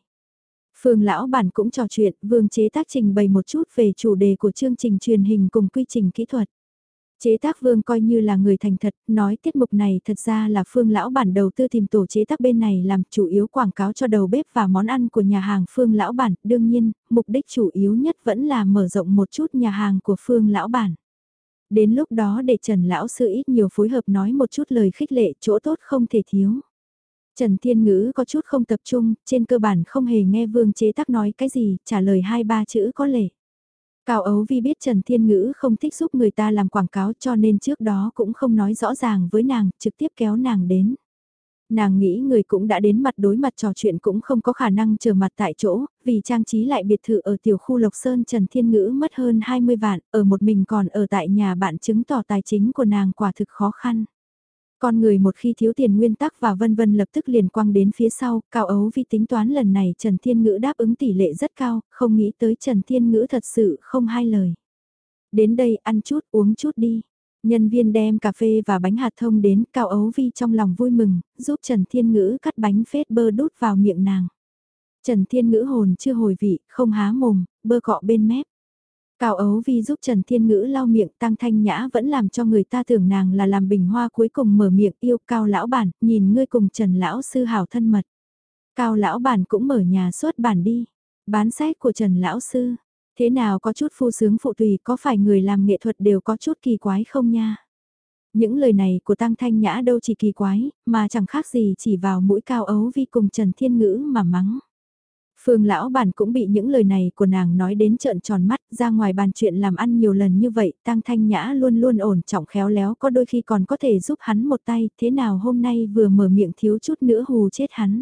Phương lão bản cũng trò chuyện, vương chế tác trình bày một chút về chủ đề của chương trình truyền hình cùng quy trình kỹ thuật. Chế tác vương coi như là người thành thật, nói tiết mục này thật ra là phương lão bản đầu tư tìm tổ chế tác bên này làm chủ yếu quảng cáo cho đầu bếp và món ăn của nhà hàng phương lão bản. Đương nhiên, mục đích chủ yếu nhất vẫn là mở rộng một chút nhà hàng của phương lão bản. Đến lúc đó để Trần Lão Sư ít nhiều phối hợp nói một chút lời khích lệ chỗ tốt không thể thiếu. Trần Thiên Ngữ có chút không tập trung, trên cơ bản không hề nghe vương chế tắc nói cái gì, trả lời hai ba chữ có lệ. Cao Ấu Vi biết Trần Thiên Ngữ không thích giúp người ta làm quảng cáo cho nên trước đó cũng không nói rõ ràng với nàng, trực tiếp kéo nàng đến. Nàng nghĩ người cũng đã đến mặt đối mặt trò chuyện cũng không có khả năng chờ mặt tại chỗ, vì trang trí lại biệt thự ở tiểu khu Lộc Sơn Trần Thiên Ngữ mất hơn 20 vạn, ở một mình còn ở tại nhà bạn chứng tỏ tài chính của nàng quả thực khó khăn. Con người một khi thiếu tiền nguyên tắc và vân vân lập tức liền quăng đến phía sau, cao ấu vì tính toán lần này Trần Thiên Ngữ đáp ứng tỷ lệ rất cao, không nghĩ tới Trần Thiên Ngữ thật sự không hai lời. Đến đây ăn chút uống chút đi. Nhân viên đem cà phê và bánh hạt thông đến, Cao Ấu Vi trong lòng vui mừng, giúp Trần Thiên Ngữ cắt bánh phết bơ đút vào miệng nàng. Trần Thiên Ngữ hồn chưa hồi vị, không há mồm, bơ cọ bên mép. Cao Ấu Vi giúp Trần Thiên Ngữ lau miệng tăng thanh nhã vẫn làm cho người ta tưởng nàng là làm bình hoa cuối cùng mở miệng yêu Cao Lão Bản, nhìn ngươi cùng Trần Lão Sư hảo thân mật. Cao Lão Bản cũng mở nhà xuất bản đi. Bán sách của Trần Lão Sư. Thế nào có chút phu sướng phụ tùy có phải người làm nghệ thuật đều có chút kỳ quái không nha? Những lời này của Tăng Thanh Nhã đâu chỉ kỳ quái, mà chẳng khác gì chỉ vào mũi Cao Ấu Vi cùng Trần Thiên Ngữ mà mắng. Phương lão bản cũng bị những lời này của nàng nói đến trợn tròn mắt, ra ngoài bàn chuyện làm ăn nhiều lần như vậy, Tăng Thanh Nhã luôn luôn ổn trọng khéo léo có đôi khi còn có thể giúp hắn một tay, thế nào hôm nay vừa mở miệng thiếu chút nữa hù chết hắn.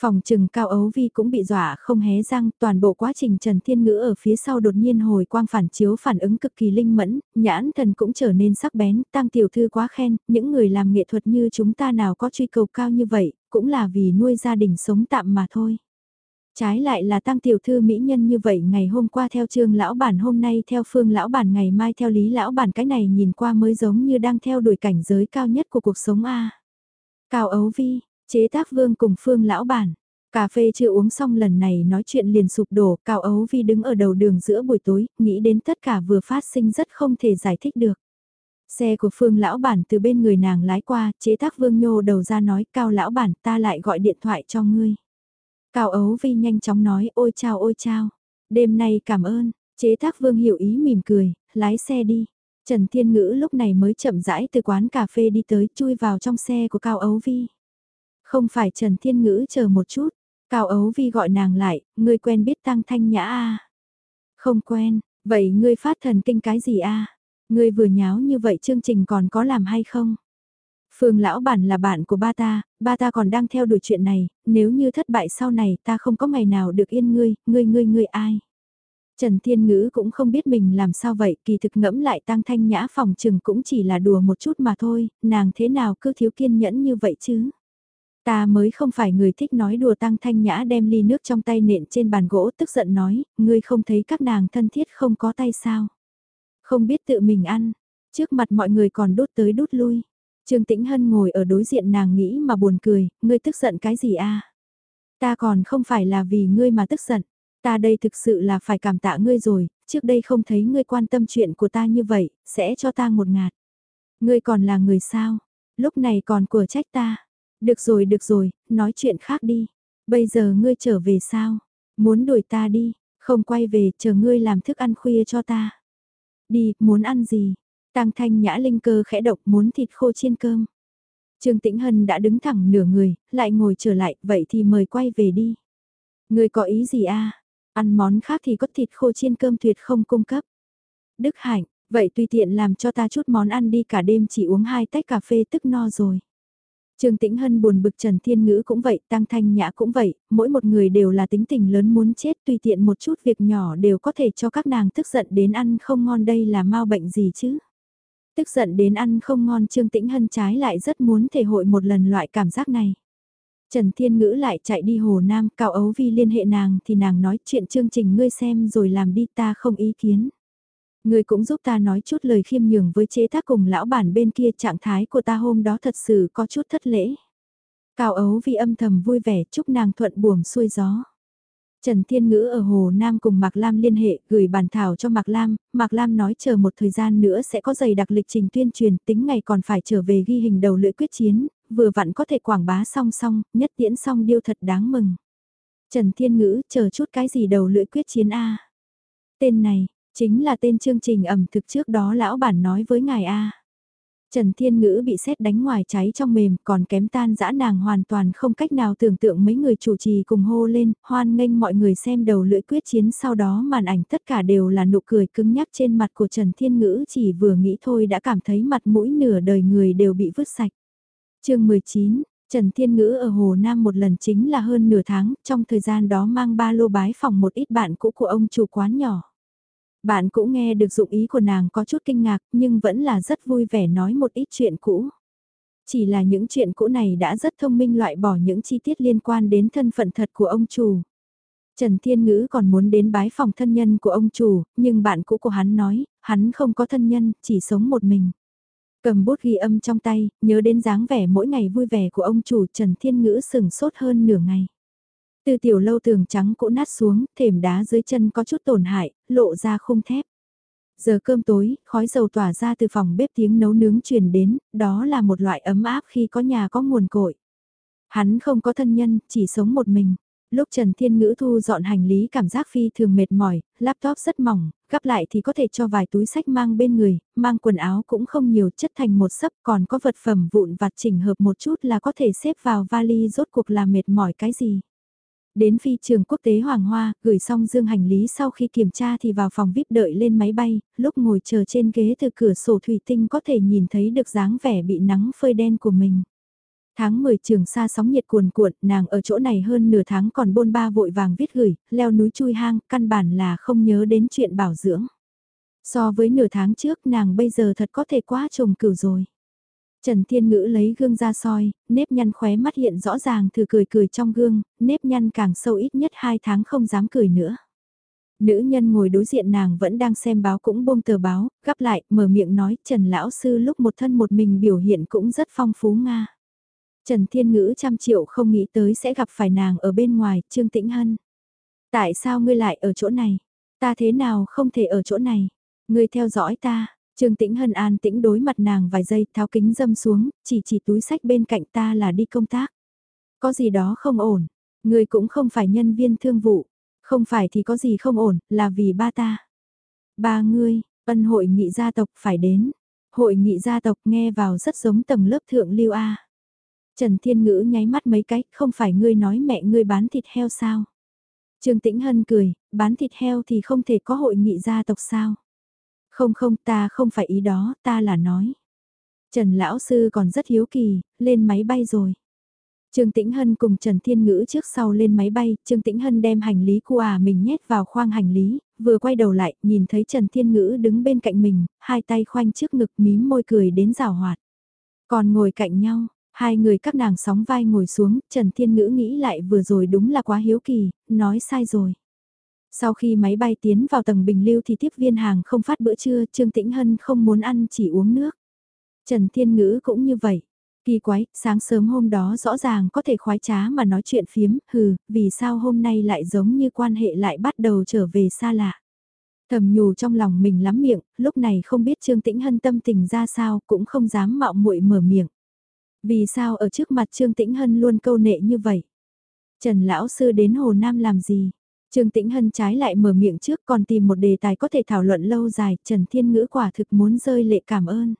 Phòng trừng cao ấu vi cũng bị dọa không hé răng, toàn bộ quá trình Trần Thiên Ngữ ở phía sau đột nhiên hồi quang phản chiếu phản ứng cực kỳ linh mẫn, nhãn thần cũng trở nên sắc bén, tăng tiểu thư quá khen, những người làm nghệ thuật như chúng ta nào có truy cầu cao như vậy, cũng là vì nuôi gia đình sống tạm mà thôi. Trái lại là tăng tiểu thư mỹ nhân như vậy ngày hôm qua theo trương lão bản hôm nay theo phương lão bản ngày mai theo lý lão bản cái này nhìn qua mới giống như đang theo đuổi cảnh giới cao nhất của cuộc sống A. Cao ấu vi, chế tác vương cùng phương lão bản. Cà phê chưa uống xong lần này nói chuyện liền sụp đổ, Cao Ấu Vi đứng ở đầu đường giữa buổi tối, nghĩ đến tất cả vừa phát sinh rất không thể giải thích được. Xe của Phương lão bản từ bên người nàng lái qua, chế tác Vương nhô đầu ra nói, Cao lão bản ta lại gọi điện thoại cho ngươi. Cao Ấu Vi nhanh chóng nói ôi chao ôi chao. Đêm nay cảm ơn, chế tác vương hiểu ý mỉm cười, lái xe đi. Trần Thiên Ngữ lúc này mới chậm rãi từ quán cà phê đi tới chui vào trong xe của Cao Ấu Vi. Không phải Trần Thiên Ngữ chờ một chút, Cao Ấu Vi gọi nàng lại, người quen biết Tăng Thanh Nhã à. Không quen, vậy ngươi phát thần kinh cái gì a? Ngươi vừa nháo như vậy chương trình còn có làm hay không? Phương lão bản là bạn của ba ta, ba ta còn đang theo đuổi chuyện này, nếu như thất bại sau này ta không có ngày nào được yên ngươi, ngươi ngươi ngươi ai. Trần Thiên Ngữ cũng không biết mình làm sao vậy, kỳ thực ngẫm lại tăng thanh nhã phòng trừng cũng chỉ là đùa một chút mà thôi, nàng thế nào cứ thiếu kiên nhẫn như vậy chứ. Ta mới không phải người thích nói đùa tăng thanh nhã đem ly nước trong tay nện trên bàn gỗ tức giận nói, ngươi không thấy các nàng thân thiết không có tay sao. Không biết tự mình ăn, trước mặt mọi người còn đốt tới đốt lui. Trương Tĩnh Hân ngồi ở đối diện nàng nghĩ mà buồn cười, ngươi tức giận cái gì a? Ta còn không phải là vì ngươi mà tức giận, ta đây thực sự là phải cảm tạ ngươi rồi, trước đây không thấy ngươi quan tâm chuyện của ta như vậy, sẽ cho ta một ngạt. Ngươi còn là người sao? Lúc này còn của trách ta. Được rồi được rồi, nói chuyện khác đi. Bây giờ ngươi trở về sao? Muốn đuổi ta đi, không quay về, chờ ngươi làm thức ăn khuya cho ta. Đi, muốn ăn gì? Tang thanh nhã linh cơ khẽ độc muốn thịt khô chiên cơm. Trương Tĩnh Hân đã đứng thẳng nửa người, lại ngồi trở lại, vậy thì mời quay về đi. ngươi có ý gì a? Ăn món khác thì có thịt khô chiên cơm tuyệt không cung cấp. Đức Hạnh, vậy tùy tiện làm cho ta chút món ăn đi cả đêm chỉ uống hai tách cà phê tức no rồi. Trương Tĩnh Hân buồn bực Trần Thiên Ngữ cũng vậy, Tăng Thanh Nhã cũng vậy, mỗi một người đều là tính tình lớn muốn chết tùy tiện một chút việc nhỏ đều có thể cho các nàng tức giận đến ăn không ngon đây là mau bệnh gì chứ. Tức giận đến ăn không ngon Trương Tĩnh Hân trái lại rất muốn thể hội một lần loại cảm giác này. Trần Thiên Ngữ lại chạy đi Hồ Nam, Cao Ấu Vi liên hệ nàng thì nàng nói chuyện chương trình ngươi xem rồi làm đi ta không ý kiến người cũng giúp ta nói chút lời khiêm nhường với chế tác cùng lão bản bên kia trạng thái của ta hôm đó thật sự có chút thất lễ. Cao Ấu Vi âm thầm vui vẻ chúc nàng thuận buồm xuôi gió. Trần Thiên Ngữ ở Hồ Nam cùng Mạc Lam liên hệ, gửi bản thảo cho Mạc Lam, Mạc Lam nói chờ một thời gian nữa sẽ có giày đặc lịch trình tuyên truyền, tính ngày còn phải trở về ghi hình đầu lưỡi quyết chiến, vừa vặn có thể quảng bá song song, nhất tiễn song điêu thật đáng mừng. Trần Thiên Ngữ chờ chút cái gì đầu lưỡi quyết chiến A. Tên này, chính là tên chương trình ẩm thực trước đó lão bản nói với ngài A. Trần Thiên Ngữ bị xét đánh ngoài cháy trong mềm còn kém tan dã nàng hoàn toàn không cách nào tưởng tượng mấy người chủ trì cùng hô lên, hoan nghênh mọi người xem đầu lưỡi quyết chiến sau đó màn ảnh tất cả đều là nụ cười cứng nhắc trên mặt của Trần Thiên Ngữ chỉ vừa nghĩ thôi đã cảm thấy mặt mũi nửa đời người đều bị vứt sạch. chương 19, Trần Thiên Ngữ ở Hồ Nam một lần chính là hơn nửa tháng, trong thời gian đó mang ba lô bái phòng một ít bạn cũ của ông chủ quán nhỏ. Bạn cũng nghe được dụng ý của nàng có chút kinh ngạc nhưng vẫn là rất vui vẻ nói một ít chuyện cũ. Chỉ là những chuyện cũ này đã rất thông minh loại bỏ những chi tiết liên quan đến thân phận thật của ông chủ. Trần Thiên Ngữ còn muốn đến bái phòng thân nhân của ông chủ, nhưng bạn cũ của hắn nói, hắn không có thân nhân, chỉ sống một mình. Cầm bút ghi âm trong tay, nhớ đến dáng vẻ mỗi ngày vui vẻ của ông chủ Trần Thiên Ngữ sừng sốt hơn nửa ngày. Từ tiểu lâu tường trắng cũ nát xuống, thềm đá dưới chân có chút tổn hại, lộ ra khung thép. Giờ cơm tối, khói dầu tỏa ra từ phòng bếp tiếng nấu nướng truyền đến, đó là một loại ấm áp khi có nhà có nguồn cội. Hắn không có thân nhân, chỉ sống một mình. Lúc Trần Thiên Ngữ thu dọn hành lý cảm giác phi thường mệt mỏi, laptop rất mỏng, gấp lại thì có thể cho vài túi sách mang bên người, mang quần áo cũng không nhiều chất thành một sấp còn có vật phẩm vụn vặt chỉnh hợp một chút là có thể xếp vào vali rốt cuộc là mệt mỏi cái gì. Đến phi trường quốc tế Hoàng Hoa, gửi xong dương hành lý sau khi kiểm tra thì vào phòng VIP đợi lên máy bay, lúc ngồi chờ trên ghế từ cửa sổ thủy tinh có thể nhìn thấy được dáng vẻ bị nắng phơi đen của mình. Tháng 10 trường xa sóng nhiệt cuồn cuộn, nàng ở chỗ này hơn nửa tháng còn bôn ba vội vàng viết gửi, leo núi chui hang, căn bản là không nhớ đến chuyện bảo dưỡng. So với nửa tháng trước nàng bây giờ thật có thể quá trồng cửu rồi. Trần Thiên Ngữ lấy gương ra soi, nếp nhăn khóe mắt hiện rõ ràng thử cười cười trong gương, nếp nhăn càng sâu ít nhất 2 tháng không dám cười nữa. Nữ nhân ngồi đối diện nàng vẫn đang xem báo cũng buông tờ báo, gấp lại, mở miệng nói Trần Lão Sư lúc một thân một mình biểu hiện cũng rất phong phú Nga. Trần Thiên Ngữ trăm triệu không nghĩ tới sẽ gặp phải nàng ở bên ngoài, Trương Tĩnh Hân. Tại sao ngươi lại ở chỗ này? Ta thế nào không thể ở chỗ này? Ngươi theo dõi ta, Trương Tĩnh Hân an tĩnh đối mặt nàng vài giây tháo kính dâm xuống, chỉ chỉ túi sách bên cạnh ta là đi công tác. Có gì đó không ổn, người cũng không phải nhân viên thương vụ, không phải thì có gì không ổn, là vì ba ta. Ba ngươi, ân hội nghị gia tộc phải đến. Hội nghị gia tộc nghe vào rất giống tầng lớp thượng lưu A. Trần Thiên Ngữ nháy mắt mấy cách, không phải ngươi nói mẹ ngươi bán thịt heo sao? Trương Tĩnh Hân cười, bán thịt heo thì không thể có hội nghị gia tộc sao? Không không ta không phải ý đó, ta là nói. Trần Lão Sư còn rất hiếu kỳ, lên máy bay rồi. Trương Tĩnh Hân cùng Trần Thiên Ngữ trước sau lên máy bay, Trương Tĩnh Hân đem hành lý của à mình nhét vào khoang hành lý, vừa quay đầu lại, nhìn thấy Trần Thiên Ngữ đứng bên cạnh mình, hai tay khoanh trước ngực mím môi cười đến rào hoạt. Còn ngồi cạnh nhau, hai người các nàng sóng vai ngồi xuống, Trần Thiên Ngữ nghĩ lại vừa rồi đúng là quá hiếu kỳ, nói sai rồi. Sau khi máy bay tiến vào tầng bình lưu thì tiếp viên hàng không phát bữa trưa, Trương Tĩnh Hân không muốn ăn chỉ uống nước. Trần Thiên Ngữ cũng như vậy. Kỳ quái, sáng sớm hôm đó rõ ràng có thể khoái trá mà nói chuyện phiếm, hừ, vì sao hôm nay lại giống như quan hệ lại bắt đầu trở về xa lạ. Thầm nhủ trong lòng mình lắm miệng, lúc này không biết Trương Tĩnh Hân tâm tình ra sao cũng không dám mạo muội mở miệng. Vì sao ở trước mặt Trương Tĩnh Hân luôn câu nệ như vậy? Trần Lão Sư đến Hồ Nam làm gì? Trương Tĩnh Hân trái lại mở miệng trước còn tìm một đề tài có thể thảo luận lâu dài, Trần Thiên Ngữ quả thực muốn rơi lệ cảm ơn.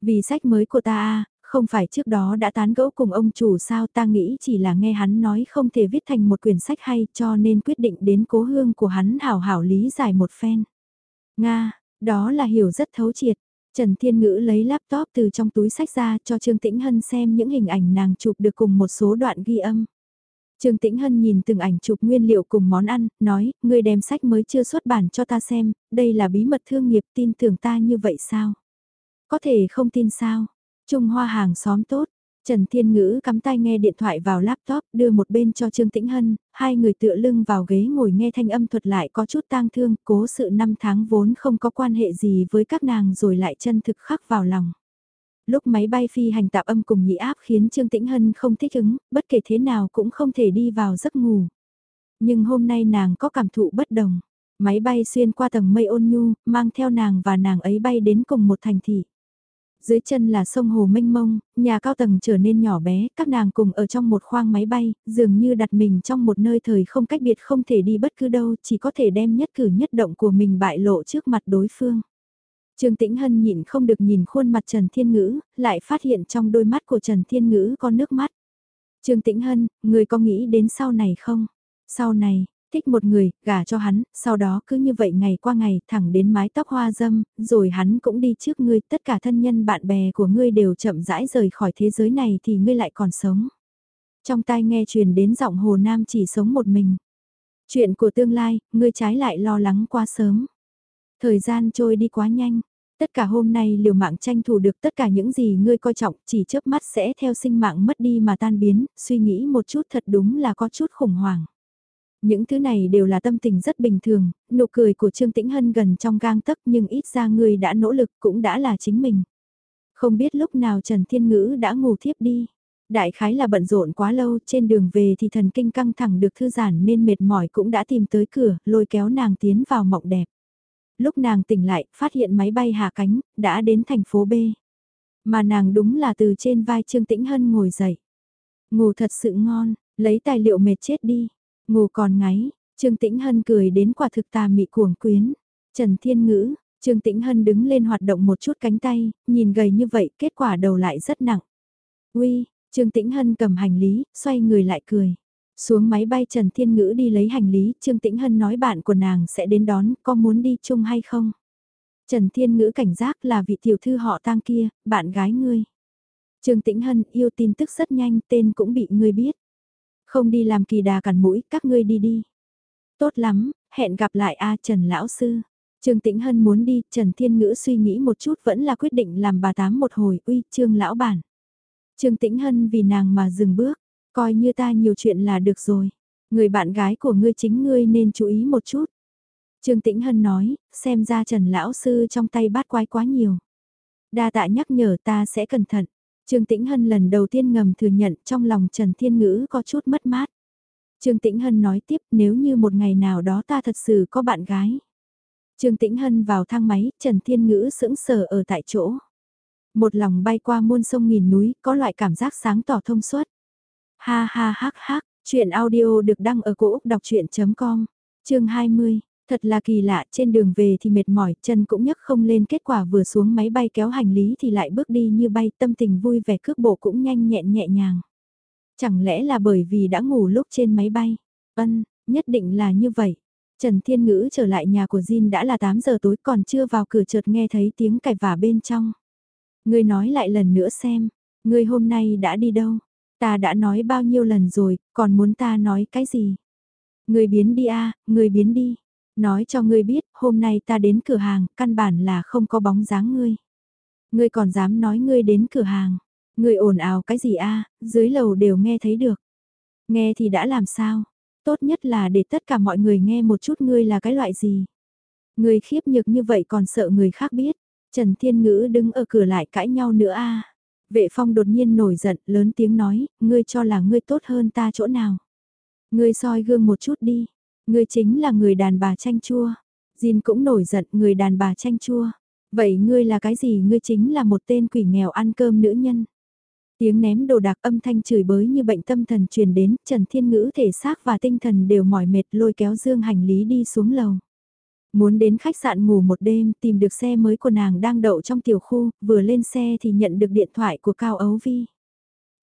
Vì sách mới của ta không phải trước đó đã tán gẫu cùng ông chủ sao ta nghĩ chỉ là nghe hắn nói không thể viết thành một quyển sách hay cho nên quyết định đến cố hương của hắn hảo hảo lý giải một phen. Nga, đó là hiểu rất thấu triệt. Trần Thiên Ngữ lấy laptop từ trong túi sách ra cho Trương Tĩnh Hân xem những hình ảnh nàng chụp được cùng một số đoạn ghi âm. Trương Tĩnh Hân nhìn từng ảnh chụp nguyên liệu cùng món ăn, nói, ngươi đem sách mới chưa xuất bản cho ta xem, đây là bí mật thương nghiệp tin tưởng ta như vậy sao? Có thể không tin sao? Trung Hoa hàng xóm tốt. Trần Thiên Ngữ cắm tay nghe điện thoại vào laptop đưa một bên cho Trương Tĩnh Hân, hai người tựa lưng vào ghế ngồi nghe thanh âm thuật lại có chút tang thương, cố sự năm tháng vốn không có quan hệ gì với các nàng rồi lại chân thực khắc vào lòng. Lúc máy bay phi hành tạp âm cùng nhị áp khiến Trương Tĩnh Hân không thích ứng, bất kể thế nào cũng không thể đi vào giấc ngủ. Nhưng hôm nay nàng có cảm thụ bất đồng. Máy bay xuyên qua tầng mây ôn nhu, mang theo nàng và nàng ấy bay đến cùng một thành thị. Dưới chân là sông hồ mênh mông, nhà cao tầng trở nên nhỏ bé, các nàng cùng ở trong một khoang máy bay, dường như đặt mình trong một nơi thời không cách biệt không thể đi bất cứ đâu, chỉ có thể đem nhất cử nhất động của mình bại lộ trước mặt đối phương. Trương Tĩnh Hân nhịn không được nhìn khuôn mặt Trần Thiên Ngữ, lại phát hiện trong đôi mắt của Trần Thiên Ngữ có nước mắt. Trương Tĩnh Hân, người có nghĩ đến sau này không? Sau này, thích một người, gả cho hắn, sau đó cứ như vậy ngày qua ngày thẳng đến mái tóc hoa dâm, rồi hắn cũng đi trước ngươi, tất cả thân nhân bạn bè của ngươi đều chậm rãi rời khỏi thế giới này thì ngươi lại còn sống. Trong tai nghe truyền đến giọng Hồ Nam chỉ sống một mình. Chuyện của tương lai, ngươi trái lại lo lắng quá sớm. Thời gian trôi đi quá nhanh. Tất cả hôm nay liều mạng tranh thủ được tất cả những gì ngươi coi trọng chỉ chớp mắt sẽ theo sinh mạng mất đi mà tan biến, suy nghĩ một chút thật đúng là có chút khủng hoảng. Những thứ này đều là tâm tình rất bình thường, nụ cười của Trương Tĩnh Hân gần trong gang tấc nhưng ít ra ngươi đã nỗ lực cũng đã là chính mình. Không biết lúc nào Trần Thiên Ngữ đã ngủ thiếp đi. Đại khái là bận rộn quá lâu, trên đường về thì thần kinh căng thẳng được thư giãn nên mệt mỏi cũng đã tìm tới cửa, lôi kéo nàng tiến vào mộng đẹp. Lúc nàng tỉnh lại, phát hiện máy bay hạ cánh, đã đến thành phố B. Mà nàng đúng là từ trên vai Trương Tĩnh Hân ngồi dậy. Ngủ thật sự ngon, lấy tài liệu mệt chết đi. Ngủ còn ngáy, Trương Tĩnh Hân cười đến quả thực tà mị cuồng quyến. Trần Thiên Ngữ, Trương Tĩnh Hân đứng lên hoạt động một chút cánh tay, nhìn gầy như vậy kết quả đầu lại rất nặng. Uy, Trương Tĩnh Hân cầm hành lý, xoay người lại cười. Xuống máy bay Trần Thiên Ngữ đi lấy hành lý, Trương Tĩnh Hân nói bạn của nàng sẽ đến đón, có muốn đi chung hay không? Trần Thiên Ngữ cảnh giác là vị tiểu thư họ tang kia, bạn gái ngươi. Trương Tĩnh Hân yêu tin tức rất nhanh, tên cũng bị ngươi biết. Không đi làm kỳ đà cản mũi, các ngươi đi đi. Tốt lắm, hẹn gặp lại A Trần Lão Sư. Trương Tĩnh Hân muốn đi, Trần Thiên Ngữ suy nghĩ một chút vẫn là quyết định làm bà tám một hồi, uy, Trương Lão Bản. Trương Tĩnh Hân vì nàng mà dừng bước, coi như ta nhiều chuyện là được rồi. Người bạn gái của ngươi chính ngươi nên chú ý một chút. Trương Tĩnh Hân nói, xem ra Trần Lão Sư trong tay bát quái quá nhiều. Đa tạ nhắc nhở ta sẽ cẩn thận. Trương Tĩnh Hân lần đầu tiên ngầm thừa nhận trong lòng Trần Thiên Ngữ có chút mất mát. Trương Tĩnh Hân nói tiếp nếu như một ngày nào đó ta thật sự có bạn gái. Trương Tĩnh Hân vào thang máy, Trần Thiên Ngữ sững sờ ở tại chỗ. Một lòng bay qua muôn sông nghìn núi, có loại cảm giác sáng tỏ thông suốt. Ha ha hắc hắc, chuyện audio được đăng ở cổ Úc đọc chuyện.com, chương 20. Thật là kỳ lạ, trên đường về thì mệt mỏi, chân cũng nhấc không lên kết quả vừa xuống máy bay kéo hành lý thì lại bước đi như bay, tâm tình vui vẻ cước bộ cũng nhanh nhẹn nhẹ nhàng. Chẳng lẽ là bởi vì đã ngủ lúc trên máy bay? vâng Nhất định là như vậy. Trần Thiên Ngữ trở lại nhà của Jin đã là 8 giờ tối còn chưa vào cửa chợt nghe thấy tiếng cải vả bên trong. Ngươi nói lại lần nữa xem, ngươi hôm nay đã đi đâu? Ta đã nói bao nhiêu lần rồi, còn muốn ta nói cái gì? người biến đi a, à, biến đi. Nói cho ngươi biết, hôm nay ta đến cửa hàng, căn bản là không có bóng dáng ngươi. Ngươi còn dám nói ngươi đến cửa hàng. Ngươi ồn ào cái gì a, dưới lầu đều nghe thấy được. Nghe thì đã làm sao? Tốt nhất là để tất cả mọi người nghe một chút ngươi là cái loại gì. Ngươi khiếp nhược như vậy còn sợ người khác biết. Trần Thiên Ngữ đứng ở cửa lại cãi nhau nữa a. Vệ phong đột nhiên nổi giận, lớn tiếng nói, ngươi cho là ngươi tốt hơn ta chỗ nào. Ngươi soi gương một chút đi, ngươi chính là người đàn bà chanh chua. Jin cũng nổi giận, người đàn bà chanh chua. Vậy ngươi là cái gì ngươi chính là một tên quỷ nghèo ăn cơm nữ nhân. Tiếng ném đồ đạc âm thanh chửi bới như bệnh tâm thần truyền đến, Trần Thiên Ngữ thể xác và tinh thần đều mỏi mệt lôi kéo dương hành lý đi xuống lầu. Muốn đến khách sạn ngủ một đêm tìm được xe mới của nàng đang đậu trong tiểu khu, vừa lên xe thì nhận được điện thoại của Cao Ấu Vi.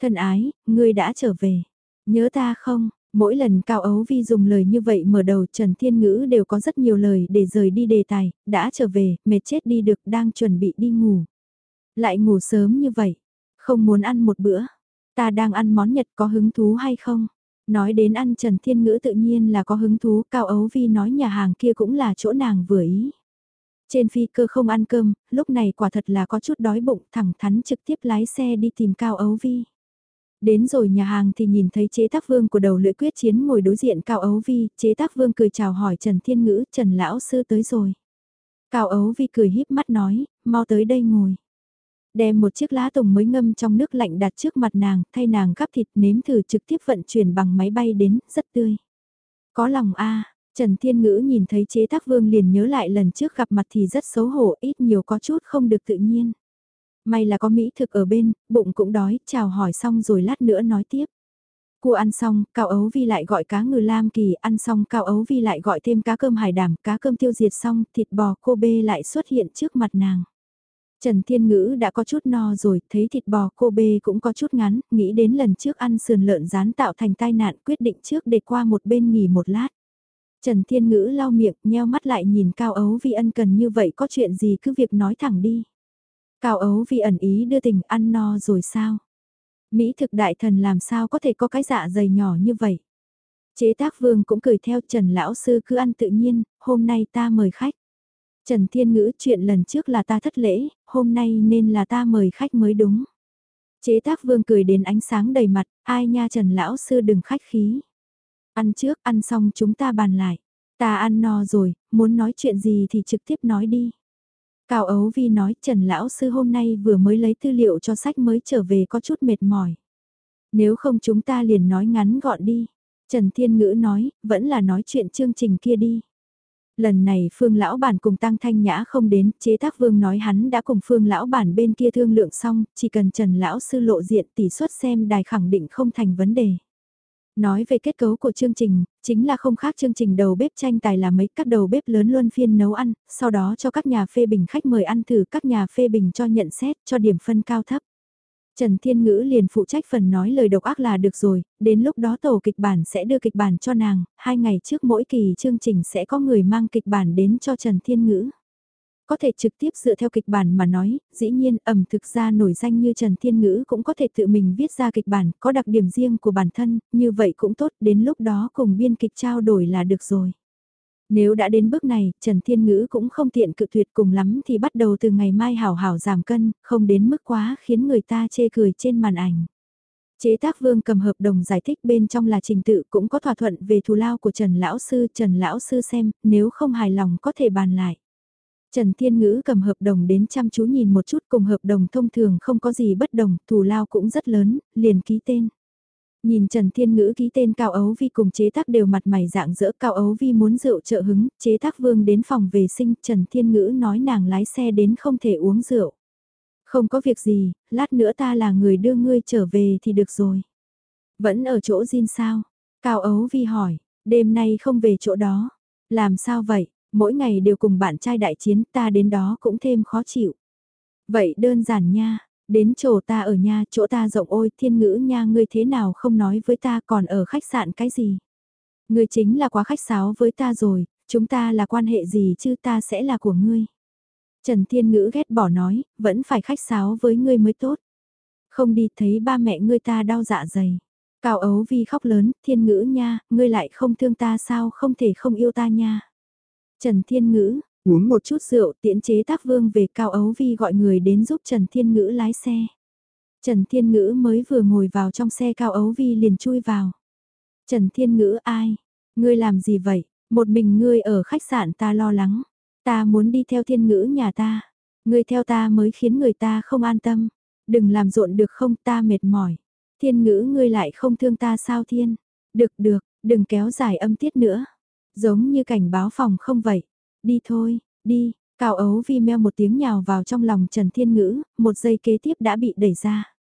Thân ái, ngươi đã trở về. Nhớ ta không? Mỗi lần Cao Ấu Vi dùng lời như vậy mở đầu Trần Thiên Ngữ đều có rất nhiều lời để rời đi đề tài, đã trở về, mệt chết đi được, đang chuẩn bị đi ngủ. Lại ngủ sớm như vậy, không muốn ăn một bữa. Ta đang ăn món Nhật có hứng thú hay không? Nói đến ăn Trần Thiên Ngữ tự nhiên là có hứng thú, Cao Ấu Vi nói nhà hàng kia cũng là chỗ nàng vừa ý. Trên phi cơ không ăn cơm, lúc này quả thật là có chút đói bụng, thẳng thắn trực tiếp lái xe đi tìm Cao Ấu Vi. Đến rồi nhà hàng thì nhìn thấy chế tác vương của đầu lưỡi quyết chiến ngồi đối diện Cao Ấu Vi, chế tác vương cười chào hỏi Trần Thiên Ngữ, Trần Lão Sư tới rồi. Cao Ấu Vi cười híp mắt nói, mau tới đây ngồi đem một chiếc lá tùng mới ngâm trong nước lạnh đặt trước mặt nàng, thay nàng gắp thịt nếm thử trực tiếp vận chuyển bằng máy bay đến, rất tươi. Có lòng a Trần Thiên Ngữ nhìn thấy chế tác vương liền nhớ lại lần trước gặp mặt thì rất xấu hổ, ít nhiều có chút không được tự nhiên. May là có mỹ thực ở bên, bụng cũng đói, chào hỏi xong rồi lát nữa nói tiếp. Cua ăn xong, Cao Ấu Vi lại gọi cá ngừ lam kỳ, ăn xong Cao Ấu Vi lại gọi thêm cá cơm hải đảm, cá cơm tiêu diệt xong, thịt bò cô bê lại xuất hiện trước mặt nàng. Trần Thiên Ngữ đã có chút no rồi, thấy thịt bò cô bê cũng có chút ngắn, nghĩ đến lần trước ăn sườn lợn rán tạo thành tai nạn quyết định trước để qua một bên nghỉ một lát. Trần Thiên Ngữ lau miệng, nheo mắt lại nhìn Cao Ấu Vi ân cần như vậy có chuyện gì cứ việc nói thẳng đi. Cao Ấu Vi ẩn ý đưa tình ăn no rồi sao? Mỹ thực đại thần làm sao có thể có cái dạ dày nhỏ như vậy? Chế tác vương cũng cười theo Trần Lão Sư cứ ăn tự nhiên, hôm nay ta mời khách. Trần Thiên Ngữ chuyện lần trước là ta thất lễ, hôm nay nên là ta mời khách mới đúng. Chế tác vương cười đến ánh sáng đầy mặt, ai nha Trần Lão Sư đừng khách khí. Ăn trước, ăn xong chúng ta bàn lại. Ta ăn no rồi, muốn nói chuyện gì thì trực tiếp nói đi. Cao Ấu Vi nói Trần Lão Sư hôm nay vừa mới lấy tư liệu cho sách mới trở về có chút mệt mỏi. Nếu không chúng ta liền nói ngắn gọn đi. Trần Thiên Ngữ nói, vẫn là nói chuyện chương trình kia đi. Lần này Phương Lão Bản cùng Tăng Thanh Nhã không đến, chế tác vương nói hắn đã cùng Phương Lão Bản bên kia thương lượng xong, chỉ cần Trần Lão Sư lộ diện tỷ suất xem đài khẳng định không thành vấn đề. Nói về kết cấu của chương trình, chính là không khác chương trình đầu bếp tranh tài là mấy các đầu bếp lớn luân phiên nấu ăn, sau đó cho các nhà phê bình khách mời ăn thử các nhà phê bình cho nhận xét, cho điểm phân cao thấp. Trần Thiên Ngữ liền phụ trách phần nói lời độc ác là được rồi, đến lúc đó tổ kịch bản sẽ đưa kịch bản cho nàng, hai ngày trước mỗi kỳ chương trình sẽ có người mang kịch bản đến cho Trần Thiên Ngữ. Có thể trực tiếp dựa theo kịch bản mà nói, dĩ nhiên ẩm thực ra nổi danh như Trần Thiên Ngữ cũng có thể tự mình viết ra kịch bản, có đặc điểm riêng của bản thân, như vậy cũng tốt, đến lúc đó cùng biên kịch trao đổi là được rồi. Nếu đã đến bước này, Trần Thiên Ngữ cũng không tiện cự tuyệt cùng lắm thì bắt đầu từ ngày mai hảo hảo giảm cân, không đến mức quá khiến người ta chê cười trên màn ảnh. Chế tác vương cầm hợp đồng giải thích bên trong là trình tự cũng có thỏa thuận về thù lao của Trần Lão Sư. Trần Lão Sư xem, nếu không hài lòng có thể bàn lại. Trần Thiên Ngữ cầm hợp đồng đến chăm chú nhìn một chút cùng hợp đồng thông thường không có gì bất đồng, thù lao cũng rất lớn, liền ký tên. Nhìn Trần Thiên Ngữ ký tên Cao Ấu Vi cùng chế tác đều mặt mày dạng dỡ Cao Ấu Vi muốn rượu trợ hứng, chế tác vương đến phòng vệ sinh, Trần Thiên Ngữ nói nàng lái xe đến không thể uống rượu. Không có việc gì, lát nữa ta là người đưa ngươi trở về thì được rồi. Vẫn ở chỗ Jin sao? Cao Ấu Vi hỏi, đêm nay không về chỗ đó. Làm sao vậy? Mỗi ngày đều cùng bạn trai đại chiến ta đến đó cũng thêm khó chịu. Vậy đơn giản nha, đến chỗ ta ở nhà, chỗ ta rộng ôi, thiên ngữ nha ngươi thế nào không nói với ta còn ở khách sạn cái gì. Ngươi chính là quá khách sáo với ta rồi, chúng ta là quan hệ gì chứ ta sẽ là của ngươi. Trần Thiên Ngữ ghét bỏ nói, vẫn phải khách sáo với ngươi mới tốt. Không đi thấy ba mẹ ngươi ta đau dạ dày. Cao ấu vi khóc lớn, thiên ngữ nha, ngươi lại không thương ta sao không thể không yêu ta nha. Trần Thiên Ngữ, uống một chút rượu tiễn chế tác vương về Cao ấu vi gọi người đến giúp Trần Thiên Ngữ lái xe. Trần Thiên Ngữ mới vừa ngồi vào trong xe Cao ấu vi liền chui vào. Trần Thiên Ngữ ai? Ngươi làm gì vậy? Một mình ngươi ở khách sạn ta lo lắng. Ta muốn đi theo thiên ngữ nhà ta. Ngươi theo ta mới khiến người ta không an tâm. Đừng làm rộn được không ta mệt mỏi. Thiên ngữ ngươi lại không thương ta sao thiên. Được được, đừng kéo dài âm tiết nữa. Giống như cảnh báo phòng không vậy. Đi thôi, đi. Cao ấu vi meo một tiếng nhào vào trong lòng Trần Thiên Ngữ, một giây kế tiếp đã bị đẩy ra.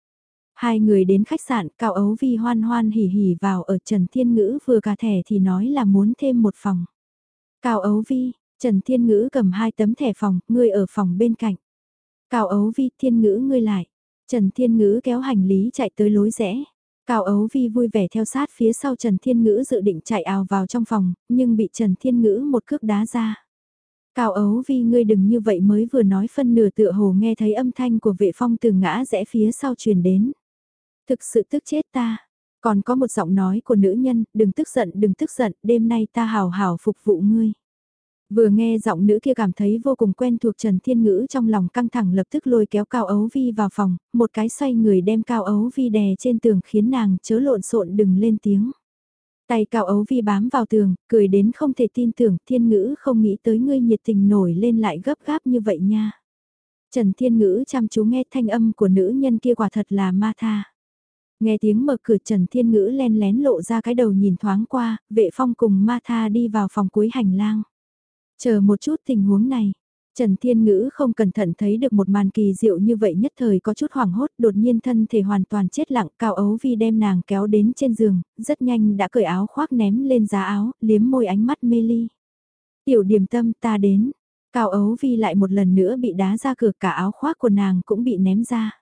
Hai người đến khách sạn, Cao Ấu Vi hoan hoan hỉ hỉ vào ở Trần Thiên Ngữ vừa cả thẻ thì nói là muốn thêm một phòng. Cao Ấu Vi, Trần Thiên Ngữ cầm hai tấm thẻ phòng, ngươi ở phòng bên cạnh. Cao Ấu Vi, Thiên Ngữ ngươi lại. Trần Thiên Ngữ kéo hành lý chạy tới lối rẽ. Cao Ấu Vi vui vẻ theo sát phía sau Trần Thiên Ngữ dự định chạy ào vào trong phòng, nhưng bị Trần Thiên Ngữ một cước đá ra. Cao Ấu Vi ngươi đừng như vậy mới vừa nói phân nửa tựa hồ nghe thấy âm thanh của vệ phong từ ngã rẽ phía sau truyền đến. Thực sự tức chết ta. Còn có một giọng nói của nữ nhân, đừng tức giận, đừng tức giận, đêm nay ta hào hào phục vụ ngươi. Vừa nghe giọng nữ kia cảm thấy vô cùng quen thuộc Trần Thiên Ngữ trong lòng căng thẳng lập tức lôi kéo Cao Ấu Vi vào phòng, một cái xoay người đem Cao Ấu Vi đè trên tường khiến nàng chớ lộn xộn đừng lên tiếng. Tay Cao Ấu Vi bám vào tường, cười đến không thể tin tưởng Thiên Ngữ không nghĩ tới ngươi nhiệt tình nổi lên lại gấp gáp như vậy nha. Trần Thiên Ngữ chăm chú nghe thanh âm của nữ nhân kia quả thật là ma tha. Nghe tiếng mở cửa Trần Thiên Ngữ len lén lộ ra cái đầu nhìn thoáng qua, vệ phong cùng ma tha đi vào phòng cuối hành lang. Chờ một chút tình huống này. Trần Thiên Ngữ không cẩn thận thấy được một màn kỳ diệu như vậy nhất thời có chút hoảng hốt đột nhiên thân thể hoàn toàn chết lặng cao ấu vi đem nàng kéo đến trên giường, rất nhanh đã cởi áo khoác ném lên giá áo, liếm môi ánh mắt mê ly. Tiểu điểm tâm ta đến, cao ấu vi lại một lần nữa bị đá ra cửa cả áo khoác của nàng cũng bị ném ra.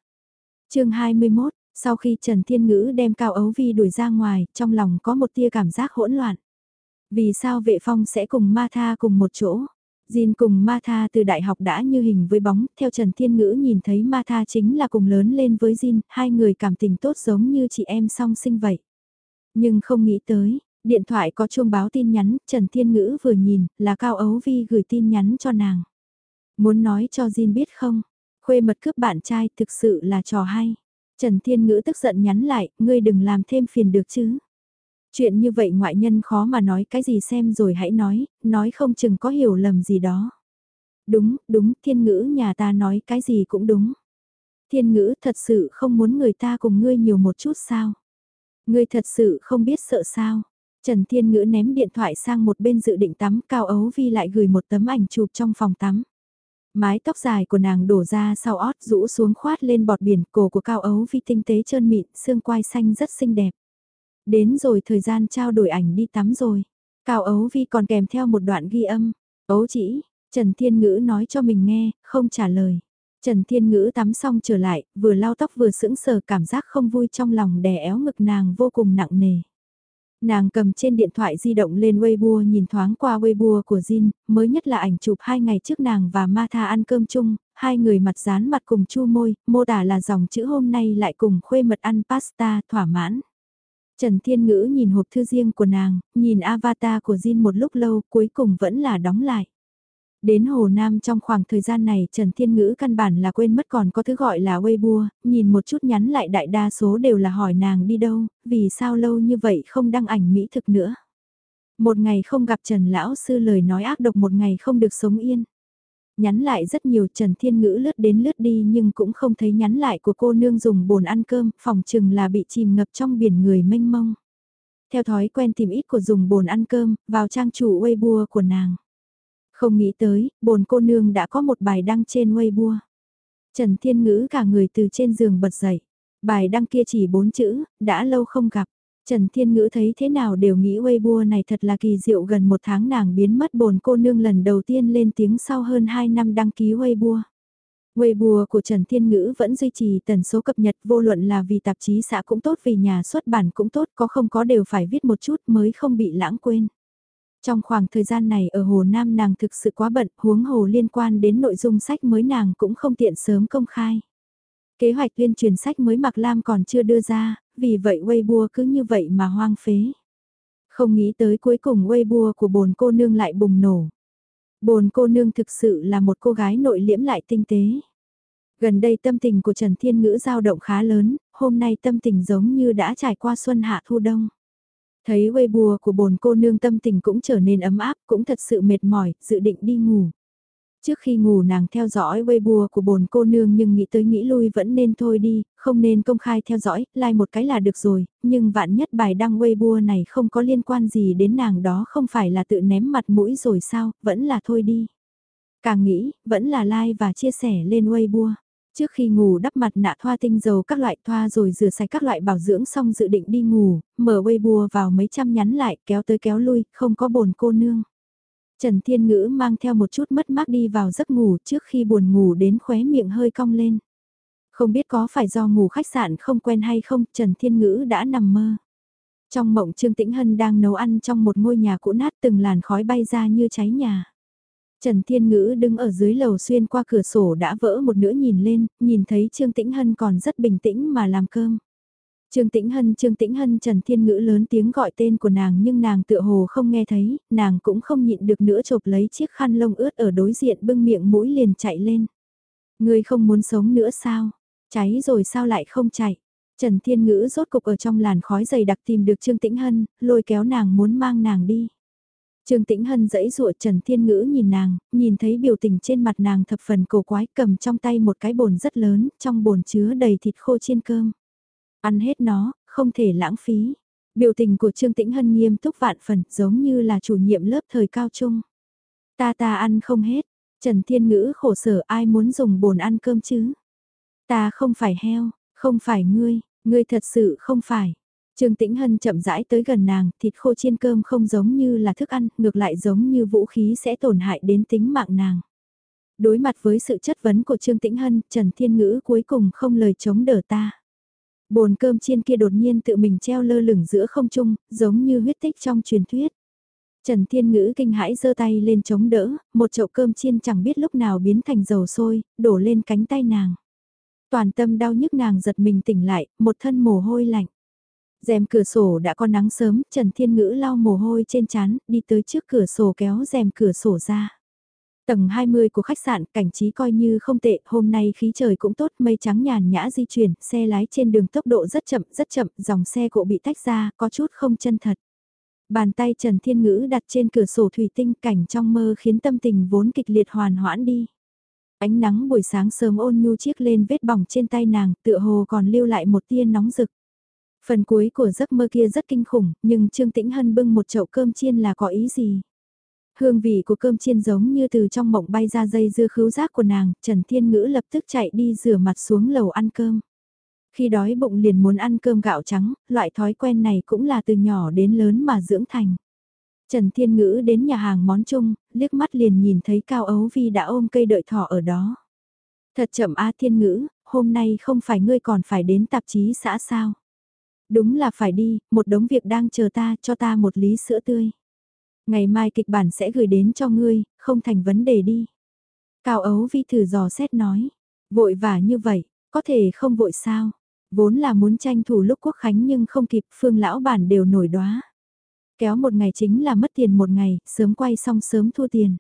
chương 21, sau khi Trần Thiên Ngữ đem Cao Ấu Vi đuổi ra ngoài, trong lòng có một tia cảm giác hỗn loạn. Vì sao vệ phong sẽ cùng Ma Tha cùng một chỗ? Jin cùng Martha từ đại học đã như hình với bóng, theo Trần Thiên Ngữ nhìn thấy Martha chính là cùng lớn lên với Jin, hai người cảm tình tốt giống như chị em song sinh vậy. Nhưng không nghĩ tới, điện thoại có chuông báo tin nhắn, Trần Thiên Ngữ vừa nhìn, là Cao Ấu Vi gửi tin nhắn cho nàng. Muốn nói cho Jin biết không, khuê mật cướp bạn trai thực sự là trò hay. Trần Thiên Ngữ tức giận nhắn lại, ngươi đừng làm thêm phiền được chứ. Chuyện như vậy ngoại nhân khó mà nói cái gì xem rồi hãy nói, nói không chừng có hiểu lầm gì đó. Đúng, đúng, thiên ngữ nhà ta nói cái gì cũng đúng. Thiên ngữ thật sự không muốn người ta cùng ngươi nhiều một chút sao. Ngươi thật sự không biết sợ sao. Trần Thiên Ngữ ném điện thoại sang một bên dự định tắm, Cao Ấu Vi lại gửi một tấm ảnh chụp trong phòng tắm. Mái tóc dài của nàng đổ ra sau ót rũ xuống khoát lên bọt biển, cổ của cao ấu vi tinh tế trơn mịn, xương quai xanh rất xinh đẹp. Đến rồi thời gian trao đổi ảnh đi tắm rồi. Cao ấu vi còn kèm theo một đoạn ghi âm. Ấu chỉ, Trần Thiên Ngữ nói cho mình nghe, không trả lời. Trần Thiên Ngữ tắm xong trở lại, vừa lau tóc vừa sững sờ cảm giác không vui trong lòng đè éo ngực nàng vô cùng nặng nề. Nàng cầm trên điện thoại di động lên Weibo nhìn thoáng qua Weibo của Jin, mới nhất là ảnh chụp hai ngày trước nàng và Martha ăn cơm chung, hai người mặt dán mặt cùng chu môi, mô tả là dòng chữ hôm nay lại cùng khuê mật ăn pasta thỏa mãn. Trần Thiên Ngữ nhìn hộp thư riêng của nàng, nhìn avatar của Jin một lúc lâu cuối cùng vẫn là đóng lại. Đến Hồ Nam trong khoảng thời gian này Trần Thiên Ngữ căn bản là quên mất còn có thứ gọi là Weibo, nhìn một chút nhắn lại đại đa số đều là hỏi nàng đi đâu, vì sao lâu như vậy không đăng ảnh mỹ thực nữa. Một ngày không gặp Trần Lão Sư lời nói ác độc một ngày không được sống yên. Nhắn lại rất nhiều Trần Thiên Ngữ lướt đến lướt đi nhưng cũng không thấy nhắn lại của cô nương dùng bồn ăn cơm, phòng chừng là bị chìm ngập trong biển người mênh mông. Theo thói quen tìm ít của dùng bồn ăn cơm, vào trang chủ Weibo của nàng. Không nghĩ tới, bồn cô nương đã có một bài đăng trên Weibo. Trần Thiên Ngữ cả người từ trên giường bật dậy. Bài đăng kia chỉ bốn chữ, đã lâu không gặp. Trần Thiên Ngữ thấy thế nào đều nghĩ Weibo này thật là kỳ diệu gần một tháng nàng biến mất bồn cô nương lần đầu tiên lên tiếng sau hơn 2 năm đăng ký Weibo. Weibo của Trần Thiên Ngữ vẫn duy trì tần số cập nhật vô luận là vì tạp chí xã cũng tốt vì nhà xuất bản cũng tốt có không có đều phải viết một chút mới không bị lãng quên. Trong khoảng thời gian này ở Hồ Nam nàng thực sự quá bận, huống hồ liên quan đến nội dung sách mới nàng cũng không tiện sớm công khai. Kế hoạch tuyên truyền sách mới Mạc Lam còn chưa đưa ra, vì vậy Weibo cứ như vậy mà hoang phế. Không nghĩ tới cuối cùng Weibo của bồn cô nương lại bùng nổ. Bồn cô nương thực sự là một cô gái nội liễm lại tinh tế. Gần đây tâm tình của Trần Thiên Ngữ dao động khá lớn, hôm nay tâm tình giống như đã trải qua xuân hạ thu đông. Thấy Weibo của bồn cô nương tâm tình cũng trở nên ấm áp, cũng thật sự mệt mỏi, dự định đi ngủ. Trước khi ngủ nàng theo dõi Weibo của bồn cô nương nhưng nghĩ tới nghĩ lui vẫn nên thôi đi, không nên công khai theo dõi, like một cái là được rồi, nhưng vạn nhất bài đăng Weibo này không có liên quan gì đến nàng đó không phải là tự ném mặt mũi rồi sao, vẫn là thôi đi. Càng nghĩ, vẫn là like và chia sẻ lên Weibo. Trước khi ngủ đắp mặt nạ thoa tinh dầu các loại thoa rồi rửa sạch các loại bảo dưỡng xong dự định đi ngủ, mở Weibo vào mấy trăm nhắn lại kéo tới kéo lui, không có bồn cô nương. Trần Thiên Ngữ mang theo một chút mất mát đi vào giấc ngủ trước khi buồn ngủ đến khóe miệng hơi cong lên. Không biết có phải do ngủ khách sạn không quen hay không, Trần Thiên Ngữ đã nằm mơ. Trong mộng Trương Tĩnh Hân đang nấu ăn trong một ngôi nhà cũ nát từng làn khói bay ra như cháy nhà. Trần Thiên Ngữ đứng ở dưới lầu xuyên qua cửa sổ đã vỡ một nửa nhìn lên, nhìn thấy Trương Tĩnh Hân còn rất bình tĩnh mà làm cơm. Trương Tĩnh Hân, Trương Tĩnh Hân Trần Thiên Ngữ lớn tiếng gọi tên của nàng nhưng nàng tựa hồ không nghe thấy, nàng cũng không nhịn được nữa chộp lấy chiếc khăn lông ướt ở đối diện bưng miệng mũi liền chạy lên. Người không muốn sống nữa sao? Cháy rồi sao lại không chạy? Trần Thiên Ngữ rốt cục ở trong làn khói dày đặc tìm được Trương Tĩnh Hân, lôi kéo nàng muốn mang nàng đi. Trương Tĩnh Hân dẫy dụa Trần Thiên Ngữ nhìn nàng, nhìn thấy biểu tình trên mặt nàng thập phần cổ quái cầm trong tay một cái bồn rất lớn, trong bồn chứa đầy thịt khô chiên cơm. Ăn hết nó, không thể lãng phí. Biểu tình của Trương Tĩnh Hân nghiêm túc vạn phần, giống như là chủ nhiệm lớp thời cao trung. Ta ta ăn không hết, Trần Thiên Ngữ khổ sở ai muốn dùng bồn ăn cơm chứ? Ta không phải heo, không phải ngươi, ngươi thật sự không phải. Trương Tĩnh Hân chậm rãi tới gần nàng, thịt khô chiên cơm không giống như là thức ăn, ngược lại giống như vũ khí sẽ tổn hại đến tính mạng nàng. Đối mặt với sự chất vấn của Trương Tĩnh Hân, Trần Thiên Ngữ cuối cùng không lời chống đỡ ta. Bồn cơm chiên kia đột nhiên tự mình treo lơ lửng giữa không trung, giống như huyết tích trong truyền thuyết. Trần Thiên Ngữ kinh hãi giơ tay lên chống đỡ, một chậu cơm chiên chẳng biết lúc nào biến thành dầu sôi, đổ lên cánh tay nàng. Toàn tâm đau nhức nàng giật mình tỉnh lại, một thân mồ hôi lạnh. rèm cửa sổ đã có nắng sớm, Trần Thiên Ngữ lau mồ hôi trên trán, đi tới trước cửa sổ kéo rèm cửa sổ ra. Tầng 20 của khách sạn, cảnh trí coi như không tệ, hôm nay khí trời cũng tốt, mây trắng nhàn nhã di chuyển, xe lái trên đường tốc độ rất chậm, rất chậm, dòng xe cộ bị tách ra, có chút không chân thật. Bàn tay Trần Thiên Ngữ đặt trên cửa sổ thủy tinh cảnh trong mơ khiến tâm tình vốn kịch liệt hoàn hoãn đi. Ánh nắng buổi sáng sớm ôn nhu chiếc lên vết bỏng trên tay nàng, tựa hồ còn lưu lại một tia nóng rực. Phần cuối của giấc mơ kia rất kinh khủng, nhưng Trương Tĩnh Hân bưng một chậu cơm chiên là có ý gì? Hương vị của cơm chiên giống như từ trong mộng bay ra dây dưa khứu giác của nàng, Trần Thiên Ngữ lập tức chạy đi rửa mặt xuống lầu ăn cơm. Khi đói bụng liền muốn ăn cơm gạo trắng, loại thói quen này cũng là từ nhỏ đến lớn mà dưỡng thành. Trần Thiên Ngữ đến nhà hàng món chung, liếc mắt liền nhìn thấy Cao Ấu Vi đã ôm cây đợi thỏ ở đó. Thật chậm A Thiên Ngữ, hôm nay không phải ngươi còn phải đến tạp chí xã sao? Đúng là phải đi, một đống việc đang chờ ta, cho ta một lý sữa tươi. Ngày mai kịch bản sẽ gửi đến cho ngươi, không thành vấn đề đi. Cao Ấu Vi thử dò xét nói, vội vả như vậy, có thể không vội sao? Vốn là muốn tranh thủ lúc quốc khánh nhưng không kịp, phương lão bản đều nổi đóa. Kéo một ngày chính là mất tiền một ngày, sớm quay xong sớm thua tiền.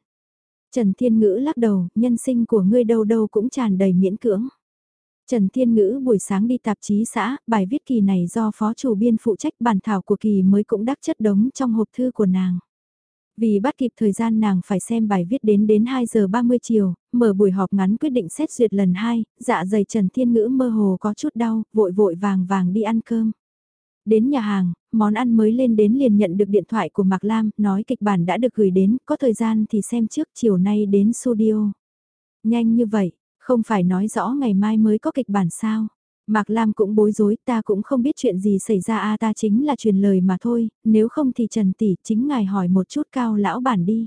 Trần Thiên Ngữ lắc đầu, nhân sinh của ngươi đâu đâu cũng tràn đầy miễn cưỡng. Trần Thiên Ngữ buổi sáng đi tạp chí xã, bài viết kỳ này do phó chủ biên phụ trách bản thảo của kỳ mới cũng đắc chất đống trong hộp thư của nàng. Vì bắt kịp thời gian nàng phải xem bài viết đến đến 2 giờ 30 chiều, mở buổi họp ngắn quyết định xét duyệt lần 2, dạ dày Trần Thiên Ngữ mơ hồ có chút đau, vội vội vàng vàng đi ăn cơm. Đến nhà hàng, món ăn mới lên đến liền nhận được điện thoại của Mạc Lam, nói kịch bản đã được gửi đến, có thời gian thì xem trước chiều nay đến studio. Nhanh như vậy, không phải nói rõ ngày mai mới có kịch bản sao. Mạc Lam cũng bối rối, ta cũng không biết chuyện gì xảy ra a ta chính là truyền lời mà thôi, nếu không thì Trần Tỷ chính ngài hỏi một chút cao lão bản đi.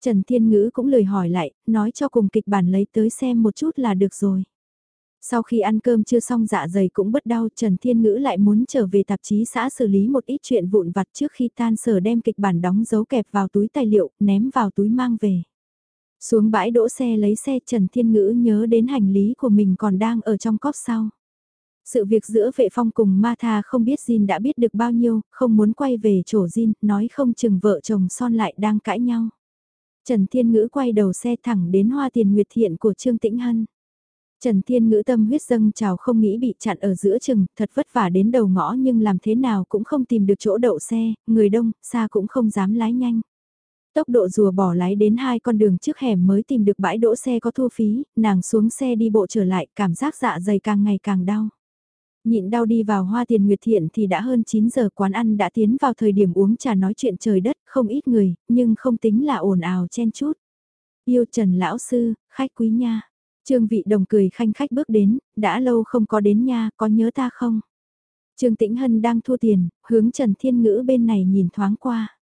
Trần Thiên Ngữ cũng lời hỏi lại, nói cho cùng kịch bản lấy tới xem một chút là được rồi. Sau khi ăn cơm chưa xong dạ dày cũng bất đau, Trần Thiên Ngữ lại muốn trở về tạp chí xã xử lý một ít chuyện vụn vặt trước khi tan sở đem kịch bản đóng dấu kẹp vào túi tài liệu, ném vào túi mang về. Xuống bãi đỗ xe lấy xe Trần Thiên Ngữ nhớ đến hành lý của mình còn đang ở trong cóp sau. Sự việc giữa vệ phong cùng ma tha không biết Jin đã biết được bao nhiêu, không muốn quay về chỗ Jin, nói không chừng vợ chồng son lại đang cãi nhau. Trần Thiên Ngữ quay đầu xe thẳng đến hoa tiền nguyệt thiện của Trương Tĩnh Hân. Trần Thiên Ngữ tâm huyết dâng trào không nghĩ bị chặn ở giữa chừng, thật vất vả đến đầu ngõ nhưng làm thế nào cũng không tìm được chỗ đậu xe, người đông, xa cũng không dám lái nhanh. Tốc độ rùa bỏ lái đến hai con đường trước hẻm mới tìm được bãi đỗ xe có thu phí, nàng xuống xe đi bộ trở lại, cảm giác dạ dày càng ngày càng đau. Nhịn đau đi vào hoa tiền nguyệt thiện thì đã hơn 9 giờ quán ăn đã tiến vào thời điểm uống trà nói chuyện trời đất, không ít người, nhưng không tính là ồn ào chen chút. Yêu Trần Lão Sư, khách quý nha. Trương Vị Đồng cười khanh khách bước đến, đã lâu không có đến nha, có nhớ ta không? Trương Tĩnh Hân đang thua tiền, hướng Trần Thiên Ngữ bên này nhìn thoáng qua.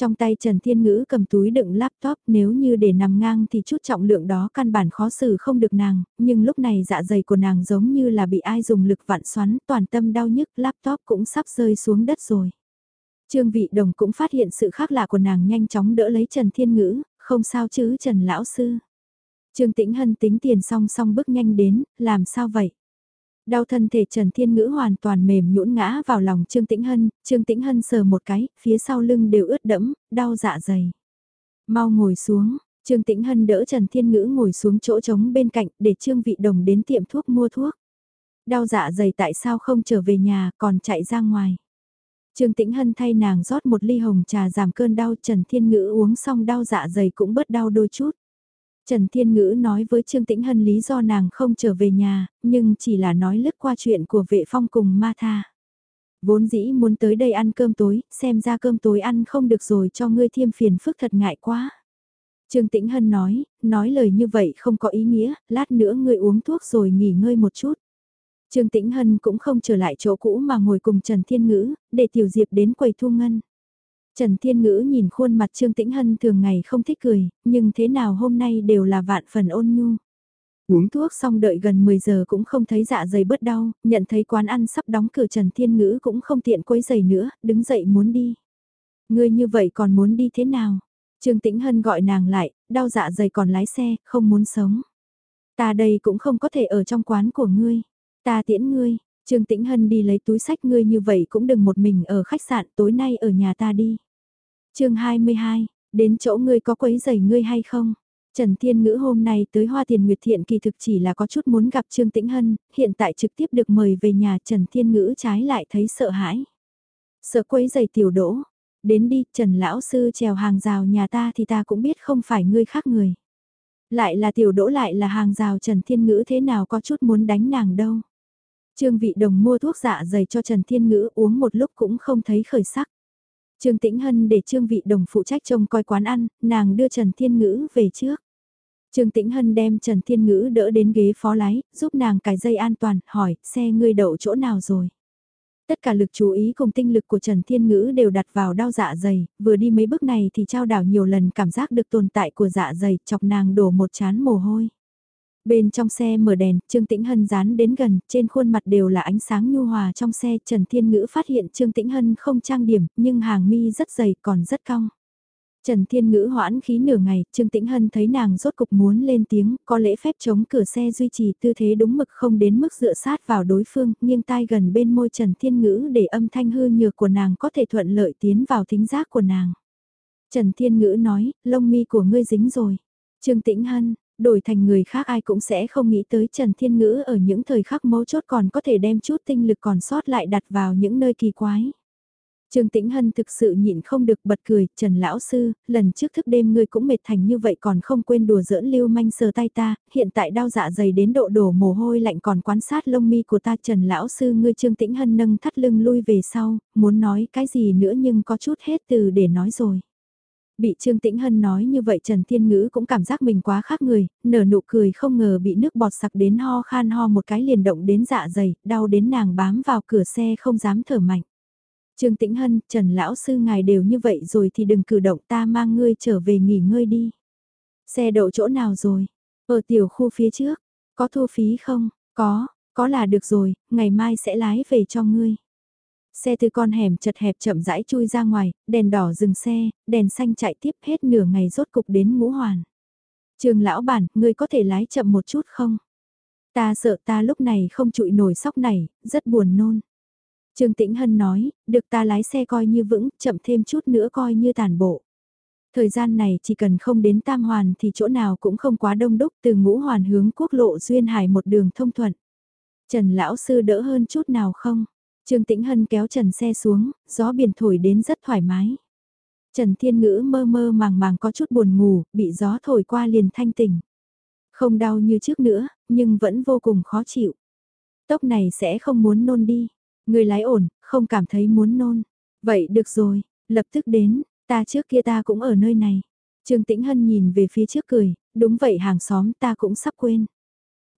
Trong tay Trần Thiên Ngữ cầm túi đựng laptop nếu như để nằm ngang thì chút trọng lượng đó căn bản khó xử không được nàng, nhưng lúc này dạ dày của nàng giống như là bị ai dùng lực vặn xoắn toàn tâm đau nhức laptop cũng sắp rơi xuống đất rồi. Trương Vị Đồng cũng phát hiện sự khác lạ của nàng nhanh chóng đỡ lấy Trần Thiên Ngữ, không sao chứ Trần Lão Sư. Trương Tĩnh Hân tính tiền song song bước nhanh đến, làm sao vậy? Đau thân thể Trần Thiên Ngữ hoàn toàn mềm nhũn ngã vào lòng Trương Tĩnh Hân, Trương Tĩnh Hân sờ một cái, phía sau lưng đều ướt đẫm, đau dạ dày. Mau ngồi xuống, Trương Tĩnh Hân đỡ Trần Thiên Ngữ ngồi xuống chỗ trống bên cạnh để Trương Vị Đồng đến tiệm thuốc mua thuốc. Đau dạ dày tại sao không trở về nhà còn chạy ra ngoài. Trương Tĩnh Hân thay nàng rót một ly hồng trà giảm cơn đau Trần Thiên Ngữ uống xong đau dạ dày cũng bớt đau đôi chút. Trần Thiên Ngữ nói với Trương Tĩnh Hân lý do nàng không trở về nhà, nhưng chỉ là nói lướt qua chuyện của vệ phong cùng ma tha. Vốn dĩ muốn tới đây ăn cơm tối, xem ra cơm tối ăn không được rồi cho ngươi thiêm phiền phức thật ngại quá. Trương Tĩnh Hân nói, nói lời như vậy không có ý nghĩa, lát nữa ngươi uống thuốc rồi nghỉ ngơi một chút. Trương Tĩnh Hân cũng không trở lại chỗ cũ mà ngồi cùng Trần Thiên Ngữ, để Tiểu Diệp đến quầy thu ngân. Trần Thiên Ngữ nhìn khuôn mặt Trương Tĩnh Hân thường ngày không thích cười, nhưng thế nào hôm nay đều là vạn phần ôn nhu. Uống thuốc xong đợi gần 10 giờ cũng không thấy dạ dày bớt đau, nhận thấy quán ăn sắp đóng cửa Trần Thiên Ngữ cũng không tiện quấy giày nữa, đứng dậy muốn đi. Ngươi như vậy còn muốn đi thế nào? Trương Tĩnh Hân gọi nàng lại, đau dạ dày còn lái xe, không muốn sống. Ta đây cũng không có thể ở trong quán của ngươi. Ta tiễn ngươi, Trương Tĩnh Hân đi lấy túi sách ngươi như vậy cũng đừng một mình ở khách sạn tối nay ở nhà ta đi chương 22, đến chỗ ngươi có quấy giày ngươi hay không? Trần Thiên Ngữ hôm nay tới Hoa Tiền Nguyệt Thiện kỳ thực chỉ là có chút muốn gặp Trương Tĩnh Hân, hiện tại trực tiếp được mời về nhà Trần Thiên Ngữ trái lại thấy sợ hãi. Sợ quấy giày tiểu đỗ, đến đi Trần Lão Sư trèo hàng rào nhà ta thì ta cũng biết không phải ngươi khác người. Lại là tiểu đỗ lại là hàng rào Trần Thiên Ngữ thế nào có chút muốn đánh nàng đâu. Trương Vị Đồng mua thuốc dạ dày cho Trần Thiên Ngữ uống một lúc cũng không thấy khởi sắc. Trương Tĩnh Hân để Trương Vị Đồng phụ trách trông coi quán ăn, nàng đưa Trần Thiên Ngữ về trước. Trương Tĩnh Hân đem Trần Thiên Ngữ đỡ đến ghế phó lái, giúp nàng cài dây an toàn, hỏi, xe ngươi đậu chỗ nào rồi? Tất cả lực chú ý cùng tinh lực của Trần Thiên Ngữ đều đặt vào đau dạ dày, vừa đi mấy bước này thì trao đảo nhiều lần cảm giác được tồn tại của dạ dày, chọc nàng đổ một chán mồ hôi. Bên trong xe mở đèn, Trương Tĩnh Hân dán đến gần, trên khuôn mặt đều là ánh sáng nhu hòa trong xe. Trần Thiên Ngữ phát hiện Trương Tĩnh Hân không trang điểm, nhưng hàng mi rất dày còn rất cong. Trần Thiên Ngữ hoãn khí nửa ngày, Trương Tĩnh Hân thấy nàng rốt cục muốn lên tiếng, có lễ phép chống cửa xe duy trì tư thế đúng mực không đến mức dựa sát vào đối phương, nghiêng tai gần bên môi Trần Thiên Ngữ để âm thanh hư nhược của nàng có thể thuận lợi tiến vào thính giác của nàng. Trần Thiên Ngữ nói, lông mi của ngươi dính rồi. Trương Tĩnh Hân, đổi thành người khác ai cũng sẽ không nghĩ tới Trần Thiên Ngữ ở những thời khắc mấu chốt còn có thể đem chút tinh lực còn sót lại đặt vào những nơi kỳ quái. Trương Tĩnh Hân thực sự nhịn không được bật cười, Trần Lão Sư, lần trước thức đêm ngươi cũng mệt thành như vậy còn không quên đùa giỡn lưu manh sờ tay ta, hiện tại đau dạ dày đến độ đổ mồ hôi lạnh còn quan sát lông mi của ta Trần Lão Sư ngươi Trương Tĩnh Hân nâng thắt lưng lui về sau, muốn nói cái gì nữa nhưng có chút hết từ để nói rồi. Bị Trương Tĩnh Hân nói như vậy Trần Thiên Ngữ cũng cảm giác mình quá khác người, nở nụ cười không ngờ bị nước bọt sặc đến ho khan ho một cái liền động đến dạ dày, đau đến nàng bám vào cửa xe không dám thở mạnh. Trương Tĩnh Hân, Trần Lão Sư ngài đều như vậy rồi thì đừng cử động ta mang ngươi trở về nghỉ ngơi đi. Xe đậu chỗ nào rồi? Ở tiểu khu phía trước, có thu phí không? Có, có là được rồi, ngày mai sẽ lái về cho ngươi. Xe từ con hẻm chật hẹp chậm rãi chui ra ngoài, đèn đỏ dừng xe, đèn xanh chạy tiếp hết nửa ngày rốt cục đến ngũ hoàn. Trường lão bản, ngươi có thể lái chậm một chút không? Ta sợ ta lúc này không trụi nổi sóc này, rất buồn nôn. Trương Tĩnh Hân nói, được ta lái xe coi như vững, chậm thêm chút nữa coi như tàn bộ. Thời gian này chỉ cần không đến Tam Hoàn thì chỗ nào cũng không quá đông đúc từ ngũ hoàn hướng quốc lộ Duyên Hải một đường thông thuận. Trần Lão Sư đỡ hơn chút nào không? Trương Tĩnh Hân kéo Trần xe xuống, gió biển thổi đến rất thoải mái. Trần Thiên Ngữ mơ mơ màng màng có chút buồn ngủ, bị gió thổi qua liền thanh tỉnh. Không đau như trước nữa, nhưng vẫn vô cùng khó chịu. Tốc này sẽ không muốn nôn đi. Người lái ổn, không cảm thấy muốn nôn. Vậy được rồi, lập tức đến, ta trước kia ta cũng ở nơi này. Trương Tĩnh Hân nhìn về phía trước cười, đúng vậy hàng xóm ta cũng sắp quên.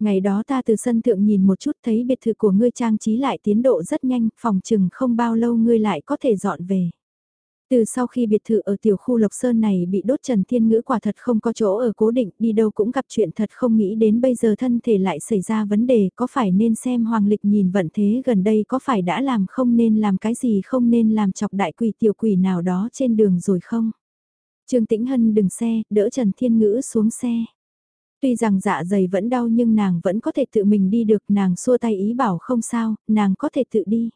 Ngày đó ta từ sân thượng nhìn một chút thấy biệt thự của ngươi trang trí lại tiến độ rất nhanh, phòng chừng không bao lâu ngươi lại có thể dọn về. Từ sau khi biệt thự ở tiểu khu Lộc Sơn này bị đốt Trần Thiên Ngữ quả thật không có chỗ ở cố định, đi đâu cũng gặp chuyện thật không nghĩ đến bây giờ thân thể lại xảy ra vấn đề, có phải nên xem Hoàng Lịch nhìn vận thế gần đây có phải đã làm không nên làm cái gì không nên làm chọc đại quỷ tiểu quỷ nào đó trên đường rồi không? Trương Tĩnh Hân đừng xe, đỡ Trần Thiên Ngữ xuống xe. Tuy rằng dạ dày vẫn đau nhưng nàng vẫn có thể tự mình đi được, nàng xua tay ý bảo không sao, nàng có thể tự đi.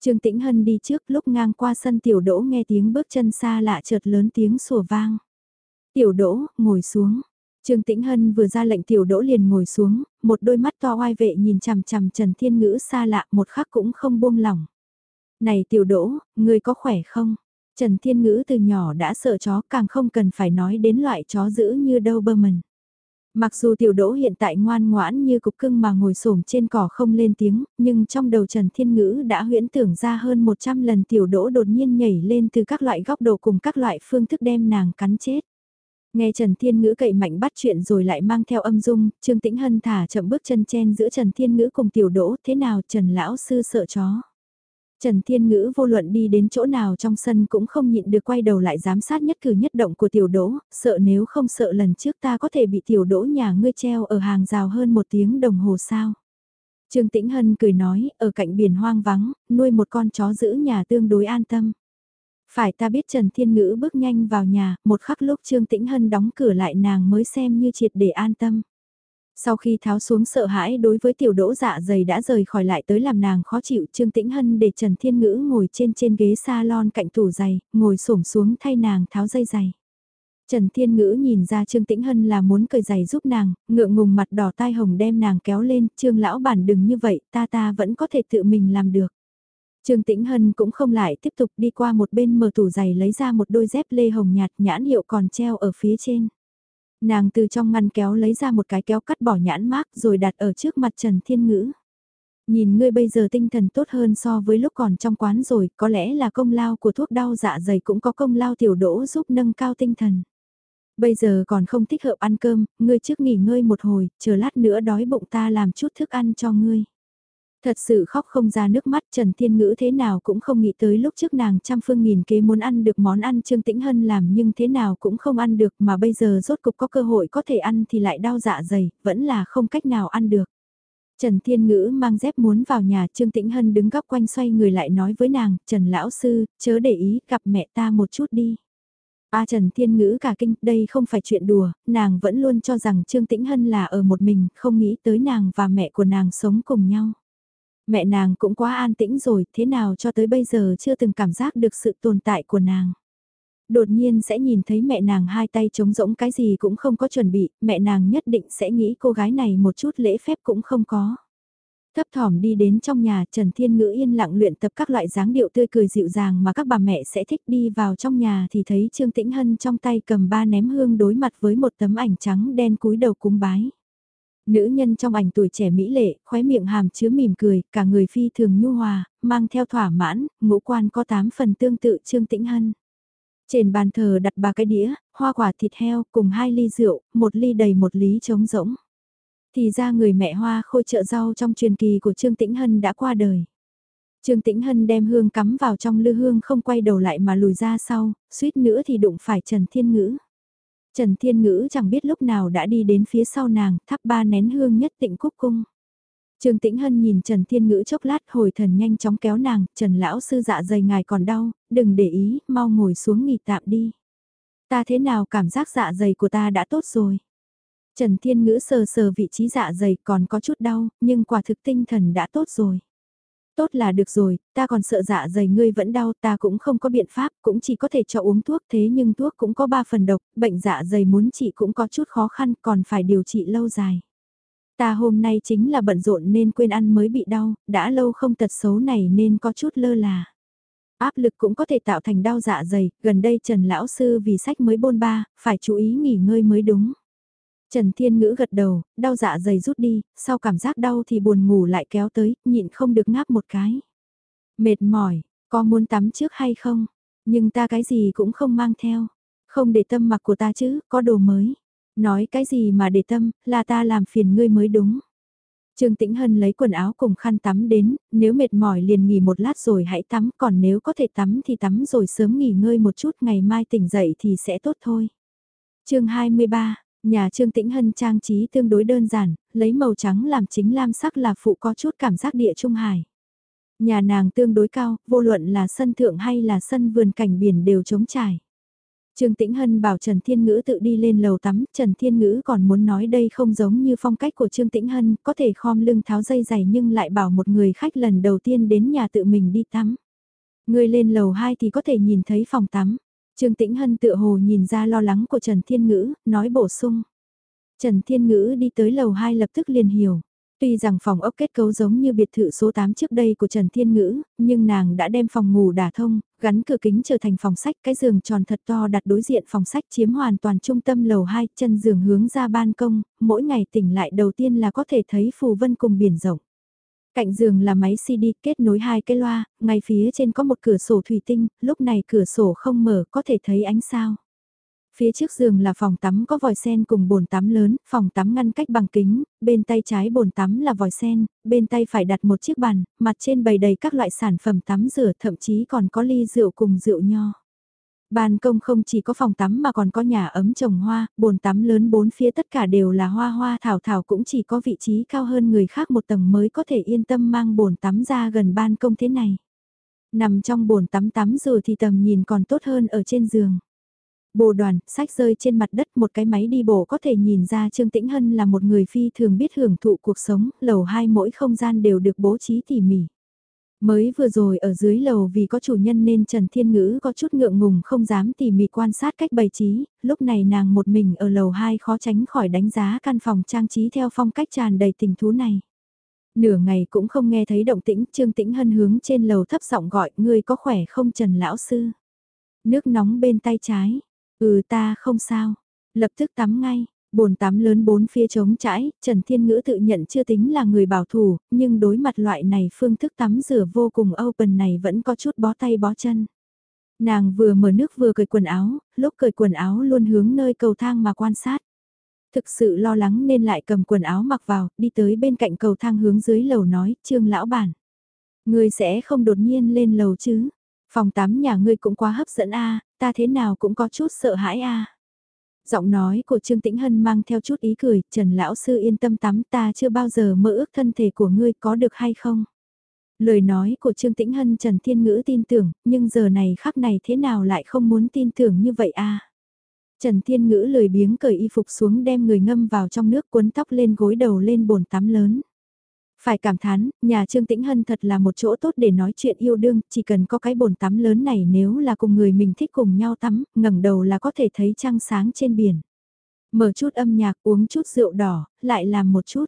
Trương Tĩnh Hân đi trước lúc ngang qua sân tiểu đỗ nghe tiếng bước chân xa lạ chợt lớn tiếng sủa vang. Tiểu đỗ, ngồi xuống. Trương Tĩnh Hân vừa ra lệnh tiểu đỗ liền ngồi xuống, một đôi mắt to oai vệ nhìn chằm chằm Trần Thiên Ngữ xa lạ một khắc cũng không buông lỏng. Này tiểu đỗ, người có khỏe không? Trần Thiên Ngữ từ nhỏ đã sợ chó càng không cần phải nói đến loại chó dữ như Doberman. Mặc dù tiểu đỗ hiện tại ngoan ngoãn như cục cưng mà ngồi xổm trên cỏ không lên tiếng, nhưng trong đầu Trần Thiên Ngữ đã huyễn tưởng ra hơn 100 lần tiểu đỗ đột nhiên nhảy lên từ các loại góc độ cùng các loại phương thức đem nàng cắn chết. Nghe Trần Thiên Ngữ cậy mạnh bắt chuyện rồi lại mang theo âm dung, Trương Tĩnh Hân thả chậm bước chân chen giữa Trần Thiên Ngữ cùng tiểu đỗ thế nào Trần Lão Sư sợ chó. Trần Thiên Ngữ vô luận đi đến chỗ nào trong sân cũng không nhịn được quay đầu lại giám sát nhất cử nhất động của tiểu đỗ, sợ nếu không sợ lần trước ta có thể bị tiểu đỗ nhà ngươi treo ở hàng rào hơn một tiếng đồng hồ sao. Trương Tĩnh Hân cười nói, ở cạnh biển hoang vắng, nuôi một con chó giữ nhà tương đối an tâm. Phải ta biết Trần Thiên Ngữ bước nhanh vào nhà, một khắc lúc Trương Tĩnh Hân đóng cửa lại nàng mới xem như triệt để an tâm. Sau khi tháo xuống sợ hãi đối với tiểu đỗ dạ dày đã rời khỏi lại tới làm nàng khó chịu Trương Tĩnh Hân để Trần Thiên Ngữ ngồi trên trên ghế salon cạnh tủ giày, ngồi xổm xuống thay nàng tháo dây giày. Trần Thiên Ngữ nhìn ra Trương Tĩnh Hân là muốn cởi giày giúp nàng, ngượng ngùng mặt đỏ tai hồng đem nàng kéo lên, Trương lão bản đừng như vậy, ta ta vẫn có thể tự mình làm được. Trương Tĩnh Hân cũng không lại tiếp tục đi qua một bên mở tủ giày lấy ra một đôi dép lê hồng nhạt nhãn hiệu còn treo ở phía trên. Nàng từ trong ngăn kéo lấy ra một cái kéo cắt bỏ nhãn mác rồi đặt ở trước mặt Trần Thiên Ngữ. Nhìn ngươi bây giờ tinh thần tốt hơn so với lúc còn trong quán rồi, có lẽ là công lao của thuốc đau dạ dày cũng có công lao tiểu đỗ giúp nâng cao tinh thần. Bây giờ còn không thích hợp ăn cơm, ngươi trước nghỉ ngơi một hồi, chờ lát nữa đói bụng ta làm chút thức ăn cho ngươi. Thật sự khóc không ra nước mắt Trần Thiên Ngữ thế nào cũng không nghĩ tới lúc trước nàng trăm phương nghìn kế muốn ăn được món ăn Trương Tĩnh Hân làm nhưng thế nào cũng không ăn được mà bây giờ rốt cục có cơ hội có thể ăn thì lại đau dạ dày, vẫn là không cách nào ăn được. Trần Thiên Ngữ mang dép muốn vào nhà Trương Tĩnh Hân đứng góc quanh xoay người lại nói với nàng, Trần Lão Sư, chớ để ý, gặp mẹ ta một chút đi. A Trần Thiên Ngữ cả kinh, đây không phải chuyện đùa, nàng vẫn luôn cho rằng Trương Tĩnh Hân là ở một mình, không nghĩ tới nàng và mẹ của nàng sống cùng nhau. Mẹ nàng cũng quá an tĩnh rồi, thế nào cho tới bây giờ chưa từng cảm giác được sự tồn tại của nàng. Đột nhiên sẽ nhìn thấy mẹ nàng hai tay trống rỗng cái gì cũng không có chuẩn bị, mẹ nàng nhất định sẽ nghĩ cô gái này một chút lễ phép cũng không có. Thấp thỏm đi đến trong nhà Trần Thiên Ngữ yên lặng luyện tập các loại dáng điệu tươi cười dịu dàng mà các bà mẹ sẽ thích đi vào trong nhà thì thấy Trương Tĩnh Hân trong tay cầm ba ném hương đối mặt với một tấm ảnh trắng đen cúi đầu cúng bái. Nữ nhân trong ảnh tuổi trẻ mỹ lệ, khóe miệng hàm chứa mỉm cười, cả người phi thường nhu hòa, mang theo thỏa mãn, ngũ quan có 8 phần tương tự Trương Tĩnh Hân. Trên bàn thờ đặt ba cái đĩa, hoa quả thịt heo cùng hai ly rượu, một ly đầy một lý trống rỗng. Thì ra người mẹ hoa khôi trợ rau trong truyền kỳ của Trương Tĩnh Hân đã qua đời. Trương Tĩnh Hân đem hương cắm vào trong lư hương không quay đầu lại mà lùi ra sau, suýt nữa thì đụng phải Trần Thiên Ngữ. Trần Thiên Ngữ chẳng biết lúc nào đã đi đến phía sau nàng, thắp ba nén hương nhất tịnh cúc cung. Trương Tĩnh Hân nhìn Trần Thiên Ngữ chốc lát hồi thần nhanh chóng kéo nàng, Trần Lão Sư dạ dày ngài còn đau, đừng để ý, mau ngồi xuống nghỉ tạm đi. Ta thế nào cảm giác dạ dày của ta đã tốt rồi. Trần Thiên Ngữ sờ sờ vị trí dạ dày còn có chút đau, nhưng quả thực tinh thần đã tốt rồi. Tốt là được rồi, ta còn sợ dạ dày ngươi vẫn đau, ta cũng không có biện pháp, cũng chỉ có thể cho uống thuốc thế nhưng thuốc cũng có 3 phần độc, bệnh dạ dày muốn trị cũng có chút khó khăn, còn phải điều trị lâu dài. Ta hôm nay chính là bận rộn nên quên ăn mới bị đau, đã lâu không tật xấu này nên có chút lơ là. Áp lực cũng có thể tạo thành đau dạ dày, gần đây Trần Lão Sư vì sách mới bôn ba, phải chú ý nghỉ ngơi mới đúng. Trần Thiên Ngữ gật đầu, đau dạ dày rút đi, sau cảm giác đau thì buồn ngủ lại kéo tới, nhịn không được ngáp một cái. Mệt mỏi, có muốn tắm trước hay không? Nhưng ta cái gì cũng không mang theo. Không để tâm mặc của ta chứ, có đồ mới. Nói cái gì mà để tâm, là ta làm phiền ngươi mới đúng. Trương Tĩnh Hân lấy quần áo cùng khăn tắm đến, nếu mệt mỏi liền nghỉ một lát rồi hãy tắm, còn nếu có thể tắm thì tắm rồi sớm nghỉ ngơi một chút ngày mai tỉnh dậy thì sẽ tốt thôi. chương 23, nhà Trương Tĩnh Hân trang trí tương đối đơn giản, lấy màu trắng làm chính lam sắc là phụ có chút cảm giác địa trung hải. Nhà nàng tương đối cao, vô luận là sân thượng hay là sân vườn cảnh biển đều trống trải. Trương Tĩnh Hân bảo Trần Thiên Ngữ tự đi lên lầu tắm, Trần Thiên Ngữ còn muốn nói đây không giống như phong cách của Trương Tĩnh Hân, có thể khom lưng tháo dây giày nhưng lại bảo một người khách lần đầu tiên đến nhà tự mình đi tắm. Người lên lầu 2 thì có thể nhìn thấy phòng tắm. Trương Tĩnh Hân tựa hồ nhìn ra lo lắng của Trần Thiên Ngữ, nói bổ sung. Trần Thiên Ngữ đi tới lầu 2 lập tức liền hiểu. Tuy rằng phòng ốc kết cấu giống như biệt thự số 8 trước đây của Trần Thiên Ngữ, nhưng nàng đã đem phòng ngủ đả thông, gắn cửa kính trở thành phòng sách, cái giường tròn thật to đặt đối diện phòng sách chiếm hoàn toàn trung tâm lầu 2, chân giường hướng ra ban công, mỗi ngày tỉnh lại đầu tiên là có thể thấy phù vân cùng biển rộng. Cạnh giường là máy CD kết nối hai cái loa, ngay phía trên có một cửa sổ thủy tinh, lúc này cửa sổ không mở có thể thấy ánh sao. Phía trước giường là phòng tắm có vòi sen cùng bồn tắm lớn, phòng tắm ngăn cách bằng kính, bên tay trái bồn tắm là vòi sen, bên tay phải đặt một chiếc bàn, mặt trên bày đầy các loại sản phẩm tắm rửa thậm chí còn có ly rượu cùng rượu nho. Ban công không chỉ có phòng tắm mà còn có nhà ấm trồng hoa, bồn tắm lớn bốn phía tất cả đều là hoa hoa thảo thảo cũng chỉ có vị trí cao hơn người khác một tầng mới có thể yên tâm mang bồn tắm ra gần ban công thế này. Nằm trong bồn tắm tắm rồi thì tầm nhìn còn tốt hơn ở trên giường. Bồ đoàn, sách rơi trên mặt đất một cái máy đi bộ có thể nhìn ra Trương Tĩnh Hân là một người phi thường biết hưởng thụ cuộc sống, lầu hai mỗi không gian đều được bố trí tỉ mỉ. Mới vừa rồi ở dưới lầu vì có chủ nhân nên Trần Thiên Ngữ có chút ngượng ngùng không dám tỉ mỉ quan sát cách bày trí, lúc này nàng một mình ở lầu 2 khó tránh khỏi đánh giá căn phòng trang trí theo phong cách tràn đầy tình thú này. Nửa ngày cũng không nghe thấy động tĩnh, Trương Tĩnh Hân hướng trên lầu thấp giọng gọi, ngươi có khỏe không Trần Lão Sư? Nước nóng bên tay trái, ừ ta không sao, lập tức tắm ngay, Bồn tắm lớn bốn phía trống trãi, Trần Thiên Ngữ tự nhận chưa tính là người bảo thủ, nhưng đối mặt loại này phương thức tắm rửa vô cùng open này vẫn có chút bó tay bó chân. Nàng vừa mở nước vừa cởi quần áo, lúc cởi quần áo luôn hướng nơi cầu thang mà quan sát. Thực sự lo lắng nên lại cầm quần áo mặc vào, đi tới bên cạnh cầu thang hướng dưới lầu nói, trương lão bản. Ngươi sẽ không đột nhiên lên lầu chứ? Phòng tắm nhà ngươi cũng quá hấp dẫn a ta thế nào cũng có chút sợ hãi a Giọng nói của Trương Tĩnh Hân mang theo chút ý cười, Trần Lão Sư yên tâm tắm ta chưa bao giờ mơ ước thân thể của ngươi có được hay không? Lời nói của Trương Tĩnh Hân Trần Thiên Ngữ tin tưởng, nhưng giờ này khắc này thế nào lại không muốn tin tưởng như vậy a Trần Thiên Ngữ lười biếng cởi y phục xuống đem người ngâm vào trong nước cuốn tóc lên gối đầu lên bồn tắm lớn. Phải cảm thán, nhà Trương Tĩnh Hân thật là một chỗ tốt để nói chuyện yêu đương, chỉ cần có cái bồn tắm lớn này nếu là cùng người mình thích cùng nhau tắm, ngẩng đầu là có thể thấy trăng sáng trên biển. Mở chút âm nhạc uống chút rượu đỏ, lại làm một chút.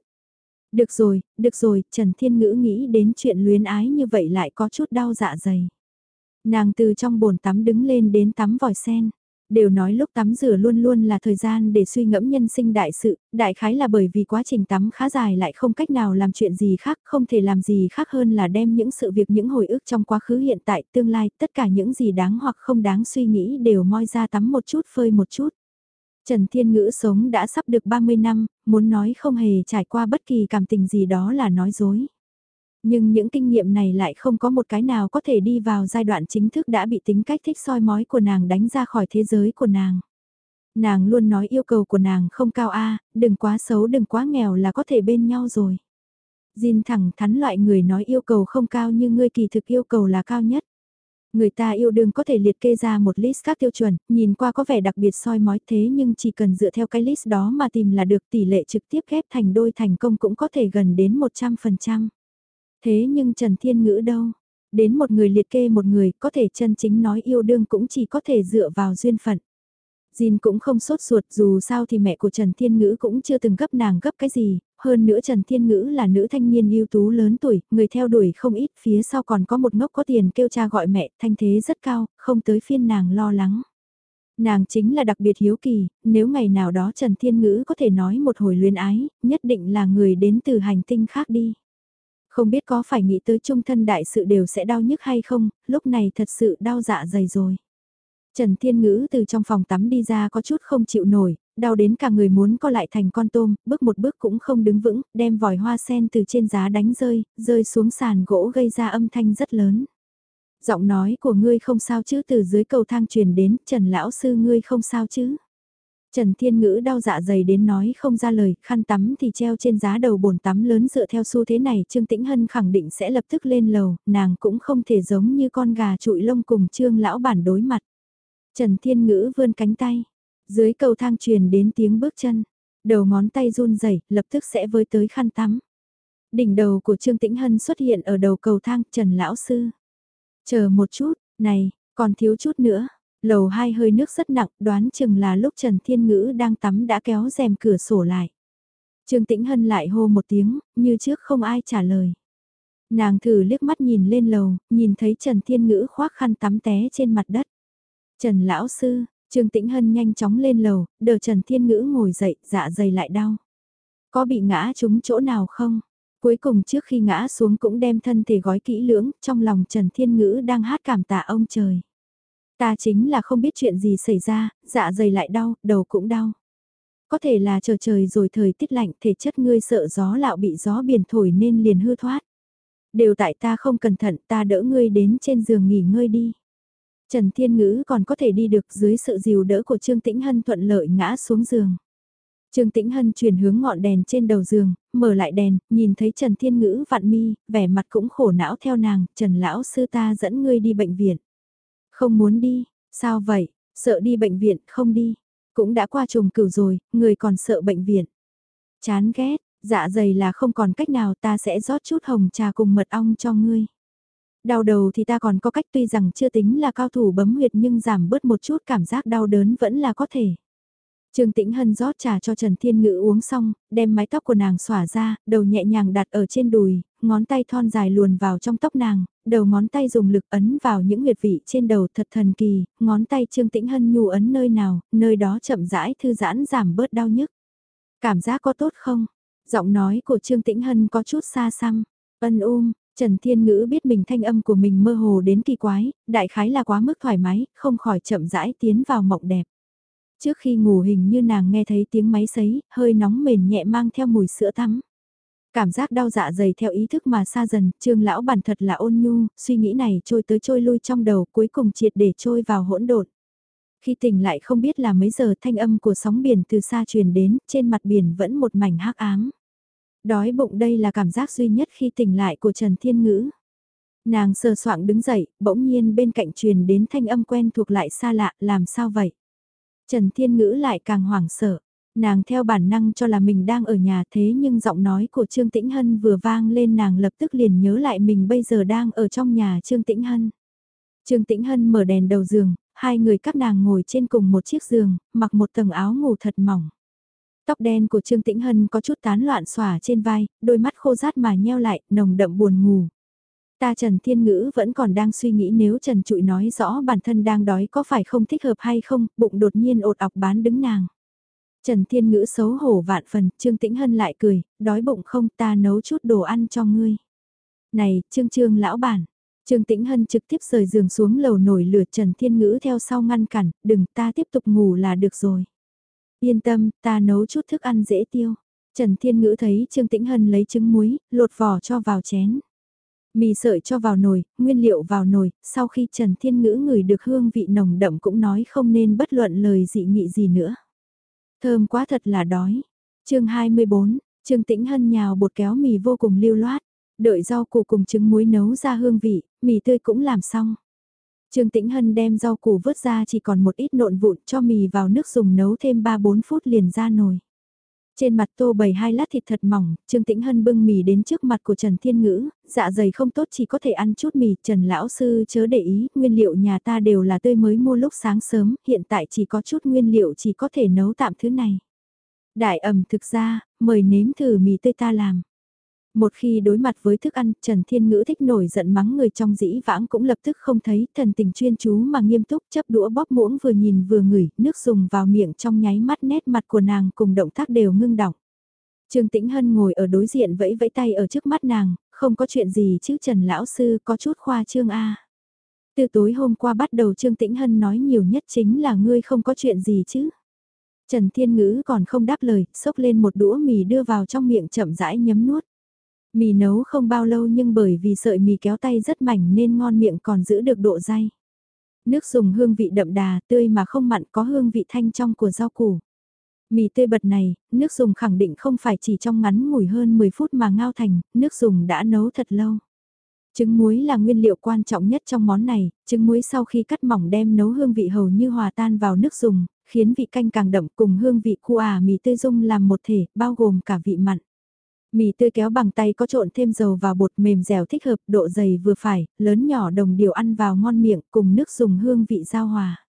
Được rồi, được rồi, Trần Thiên Ngữ nghĩ đến chuyện luyến ái như vậy lại có chút đau dạ dày. Nàng từ trong bồn tắm đứng lên đến tắm vòi sen. Đều nói lúc tắm rửa luôn luôn là thời gian để suy ngẫm nhân sinh đại sự, đại khái là bởi vì quá trình tắm khá dài lại không cách nào làm chuyện gì khác, không thể làm gì khác hơn là đem những sự việc những hồi ức trong quá khứ hiện tại tương lai, tất cả những gì đáng hoặc không đáng suy nghĩ đều moi ra tắm một chút phơi một chút. Trần Thiên Ngữ sống đã sắp được 30 năm, muốn nói không hề trải qua bất kỳ cảm tình gì đó là nói dối. Nhưng những kinh nghiệm này lại không có một cái nào có thể đi vào giai đoạn chính thức đã bị tính cách thích soi mói của nàng đánh ra khỏi thế giới của nàng. Nàng luôn nói yêu cầu của nàng không cao a, đừng quá xấu đừng quá nghèo là có thể bên nhau rồi. Jin thẳng thắn loại người nói yêu cầu không cao như ngươi kỳ thực yêu cầu là cao nhất. Người ta yêu đương có thể liệt kê ra một list các tiêu chuẩn, nhìn qua có vẻ đặc biệt soi mói thế nhưng chỉ cần dựa theo cái list đó mà tìm là được tỷ lệ trực tiếp ghép thành đôi thành công cũng có thể gần đến 100%. Thế nhưng Trần Thiên Ngữ đâu? Đến một người liệt kê một người có thể chân chính nói yêu đương cũng chỉ có thể dựa vào duyên phận. Jin cũng không sốt ruột dù sao thì mẹ của Trần Thiên Ngữ cũng chưa từng gấp nàng gấp cái gì, hơn nữa Trần Thiên Ngữ là nữ thanh niên ưu tú lớn tuổi, người theo đuổi không ít, phía sau còn có một ngốc có tiền kêu cha gọi mẹ, thanh thế rất cao, không tới phiên nàng lo lắng. Nàng chính là đặc biệt hiếu kỳ, nếu ngày nào đó Trần Thiên Ngữ có thể nói một hồi luyến ái, nhất định là người đến từ hành tinh khác đi. Không biết có phải nghĩ tới trung thân đại sự đều sẽ đau nhức hay không, lúc này thật sự đau dạ dày rồi. Trần Thiên Ngữ từ trong phòng tắm đi ra có chút không chịu nổi, đau đến cả người muốn co lại thành con tôm, bước một bước cũng không đứng vững, đem vòi hoa sen từ trên giá đánh rơi, rơi xuống sàn gỗ gây ra âm thanh rất lớn. Giọng nói của ngươi không sao chứ từ dưới cầu thang truyền đến, Trần Lão Sư ngươi không sao chứ. Trần Thiên Ngữ đau dạ dày đến nói không ra lời, khăn tắm thì treo trên giá đầu bồn tắm lớn dựa theo xu thế này Trương Tĩnh Hân khẳng định sẽ lập tức lên lầu, nàng cũng không thể giống như con gà trụi lông cùng Trương Lão Bản đối mặt. Trần Thiên Ngữ vươn cánh tay, dưới cầu thang truyền đến tiếng bước chân, đầu ngón tay run rẩy lập tức sẽ với tới khăn tắm. Đỉnh đầu của Trương Tĩnh Hân xuất hiện ở đầu cầu thang Trần Lão Sư. Chờ một chút, này, còn thiếu chút nữa. Lầu hai hơi nước rất nặng, đoán chừng là lúc Trần Thiên Ngữ đang tắm đã kéo rèm cửa sổ lại. Trương Tĩnh Hân lại hô một tiếng, như trước không ai trả lời. Nàng thử liếc mắt nhìn lên lầu, nhìn thấy Trần Thiên Ngữ khoác khăn tắm té trên mặt đất. Trần Lão Sư, Trương Tĩnh Hân nhanh chóng lên lầu, đờ Trần Thiên Ngữ ngồi dậy, dạ dày lại đau. Có bị ngã trúng chỗ nào không? Cuối cùng trước khi ngã xuống cũng đem thân thể gói kỹ lưỡng, trong lòng Trần Thiên Ngữ đang hát cảm tạ ông trời. Ta chính là không biết chuyện gì xảy ra, dạ dày lại đau, đầu cũng đau. Có thể là chờ trời rồi thời tiết lạnh thể chất ngươi sợ gió lạo bị gió biển thổi nên liền hư thoát. Đều tại ta không cẩn thận ta đỡ ngươi đến trên giường nghỉ ngơi đi. Trần Thiên Ngữ còn có thể đi được dưới sự dìu đỡ của Trương Tĩnh Hân thuận lợi ngã xuống giường. Trương Tĩnh Hân chuyển hướng ngọn đèn trên đầu giường, mở lại đèn, nhìn thấy Trần Thiên Ngữ vạn mi, vẻ mặt cũng khổ não theo nàng, Trần Lão Sư ta dẫn ngươi đi bệnh viện. Không muốn đi, sao vậy, sợ đi bệnh viện, không đi. Cũng đã qua trùng cửu rồi, người còn sợ bệnh viện. Chán ghét, dạ dày là không còn cách nào ta sẽ rót chút hồng trà cùng mật ong cho ngươi. Đau đầu thì ta còn có cách tuy rằng chưa tính là cao thủ bấm huyệt nhưng giảm bớt một chút cảm giác đau đớn vẫn là có thể. Trương Tĩnh Hân rót trà cho Trần Thiên Ngữ uống xong, đem mái tóc của nàng xỏa ra, đầu nhẹ nhàng đặt ở trên đùi, ngón tay thon dài luồn vào trong tóc nàng, đầu ngón tay dùng lực ấn vào những huyệt vị trên đầu thật thần kỳ, ngón tay Trương Tĩnh Hân nhu ấn nơi nào, nơi đó chậm rãi thư giãn giảm bớt đau nhức. Cảm giác có tốt không? Giọng nói của Trương Tĩnh Hân có chút xa xăm, ân um, Trần Thiên Ngữ biết mình thanh âm của mình mơ hồ đến kỳ quái, đại khái là quá mức thoải mái, không khỏi chậm rãi tiến vào mộng đẹp. Trước khi ngủ hình như nàng nghe thấy tiếng máy sấy, hơi nóng mềm nhẹ mang theo mùi sữa tắm. Cảm giác đau dạ dày theo ý thức mà xa dần, trương lão bản thật là ôn nhu, suy nghĩ này trôi tới trôi lui trong đầu cuối cùng triệt để trôi vào hỗn độn. Khi tỉnh lại không biết là mấy giờ thanh âm của sóng biển từ xa truyền đến, trên mặt biển vẫn một mảnh hắc ám. Đói bụng đây là cảm giác duy nhất khi tỉnh lại của Trần Thiên Ngữ. Nàng sờ soạng đứng dậy, bỗng nhiên bên cạnh truyền đến thanh âm quen thuộc lại xa lạ, làm sao vậy? Trần Thiên Ngữ lại càng hoảng sợ. Nàng theo bản năng cho là mình đang ở nhà thế nhưng giọng nói của Trương Tĩnh Hân vừa vang lên nàng lập tức liền nhớ lại mình bây giờ đang ở trong nhà Trương Tĩnh Hân. Trương Tĩnh Hân mở đèn đầu giường, hai người các nàng ngồi trên cùng một chiếc giường, mặc một tầng áo ngủ thật mỏng. Tóc đen của Trương Tĩnh Hân có chút tán loạn xòa trên vai, đôi mắt khô rát mà nheo lại, nồng đậm buồn ngủ. Ta Trần Thiên Ngữ vẫn còn đang suy nghĩ nếu Trần Trụi nói rõ bản thân đang đói có phải không thích hợp hay không, bụng đột nhiên ột ọc bán đứng nàng. Trần Thiên Ngữ xấu hổ vạn phần, Trương Tĩnh Hân lại cười, đói bụng không ta nấu chút đồ ăn cho ngươi. Này, Trương Trương lão bản. Trương Tĩnh Hân trực tiếp rời giường xuống lầu nổi lửa Trần Thiên Ngữ theo sau ngăn cản, đừng ta tiếp tục ngủ là được rồi. Yên tâm, ta nấu chút thức ăn dễ tiêu. Trần Thiên Ngữ thấy Trương Tĩnh Hân lấy trứng muối, lột vỏ cho vào chén. Mì sợi cho vào nồi, nguyên liệu vào nồi, sau khi Trần Thiên Ngữ ngửi được hương vị nồng đậm cũng nói không nên bất luận lời dị nghị gì nữa. Thơm quá thật là đói. chương 24, Trương Tĩnh Hân nhào bột kéo mì vô cùng lưu loát, đợi rau củ cùng trứng muối nấu ra hương vị, mì tươi cũng làm xong. Trương Tĩnh Hân đem rau củ vớt ra chỉ còn một ít nộn vụn cho mì vào nước dùng nấu thêm 3-4 phút liền ra nồi. Trên mặt tô bầy hai lát thịt thật mỏng, Trương Tĩnh Hân bưng mì đến trước mặt của Trần Thiên Ngữ, dạ dày không tốt chỉ có thể ăn chút mì, Trần Lão Sư chớ để ý, nguyên liệu nhà ta đều là tươi mới mua lúc sáng sớm, hiện tại chỉ có chút nguyên liệu chỉ có thể nấu tạm thứ này. Đại ẩm thực ra, mời nếm thử mì tươi ta làm. Một khi đối mặt với thức ăn, Trần Thiên Ngữ thích nổi giận mắng người trong dĩ vãng cũng lập tức không thấy, thần tình chuyên chú mà nghiêm túc chấp đũa bóp muỗng vừa nhìn vừa ngửi, nước dùng vào miệng trong nháy mắt nét mặt của nàng cùng động tác đều ngưng đọng. Trương Tĩnh Hân ngồi ở đối diện vẫy vẫy tay ở trước mắt nàng, không có chuyện gì chứ Trần Lão Sư có chút khoa trương A. Từ tối hôm qua bắt đầu Trương Tĩnh Hân nói nhiều nhất chính là ngươi không có chuyện gì chứ. Trần Thiên Ngữ còn không đáp lời, xốc lên một đũa mì đưa vào trong miệng chậm rãi nhấm nuốt. Mì nấu không bao lâu nhưng bởi vì sợi mì kéo tay rất mảnh nên ngon miệng còn giữ được độ dai. Nước dùng hương vị đậm đà, tươi mà không mặn có hương vị thanh trong của rau củ. Mì tươi bật này, nước dùng khẳng định không phải chỉ trong ngắn ngủi hơn 10 phút mà ngao thành, nước dùng đã nấu thật lâu. Trứng muối là nguyên liệu quan trọng nhất trong món này, trứng muối sau khi cắt mỏng đem nấu hương vị hầu như hòa tan vào nước dùng, khiến vị canh càng đậm cùng hương vị cua à mì tươi dung làm một thể, bao gồm cả vị mặn. Mì tươi kéo bằng tay có trộn thêm dầu vào bột mềm dẻo thích hợp, độ dày vừa phải, lớn nhỏ đồng điều ăn vào ngon miệng cùng nước dùng hương vị giao hòa.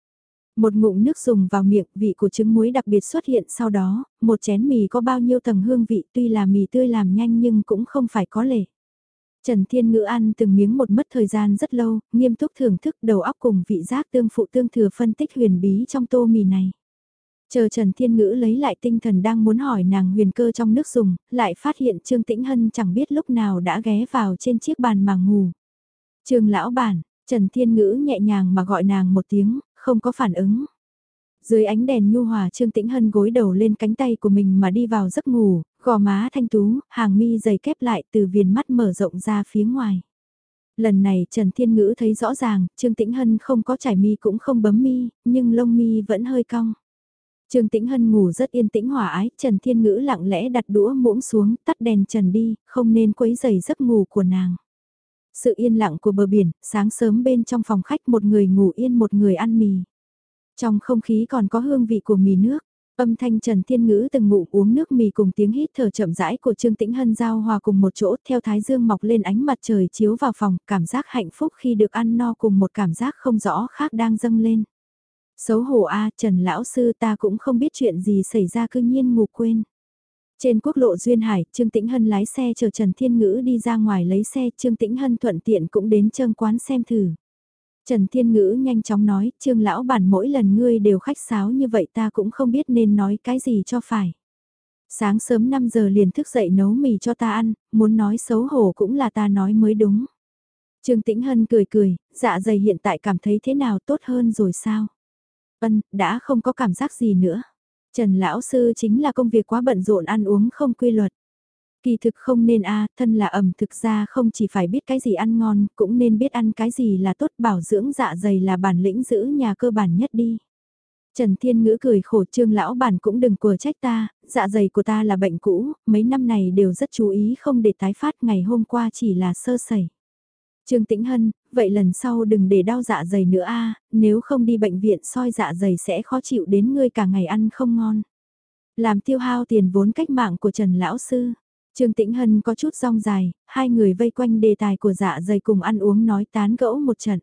Một ngụm nước dùng vào miệng, vị của trứng muối đặc biệt xuất hiện sau đó, một chén mì có bao nhiêu tầng hương vị tuy là mì tươi làm nhanh nhưng cũng không phải có lệ. Trần Thiên Ngữ ăn từng miếng một mất thời gian rất lâu, nghiêm túc thưởng thức đầu óc cùng vị giác tương phụ tương thừa phân tích huyền bí trong tô mì này. Chờ Trần Thiên Ngữ lấy lại tinh thần đang muốn hỏi nàng huyền cơ trong nước dùng, lại phát hiện Trương Tĩnh Hân chẳng biết lúc nào đã ghé vào trên chiếc bàn mà ngủ. Trương lão bản, Trần Thiên Ngữ nhẹ nhàng mà gọi nàng một tiếng, không có phản ứng. Dưới ánh đèn nhu hòa Trương Tĩnh Hân gối đầu lên cánh tay của mình mà đi vào giấc ngủ, gò má thanh tú, hàng mi dày kép lại từ viền mắt mở rộng ra phía ngoài. Lần này Trần Thiên Ngữ thấy rõ ràng, Trương Tĩnh Hân không có trải mi cũng không bấm mi, nhưng lông mi vẫn hơi cong. Trương Tĩnh Hân ngủ rất yên tĩnh hòa ái, Trần Thiên Ngữ lặng lẽ đặt đũa muỗng xuống, tắt đèn trần đi, không nên quấy rầy giấc ngủ của nàng. Sự yên lặng của bờ biển, sáng sớm bên trong phòng khách một người ngủ yên một người ăn mì. Trong không khí còn có hương vị của mì nước, âm thanh Trần Thiên Ngữ từng ngủ uống nước mì cùng tiếng hít thở chậm rãi của Trương Tĩnh Hân giao hòa cùng một chỗ theo thái dương mọc lên ánh mặt trời chiếu vào phòng, cảm giác hạnh phúc khi được ăn no cùng một cảm giác không rõ khác đang dâng lên. Xấu hổ a Trần Lão Sư ta cũng không biết chuyện gì xảy ra cư nhiên ngủ quên. Trên quốc lộ Duyên Hải, Trương Tĩnh Hân lái xe chờ Trần Thiên Ngữ đi ra ngoài lấy xe, Trương Tĩnh Hân thuận tiện cũng đến trơn quán xem thử. Trần Thiên Ngữ nhanh chóng nói, Trương Lão bản mỗi lần ngươi đều khách sáo như vậy ta cũng không biết nên nói cái gì cho phải. Sáng sớm 5 giờ liền thức dậy nấu mì cho ta ăn, muốn nói xấu hổ cũng là ta nói mới đúng. Trương Tĩnh Hân cười cười, dạ dày hiện tại cảm thấy thế nào tốt hơn rồi sao? Ân, đã không có cảm giác gì nữa. Trần Lão Sư chính là công việc quá bận rộn ăn uống không quy luật. Kỳ thực không nên a thân là ẩm thực ra không chỉ phải biết cái gì ăn ngon, cũng nên biết ăn cái gì là tốt bảo dưỡng dạ dày là bản lĩnh giữ nhà cơ bản nhất đi. Trần Thiên Ngữ cười khổ trương lão bản cũng đừng của trách ta, dạ dày của ta là bệnh cũ, mấy năm này đều rất chú ý không để tái phát ngày hôm qua chỉ là sơ sẩy. Trương Tĩnh Hân, vậy lần sau đừng để đau dạ dày nữa a, nếu không đi bệnh viện soi dạ dày sẽ khó chịu đến ngươi cả ngày ăn không ngon. Làm tiêu hao tiền vốn cách mạng của Trần Lão Sư. Trương Tĩnh Hân có chút rong dài, hai người vây quanh đề tài của dạ dày cùng ăn uống nói tán gẫu một trận.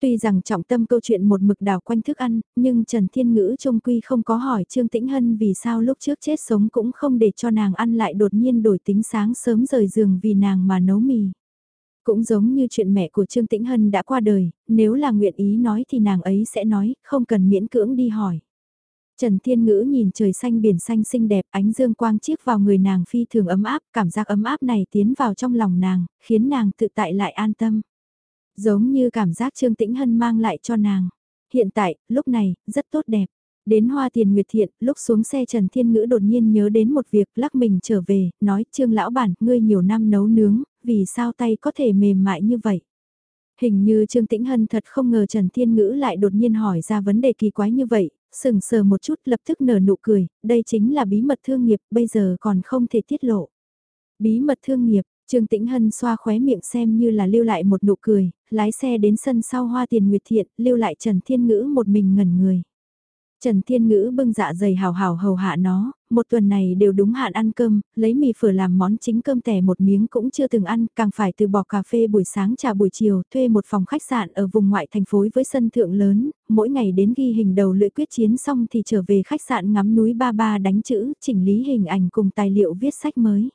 Tuy rằng trọng tâm câu chuyện một mực đào quanh thức ăn, nhưng Trần Thiên Ngữ trông quy không có hỏi Trương Tĩnh Hân vì sao lúc trước chết sống cũng không để cho nàng ăn lại đột nhiên đổi tính sáng sớm rời giường vì nàng mà nấu mì. Cũng giống như chuyện mẹ của Trương Tĩnh Hân đã qua đời, nếu là nguyện ý nói thì nàng ấy sẽ nói, không cần miễn cưỡng đi hỏi. Trần Thiên Ngữ nhìn trời xanh biển xanh xinh đẹp, ánh dương quang chiếc vào người nàng phi thường ấm áp, cảm giác ấm áp này tiến vào trong lòng nàng, khiến nàng tự tại lại an tâm. Giống như cảm giác Trương Tĩnh Hân mang lại cho nàng. Hiện tại, lúc này, rất tốt đẹp. Đến Hoa Tiền Nguyệt Thiện, lúc xuống xe Trần Thiên Ngữ đột nhiên nhớ đến một việc lắc mình trở về, nói Trương Lão Bản, ngươi nhiều năm nấu nướng, vì sao tay có thể mềm mại như vậy? Hình như Trương Tĩnh Hân thật không ngờ Trần Thiên Ngữ lại đột nhiên hỏi ra vấn đề kỳ quái như vậy, sừng sờ một chút lập tức nở nụ cười, đây chính là bí mật thương nghiệp, bây giờ còn không thể tiết lộ. Bí mật thương nghiệp, Trương Tĩnh Hân xoa khóe miệng xem như là lưu lại một nụ cười, lái xe đến sân sau hoa tiền nguyệt thiện, lưu lại Trần Thiên Ngữ một mình ngẩn người. Trần Thiên Ngữ bưng dạ dày hào hào hầu hạ nó, một tuần này đều đúng hạn ăn cơm, lấy mì phở làm món chính cơm tẻ một miếng cũng chưa từng ăn, càng phải từ bỏ cà phê buổi sáng trà buổi chiều, thuê một phòng khách sạn ở vùng ngoại thành phố với sân thượng lớn, mỗi ngày đến ghi hình đầu lưỡi quyết chiến xong thì trở về khách sạn ngắm núi ba ba đánh chữ, chỉnh lý hình ảnh cùng tài liệu viết sách mới.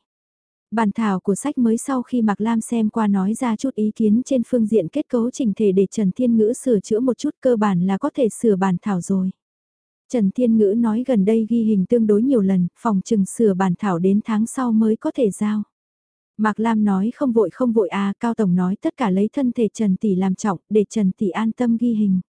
Bản thảo của sách mới sau khi Mạc Lam xem qua nói ra chút ý kiến trên phương diện kết cấu trình thể để Trần Thiên Ngữ sửa chữa một chút cơ bản là có thể sửa bản thảo rồi. Trần Thiên Ngữ nói gần đây ghi hình tương đối nhiều lần, phòng trừng sửa bản thảo đến tháng sau mới có thể giao. Mạc Lam nói không vội không vội à, Cao Tổng nói tất cả lấy thân thể Trần Tỷ làm trọng, để Trần Tỷ an tâm ghi hình.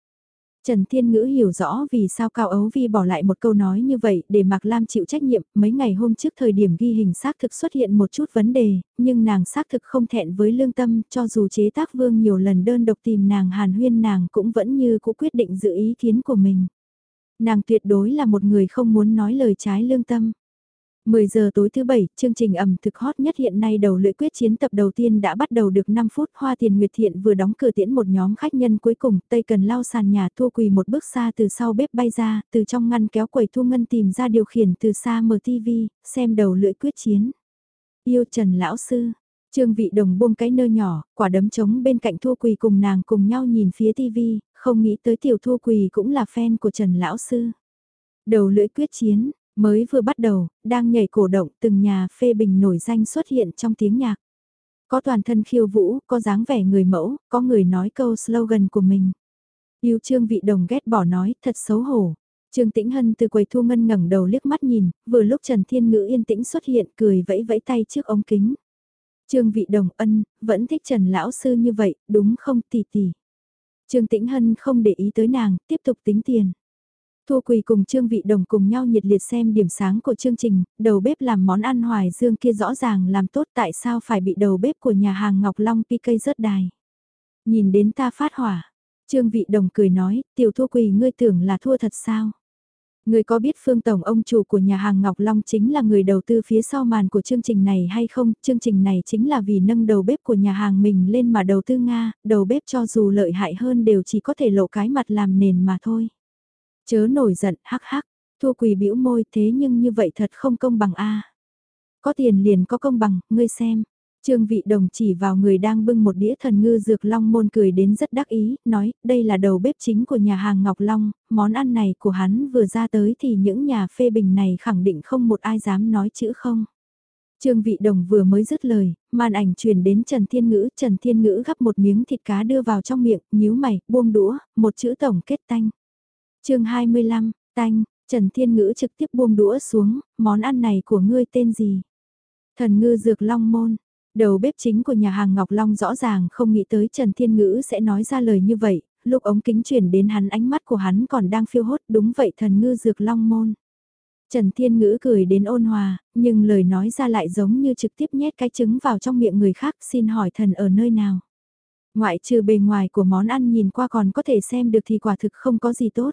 Trần Thiên Ngữ hiểu rõ vì sao Cao Ấu Vi bỏ lại một câu nói như vậy để Mạc Lam chịu trách nhiệm, mấy ngày hôm trước thời điểm ghi hình xác thực xuất hiện một chút vấn đề, nhưng nàng xác thực không thẹn với lương tâm, cho dù chế tác vương nhiều lần đơn độc tìm nàng hàn huyên nàng cũng vẫn như cũ quyết định giữ ý kiến của mình. Nàng tuyệt đối là một người không muốn nói lời trái lương tâm. 10 giờ tối thứ bảy, chương trình ẩm thực hot nhất hiện nay đầu lưỡi quyết chiến tập đầu tiên đã bắt đầu được 5 phút. Hoa Tiền Nguyệt Thiện vừa đóng cửa tiễn một nhóm khách nhân cuối cùng, Tây Cần lao sàn nhà thua quỳ một bước xa từ sau bếp bay ra, từ trong ngăn kéo quầy thu ngân tìm ra điều khiển từ xa mở TV, xem đầu lưỡi quyết chiến. Yêu Trần Lão Sư, Trương Vị Đồng buông cái nơ nhỏ, quả đấm trống bên cạnh thua quỳ cùng nàng cùng nhau nhìn phía TV, không nghĩ tới tiểu thua quỳ cũng là fan của Trần Lão Sư. Đầu lưỡi quyết chiến, mới vừa bắt đầu, đang nhảy cổ động từng nhà phê bình nổi danh xuất hiện trong tiếng nhạc. Có toàn thân khiêu vũ, có dáng vẻ người mẫu, có người nói câu slogan của mình. Yêu Trương Vị Đồng ghét bỏ nói, thật xấu hổ. Trương Tĩnh Hân từ quầy thu ngân ngẩng đầu liếc mắt nhìn, vừa lúc Trần Thiên Ngữ yên tĩnh xuất hiện cười vẫy vẫy tay trước ống kính. Trương Vị Đồng ân, vẫn thích Trần Lão Sư như vậy, đúng không tỷ tỷ. Trương Tĩnh Hân không để ý tới nàng, tiếp tục tính tiền. Thua Quỳ cùng Trương Vị Đồng cùng nhau nhiệt liệt xem điểm sáng của chương trình, đầu bếp làm món ăn hoài dương kia rõ ràng làm tốt tại sao phải bị đầu bếp của nhà hàng Ngọc Long PK rớt đài. Nhìn đến ta phát hỏa, Trương Vị Đồng cười nói, tiểu Thua Quỳ ngươi tưởng là thua thật sao? Người có biết Phương Tổng ông chủ của nhà hàng Ngọc Long chính là người đầu tư phía sau màn của chương trình này hay không? Chương trình này chính là vì nâng đầu bếp của nhà hàng mình lên mà đầu tư Nga, đầu bếp cho dù lợi hại hơn đều chỉ có thể lộ cái mặt làm nền mà thôi. Chớ nổi giận, hắc hắc, thua quỳ bĩu môi thế nhưng như vậy thật không công bằng a Có tiền liền có công bằng, ngươi xem. Trương vị đồng chỉ vào người đang bưng một đĩa thần ngư dược long môn cười đến rất đắc ý, nói, đây là đầu bếp chính của nhà hàng Ngọc Long, món ăn này của hắn vừa ra tới thì những nhà phê bình này khẳng định không một ai dám nói chữ không. Trương vị đồng vừa mới dứt lời, màn ảnh truyền đến Trần Thiên Ngữ, Trần Thiên Ngữ gắp một miếng thịt cá đưa vào trong miệng, nhíu mày, buông đũa, một chữ tổng kết tanh. chương 25, tanh, Trần Thiên Ngữ trực tiếp buông đũa xuống, món ăn này của ngươi tên gì? Thần ngư dược long môn, Đầu bếp chính của nhà hàng Ngọc Long rõ ràng không nghĩ tới Trần Thiên Ngữ sẽ nói ra lời như vậy, lúc ống kính chuyển đến hắn ánh mắt của hắn còn đang phiêu hốt đúng vậy thần ngư dược long môn. Trần Thiên Ngữ cười đến ôn hòa, nhưng lời nói ra lại giống như trực tiếp nhét cái trứng vào trong miệng người khác xin hỏi thần ở nơi nào. Ngoại trừ bề ngoài của món ăn nhìn qua còn có thể xem được thì quả thực không có gì tốt.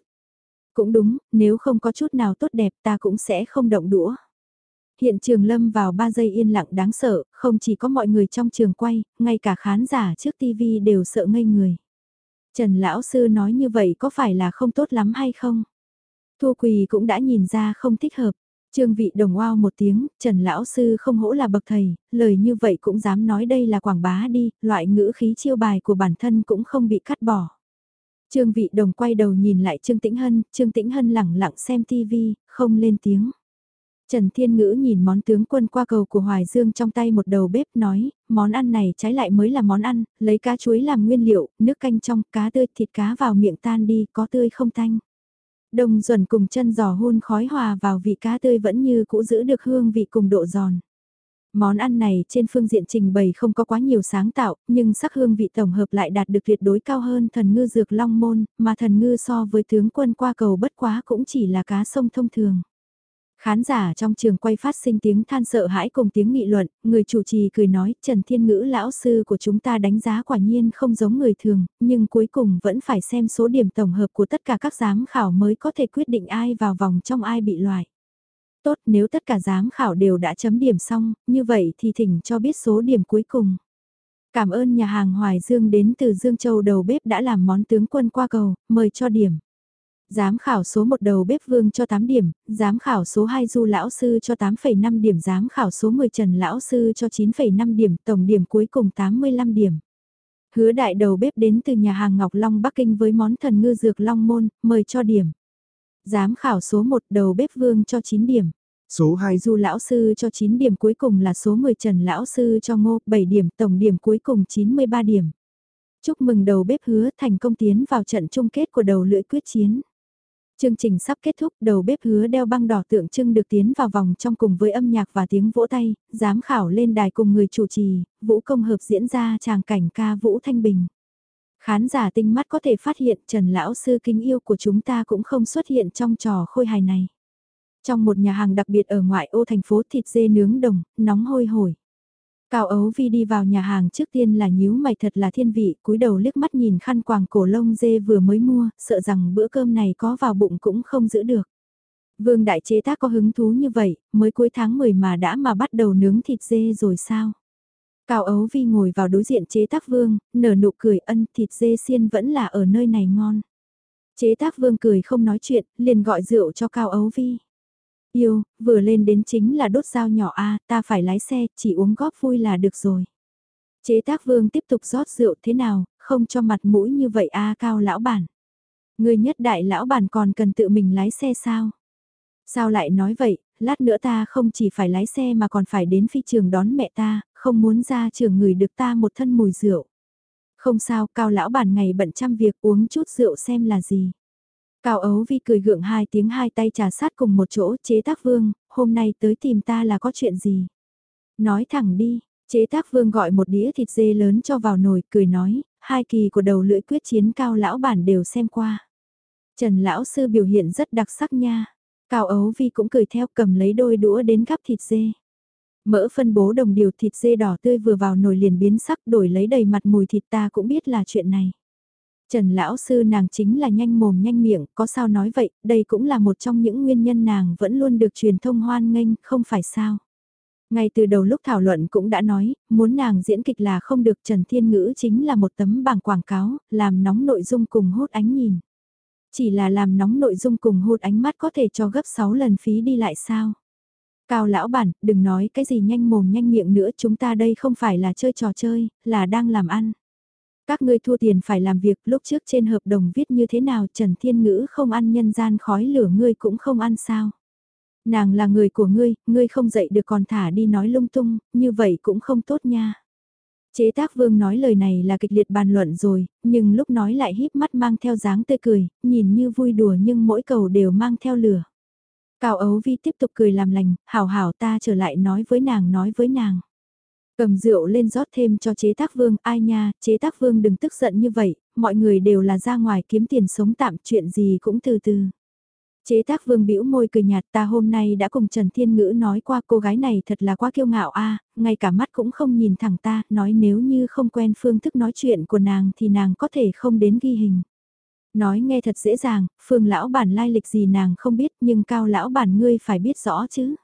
Cũng đúng, nếu không có chút nào tốt đẹp ta cũng sẽ không động đũa. Hiện trường lâm vào 3 giây yên lặng đáng sợ, không chỉ có mọi người trong trường quay, ngay cả khán giả trước TV đều sợ ngây người. Trần Lão Sư nói như vậy có phải là không tốt lắm hay không? Thu Quỳ cũng đã nhìn ra không thích hợp. Trương vị đồng oao một tiếng, Trần Lão Sư không hỗ là bậc thầy, lời như vậy cũng dám nói đây là quảng bá đi, loại ngữ khí chiêu bài của bản thân cũng không bị cắt bỏ. Trương vị đồng quay đầu nhìn lại Trương Tĩnh Hân, Trương Tĩnh Hân lẳng lặng xem TV, không lên tiếng. Trần Thiên Ngữ nhìn món tướng quân qua cầu của Hoài Dương trong tay một đầu bếp nói, món ăn này trái lại mới là món ăn, lấy cá chuối làm nguyên liệu, nước canh trong, cá tươi, thịt cá vào miệng tan đi, có tươi không tanh. Đồng duẩn cùng chân giò hôn khói hòa vào vị cá tươi vẫn như cũ giữ được hương vị cùng độ giòn. Món ăn này trên phương diện trình bày không có quá nhiều sáng tạo, nhưng sắc hương vị tổng hợp lại đạt được tuyệt đối cao hơn thần ngư dược long môn, mà thần ngư so với tướng quân qua cầu bất quá cũng chỉ là cá sông thông thường. Khán giả trong trường quay phát sinh tiếng than sợ hãi cùng tiếng nghị luận, người chủ trì cười nói Trần Thiên Ngữ lão sư của chúng ta đánh giá quả nhiên không giống người thường, nhưng cuối cùng vẫn phải xem số điểm tổng hợp của tất cả các giám khảo mới có thể quyết định ai vào vòng trong ai bị loại. Tốt nếu tất cả giám khảo đều đã chấm điểm xong, như vậy thì thỉnh cho biết số điểm cuối cùng. Cảm ơn nhà hàng Hoài Dương đến từ Dương Châu đầu bếp đã làm món tướng quân qua cầu, mời cho điểm. Giám khảo số 1 đầu bếp vương cho 8 điểm, giám khảo số 2 du lão sư cho 8,5 điểm, giám khảo số 10 trần lão sư cho 9,5 điểm, tổng điểm cuối cùng 85 điểm. Hứa đại đầu bếp đến từ nhà hàng Ngọc Long Bắc Kinh với món thần ngư dược Long Môn, mời cho điểm. Giám khảo số 1 đầu bếp vương cho 9 điểm. Số 2 Du lão sư cho 9 điểm cuối cùng là số 10 Trần lão sư cho Ngô 7 điểm, tổng điểm cuối cùng 93 điểm. Chúc mừng đầu bếp hứa thành công tiến vào trận chung kết của đầu lưỡi quyết chiến. Chương trình sắp kết thúc, đầu bếp hứa đeo băng đỏ tượng trưng được tiến vào vòng trong cùng với âm nhạc và tiếng vỗ tay, giám khảo lên đài cùng người chủ trì, vũ công hợp diễn ra tràng cảnh ca vũ thanh bình. Khán giả tinh mắt có thể phát hiện Trần Lão Sư kính yêu của chúng ta cũng không xuất hiện trong trò khôi hài này. Trong một nhà hàng đặc biệt ở ngoại ô thành phố thịt dê nướng đồng, nóng hôi hổi. Cao Ấu Vi đi vào nhà hàng trước tiên là nhíu mày thật là thiên vị, cúi đầu liếc mắt nhìn khăn quàng cổ lông dê vừa mới mua, sợ rằng bữa cơm này có vào bụng cũng không giữ được. Vương đại chế tác có hứng thú như vậy, mới cuối tháng 10 mà đã mà bắt đầu nướng thịt dê rồi sao? Cao Ấu Vi ngồi vào đối diện chế tác vương, nở nụ cười ân thịt dê xiên vẫn là ở nơi này ngon. Chế tác vương cười không nói chuyện, liền gọi rượu cho Cao Ấu Vi. Yêu, vừa lên đến chính là đốt dao nhỏ a ta phải lái xe, chỉ uống góp vui là được rồi. Chế tác vương tiếp tục rót rượu thế nào, không cho mặt mũi như vậy a cao lão bản. Người nhất đại lão bản còn cần tự mình lái xe sao? Sao lại nói vậy, lát nữa ta không chỉ phải lái xe mà còn phải đến phi trường đón mẹ ta, không muốn ra trường người được ta một thân mùi rượu. Không sao, cao lão bản ngày bận trăm việc uống chút rượu xem là gì. Cao ấu vi cười gượng hai tiếng hai tay trà sát cùng một chỗ chế tác vương, hôm nay tới tìm ta là có chuyện gì. Nói thẳng đi, chế tác vương gọi một đĩa thịt dê lớn cho vào nồi, cười nói, hai kỳ của đầu lưỡi quyết chiến cao lão bản đều xem qua. Trần lão sư biểu hiện rất đặc sắc nha. Cao ấu vi cũng cười theo cầm lấy đôi đũa đến gắp thịt dê. Mỡ phân bố đồng điều thịt dê đỏ tươi vừa vào nồi liền biến sắc đổi lấy đầy mặt mùi thịt ta cũng biết là chuyện này. Trần lão sư nàng chính là nhanh mồm nhanh miệng, có sao nói vậy, đây cũng là một trong những nguyên nhân nàng vẫn luôn được truyền thông hoan nghênh, không phải sao. Ngay từ đầu lúc thảo luận cũng đã nói, muốn nàng diễn kịch là không được Trần Thiên Ngữ chính là một tấm bảng quảng cáo, làm nóng nội dung cùng hút ánh nhìn. Chỉ là làm nóng nội dung cùng hút ánh mắt có thể cho gấp 6 lần phí đi lại sao. Cao lão bản, đừng nói cái gì nhanh mồm nhanh miệng nữa chúng ta đây không phải là chơi trò chơi, là đang làm ăn. Các ngươi thua tiền phải làm việc lúc trước trên hợp đồng viết như thế nào Trần Thiên Ngữ không ăn nhân gian khói lửa ngươi cũng không ăn sao. Nàng là người của ngươi, ngươi không dậy được còn thả đi nói lung tung, như vậy cũng không tốt nha. Chế tác vương nói lời này là kịch liệt bàn luận rồi, nhưng lúc nói lại híp mắt mang theo dáng tươi cười, nhìn như vui đùa nhưng mỗi cầu đều mang theo lửa. Cao ấu vi tiếp tục cười làm lành, hảo hảo ta trở lại nói với nàng nói với nàng. Cầm rượu lên rót thêm cho chế tác vương, ai nha, chế tác vương đừng tức giận như vậy, mọi người đều là ra ngoài kiếm tiền sống tạm chuyện gì cũng từ từ. Chế tác vương bĩu môi cười nhạt ta hôm nay đã cùng Trần Thiên Ngữ nói qua cô gái này thật là quá kiêu ngạo a ngay cả mắt cũng không nhìn thẳng ta, nói nếu như không quen phương thức nói chuyện của nàng thì nàng có thể không đến ghi hình. Nói nghe thật dễ dàng, phương lão bản lai lịch gì nàng không biết nhưng cao lão bản ngươi phải biết rõ chứ.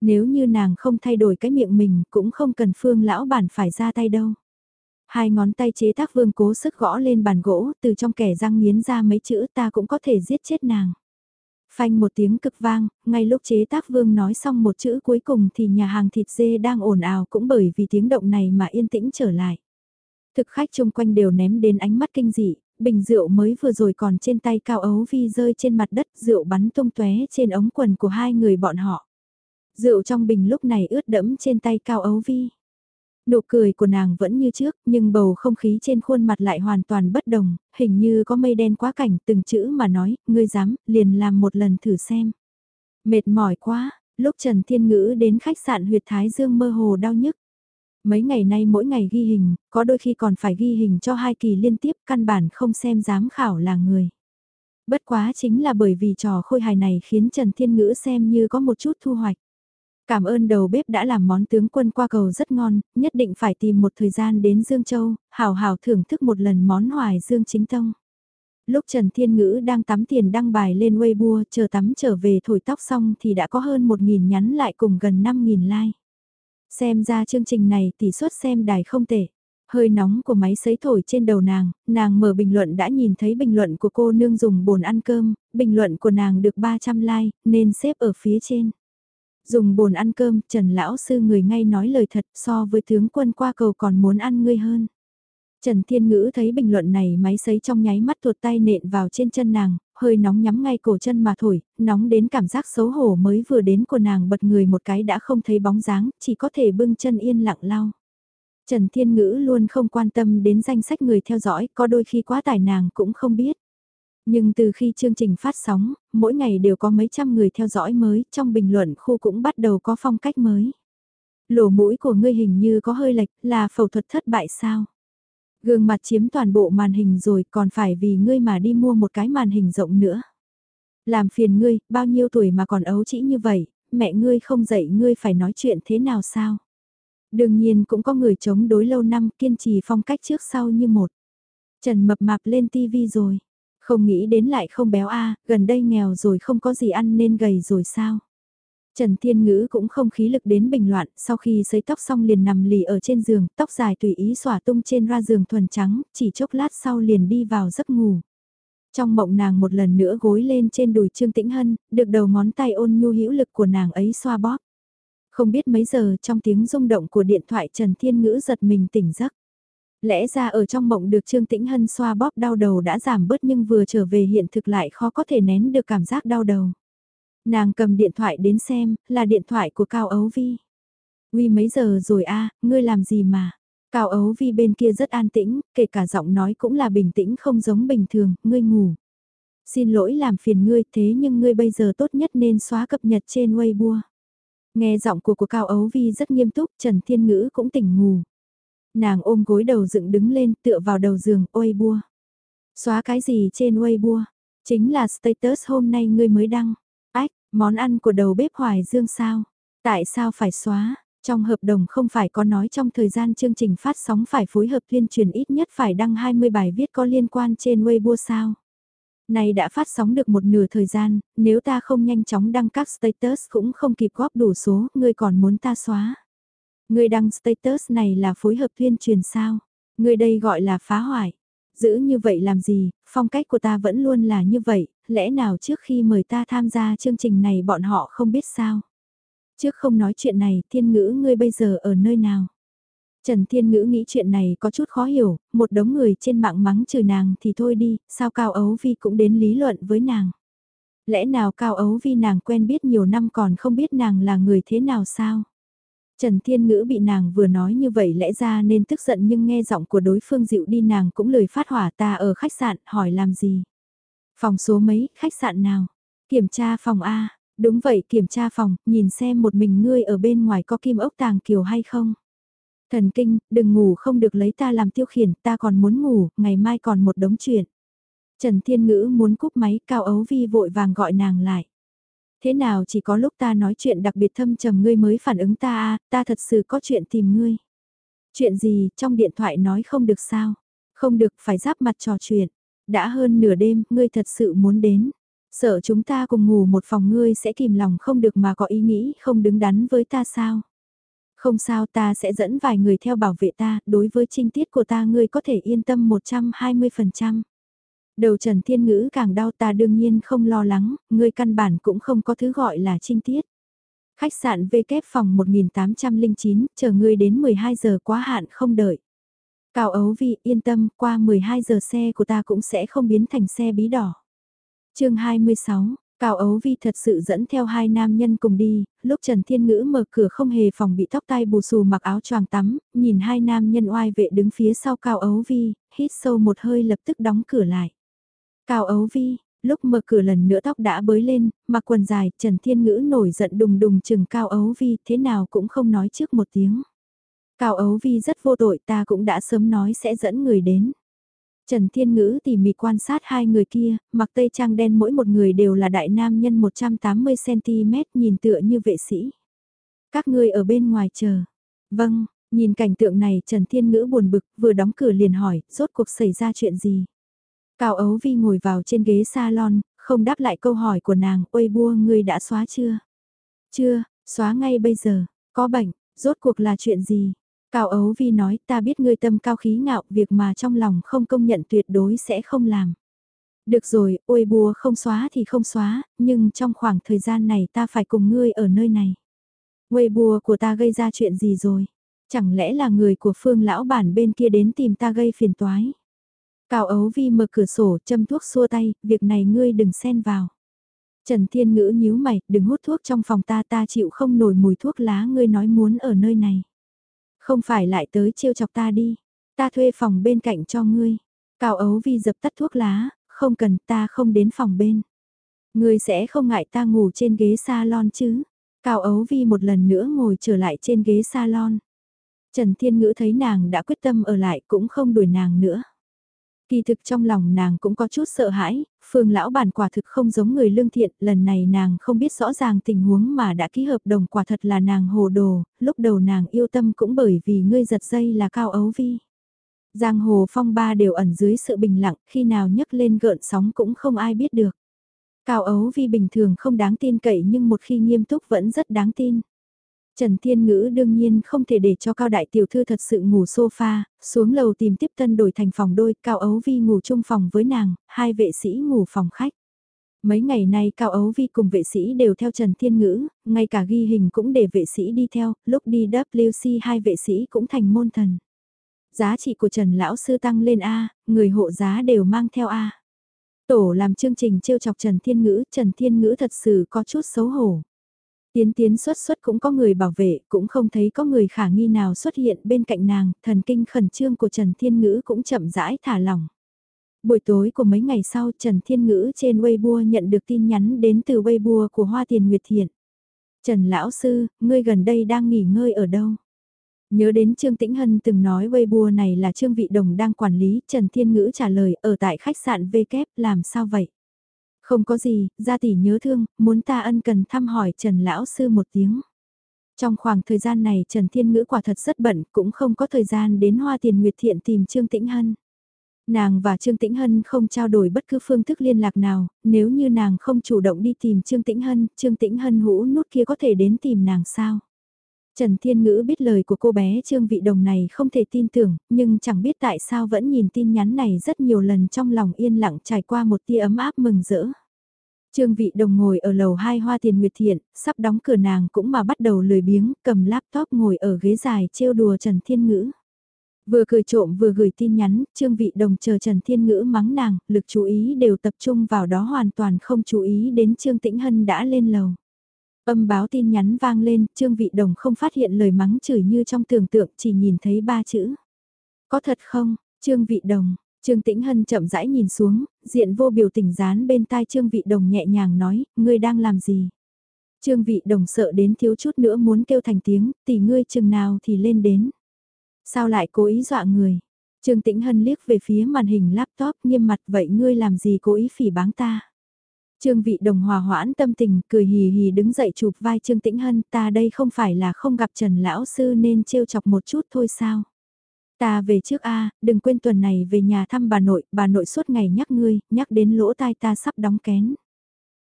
Nếu như nàng không thay đổi cái miệng mình cũng không cần phương lão bản phải ra tay đâu. Hai ngón tay chế tác vương cố sức gõ lên bàn gỗ, từ trong kẻ răng nghiến ra mấy chữ ta cũng có thể giết chết nàng. Phanh một tiếng cực vang, ngay lúc chế tác vương nói xong một chữ cuối cùng thì nhà hàng thịt dê đang ồn ào cũng bởi vì tiếng động này mà yên tĩnh trở lại. Thực khách chung quanh đều ném đến ánh mắt kinh dị, bình rượu mới vừa rồi còn trên tay cao ấu vi rơi trên mặt đất rượu bắn tung tóe trên ống quần của hai người bọn họ. Rượu trong bình lúc này ướt đẫm trên tay cao ấu vi. Nụ cười của nàng vẫn như trước, nhưng bầu không khí trên khuôn mặt lại hoàn toàn bất đồng, hình như có mây đen quá cảnh từng chữ mà nói, ngươi dám, liền làm một lần thử xem. Mệt mỏi quá, Lúc Trần Thiên Ngữ đến khách sạn huyệt Thái Dương mơ hồ đau nhức. Mấy ngày nay mỗi ngày ghi hình, có đôi khi còn phải ghi hình cho hai kỳ liên tiếp căn bản không xem giám khảo là người. Bất quá chính là bởi vì trò khôi hài này khiến Trần Thiên Ngữ xem như có một chút thu hoạch. Cảm ơn đầu bếp đã làm món tướng quân qua cầu rất ngon, nhất định phải tìm một thời gian đến Dương Châu, hào hào thưởng thức một lần món hoài Dương chính tông. Lúc Trần Thiên Ngữ đang tắm tiền đăng bài lên Weibo chờ tắm trở về thổi tóc xong thì đã có hơn 1.000 nhắn lại cùng gần 5.000 like. Xem ra chương trình này tỷ suất xem đài không tệ. Hơi nóng của máy sấy thổi trên đầu nàng, nàng mở bình luận đã nhìn thấy bình luận của cô nương dùng bồn ăn cơm, bình luận của nàng được 300 like, nên xếp ở phía trên. Dùng bồn ăn cơm, Trần Lão Sư người ngay nói lời thật so với tướng quân qua cầu còn muốn ăn ngươi hơn. Trần Thiên Ngữ thấy bình luận này máy sấy trong nháy mắt tuột tay nện vào trên chân nàng, hơi nóng nhắm ngay cổ chân mà thổi, nóng đến cảm giác xấu hổ mới vừa đến của nàng bật người một cái đã không thấy bóng dáng, chỉ có thể bưng chân yên lặng lao Trần Thiên Ngữ luôn không quan tâm đến danh sách người theo dõi, có đôi khi quá tải nàng cũng không biết. Nhưng từ khi chương trình phát sóng, mỗi ngày đều có mấy trăm người theo dõi mới, trong bình luận khu cũng bắt đầu có phong cách mới. Lỗ mũi của ngươi hình như có hơi lệch, là phẫu thuật thất bại sao? Gương mặt chiếm toàn bộ màn hình rồi còn phải vì ngươi mà đi mua một cái màn hình rộng nữa. Làm phiền ngươi, bao nhiêu tuổi mà còn ấu trĩ như vậy, mẹ ngươi không dạy ngươi phải nói chuyện thế nào sao? Đương nhiên cũng có người chống đối lâu năm kiên trì phong cách trước sau như một. Trần mập mạp lên tivi rồi. Không nghĩ đến lại không béo a gần đây nghèo rồi không có gì ăn nên gầy rồi sao? Trần Thiên Ngữ cũng không khí lực đến bình loạn, sau khi sấy tóc xong liền nằm lì ở trên giường, tóc dài tùy ý xỏa tung trên ra giường thuần trắng, chỉ chốc lát sau liền đi vào giấc ngủ. Trong mộng nàng một lần nữa gối lên trên đùi Trương Tĩnh Hân, được đầu ngón tay ôn nhu hữu lực của nàng ấy xoa bóp. Không biết mấy giờ trong tiếng rung động của điện thoại Trần Thiên Ngữ giật mình tỉnh giấc. Lẽ ra ở trong mộng được Trương Tĩnh Hân xoa bóp đau đầu đã giảm bớt nhưng vừa trở về hiện thực lại khó có thể nén được cảm giác đau đầu. Nàng cầm điện thoại đến xem, là điện thoại của Cao Ấu Vi. Uy mấy giờ rồi a ngươi làm gì mà? Cao Ấu Vi bên kia rất an tĩnh, kể cả giọng nói cũng là bình tĩnh không giống bình thường, ngươi ngủ. Xin lỗi làm phiền ngươi thế nhưng ngươi bây giờ tốt nhất nên xóa cập nhật trên Weibo. Nghe giọng của của Cao Ấu Vi rất nghiêm túc, Trần Thiên Ngữ cũng tỉnh ngủ. Nàng ôm gối đầu dựng đứng lên tựa vào đầu giường, Weibo. Xóa cái gì trên Weibo? Chính là status hôm nay ngươi mới đăng. Ách, món ăn của đầu bếp Hoài Dương sao? Tại sao phải xóa? Trong hợp đồng không phải có nói trong thời gian chương trình phát sóng phải phối hợp tuyên truyền ít nhất phải đăng 20 bài viết có liên quan trên Weibo sao? Này đã phát sóng được một nửa thời gian, nếu ta không nhanh chóng đăng các status cũng không kịp góp đủ số, ngươi còn muốn ta xóa. Ngươi đăng status này là phối hợp tuyên truyền sao? Ngươi đây gọi là phá hoại. Giữ như vậy làm gì, phong cách của ta vẫn luôn là như vậy, lẽ nào trước khi mời ta tham gia chương trình này bọn họ không biết sao? Trước không nói chuyện này, thiên ngữ ngươi bây giờ ở nơi nào? Trần Thiên Ngữ nghĩ chuyện này có chút khó hiểu, một đống người trên mạng mắng trừ nàng thì thôi đi, sao Cao Ấu Vi cũng đến lý luận với nàng. Lẽ nào Cao Ấu Vi nàng quen biết nhiều năm còn không biết nàng là người thế nào sao? Trần Thiên Ngữ bị nàng vừa nói như vậy lẽ ra nên tức giận nhưng nghe giọng của đối phương dịu đi nàng cũng lời phát hỏa ta ở khách sạn hỏi làm gì. Phòng số mấy, khách sạn nào? Kiểm tra phòng A, đúng vậy kiểm tra phòng, nhìn xem một mình ngươi ở bên ngoài có kim ốc tàng kiều hay không. Thần kinh, đừng ngủ không được lấy ta làm tiêu khiển, ta còn muốn ngủ, ngày mai còn một đống chuyện. Trần Thiên Ngữ muốn cúp máy, Cao Ấu Vi vội vàng gọi nàng lại. Thế nào chỉ có lúc ta nói chuyện đặc biệt thâm trầm ngươi mới phản ứng ta a ta thật sự có chuyện tìm ngươi. Chuyện gì, trong điện thoại nói không được sao? Không được, phải giáp mặt trò chuyện. Đã hơn nửa đêm, ngươi thật sự muốn đến. Sợ chúng ta cùng ngủ một phòng ngươi sẽ kìm lòng không được mà có ý nghĩ không đứng đắn với ta sao? Không sao ta sẽ dẫn vài người theo bảo vệ ta, đối với trinh tiết của ta ngươi có thể yên tâm 120%. Đầu Trần Thiên Ngữ càng đau ta đương nhiên không lo lắng, ngươi căn bản cũng không có thứ gọi là trinh tiết. Khách sạn V kép phòng 1809, chờ ngươi đến 12 giờ quá hạn không đợi. Cao Ấu Vi yên tâm, qua 12 giờ xe của ta cũng sẽ không biến thành xe bí đỏ. chương 26, Cao Ấu Vi thật sự dẫn theo hai nam nhân cùng đi, lúc Trần Thiên Ngữ mở cửa không hề phòng bị tóc tai bù xù mặc áo choàng tắm, nhìn hai nam nhân oai vệ đứng phía sau Cao Ấu Vi, hít sâu một hơi lập tức đóng cửa lại. Cao Ấu Vi, Lúc mở cửa lần nữa tóc đã bới lên, mặc quần dài, Trần Thiên Ngữ nổi giận đùng đùng chừng Cao Ấu Vi thế nào cũng không nói trước một tiếng. Cao Ấu Vi rất vô tội ta cũng đã sớm nói sẽ dẫn người đến. Trần Thiên Ngữ tỉ mỉ quan sát hai người kia, mặc tây trang đen mỗi một người đều là đại nam nhân 180cm nhìn tựa như vệ sĩ. Các ngươi ở bên ngoài chờ. Vâng, nhìn cảnh tượng này Trần Thiên Ngữ buồn bực, vừa đóng cửa liền hỏi, rốt cuộc xảy ra chuyện gì. Cao Ấu Vi ngồi vào trên ghế salon, không đáp lại câu hỏi của nàng, ôi bua ngươi đã xóa chưa? Chưa, xóa ngay bây giờ, có bệnh, rốt cuộc là chuyện gì? Cao Ấu Vi nói ta biết ngươi tâm cao khí ngạo, việc mà trong lòng không công nhận tuyệt đối sẽ không làm. Được rồi, ôi bùa không xóa thì không xóa, nhưng trong khoảng thời gian này ta phải cùng ngươi ở nơi này. Quê bùa của ta gây ra chuyện gì rồi? Chẳng lẽ là người của phương lão bản bên kia đến tìm ta gây phiền toái? Cao Ấu Vi mở cửa sổ châm thuốc xua tay, việc này ngươi đừng xen vào. Trần Thiên Ngữ nhíu mày, đừng hút thuốc trong phòng ta ta chịu không nổi mùi thuốc lá ngươi nói muốn ở nơi này. Không phải lại tới trêu chọc ta đi, ta thuê phòng bên cạnh cho ngươi. Cao Ấu Vi dập tắt thuốc lá, không cần ta không đến phòng bên. Ngươi sẽ không ngại ta ngủ trên ghế salon chứ. Cao Ấu Vi một lần nữa ngồi trở lại trên ghế salon. Trần Thiên Ngữ thấy nàng đã quyết tâm ở lại cũng không đuổi nàng nữa. Kỳ thực trong lòng nàng cũng có chút sợ hãi, phương lão bản quả thực không giống người lương thiện, lần này nàng không biết rõ ràng tình huống mà đã ký hợp đồng quả thật là nàng hồ đồ, lúc đầu nàng yêu tâm cũng bởi vì ngươi giật dây là cao ấu vi. Giang hồ phong ba đều ẩn dưới sự bình lặng, khi nào nhấc lên gợn sóng cũng không ai biết được. Cao ấu vi bình thường không đáng tin cậy nhưng một khi nghiêm túc vẫn rất đáng tin. Trần Thiên Ngữ đương nhiên không thể để cho Cao Đại Tiểu Thư thật sự ngủ sofa, xuống lầu tìm tiếp tân đổi thành phòng đôi, Cao Ấu Vi ngủ chung phòng với nàng, hai vệ sĩ ngủ phòng khách. Mấy ngày nay Cao Ấu Vi cùng vệ sĩ đều theo Trần Thiên Ngữ, ngay cả ghi hình cũng để vệ sĩ đi theo, lúc đi WC hai vệ sĩ cũng thành môn thần. Giá trị của Trần Lão Sư tăng lên A, người hộ giá đều mang theo A. Tổ làm chương trình trêu chọc Trần Thiên Ngữ, Trần Thiên Ngữ thật sự có chút xấu hổ. Tiến tiến xuất xuất cũng có người bảo vệ, cũng không thấy có người khả nghi nào xuất hiện bên cạnh nàng, thần kinh khẩn trương của Trần Thiên Ngữ cũng chậm rãi thả lỏng. Buổi tối của mấy ngày sau Trần Thiên Ngữ trên Weibo nhận được tin nhắn đến từ Weibo của Hoa Tiền Nguyệt Thiện. Trần Lão Sư, ngươi gần đây đang nghỉ ngơi ở đâu? Nhớ đến Trương Tĩnh Hân từng nói Weibo này là Trương Vị Đồng đang quản lý, Trần Thiên Ngữ trả lời ở tại khách sạn V làm sao vậy? Không có gì, gia tỷ nhớ thương, muốn ta ân cần thăm hỏi Trần Lão Sư một tiếng. Trong khoảng thời gian này Trần Thiên Ngữ quả thật rất bận, cũng không có thời gian đến Hoa Tiền Nguyệt Thiện tìm Trương Tĩnh Hân. Nàng và Trương Tĩnh Hân không trao đổi bất cứ phương thức liên lạc nào, nếu như nàng không chủ động đi tìm Trương Tĩnh Hân, Trương Tĩnh Hân hũ nút kia có thể đến tìm nàng sao? Trần Thiên Ngữ biết lời của cô bé Trương Vị Đồng này không thể tin tưởng, nhưng chẳng biết tại sao vẫn nhìn tin nhắn này rất nhiều lần trong lòng yên lặng trải qua một tia ấm áp mừng rỡ. Trương Vị Đồng ngồi ở lầu 2 Hoa Tiền Nguyệt Thiện, sắp đóng cửa nàng cũng mà bắt đầu lười biếng, cầm laptop ngồi ở ghế dài trêu đùa Trần Thiên Ngữ. Vừa cười trộm vừa gửi tin nhắn, Trương Vị Đồng chờ Trần Thiên Ngữ mắng nàng, lực chú ý đều tập trung vào đó hoàn toàn không chú ý đến Trương Tĩnh Hân đã lên lầu. Âm báo tin nhắn vang lên, Trương Vị Đồng không phát hiện lời mắng chửi như trong tưởng tượng, chỉ nhìn thấy ba chữ. Có thật không, Trương Vị Đồng, Trương Tĩnh Hân chậm rãi nhìn xuống, diện vô biểu tình dán bên tai Trương Vị Đồng nhẹ nhàng nói, ngươi đang làm gì? Trương Vị Đồng sợ đến thiếu chút nữa muốn kêu thành tiếng, tỷ ngươi chừng nào thì lên đến. Sao lại cố ý dọa người? Trương Tĩnh Hân liếc về phía màn hình laptop nghiêm mặt vậy ngươi làm gì cố ý phỉ báng ta? Trương Vị Đồng hòa hoãn tâm tình, cười hì hì đứng dậy chụp vai Trương Tĩnh Hân, ta đây không phải là không gặp Trần Lão Sư nên trêu chọc một chút thôi sao? Ta về trước a đừng quên tuần này về nhà thăm bà nội, bà nội suốt ngày nhắc ngươi, nhắc đến lỗ tai ta sắp đóng kén.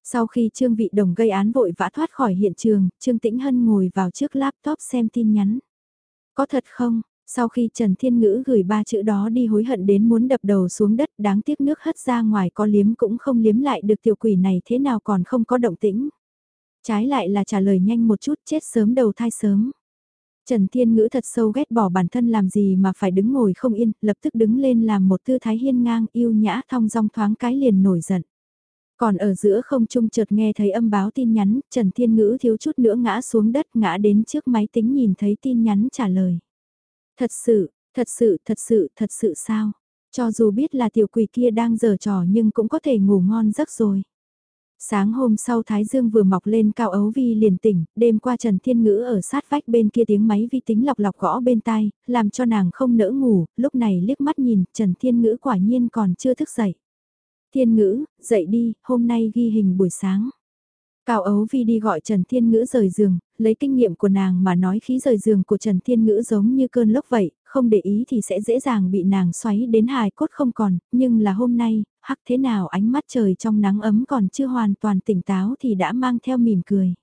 Sau khi Trương Vị Đồng gây án vội vã thoát khỏi hiện trường, Trương Tĩnh Hân ngồi vào trước laptop xem tin nhắn. Có thật không? Sau khi Trần Thiên Ngữ gửi ba chữ đó đi hối hận đến muốn đập đầu xuống đất đáng tiếc nước hất ra ngoài có liếm cũng không liếm lại được tiểu quỷ này thế nào còn không có động tĩnh. Trái lại là trả lời nhanh một chút chết sớm đầu thai sớm. Trần Thiên Ngữ thật sâu ghét bỏ bản thân làm gì mà phải đứng ngồi không yên, lập tức đứng lên làm một tư thái hiên ngang yêu nhã thong dong thoáng cái liền nổi giận. Còn ở giữa không trung chợt nghe thấy âm báo tin nhắn, Trần Thiên Ngữ thiếu chút nữa ngã xuống đất ngã đến trước máy tính nhìn thấy tin nhắn trả lời. Thật sự, thật sự, thật sự, thật sự sao? Cho dù biết là tiểu quỷ kia đang giở trò nhưng cũng có thể ngủ ngon giấc rồi. Sáng hôm sau Thái Dương vừa mọc lên cao ấu vi liền tỉnh, đêm qua Trần Thiên Ngữ ở sát vách bên kia tiếng máy vi tính lọc lọc gõ bên tai, làm cho nàng không nỡ ngủ, lúc này liếc mắt nhìn, Trần Thiên Ngữ quả nhiên còn chưa thức dậy. Thiên Ngữ, dậy đi, hôm nay ghi hình buổi sáng. Cao Ấu Vi đi gọi Trần Thiên Ngữ rời giường, lấy kinh nghiệm của nàng mà nói khí rời giường của Trần Thiên Ngữ giống như cơn lốc vậy, không để ý thì sẽ dễ dàng bị nàng xoáy đến hài cốt không còn, nhưng là hôm nay, hắc thế nào ánh mắt trời trong nắng ấm còn chưa hoàn toàn tỉnh táo thì đã mang theo mỉm cười.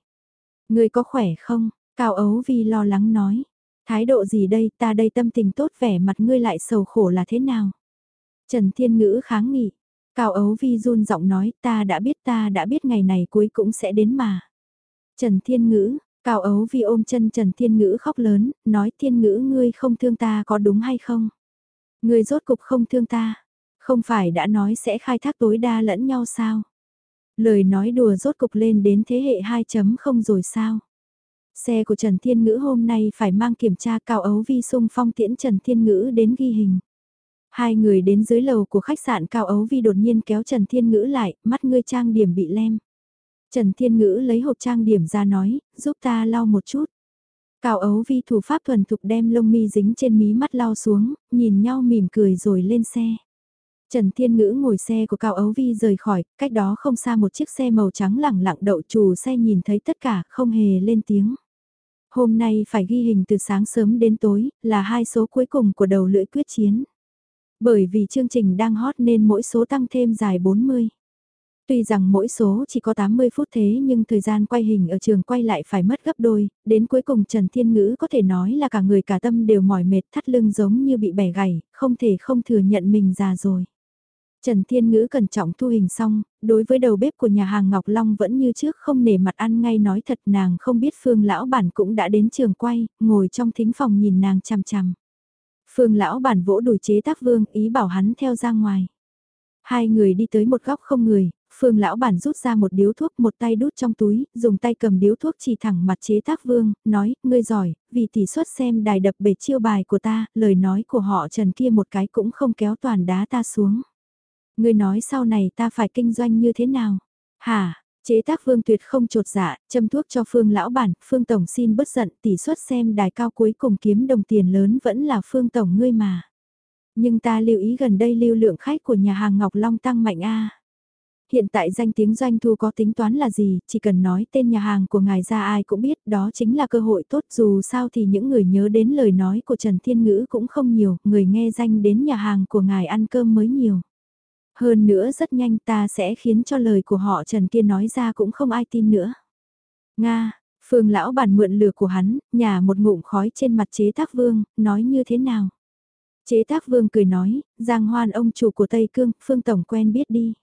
Người có khỏe không? Cao Ấu Vi lo lắng nói. Thái độ gì đây ta đây tâm tình tốt vẻ mặt ngươi lại sầu khổ là thế nào? Trần Thiên Ngữ kháng nghị. Cao Ấu Vi run giọng nói ta đã biết ta đã biết ngày này cuối cũng sẽ đến mà. Trần Thiên Ngữ, Cao Ấu Vi ôm chân Trần Thiên Ngữ khóc lớn, nói Thiên Ngữ ngươi không thương ta có đúng hay không? Ngươi rốt cục không thương ta, không phải đã nói sẽ khai thác tối đa lẫn nhau sao? Lời nói đùa rốt cục lên đến thế hệ 2.0 rồi sao? Xe của Trần Thiên Ngữ hôm nay phải mang kiểm tra Cao Ấu Vi sung phong tiễn Trần Thiên Ngữ đến ghi hình. Hai người đến dưới lầu của khách sạn Cao Ấu Vi đột nhiên kéo Trần Thiên Ngữ lại, mắt ngươi trang điểm bị lem. Trần Thiên Ngữ lấy hộp trang điểm ra nói, giúp ta lau một chút. Cao Ấu Vi thủ pháp thuần thục đem lông mi dính trên mí mắt lau xuống, nhìn nhau mỉm cười rồi lên xe. Trần Thiên Ngữ ngồi xe của Cao Ấu Vi rời khỏi, cách đó không xa một chiếc xe màu trắng lẳng lặng đậu chủ xe nhìn thấy tất cả, không hề lên tiếng. Hôm nay phải ghi hình từ sáng sớm đến tối, là hai số cuối cùng của đầu lưỡi quyết chiến. Bởi vì chương trình đang hot nên mỗi số tăng thêm dài 40. Tuy rằng mỗi số chỉ có 80 phút thế nhưng thời gian quay hình ở trường quay lại phải mất gấp đôi, đến cuối cùng Trần Thiên Ngữ có thể nói là cả người cả tâm đều mỏi mệt thắt lưng giống như bị bẻ gãy, không thể không thừa nhận mình già rồi. Trần Thiên Ngữ cẩn trọng thu hình xong, đối với đầu bếp của nhà hàng Ngọc Long vẫn như trước không nể mặt ăn ngay nói thật nàng không biết Phương Lão Bản cũng đã đến trường quay, ngồi trong thính phòng nhìn nàng chằm chằm. Phương lão bản vỗ đùi chế tác vương ý bảo hắn theo ra ngoài. Hai người đi tới một góc không người, Phương lão bản rút ra một điếu thuốc một tay đút trong túi, dùng tay cầm điếu thuốc chỉ thẳng mặt chế tác vương, nói, ngươi giỏi, vì tỷ suất xem đài đập bể chiêu bài của ta, lời nói của họ trần kia một cái cũng không kéo toàn đá ta xuống. Ngươi nói sau này ta phải kinh doanh như thế nào? Hả, Chế tác Vương Tuyệt không trột dạ, châm thuốc cho Phương lão bản, Phương Tổng xin bất giận, tỷ suất xem đài cao cuối cùng kiếm đồng tiền lớn vẫn là Phương Tổng ngươi mà. Nhưng ta lưu ý gần đây lưu lượng khách của nhà hàng Ngọc Long tăng mạnh a. Hiện tại danh tiếng doanh thu có tính toán là gì, chỉ cần nói tên nhà hàng của ngài ra ai cũng biết đó chính là cơ hội tốt dù sao thì những người nhớ đến lời nói của Trần Thiên Ngữ cũng không nhiều, người nghe danh đến nhà hàng của ngài ăn cơm mới nhiều. Hơn nữa rất nhanh ta sẽ khiến cho lời của họ Trần kia nói ra cũng không ai tin nữa. Nga, Phương lão bản mượn lửa của hắn, nhà một ngụm khói trên mặt chế tác vương, nói như thế nào? Chế tác vương cười nói, Giang Hoan ông chủ của Tây Cương, Phương Tổng quen biết đi.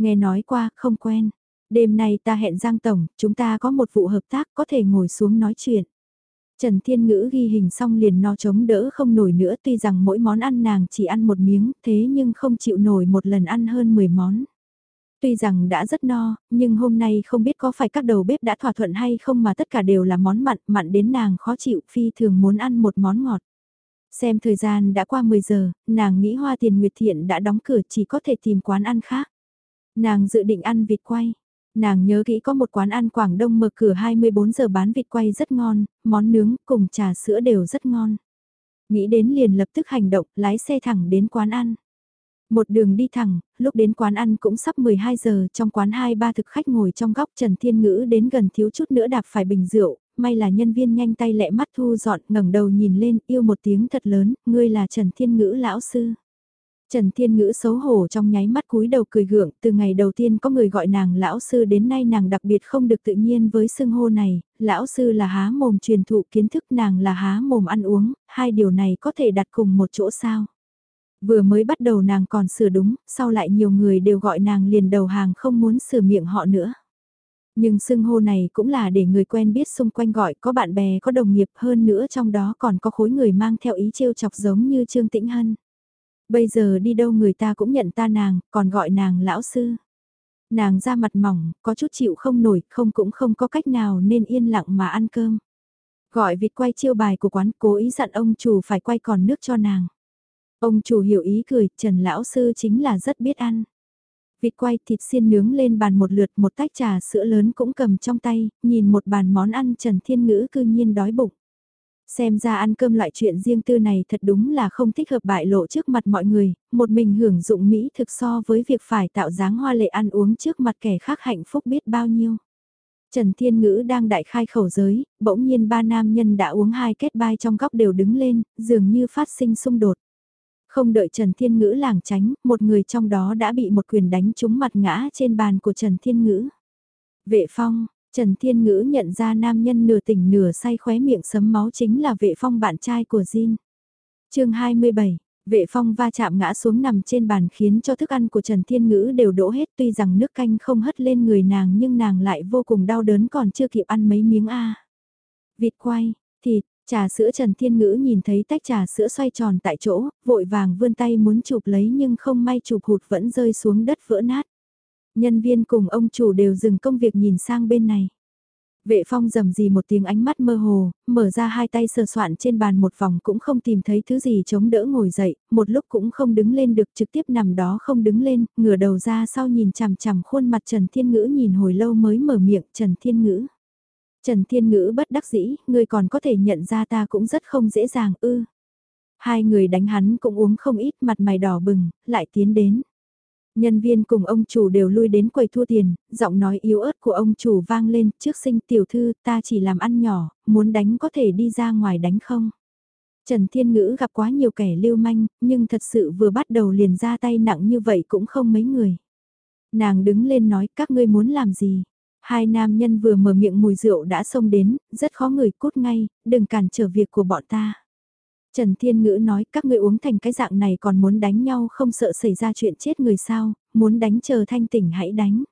Nghe nói qua, không quen. Đêm nay ta hẹn Giang Tổng, chúng ta có một vụ hợp tác có thể ngồi xuống nói chuyện. Trần Thiên Ngữ ghi hình xong liền no chống đỡ không nổi nữa tuy rằng mỗi món ăn nàng chỉ ăn một miếng thế nhưng không chịu nổi một lần ăn hơn 10 món. Tuy rằng đã rất no, nhưng hôm nay không biết có phải các đầu bếp đã thỏa thuận hay không mà tất cả đều là món mặn, mặn đến nàng khó chịu phi thường muốn ăn một món ngọt. Xem thời gian đã qua 10 giờ, nàng nghĩ hoa tiền nguyệt thiện đã đóng cửa chỉ có thể tìm quán ăn khác. Nàng dự định ăn vịt quay, Nàng nhớ kỹ có một quán ăn Quảng Đông mở cửa 24 giờ bán vịt quay rất ngon, món nướng cùng trà sữa đều rất ngon. Nghĩ đến liền lập tức hành động, lái xe thẳng đến quán ăn. Một đường đi thẳng, lúc đến quán ăn cũng sắp 12 giờ, trong quán hai ba thực khách ngồi trong góc Trần Thiên Ngữ đến gần thiếu chút nữa đạp phải bình rượu, may là nhân viên nhanh tay lẹ mắt thu dọn ngẩng đầu nhìn lên yêu một tiếng thật lớn, ngươi là Trần Thiên Ngữ lão sư. Trần Thiên Ngữ xấu hổ trong nháy mắt cúi đầu cười gượng, từ ngày đầu tiên có người gọi nàng lão sư đến nay nàng đặc biệt không được tự nhiên với xưng hô này, lão sư là há mồm truyền thụ kiến thức nàng là há mồm ăn uống, hai điều này có thể đặt cùng một chỗ sao. Vừa mới bắt đầu nàng còn sửa đúng, sau lại nhiều người đều gọi nàng liền đầu hàng không muốn sửa miệng họ nữa. Nhưng xưng hô này cũng là để người quen biết xung quanh gọi có bạn bè có đồng nghiệp hơn nữa trong đó còn có khối người mang theo ý trêu chọc giống như Trương Tĩnh Hân. Bây giờ đi đâu người ta cũng nhận ta nàng, còn gọi nàng lão sư. Nàng ra mặt mỏng, có chút chịu không nổi, không cũng không có cách nào nên yên lặng mà ăn cơm. Gọi vịt quay chiêu bài của quán cố ý dặn ông chủ phải quay còn nước cho nàng. Ông chủ hiểu ý cười, Trần Lão Sư chính là rất biết ăn. Vịt quay thịt xiên nướng lên bàn một lượt một tách trà sữa lớn cũng cầm trong tay, nhìn một bàn món ăn Trần Thiên Ngữ cư nhiên đói bụng. Xem ra ăn cơm loại chuyện riêng tư này thật đúng là không thích hợp bại lộ trước mặt mọi người, một mình hưởng dụng Mỹ thực so với việc phải tạo dáng hoa lệ ăn uống trước mặt kẻ khác hạnh phúc biết bao nhiêu. Trần Thiên Ngữ đang đại khai khẩu giới, bỗng nhiên ba nam nhân đã uống hai kết bai trong góc đều đứng lên, dường như phát sinh xung đột. Không đợi Trần Thiên Ngữ làng tránh, một người trong đó đã bị một quyền đánh trúng mặt ngã trên bàn của Trần Thiên Ngữ. Vệ phong, Trần Thiên Ngữ nhận ra nam nhân nửa tỉnh nửa say khóe miệng sấm máu chính là vệ phong bạn trai của Jin. chương 27, vệ phong va chạm ngã xuống nằm trên bàn khiến cho thức ăn của Trần Thiên Ngữ đều đổ hết tuy rằng nước canh không hất lên người nàng nhưng nàng lại vô cùng đau đớn còn chưa kịp ăn mấy miếng A. Vịt quay, thịt, trà sữa Trần Thiên Ngữ nhìn thấy tách trà sữa xoay tròn tại chỗ, vội vàng vươn tay muốn chụp lấy nhưng không may chụp hụt vẫn rơi xuống đất vỡ nát. Nhân viên cùng ông chủ đều dừng công việc nhìn sang bên này. Vệ phong rầm gì một tiếng ánh mắt mơ hồ, mở ra hai tay sờ soạn trên bàn một vòng cũng không tìm thấy thứ gì chống đỡ ngồi dậy, một lúc cũng không đứng lên được trực tiếp nằm đó không đứng lên, ngửa đầu ra sau nhìn chằm chằm khuôn mặt Trần Thiên Ngữ nhìn hồi lâu mới mở miệng Trần Thiên Ngữ. Trần Thiên Ngữ bất đắc dĩ, người còn có thể nhận ra ta cũng rất không dễ dàng ư. Hai người đánh hắn cũng uống không ít mặt mày đỏ bừng, lại tiến đến. Nhân viên cùng ông chủ đều lui đến quầy thua tiền, giọng nói yếu ớt của ông chủ vang lên, trước sinh tiểu thư ta chỉ làm ăn nhỏ, muốn đánh có thể đi ra ngoài đánh không? Trần Thiên Ngữ gặp quá nhiều kẻ lưu manh, nhưng thật sự vừa bắt đầu liền ra tay nặng như vậy cũng không mấy người. Nàng đứng lên nói các ngươi muốn làm gì? Hai nam nhân vừa mở miệng mùi rượu đã xông đến, rất khó người cút ngay, đừng cản trở việc của bọn ta. Trần Thiên Ngữ nói các ngươi uống thành cái dạng này còn muốn đánh nhau không sợ xảy ra chuyện chết người sao, muốn đánh chờ thanh tỉnh hãy đánh.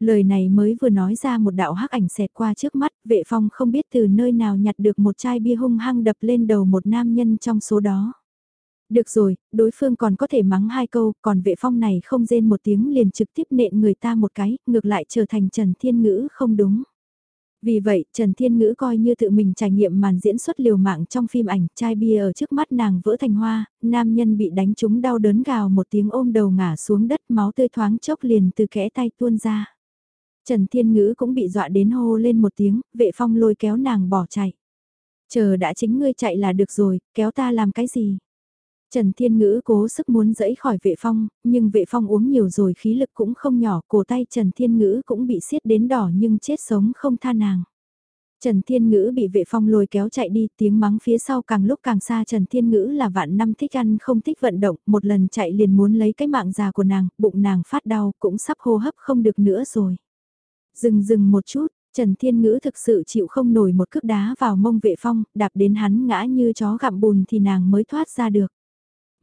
Lời này mới vừa nói ra một đạo hắc ảnh xẹt qua trước mắt, vệ phong không biết từ nơi nào nhặt được một chai bia hung hăng đập lên đầu một nam nhân trong số đó. Được rồi, đối phương còn có thể mắng hai câu, còn vệ phong này không rên một tiếng liền trực tiếp nện người ta một cái, ngược lại trở thành Trần Thiên Ngữ không đúng. Vì vậy, Trần Thiên Ngữ coi như tự mình trải nghiệm màn diễn xuất liều mạng trong phim ảnh, chai bia ở trước mắt nàng vỡ thành hoa, nam nhân bị đánh trúng đau đớn gào một tiếng ôm đầu ngả xuống đất máu tươi thoáng chốc liền từ kẽ tay tuôn ra. Trần Thiên Ngữ cũng bị dọa đến hô lên một tiếng, vệ phong lôi kéo nàng bỏ chạy. Chờ đã chính ngươi chạy là được rồi, kéo ta làm cái gì? Trần Thiên Ngữ cố sức muốn dẫy khỏi vệ phong, nhưng vệ phong uống nhiều rồi khí lực cũng không nhỏ, cổ tay Trần Thiên Ngữ cũng bị siết đến đỏ nhưng chết sống không tha nàng. Trần Thiên Ngữ bị vệ phong lôi kéo chạy đi, tiếng mắng phía sau càng lúc càng xa Trần Thiên Ngữ là vạn năm thích ăn không thích vận động, một lần chạy liền muốn lấy cái mạng già của nàng, bụng nàng phát đau, cũng sắp hô hấp không được nữa rồi. Dừng dừng một chút, Trần Thiên Ngữ thực sự chịu không nổi một cước đá vào mông vệ phong, đạp đến hắn ngã như chó gặm bùn thì nàng mới thoát ra được.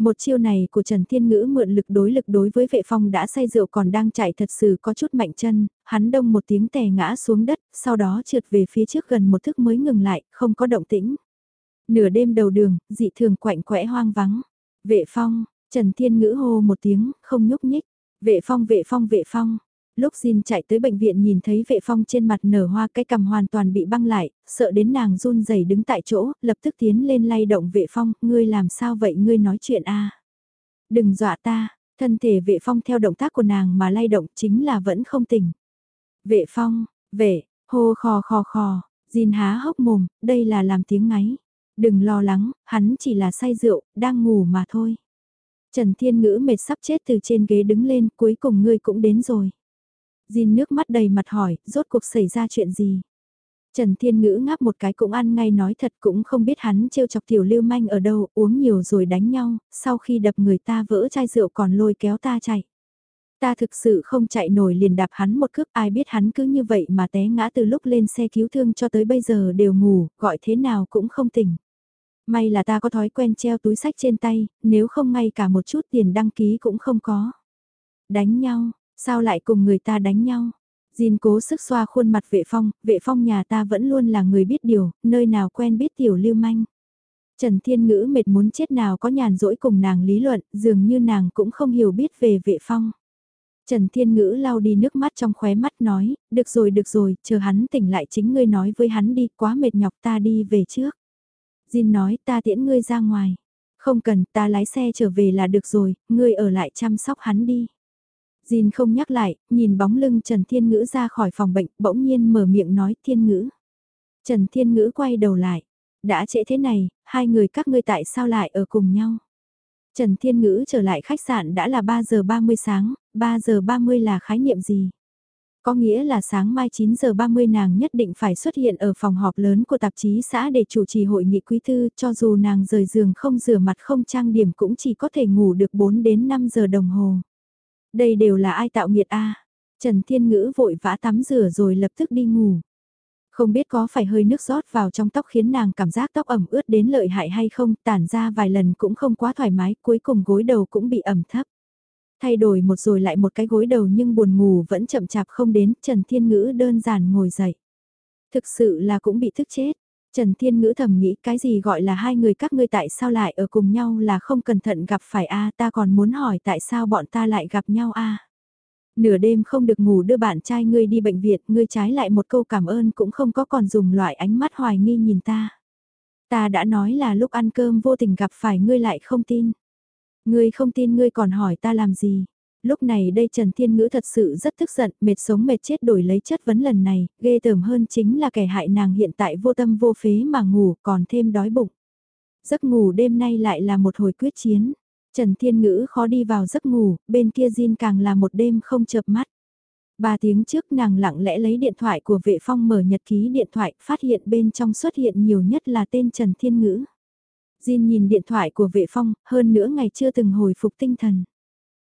Một chiêu này của Trần Thiên Ngữ mượn lực đối lực đối với vệ phong đã say rượu còn đang chạy thật sự có chút mạnh chân, hắn đông một tiếng tè ngã xuống đất, sau đó trượt về phía trước gần một thức mới ngừng lại, không có động tĩnh. Nửa đêm đầu đường, dị thường quạnh quẽ hoang vắng. Vệ phong, Trần Thiên Ngữ hô một tiếng, không nhúc nhích. Vệ phong vệ phong vệ phong, Lúc Jin chạy tới bệnh viện nhìn thấy vệ phong trên mặt nở hoa cái cằm hoàn toàn bị băng lại, sợ đến nàng run rẩy đứng tại chỗ, lập tức tiến lên lay động vệ phong, ngươi làm sao vậy ngươi nói chuyện a Đừng dọa ta, thân thể vệ phong theo động tác của nàng mà lay động chính là vẫn không tỉnh. Vệ phong, vệ, hô khò khò khò, Jin há hốc mồm, đây là làm tiếng ngáy. Đừng lo lắng, hắn chỉ là say rượu, đang ngủ mà thôi. Trần Thiên Ngữ mệt sắp chết từ trên ghế đứng lên, cuối cùng ngươi cũng đến rồi. Jin nước mắt đầy mặt hỏi, rốt cuộc xảy ra chuyện gì? Trần Thiên Ngữ ngáp một cái cũng ăn ngay nói thật cũng không biết hắn trêu chọc tiểu lưu manh ở đâu, uống nhiều rồi đánh nhau, sau khi đập người ta vỡ chai rượu còn lôi kéo ta chạy. Ta thực sự không chạy nổi liền đạp hắn một cước ai biết hắn cứ như vậy mà té ngã từ lúc lên xe cứu thương cho tới bây giờ đều ngủ, gọi thế nào cũng không tỉnh. May là ta có thói quen treo túi sách trên tay, nếu không ngay cả một chút tiền đăng ký cũng không có. Đánh nhau, Sao lại cùng người ta đánh nhau? Jin cố sức xoa khuôn mặt vệ phong, vệ phong nhà ta vẫn luôn là người biết điều, nơi nào quen biết tiểu lưu manh. Trần Thiên Ngữ mệt muốn chết nào có nhàn rỗi cùng nàng lý luận, dường như nàng cũng không hiểu biết về vệ phong. Trần Thiên Ngữ lau đi nước mắt trong khóe mắt nói, được rồi được rồi, chờ hắn tỉnh lại chính ngươi nói với hắn đi, quá mệt nhọc ta đi về trước. Jin nói ta tiễn ngươi ra ngoài. Không cần, ta lái xe trở về là được rồi, ngươi ở lại chăm sóc hắn đi. Jin không nhắc lại, nhìn bóng lưng Trần Thiên Ngữ ra khỏi phòng bệnh, bỗng nhiên mở miệng nói Thiên Ngữ. Trần Thiên Ngữ quay đầu lại. Đã trễ thế này, hai người các ngươi tại sao lại ở cùng nhau? Trần Thiên Ngữ trở lại khách sạn đã là 3 giờ 30 sáng, 3 giờ 30 là khái niệm gì? Có nghĩa là sáng mai 9 giờ 30 nàng nhất định phải xuất hiện ở phòng họp lớn của tạp chí xã để chủ trì hội nghị quý thư cho dù nàng rời giường không rửa mặt không trang điểm cũng chỉ có thể ngủ được 4 đến 5 giờ đồng hồ. Đây đều là ai tạo nghiệt a Trần Thiên Ngữ vội vã tắm rửa rồi lập tức đi ngủ. Không biết có phải hơi nước rót vào trong tóc khiến nàng cảm giác tóc ẩm ướt đến lợi hại hay không, tản ra vài lần cũng không quá thoải mái, cuối cùng gối đầu cũng bị ẩm thấp. Thay đổi một rồi lại một cái gối đầu nhưng buồn ngủ vẫn chậm chạp không đến, Trần Thiên Ngữ đơn giản ngồi dậy. Thực sự là cũng bị thức chết. Trần Thiên Ngữ thầm nghĩ cái gì gọi là hai người các ngươi tại sao lại ở cùng nhau là không cẩn thận gặp phải a ta còn muốn hỏi tại sao bọn ta lại gặp nhau a Nửa đêm không được ngủ đưa bạn trai ngươi đi bệnh viện, ngươi trái lại một câu cảm ơn cũng không có còn dùng loại ánh mắt hoài nghi nhìn ta. Ta đã nói là lúc ăn cơm vô tình gặp phải ngươi lại không tin. Ngươi không tin ngươi còn hỏi ta làm gì. Lúc này đây Trần Thiên Ngữ thật sự rất tức giận, mệt sống mệt chết đổi lấy chất vấn lần này, ghê tởm hơn chính là kẻ hại nàng hiện tại vô tâm vô phế mà ngủ còn thêm đói bụng. Giấc ngủ đêm nay lại là một hồi quyết chiến. Trần Thiên Ngữ khó đi vào giấc ngủ, bên kia Jin càng là một đêm không chợp mắt. Ba tiếng trước nàng lặng lẽ lấy điện thoại của vệ phong mở nhật ký điện thoại, phát hiện bên trong xuất hiện nhiều nhất là tên Trần Thiên Ngữ. Jin nhìn điện thoại của vệ phong, hơn nữa ngày chưa từng hồi phục tinh thần.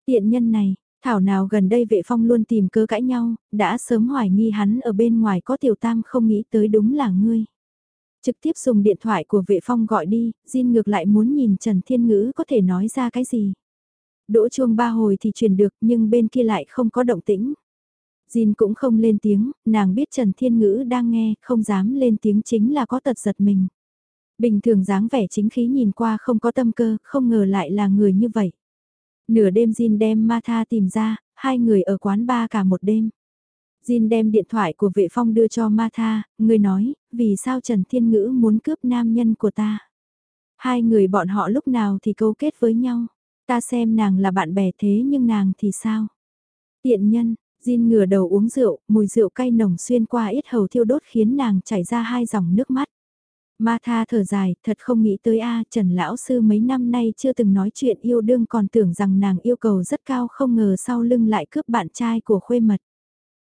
Tiện nhân này, thảo nào gần đây vệ phong luôn tìm cớ cãi nhau, đã sớm hoài nghi hắn ở bên ngoài có tiểu tam không nghĩ tới đúng là ngươi. Trực tiếp dùng điện thoại của vệ phong gọi đi, Jin ngược lại muốn nhìn Trần Thiên Ngữ có thể nói ra cái gì. Đỗ chuông ba hồi thì truyền được nhưng bên kia lại không có động tĩnh. Jin cũng không lên tiếng, nàng biết Trần Thiên Ngữ đang nghe, không dám lên tiếng chính là có tật giật mình. Bình thường dáng vẻ chính khí nhìn qua không có tâm cơ, không ngờ lại là người như vậy. Nửa đêm Jin đem Martha tìm ra, hai người ở quán ba cả một đêm. Jin đem điện thoại của vệ phong đưa cho Martha, người nói, vì sao Trần Thiên Ngữ muốn cướp nam nhân của ta. Hai người bọn họ lúc nào thì câu kết với nhau. Ta xem nàng là bạn bè thế nhưng nàng thì sao? Tiện nhân, Jin ngửa đầu uống rượu, mùi rượu cay nồng xuyên qua ít hầu thiêu đốt khiến nàng chảy ra hai dòng nước mắt. Ma tha thở dài, thật không nghĩ tới a Trần Lão Sư mấy năm nay chưa từng nói chuyện yêu đương còn tưởng rằng nàng yêu cầu rất cao không ngờ sau lưng lại cướp bạn trai của khuê mật.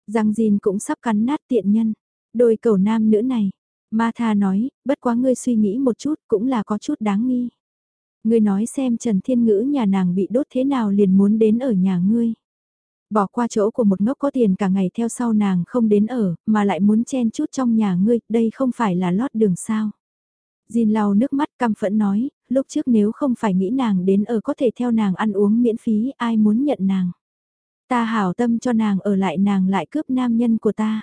Giang Jin cũng sắp cắn nát tiện nhân. Đôi cầu nam nữ này. Ma tha nói, bất quá ngươi suy nghĩ một chút cũng là có chút đáng nghi. Ngươi nói xem Trần Thiên Ngữ nhà nàng bị đốt thế nào liền muốn đến ở nhà ngươi. Bỏ qua chỗ của một ngốc có tiền cả ngày theo sau nàng không đến ở, mà lại muốn chen chút trong nhà ngươi, đây không phải là lót đường sao. Jin lau nước mắt căm phẫn nói, lúc trước nếu không phải nghĩ nàng đến ở có thể theo nàng ăn uống miễn phí, ai muốn nhận nàng. Ta hảo tâm cho nàng ở lại nàng lại cướp nam nhân của ta.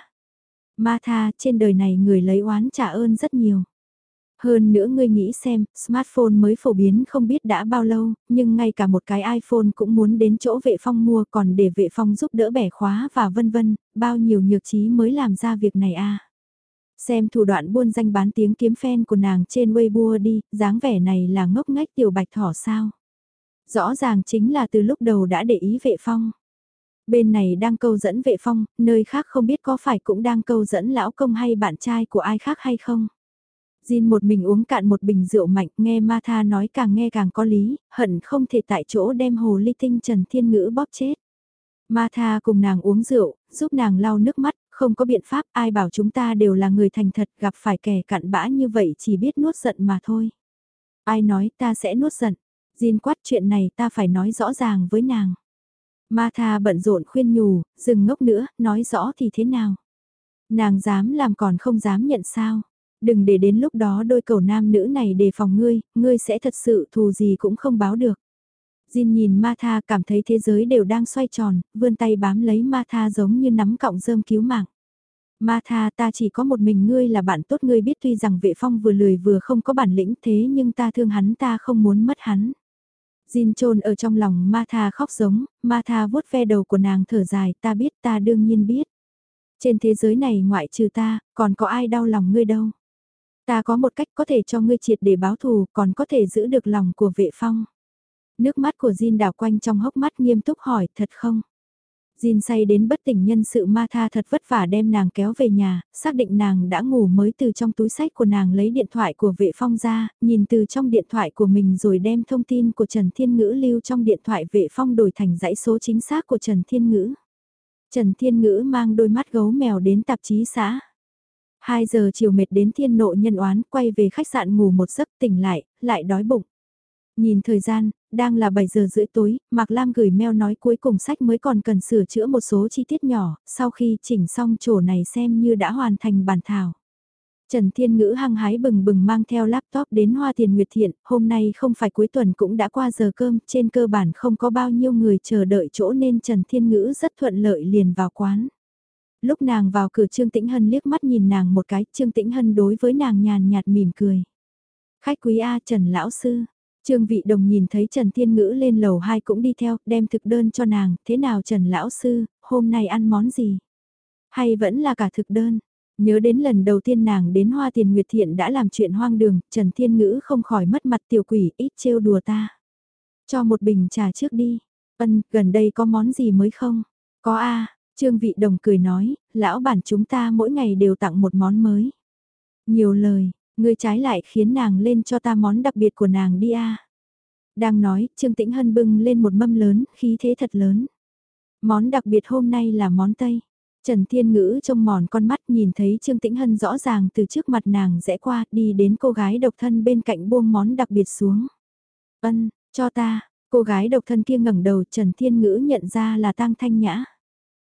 Ma tha, trên đời này người lấy oán trả ơn rất nhiều. Hơn nữa ngươi nghĩ xem, smartphone mới phổ biến không biết đã bao lâu, nhưng ngay cả một cái iPhone cũng muốn đến chỗ vệ phong mua còn để vệ phong giúp đỡ bẻ khóa và vân vân, bao nhiêu nhược trí mới làm ra việc này a Xem thủ đoạn buôn danh bán tiếng kiếm fan của nàng trên Weibo đi, dáng vẻ này là ngốc ngách tiểu bạch thỏ sao. Rõ ràng chính là từ lúc đầu đã để ý vệ phong. Bên này đang câu dẫn vệ phong, nơi khác không biết có phải cũng đang câu dẫn lão công hay bạn trai của ai khác hay không. Jin một mình uống cạn một bình rượu mạnh, nghe Ma Tha nói càng nghe càng có lý, hận không thể tại chỗ đem hồ ly tinh Trần Thiên Ngữ bóp chết. Ma Tha cùng nàng uống rượu, giúp nàng lau nước mắt, không có biện pháp ai bảo chúng ta đều là người thành thật gặp phải kẻ cặn bã như vậy chỉ biết nuốt giận mà thôi. Ai nói ta sẽ nuốt giận, Jin quát chuyện này ta phải nói rõ ràng với nàng. Martha bận rộn khuyên nhủ, dừng ngốc nữa, nói rõ thì thế nào. Nàng dám làm còn không dám nhận sao. Đừng để đến lúc đó đôi cầu nam nữ này đề phòng ngươi, ngươi sẽ thật sự thù gì cũng không báo được. Jin nhìn Martha cảm thấy thế giới đều đang xoay tròn, vươn tay bám lấy Martha giống như nắm cọng rơm cứu mạng. Martha, ta chỉ có một mình ngươi là bạn tốt ngươi biết tuy rằng vệ phong vừa lười vừa không có bản lĩnh thế nhưng ta thương hắn ta không muốn mất hắn. Jin trôn ở trong lòng Martha khóc giống, Martha vuốt ve đầu của nàng thở dài ta biết ta đương nhiên biết. Trên thế giới này ngoại trừ ta, còn có ai đau lòng ngươi đâu. Ta có một cách có thể cho ngươi triệt để báo thù, còn có thể giữ được lòng của vệ phong. Nước mắt của Jin đảo quanh trong hốc mắt nghiêm túc hỏi, thật không? Jin say đến bất tỉnh nhân sự ma tha thật vất vả đem nàng kéo về nhà, xác định nàng đã ngủ mới từ trong túi sách của nàng lấy điện thoại của vệ phong ra, nhìn từ trong điện thoại của mình rồi đem thông tin của Trần Thiên Ngữ lưu trong điện thoại vệ phong đổi thành dãy số chính xác của Trần Thiên Ngữ. Trần Thiên Ngữ mang đôi mắt gấu mèo đến tạp chí xã. 2 giờ chiều mệt đến thiên nộ nhân oán quay về khách sạn ngủ một giấc tỉnh lại, lại đói bụng. Nhìn thời gian, đang là 7 giờ rưỡi tối, Mạc Lam gửi mail nói cuối cùng sách mới còn cần sửa chữa một số chi tiết nhỏ, sau khi chỉnh xong chỗ này xem như đã hoàn thành bản thảo. Trần Thiên Ngữ hăng hái bừng bừng mang theo laptop đến Hoa Tiền Nguyệt Thiện, hôm nay không phải cuối tuần cũng đã qua giờ cơm, trên cơ bản không có bao nhiêu người chờ đợi chỗ nên Trần Thiên Ngữ rất thuận lợi liền vào quán. Lúc nàng vào cửa Trương Tĩnh Hân liếc mắt nhìn nàng một cái, Trương Tĩnh Hân đối với nàng nhàn nhạt mỉm cười. Khách quý A Trần Lão Sư, Trương Vị Đồng nhìn thấy Trần Thiên Ngữ lên lầu 2 cũng đi theo, đem thực đơn cho nàng, thế nào Trần Lão Sư, hôm nay ăn món gì? Hay vẫn là cả thực đơn? Nhớ đến lần đầu tiên nàng đến Hoa Tiền Nguyệt Thiện đã làm chuyện hoang đường, Trần Thiên Ngữ không khỏi mất mặt tiểu quỷ ít trêu đùa ta. Cho một bình trà trước đi. Ân, gần đây có món gì mới không? Có a Trương Vị Đồng cười nói, lão bản chúng ta mỗi ngày đều tặng một món mới. Nhiều lời, ngươi trái lại khiến nàng lên cho ta món đặc biệt của nàng đi a. Đang nói, Trương Tĩnh Hân bưng lên một mâm lớn, khí thế thật lớn. Món đặc biệt hôm nay là món Tây. Trần Thiên Ngữ trông mòn con mắt nhìn thấy Trương Tĩnh Hân rõ ràng từ trước mặt nàng rẽ qua đi đến cô gái độc thân bên cạnh buông món đặc biệt xuống. Ân, cho ta, cô gái độc thân kia ngẩng đầu Trần Thiên Ngữ nhận ra là Tăng Thanh Nhã.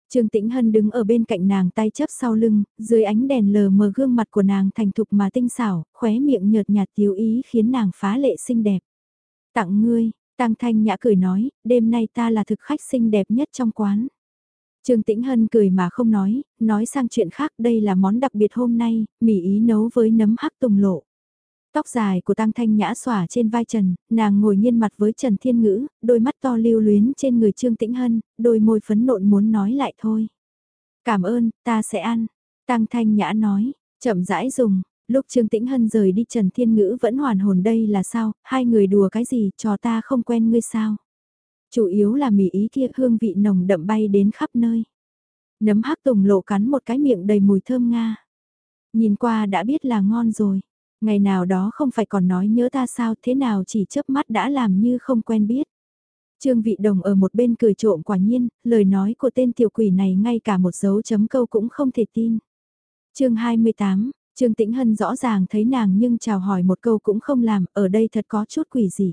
Trương Tĩnh Hân đứng ở bên cạnh nàng tay chấp sau lưng, dưới ánh đèn lờ mờ gương mặt của nàng thành thục mà tinh xảo, khóe miệng nhợt nhạt thiếu ý khiến nàng phá lệ xinh đẹp. Tặng ngươi, Tăng Thanh Nhã cười nói, đêm nay ta là thực khách xinh đẹp nhất trong quán. Trương Tĩnh Hân cười mà không nói, nói sang chuyện khác đây là món đặc biệt hôm nay, mì ý nấu với nấm hắc tùng lộ. Tóc dài của Tăng Thanh Nhã xỏa trên vai Trần, nàng ngồi nghiêng mặt với Trần Thiên Ngữ, đôi mắt to lưu luyến trên người Trương Tĩnh Hân, đôi môi phấn nộn muốn nói lại thôi. Cảm ơn, ta sẽ ăn. Tăng Thanh Nhã nói, chậm rãi dùng, lúc Trương Tĩnh Hân rời đi Trần Thiên Ngữ vẫn hoàn hồn đây là sao, hai người đùa cái gì, cho ta không quen ngươi sao. Chủ yếu là mì ý kia hương vị nồng đậm bay đến khắp nơi. Nấm hắc tùng lộ cắn một cái miệng đầy mùi thơm Nga. Nhìn qua đã biết là ngon rồi. Ngày nào đó không phải còn nói nhớ ta sao thế nào chỉ chớp mắt đã làm như không quen biết. Trương Vị Đồng ở một bên cười trộm quả nhiên, lời nói của tên tiểu quỷ này ngay cả một dấu chấm câu cũng không thể tin. chương 28, Trương Tĩnh Hân rõ ràng thấy nàng nhưng chào hỏi một câu cũng không làm, ở đây thật có chút quỷ gì.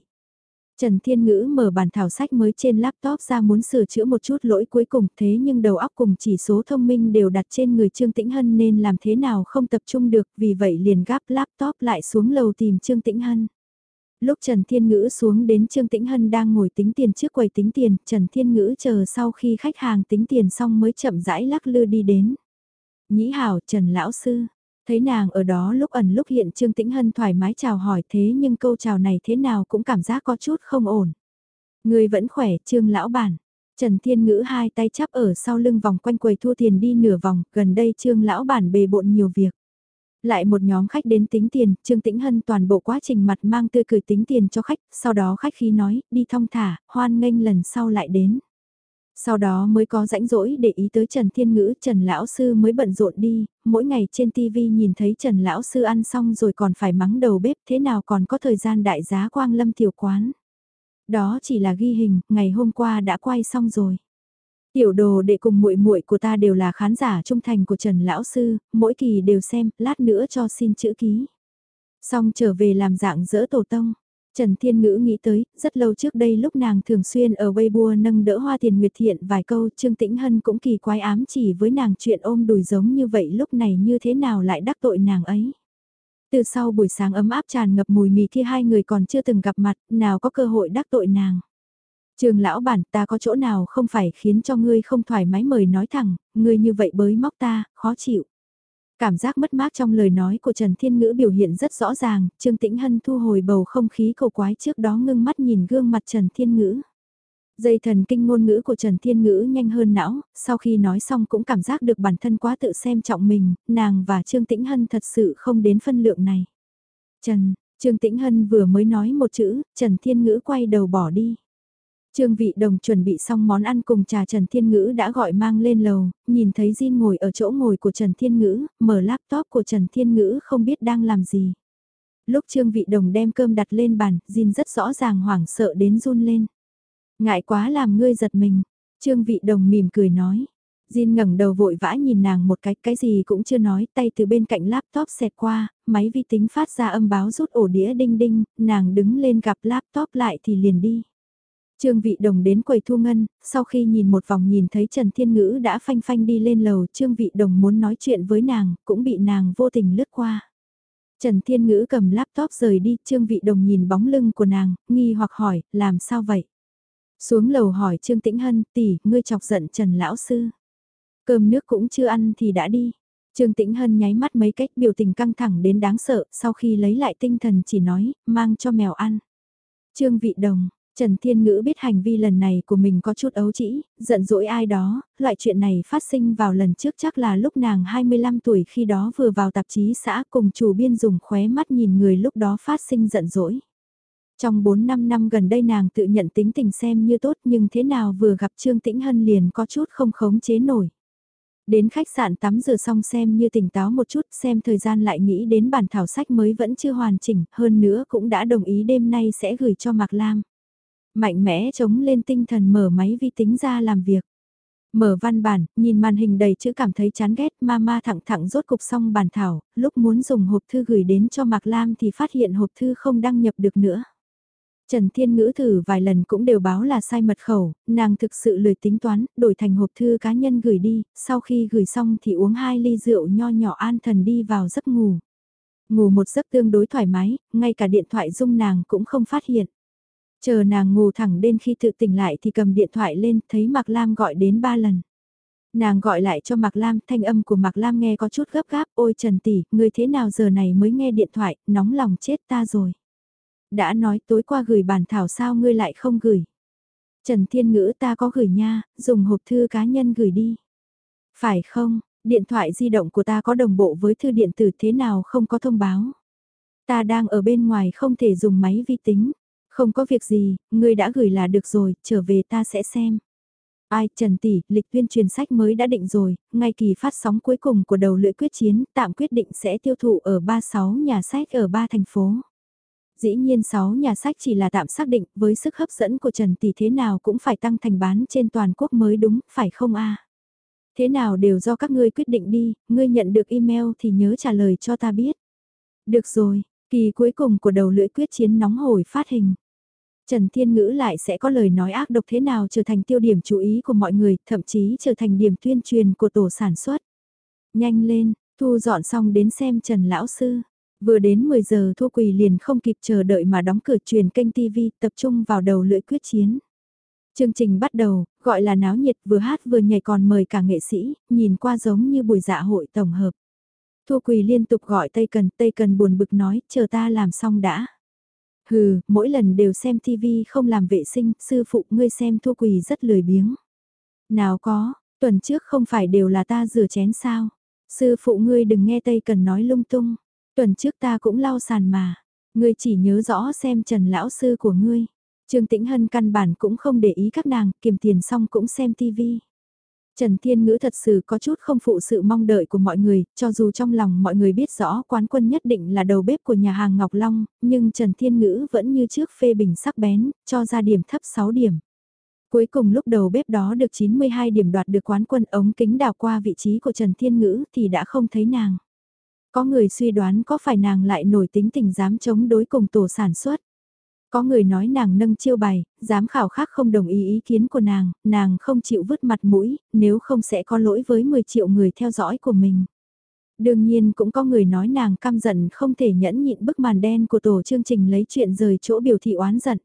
Trần Thiên Ngữ mở bản thảo sách mới trên laptop ra muốn sửa chữa một chút lỗi cuối cùng thế nhưng đầu óc cùng chỉ số thông minh đều đặt trên người Trương Tĩnh Hân nên làm thế nào không tập trung được vì vậy liền gắp laptop lại xuống lầu tìm Trương Tĩnh Hân. Lúc Trần Thiên Ngữ xuống đến Trương Tĩnh Hân đang ngồi tính tiền trước quầy tính tiền, Trần Thiên Ngữ chờ sau khi khách hàng tính tiền xong mới chậm rãi lắc lư đi đến. Nhĩ hảo Trần Lão Sư, Thấy nàng ở đó lúc ẩn lúc hiện Trương Tĩnh Hân thoải mái chào hỏi thế nhưng câu chào này thế nào cũng cảm giác có chút không ổn. Người vẫn khỏe Trương Lão Bản. Trần Thiên Ngữ hai tay chắp ở sau lưng vòng quanh quầy thua tiền đi nửa vòng, gần đây Trương Lão Bản bề bộn nhiều việc. Lại một nhóm khách đến tính tiền, Trương Tĩnh Hân toàn bộ quá trình mặt mang tươi cười tính tiền cho khách, sau đó khách khí nói, đi thong thả, hoan nghênh lần sau lại đến. Sau đó mới có rãnh rỗi để ý tới Trần Thiên Ngữ, Trần Lão Sư mới bận rộn đi, mỗi ngày trên TV nhìn thấy Trần Lão Sư ăn xong rồi còn phải mắng đầu bếp thế nào còn có thời gian đại giá quang lâm tiểu quán. Đó chỉ là ghi hình, ngày hôm qua đã quay xong rồi. Tiểu đồ để cùng muội muội của ta đều là khán giả trung thành của Trần Lão Sư, mỗi kỳ đều xem, lát nữa cho xin chữ ký. Xong trở về làm dạng dỡ tổ tông. Trần Thiên Ngữ nghĩ tới, rất lâu trước đây lúc nàng thường xuyên ở Weibo nâng đỡ hoa tiền nguyệt thiện vài câu Trương Tĩnh Hân cũng kỳ quái ám chỉ với nàng chuyện ôm đùi giống như vậy lúc này như thế nào lại đắc tội nàng ấy. Từ sau buổi sáng ấm áp tràn ngập mùi mì khi hai người còn chưa từng gặp mặt, nào có cơ hội đắc tội nàng. Trường lão bản ta có chỗ nào không phải khiến cho ngươi không thoải mái mời nói thẳng, ngươi như vậy bới móc ta, khó chịu. Cảm giác mất mát trong lời nói của Trần Thiên Ngữ biểu hiện rất rõ ràng, Trương Tĩnh Hân thu hồi bầu không khí cầu quái trước đó ngưng mắt nhìn gương mặt Trần Thiên Ngữ. Dây thần kinh ngôn ngữ của Trần Thiên Ngữ nhanh hơn não, sau khi nói xong cũng cảm giác được bản thân quá tự xem trọng mình, nàng và Trương Tĩnh Hân thật sự không đến phân lượng này. Trần, Trương Tĩnh Hân vừa mới nói một chữ, Trần Thiên Ngữ quay đầu bỏ đi. Trương Vị Đồng chuẩn bị xong món ăn cùng trà Trần Thiên Ngữ đã gọi mang lên lầu, nhìn thấy Jin ngồi ở chỗ ngồi của Trần Thiên Ngữ, mở laptop của Trần Thiên Ngữ không biết đang làm gì. Lúc Trương Vị Đồng đem cơm đặt lên bàn, Jin rất rõ ràng hoảng sợ đến run lên. Ngại quá làm ngươi giật mình, Trương Vị Đồng mỉm cười nói. Jin ngẩng đầu vội vã nhìn nàng một cái, cái gì cũng chưa nói, tay từ bên cạnh laptop xẹt qua, máy vi tính phát ra âm báo rút ổ đĩa đinh đinh, nàng đứng lên gặp laptop lại thì liền đi. Trương Vị Đồng đến quầy thu ngân, sau khi nhìn một vòng nhìn thấy Trần Thiên Ngữ đã phanh phanh đi lên lầu, Trương Vị Đồng muốn nói chuyện với nàng, cũng bị nàng vô tình lướt qua. Trần Thiên Ngữ cầm laptop rời đi, Trương Vị Đồng nhìn bóng lưng của nàng, nghi hoặc hỏi, làm sao vậy? Xuống lầu hỏi Trương Tĩnh Hân, tỷ, ngươi chọc giận Trần Lão Sư. Cơm nước cũng chưa ăn thì đã đi. Trương Tĩnh Hân nháy mắt mấy cách biểu tình căng thẳng đến đáng sợ, sau khi lấy lại tinh thần chỉ nói, mang cho mèo ăn. Trương Vị Đồng, Trần Thiên Ngữ biết hành vi lần này của mình có chút ấu trĩ, giận dỗi ai đó, loại chuyện này phát sinh vào lần trước chắc là lúc nàng 25 tuổi khi đó vừa vào tạp chí xã cùng chủ biên dùng khóe mắt nhìn người lúc đó phát sinh giận dỗi. Trong 4-5 năm gần đây nàng tự nhận tính tình xem như tốt nhưng thế nào vừa gặp Trương Tĩnh Hân liền có chút không khống chế nổi. Đến khách sạn tắm rửa xong xem như tỉnh táo một chút xem thời gian lại nghĩ đến bản thảo sách mới vẫn chưa hoàn chỉnh, hơn nữa cũng đã đồng ý đêm nay sẽ gửi cho Mạc Lam. Mạnh mẽ chống lên tinh thần mở máy vi tính ra làm việc. Mở văn bản, nhìn màn hình đầy chữ cảm thấy chán ghét, mama thẳng thẳng rốt cục xong bản thảo, lúc muốn dùng hộp thư gửi đến cho Mạc Lam thì phát hiện hộp thư không đăng nhập được nữa. Trần Thiên Ngữ thử vài lần cũng đều báo là sai mật khẩu, nàng thực sự lười tính toán, đổi thành hộp thư cá nhân gửi đi, sau khi gửi xong thì uống hai ly rượu nho nhỏ an thần đi vào giấc ngủ. Ngủ một giấc tương đối thoải mái, ngay cả điện thoại dung nàng cũng không phát hiện. Chờ nàng ngủ thẳng đến khi tự tỉnh lại thì cầm điện thoại lên, thấy Mạc Lam gọi đến ba lần. Nàng gọi lại cho Mạc Lam, thanh âm của Mạc Lam nghe có chút gấp gáp, ôi Trần Tỷ, người thế nào giờ này mới nghe điện thoại, nóng lòng chết ta rồi đã nói tối qua gửi bản thảo sao ngươi lại không gửi. Trần Thiên Ngữ ta có gửi nha, dùng hộp thư cá nhân gửi đi. Phải không, điện thoại di động của ta có đồng bộ với thư điện tử thế nào không có thông báo. Ta đang ở bên ngoài không thể dùng máy vi tính. Không có việc gì, ngươi đã gửi là được rồi, trở về ta sẽ xem. Ai, Trần Tỷ, lịch tuyên truyền sách mới đã định rồi, ngay kỳ phát sóng cuối cùng của đầu lưỡi quyết chiến, tạm quyết định sẽ tiêu thụ ở 36 nhà sách ở 3 thành phố. Dĩ nhiên 6 nhà sách chỉ là tạm xác định với sức hấp dẫn của Trần Tỷ thế nào cũng phải tăng thành bán trên toàn quốc mới đúng, phải không a? Thế nào đều do các ngươi quyết định đi, ngươi nhận được email thì nhớ trả lời cho ta biết. Được rồi, kỳ cuối cùng của đầu lưỡi quyết chiến nóng hổi phát hình. Trần Thiên Ngữ lại sẽ có lời nói ác độc thế nào trở thành tiêu điểm chú ý của mọi người, thậm chí trở thành điểm tuyên truyền của tổ sản xuất. Nhanh lên, thu dọn xong đến xem Trần Lão Sư. Vừa đến 10 giờ Thu Quỳ liền không kịp chờ đợi mà đóng cửa truyền kênh TV tập trung vào đầu lưỡi quyết chiến. Chương trình bắt đầu, gọi là náo nhiệt vừa hát vừa nhảy còn mời cả nghệ sĩ, nhìn qua giống như buổi dạ hội tổng hợp. Thu Quỳ liên tục gọi Tây Cần, Tây Cần buồn bực nói, chờ ta làm xong đã. Hừ, mỗi lần đều xem tivi không làm vệ sinh, sư phụ ngươi xem thua Quỳ rất lười biếng. Nào có, tuần trước không phải đều là ta rửa chén sao. Sư phụ ngươi đừng nghe Tây Cần nói lung tung. Tuần trước ta cũng lau sàn mà. Ngươi chỉ nhớ rõ xem Trần Lão Sư của ngươi. Trương Tĩnh Hân căn bản cũng không để ý các nàng, kiềm tiền xong cũng xem tivi. Trần Thiên Ngữ thật sự có chút không phụ sự mong đợi của mọi người, cho dù trong lòng mọi người biết rõ quán quân nhất định là đầu bếp của nhà hàng Ngọc Long, nhưng Trần Thiên Ngữ vẫn như trước phê bình sắc bén, cho ra điểm thấp 6 điểm. Cuối cùng lúc đầu bếp đó được 92 điểm đoạt được quán quân ống kính đào qua vị trí của Trần Thiên Ngữ thì đã không thấy nàng. Có người suy đoán có phải nàng lại nổi tính tình dám chống đối cùng tổ sản xuất. Có người nói nàng nâng chiêu bài, giám khảo khác không đồng ý ý kiến của nàng, nàng không chịu vứt mặt mũi, nếu không sẽ có lỗi với 10 triệu người theo dõi của mình. Đương nhiên cũng có người nói nàng căm giận không thể nhẫn nhịn bức màn đen của tổ chương trình lấy chuyện rời chỗ biểu thị oán giận.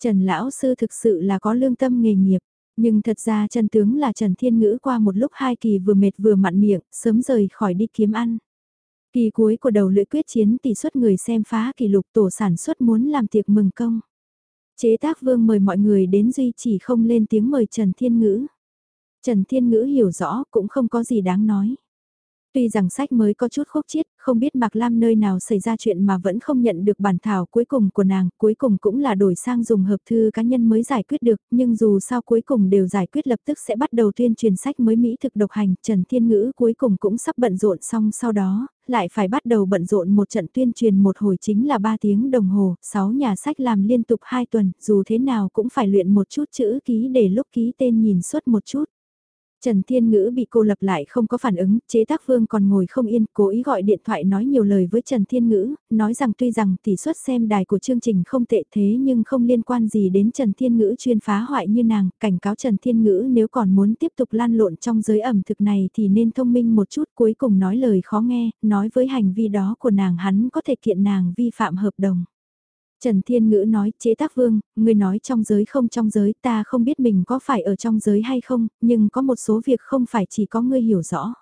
Trần Lão Sư thực sự là có lương tâm nghề nghiệp, nhưng thật ra chân tướng là Trần Thiên Ngữ qua một lúc hai kỳ vừa mệt vừa mặn miệng, sớm rời khỏi đi kiếm ăn. Kỳ cuối của đầu lưỡi quyết chiến tỷ suất người xem phá kỷ lục tổ sản xuất muốn làm tiệc mừng công. Chế tác vương mời mọi người đến duy chỉ không lên tiếng mời Trần Thiên Ngữ. Trần Thiên Ngữ hiểu rõ cũng không có gì đáng nói. Tuy rằng sách mới có chút khúc chiết, không biết Mạc Lam nơi nào xảy ra chuyện mà vẫn không nhận được bản thảo cuối cùng của nàng, cuối cùng cũng là đổi sang dùng hợp thư cá nhân mới giải quyết được, nhưng dù sao cuối cùng đều giải quyết lập tức sẽ bắt đầu tuyên truyền sách mới Mỹ thực độc hành, Trần Thiên Ngữ cuối cùng cũng sắp bận rộn xong sau đó, lại phải bắt đầu bận rộn một trận tuyên truyền một hồi chính là 3 tiếng đồng hồ, 6 nhà sách làm liên tục 2 tuần, dù thế nào cũng phải luyện một chút chữ ký để lúc ký tên nhìn suốt một chút. Trần Thiên Ngữ bị cô lập lại không có phản ứng, chế tác vương còn ngồi không yên, cố ý gọi điện thoại nói nhiều lời với Trần Thiên Ngữ, nói rằng tuy rằng tỷ suất xem đài của chương trình không tệ thế nhưng không liên quan gì đến Trần Thiên Ngữ chuyên phá hoại như nàng, cảnh cáo Trần Thiên Ngữ nếu còn muốn tiếp tục lan lộn trong giới ẩm thực này thì nên thông minh một chút cuối cùng nói lời khó nghe, nói với hành vi đó của nàng hắn có thể kiện nàng vi phạm hợp đồng. Trần Thiên Ngữ nói, chế tác vương, người nói trong giới không trong giới, ta không biết mình có phải ở trong giới hay không, nhưng có một số việc không phải chỉ có ngươi hiểu rõ.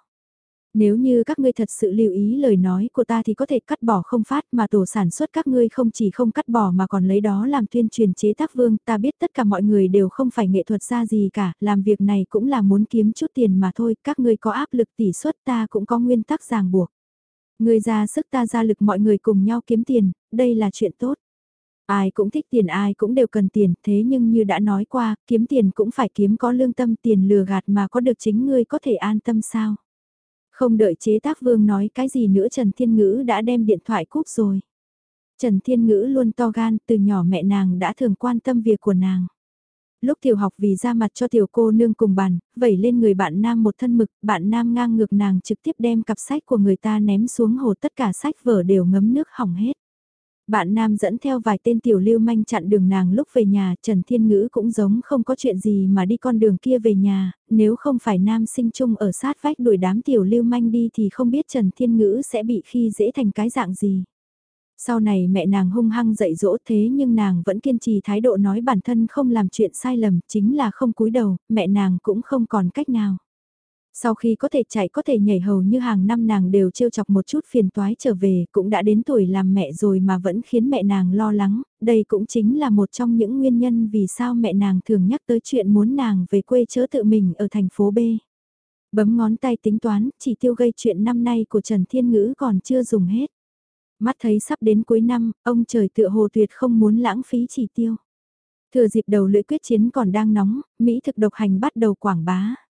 Nếu như các ngươi thật sự lưu ý lời nói của ta thì có thể cắt bỏ không phát mà tổ sản xuất các ngươi không chỉ không cắt bỏ mà còn lấy đó làm tuyên truyền chế tác vương. Ta biết tất cả mọi người đều không phải nghệ thuật ra gì cả, làm việc này cũng là muốn kiếm chút tiền mà thôi, các ngươi có áp lực tỷ suất ta cũng có nguyên tắc ràng buộc. Người ra sức ta ra lực mọi người cùng nhau kiếm tiền, đây là chuyện tốt. Ai cũng thích tiền ai cũng đều cần tiền, thế nhưng như đã nói qua, kiếm tiền cũng phải kiếm có lương tâm tiền lừa gạt mà có được chính ngươi có thể an tâm sao. Không đợi chế tác vương nói cái gì nữa Trần Thiên Ngữ đã đem điện thoại cúp rồi. Trần Thiên Ngữ luôn to gan, từ nhỏ mẹ nàng đã thường quan tâm việc của nàng. Lúc tiểu học vì ra mặt cho tiểu cô nương cùng bàn, vẩy lên người bạn nam một thân mực, bạn nam ngang ngược nàng trực tiếp đem cặp sách của người ta ném xuống hồ tất cả sách vở đều ngấm nước hỏng hết. Bạn nam dẫn theo vài tên tiểu lưu manh chặn đường nàng lúc về nhà, Trần Thiên Ngữ cũng giống không có chuyện gì mà đi con đường kia về nhà, nếu không phải nam sinh chung ở sát vách đuổi đám tiểu lưu manh đi thì không biết Trần Thiên Ngữ sẽ bị khi dễ thành cái dạng gì. Sau này mẹ nàng hung hăng dạy dỗ thế nhưng nàng vẫn kiên trì thái độ nói bản thân không làm chuyện sai lầm, chính là không cúi đầu, mẹ nàng cũng không còn cách nào. Sau khi có thể chạy có thể nhảy hầu như hàng năm nàng đều trêu chọc một chút phiền toái trở về cũng đã đến tuổi làm mẹ rồi mà vẫn khiến mẹ nàng lo lắng, đây cũng chính là một trong những nguyên nhân vì sao mẹ nàng thường nhắc tới chuyện muốn nàng về quê chớ tự mình ở thành phố B. Bấm ngón tay tính toán, chỉ tiêu gây chuyện năm nay của Trần Thiên Ngữ còn chưa dùng hết. Mắt thấy sắp đến cuối năm, ông trời tựa hồ tuyệt không muốn lãng phí chỉ tiêu. Thừa dịp đầu lưỡi quyết chiến còn đang nóng, Mỹ thực độc hành bắt đầu quảng bá.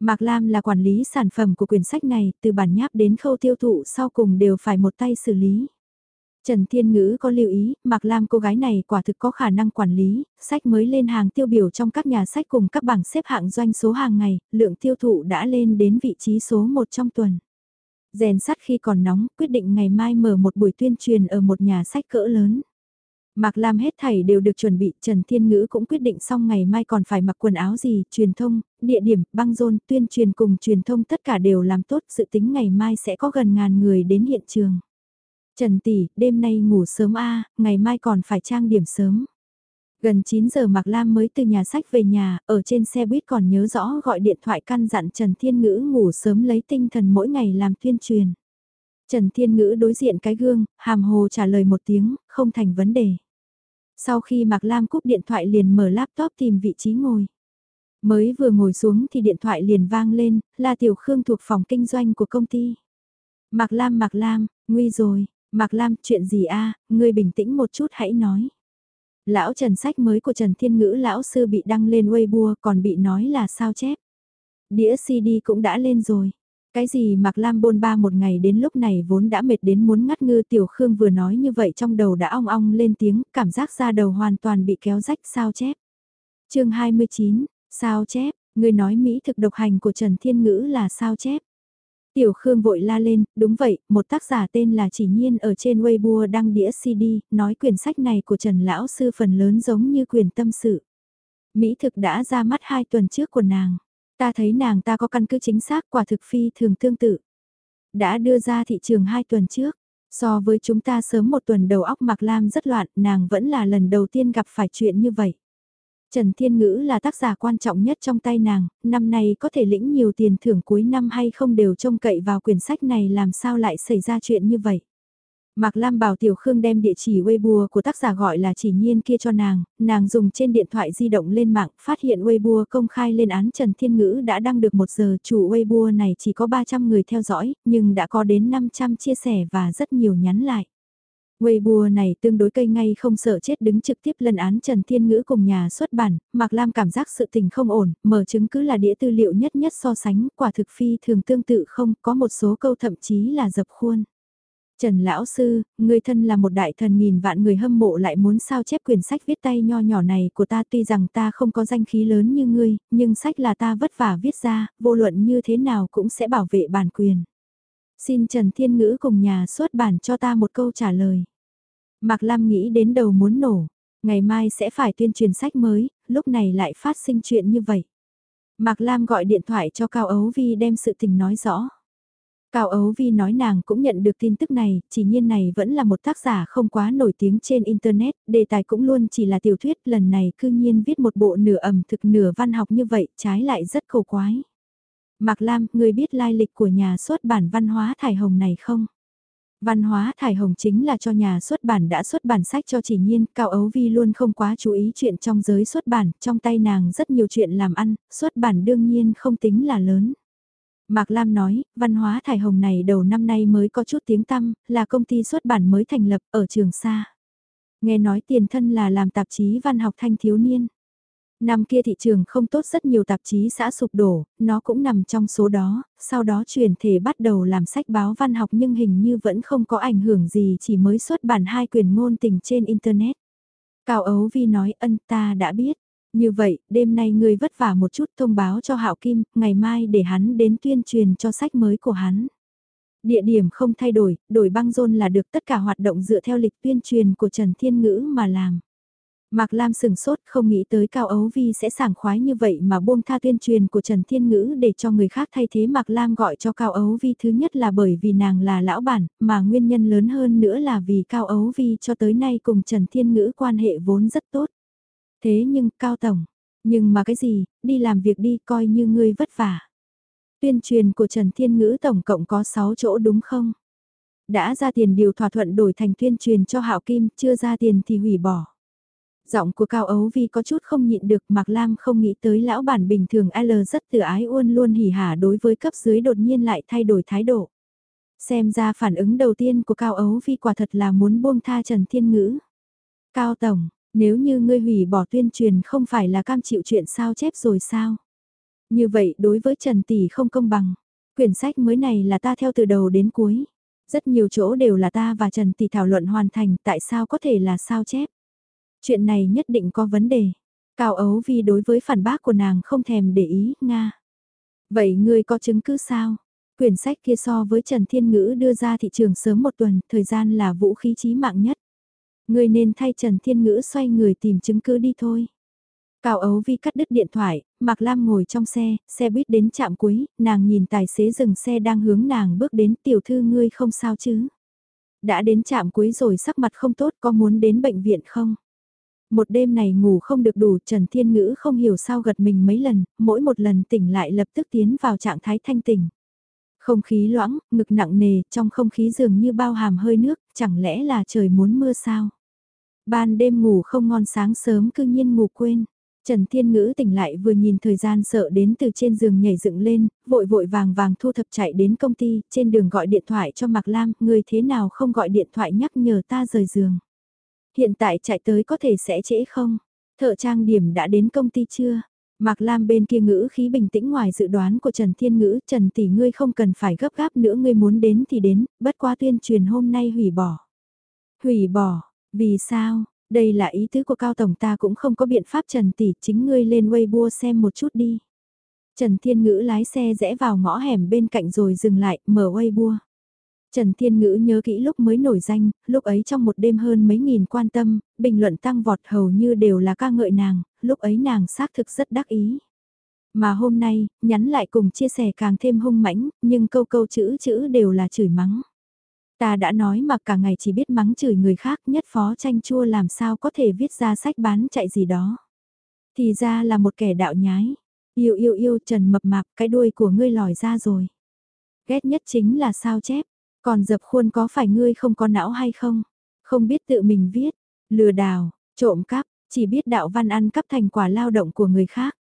Mạc Lam là quản lý sản phẩm của quyển sách này, từ bản nháp đến khâu tiêu thụ sau cùng đều phải một tay xử lý. Trần Thiên Ngữ có lưu ý, Mạc Lam cô gái này quả thực có khả năng quản lý, sách mới lên hàng tiêu biểu trong các nhà sách cùng các bảng xếp hạng doanh số hàng ngày, lượng tiêu thụ đã lên đến vị trí số 1 trong tuần. Rèn sắt khi còn nóng, quyết định ngày mai mở một buổi tuyên truyền ở một nhà sách cỡ lớn. Mạc Lam hết thảy đều được chuẩn bị, Trần Thiên Ngữ cũng quyết định xong ngày mai còn phải mặc quần áo gì, truyền thông, địa điểm, băng rôn, tuyên truyền cùng truyền thông tất cả đều làm tốt, sự tính ngày mai sẽ có gần ngàn người đến hiện trường. Trần Tỷ, đêm nay ngủ sớm a ngày mai còn phải trang điểm sớm. Gần 9 giờ Mạc Lam mới từ nhà sách về nhà, ở trên xe buýt còn nhớ rõ gọi điện thoại căn dặn Trần Thiên Ngữ ngủ sớm lấy tinh thần mỗi ngày làm tuyên truyền. Trần Thiên Ngữ đối diện cái gương, hàm hồ trả lời một tiếng, không thành vấn đề. Sau khi Mạc Lam cúp điện thoại liền mở laptop tìm vị trí ngồi. Mới vừa ngồi xuống thì điện thoại liền vang lên, là Tiểu Khương thuộc phòng kinh doanh của công ty. Mạc Lam Mạc Lam, nguy rồi, Mạc Lam chuyện gì a ngươi bình tĩnh một chút hãy nói. Lão Trần sách mới của Trần Thiên Ngữ lão sư bị đăng lên Weibo còn bị nói là sao chép. Đĩa CD cũng đã lên rồi. Cái gì Mạc Lam bôn ba một ngày đến lúc này vốn đã mệt đến muốn ngắt ngư Tiểu Khương vừa nói như vậy trong đầu đã ong ong lên tiếng, cảm giác ra đầu hoàn toàn bị kéo rách sao chép. chương 29, sao chép, người nói Mỹ thực độc hành của Trần Thiên Ngữ là sao chép. Tiểu Khương vội la lên, đúng vậy, một tác giả tên là Chỉ Nhiên ở trên Weibo đăng đĩa CD, nói quyển sách này của Trần Lão Sư phần lớn giống như quyền tâm sự. Mỹ thực đã ra mắt hai tuần trước của nàng. Ta thấy nàng ta có căn cứ chính xác quả thực phi thường tương tự. Đã đưa ra thị trường hai tuần trước, so với chúng ta sớm một tuần đầu óc Mạc Lam rất loạn, nàng vẫn là lần đầu tiên gặp phải chuyện như vậy. Trần Thiên Ngữ là tác giả quan trọng nhất trong tay nàng, năm nay có thể lĩnh nhiều tiền thưởng cuối năm hay không đều trông cậy vào quyển sách này làm sao lại xảy ra chuyện như vậy. Mạc Lam bảo Tiểu Khương đem địa chỉ Weibo của tác giả gọi là chỉ nhiên kia cho nàng, nàng dùng trên điện thoại di động lên mạng, phát hiện Weibo công khai lên án Trần Thiên Ngữ đã đăng được một giờ, chủ Weibo này chỉ có 300 người theo dõi, nhưng đã có đến 500 chia sẻ và rất nhiều nhắn lại. Weibo này tương đối cây ngay không sợ chết đứng trực tiếp lân án Trần Thiên Ngữ cùng nhà xuất bản, Mạc Lam cảm giác sự tình không ổn, mở chứng cứ là đĩa tư liệu nhất nhất so sánh, quả thực phi thường tương tự không, có một số câu thậm chí là dập khuôn. Trần Lão Sư, người thân là một đại thần nghìn vạn người hâm mộ lại muốn sao chép quyển sách viết tay nho nhỏ này của ta tuy rằng ta không có danh khí lớn như ngươi, nhưng sách là ta vất vả viết ra, vô luận như thế nào cũng sẽ bảo vệ bản quyền. Xin Trần Thiên Ngữ cùng nhà xuất bản cho ta một câu trả lời. Mạc Lam nghĩ đến đầu muốn nổ, ngày mai sẽ phải tuyên truyền sách mới, lúc này lại phát sinh chuyện như vậy. Mạc Lam gọi điện thoại cho Cao Ấu Vi đem sự tình nói rõ. Cao Ấu Vi nói nàng cũng nhận được tin tức này, chỉ nhiên này vẫn là một tác giả không quá nổi tiếng trên Internet, đề tài cũng luôn chỉ là tiểu thuyết, lần này cư nhiên viết một bộ nửa ẩm thực nửa văn học như vậy, trái lại rất cầu quái. Mạc Lam, người biết lai lịch của nhà xuất bản văn hóa thải hồng này không? Văn hóa thải hồng chính là cho nhà xuất bản đã xuất bản sách cho chỉ nhiên, Cao Ấu Vi luôn không quá chú ý chuyện trong giới xuất bản, trong tay nàng rất nhiều chuyện làm ăn, xuất bản đương nhiên không tính là lớn. Mạc Lam nói, văn hóa thải hồng này đầu năm nay mới có chút tiếng tăm, là công ty xuất bản mới thành lập ở trường Sa. Nghe nói tiền thân là làm tạp chí văn học thanh thiếu niên. Năm kia thị trường không tốt rất nhiều tạp chí xã sụp đổ, nó cũng nằm trong số đó, sau đó chuyển thể bắt đầu làm sách báo văn học nhưng hình như vẫn không có ảnh hưởng gì chỉ mới xuất bản hai quyền ngôn tình trên Internet. Cao Ấu Vi nói ân ta đã biết. Như vậy, đêm nay ngươi vất vả một chút thông báo cho Hạo Kim, ngày mai để hắn đến tuyên truyền cho sách mới của hắn. Địa điểm không thay đổi, đổi băng rôn là được tất cả hoạt động dựa theo lịch tuyên truyền của Trần Thiên Ngữ mà làm. Mạc Lam sừng sốt không nghĩ tới Cao Ấu Vi sẽ sảng khoái như vậy mà buông tha tuyên truyền của Trần Thiên Ngữ để cho người khác thay thế Mạc Lam gọi cho Cao Ấu Vi thứ nhất là bởi vì nàng là lão bản, mà nguyên nhân lớn hơn nữa là vì Cao Ấu Vi cho tới nay cùng Trần Thiên Ngữ quan hệ vốn rất tốt. Thế nhưng, Cao Tổng, nhưng mà cái gì, đi làm việc đi coi như ngươi vất vả. Tuyên truyền của Trần Thiên Ngữ tổng cộng có 6 chỗ đúng không? Đã ra tiền điều thỏa thuận đổi thành tuyên truyền cho Hạo Kim, chưa ra tiền thì hủy bỏ. Giọng của Cao Ấu Vi có chút không nhịn được Mạc Lam không nghĩ tới lão bản bình thường L rất tự ái uôn luôn hỉ hả đối với cấp dưới đột nhiên lại thay đổi thái độ. Xem ra phản ứng đầu tiên của Cao Ấu Vi quả thật là muốn buông tha Trần Thiên Ngữ. Cao Tổng, nếu như ngươi hủy bỏ tuyên truyền không phải là cam chịu chuyện sao chép rồi sao? Như vậy đối với Trần Tỷ không công bằng. Quyển sách mới này là ta theo từ đầu đến cuối. Rất nhiều chỗ đều là ta và Trần Tỷ thảo luận hoàn thành tại sao có thể là sao chép. Chuyện này nhất định có vấn đề. Cao ấu vì đối với phản bác của nàng không thèm để ý, Nga. Vậy ngươi có chứng cứ sao? Quyển sách kia so với Trần Thiên Ngữ đưa ra thị trường sớm một tuần, thời gian là vũ khí chí mạng nhất. Ngươi nên thay Trần Thiên Ngữ xoay người tìm chứng cứ đi thôi. Cao Ấu Vi cắt đứt điện thoại, Mạc Lam ngồi trong xe, xe buýt đến trạm cuối, nàng nhìn tài xế dừng xe đang hướng nàng bước đến tiểu thư ngươi không sao chứ. Đã đến trạm cuối rồi sắc mặt không tốt có muốn đến bệnh viện không? Một đêm này ngủ không được đủ Trần Thiên Ngữ không hiểu sao gật mình mấy lần, mỗi một lần tỉnh lại lập tức tiến vào trạng thái thanh tỉnh. Không khí loãng, ngực nặng nề, trong không khí dường như bao hàm hơi nước, chẳng lẽ là trời muốn mưa sao? Ban đêm ngủ không ngon sáng sớm cư nhiên ngủ quên. Trần Thiên Ngữ tỉnh lại vừa nhìn thời gian sợ đến từ trên giường nhảy dựng lên, vội vội vàng vàng thu thập chạy đến công ty, trên đường gọi điện thoại cho Mạc Lam, người thế nào không gọi điện thoại nhắc nhở ta rời giường. Hiện tại chạy tới có thể sẽ trễ không? Thợ trang điểm đã đến công ty chưa? Mạc Lam bên kia ngữ khí bình tĩnh ngoài dự đoán của Trần Thiên Ngữ, Trần tỷ ngươi không cần phải gấp gáp nữa ngươi muốn đến thì đến, bất quá tuyên truyền hôm nay hủy bỏ. Hủy bỏ, vì sao? Đây là ý tứ của Cao Tổng ta cũng không có biện pháp Trần tỷ, chính ngươi lên Weibo xem một chút đi. Trần Thiên Ngữ lái xe rẽ vào ngõ hẻm bên cạnh rồi dừng lại, mở Weibo. Trần Thiên Ngữ nhớ kỹ lúc mới nổi danh, lúc ấy trong một đêm hơn mấy nghìn quan tâm, bình luận tăng vọt hầu như đều là ca ngợi nàng, lúc ấy nàng xác thực rất đắc ý. Mà hôm nay, nhắn lại cùng chia sẻ càng thêm hung mãnh, nhưng câu câu chữ chữ đều là chửi mắng. Ta đã nói mà cả ngày chỉ biết mắng chửi người khác nhất phó tranh chua làm sao có thể viết ra sách bán chạy gì đó. Thì ra là một kẻ đạo nhái. Yêu yêu yêu trần mập mạp cái đuôi của ngươi lòi ra rồi. Ghét nhất chính là sao chép Còn dập khuôn có phải ngươi không có não hay không? Không biết tự mình viết, lừa đảo, trộm cắp, chỉ biết đạo văn ăn cắp thành quả lao động của người khác.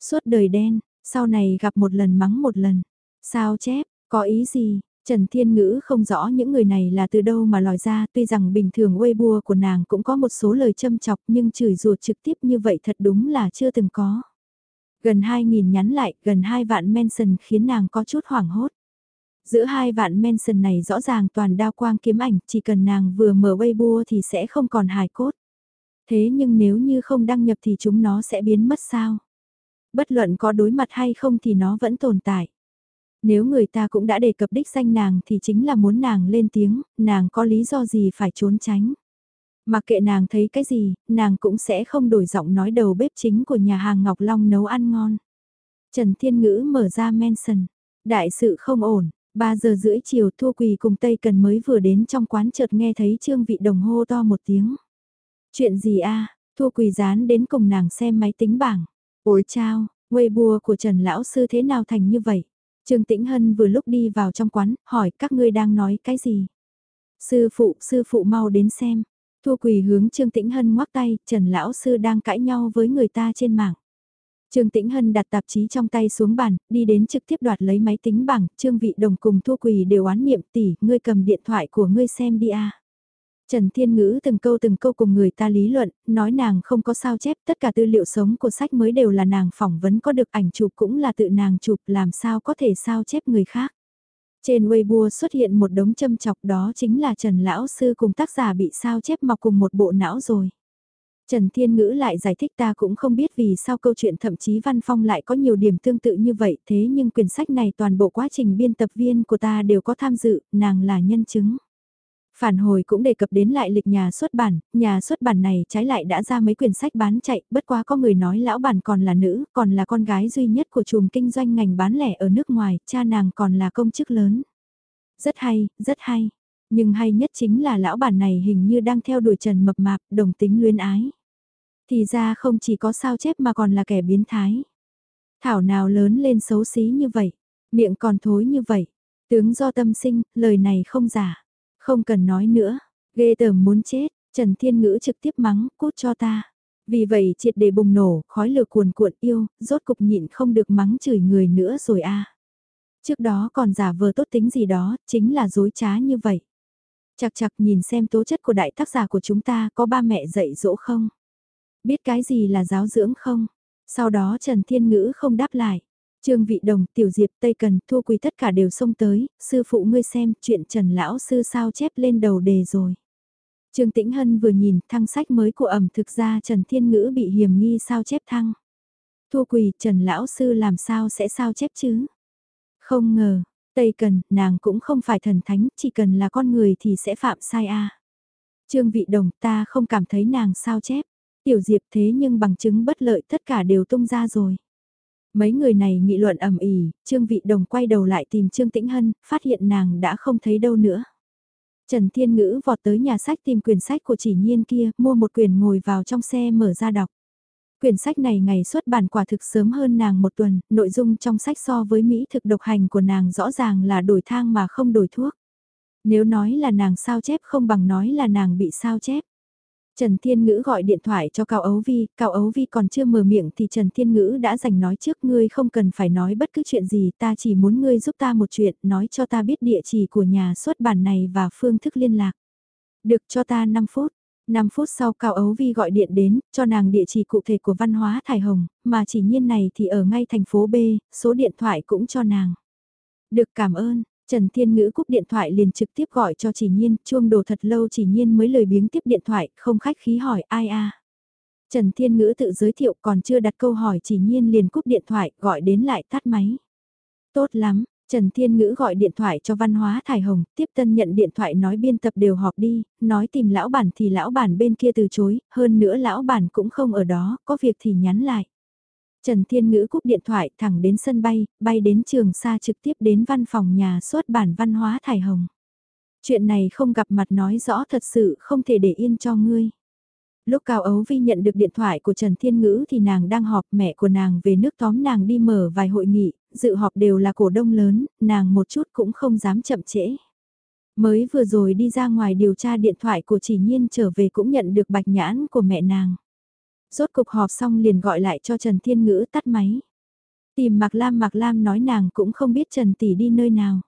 Suốt đời đen, sau này gặp một lần mắng một lần. Sao chép, có ý gì? Trần Thiên Ngữ không rõ những người này là từ đâu mà lòi ra, tuy rằng bình thường Weibo của nàng cũng có một số lời châm chọc nhưng chửi rủa trực tiếp như vậy thật đúng là chưa từng có. Gần 2.000 nhắn lại, gần 2 vạn mention khiến nàng có chút hoảng hốt. Giữa hai vạn mention này rõ ràng toàn đao quang kiếm ảnh, chỉ cần nàng vừa mở Weibo thì sẽ không còn hài cốt. Thế nhưng nếu như không đăng nhập thì chúng nó sẽ biến mất sao? Bất luận có đối mặt hay không thì nó vẫn tồn tại. Nếu người ta cũng đã đề cập đích danh nàng thì chính là muốn nàng lên tiếng, nàng có lý do gì phải trốn tránh. Mà kệ nàng thấy cái gì, nàng cũng sẽ không đổi giọng nói đầu bếp chính của nhà hàng Ngọc Long nấu ăn ngon. Trần Thiên Ngữ mở ra Mansion. Đại sự không ổn, 3 giờ rưỡi chiều Thua Quỳ cùng Tây Cần mới vừa đến trong quán chợt nghe thấy Trương Vị Đồng hô to một tiếng. Chuyện gì a thu Quỳ dán đến cùng nàng xem máy tính bảng. Ôi chao, Weibo của Trần Lão Sư thế nào thành như vậy? Trương Tĩnh Hân vừa lúc đi vào trong quán, hỏi các ngươi đang nói cái gì? Sư phụ, sư phụ mau đến xem. thu quỳ hướng Trương Tĩnh Hân ngoắc tay, Trần Lão Sư đang cãi nhau với người ta trên mạng. Trương Tĩnh Hân đặt tạp chí trong tay xuống bàn, đi đến trực tiếp đoạt lấy máy tính bảng, Trương Vị Đồng cùng thu Quỳ đều oán niệm tỷ, ngươi cầm điện thoại của ngươi xem đi a. Trần Thiên Ngữ từng câu từng câu cùng người ta lý luận, nói nàng không có sao chép, tất cả tư liệu sống của sách mới đều là nàng phỏng vấn có được ảnh chụp cũng là tự nàng chụp làm sao có thể sao chép người khác. Trên Weibo xuất hiện một đống châm chọc đó chính là Trần Lão Sư cùng tác giả bị sao chép mọc cùng một bộ não rồi. Trần Thiên Ngữ lại giải thích ta cũng không biết vì sao câu chuyện thậm chí văn phong lại có nhiều điểm tương tự như vậy thế nhưng quyển sách này toàn bộ quá trình biên tập viên của ta đều có tham dự, nàng là nhân chứng. Phản hồi cũng đề cập đến lại lịch nhà xuất bản, nhà xuất bản này trái lại đã ra mấy quyển sách bán chạy, bất quá có người nói lão bản còn là nữ, còn là con gái duy nhất của chùm kinh doanh ngành bán lẻ ở nước ngoài, cha nàng còn là công chức lớn. Rất hay, rất hay. Nhưng hay nhất chính là lão bản này hình như đang theo đuổi trần mập mạp, đồng tính luyến ái. Thì ra không chỉ có sao chép mà còn là kẻ biến thái. Thảo nào lớn lên xấu xí như vậy, miệng còn thối như vậy. Tướng do tâm sinh, lời này không giả. Không cần nói nữa, ghê tởm muốn chết, Trần Thiên Ngữ trực tiếp mắng, cút cho ta. Vì vậy triệt để bùng nổ, khói lửa cuồn cuộn yêu, rốt cục nhịn không được mắng chửi người nữa rồi a. Trước đó còn giả vờ tốt tính gì đó, chính là dối trá như vậy. Chặt chặt nhìn xem tố chất của đại tác giả của chúng ta có ba mẹ dạy dỗ không? Biết cái gì là giáo dưỡng không? Sau đó Trần Thiên Ngữ không đáp lại. Trương Vị Đồng, Tiểu Diệp, Tây Cần, Thua Quý tất cả đều xông tới, sư phụ ngươi xem chuyện Trần Lão Sư sao chép lên đầu đề rồi. Trương Tĩnh Hân vừa nhìn thăng sách mới của ẩm thực ra Trần Thiên Ngữ bị hiểm nghi sao chép thăng. Thua quỳ Trần Lão Sư làm sao sẽ sao chép chứ? Không ngờ, Tây Cần, nàng cũng không phải thần thánh, chỉ cần là con người thì sẽ phạm sai a. Trương Vị Đồng ta không cảm thấy nàng sao chép. Tiểu Diệp thế nhưng bằng chứng bất lợi tất cả đều tung ra rồi. Mấy người này nghị luận ầm ĩ, Trương Vị Đồng quay đầu lại tìm Trương Tĩnh Hân, phát hiện nàng đã không thấy đâu nữa. Trần Thiên Ngữ vọt tới nhà sách tìm quyển sách của chỉ nhiên kia, mua một quyển ngồi vào trong xe mở ra đọc. Quyển sách này ngày xuất bản quả thực sớm hơn nàng một tuần, nội dung trong sách so với Mỹ thực độc hành của nàng rõ ràng là đổi thang mà không đổi thuốc. Nếu nói là nàng sao chép không bằng nói là nàng bị sao chép. Trần Thiên Ngữ gọi điện thoại cho Cao Ấu Vi, Cao Ấu Vi còn chưa mở miệng thì Trần Thiên Ngữ đã dành nói trước ngươi không cần phải nói bất cứ chuyện gì, ta chỉ muốn ngươi giúp ta một chuyện, nói cho ta biết địa chỉ của nhà xuất bản này và phương thức liên lạc. Được cho ta 5 phút. 5 phút sau Cao Ấu Vi gọi điện đến, cho nàng địa chỉ cụ thể của văn hóa Thải Hồng, mà chỉ nhiên này thì ở ngay thành phố B, số điện thoại cũng cho nàng. Được cảm ơn, Trần Thiên Ngữ cúp điện thoại liền trực tiếp gọi cho chỉ nhiên, chuông đồ thật lâu chỉ nhiên mới lời biếng tiếp điện thoại, không khách khí hỏi ai a. Trần Thiên Ngữ tự giới thiệu còn chưa đặt câu hỏi chỉ nhiên liền cúp điện thoại, gọi đến lại tắt máy. Tốt lắm, Trần Thiên Ngữ gọi điện thoại cho Văn Hóa Thải Hồng, tiếp tân nhận điện thoại nói biên tập đều họp đi, nói tìm lão bản thì lão bản bên kia từ chối, hơn nữa lão bản cũng không ở đó, có việc thì nhắn lại. Trần Thiên Ngữ cúp điện thoại thẳng đến sân bay, bay đến trường xa trực tiếp đến văn phòng nhà xuất bản văn hóa Thải Hồng. Chuyện này không gặp mặt nói rõ thật sự không thể để yên cho ngươi. Lúc Cao Ấu Vi nhận được điện thoại của Trần Thiên Ngữ thì nàng đang họp mẹ của nàng về nước tóm nàng đi mở vài hội nghị, dự họp đều là cổ đông lớn, nàng một chút cũng không dám chậm trễ. Mới vừa rồi đi ra ngoài điều tra điện thoại của chỉ nhiên trở về cũng nhận được bạch nhãn của mẹ nàng. Rốt cục họp xong liền gọi lại cho Trần Thiên Ngữ tắt máy. Tìm Mạc Lam Mạc Lam nói nàng cũng không biết Trần Tỷ đi nơi nào.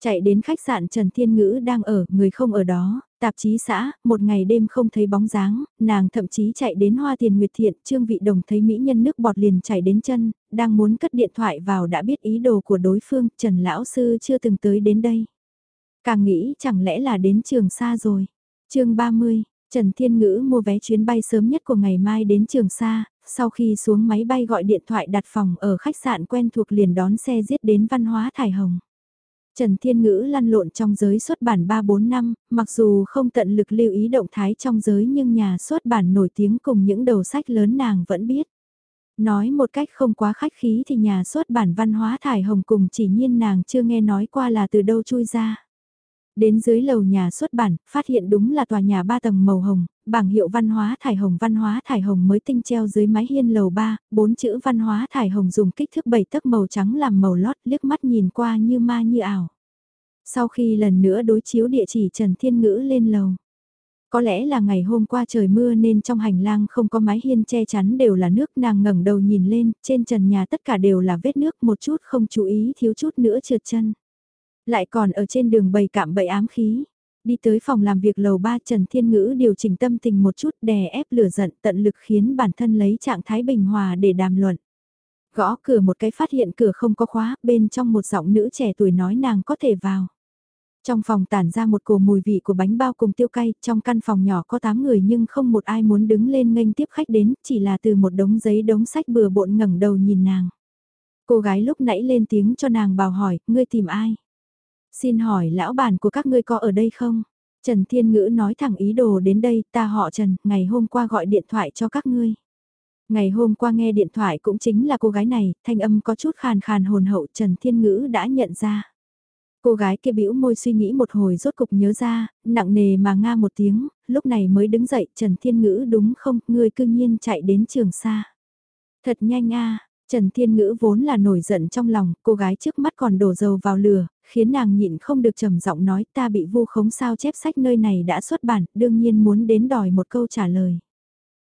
Chạy đến khách sạn Trần Thiên Ngữ đang ở, người không ở đó, tạp chí xã, một ngày đêm không thấy bóng dáng, nàng thậm chí chạy đến hoa tiền nguyệt thiện, trương vị đồng thấy mỹ nhân nước bọt liền chảy đến chân, đang muốn cất điện thoại vào đã biết ý đồ của đối phương, Trần Lão Sư chưa từng tới đến đây. Càng nghĩ chẳng lẽ là đến trường xa rồi. chương 30, Trần Thiên Ngữ mua vé chuyến bay sớm nhất của ngày mai đến trường Sa. sau khi xuống máy bay gọi điện thoại đặt phòng ở khách sạn quen thuộc liền đón xe giết đến văn hóa Thải Hồng. Trần Thiên Ngữ lăn lộn trong giới xuất bản 3-4 năm, mặc dù không tận lực lưu ý động thái trong giới nhưng nhà xuất bản nổi tiếng cùng những đầu sách lớn nàng vẫn biết. Nói một cách không quá khách khí thì nhà xuất bản văn hóa Thải Hồng cùng chỉ nhiên nàng chưa nghe nói qua là từ đâu chui ra. Đến dưới lầu nhà xuất bản, phát hiện đúng là tòa nhà 3 tầng màu hồng, bảng hiệu văn hóa thải hồng văn hóa thải hồng mới tinh treo dưới mái hiên lầu 3, bốn chữ văn hóa thải hồng dùng kích thước 7 tấc màu trắng làm màu lót liếc mắt nhìn qua như ma như ảo. Sau khi lần nữa đối chiếu địa chỉ Trần Thiên Ngữ lên lầu. Có lẽ là ngày hôm qua trời mưa nên trong hành lang không có mái hiên che chắn đều là nước nàng ngẩng đầu nhìn lên, trên trần nhà tất cả đều là vết nước một chút không chú ý thiếu chút nữa trượt chân. Lại còn ở trên đường bầy cạm bẫy ám khí. Đi tới phòng làm việc lầu 3 Trần Thiên Ngữ điều chỉnh tâm tình một chút đè ép lửa giận tận lực khiến bản thân lấy trạng thái bình hòa để đàm luận. Gõ cửa một cái phát hiện cửa không có khóa, bên trong một giọng nữ trẻ tuổi nói nàng có thể vào. Trong phòng tản ra một cổ mùi vị của bánh bao cùng tiêu cay, trong căn phòng nhỏ có 8 người nhưng không một ai muốn đứng lên nghênh tiếp khách đến, chỉ là từ một đống giấy đống sách bừa bộn ngẩng đầu nhìn nàng. Cô gái lúc nãy lên tiếng cho nàng bảo hỏi, ngươi tìm ai? Xin hỏi lão bản của các ngươi có ở đây không? Trần Thiên Ngữ nói thẳng ý đồ đến đây, ta họ Trần, ngày hôm qua gọi điện thoại cho các ngươi. Ngày hôm qua nghe điện thoại cũng chính là cô gái này, thanh âm có chút khàn khàn hồn hậu Trần Thiên Ngữ đã nhận ra. Cô gái kia bĩu môi suy nghĩ một hồi rốt cục nhớ ra, nặng nề mà nga một tiếng, lúc này mới đứng dậy Trần Thiên Ngữ đúng không, ngươi cư nhiên chạy đến trường xa. Thật nhanh a Trần Thiên Ngữ vốn là nổi giận trong lòng, cô gái trước mắt còn đổ dầu vào lửa, khiến nàng nhịn không được trầm giọng nói ta bị vu khống sao chép sách nơi này đã xuất bản, đương nhiên muốn đến đòi một câu trả lời.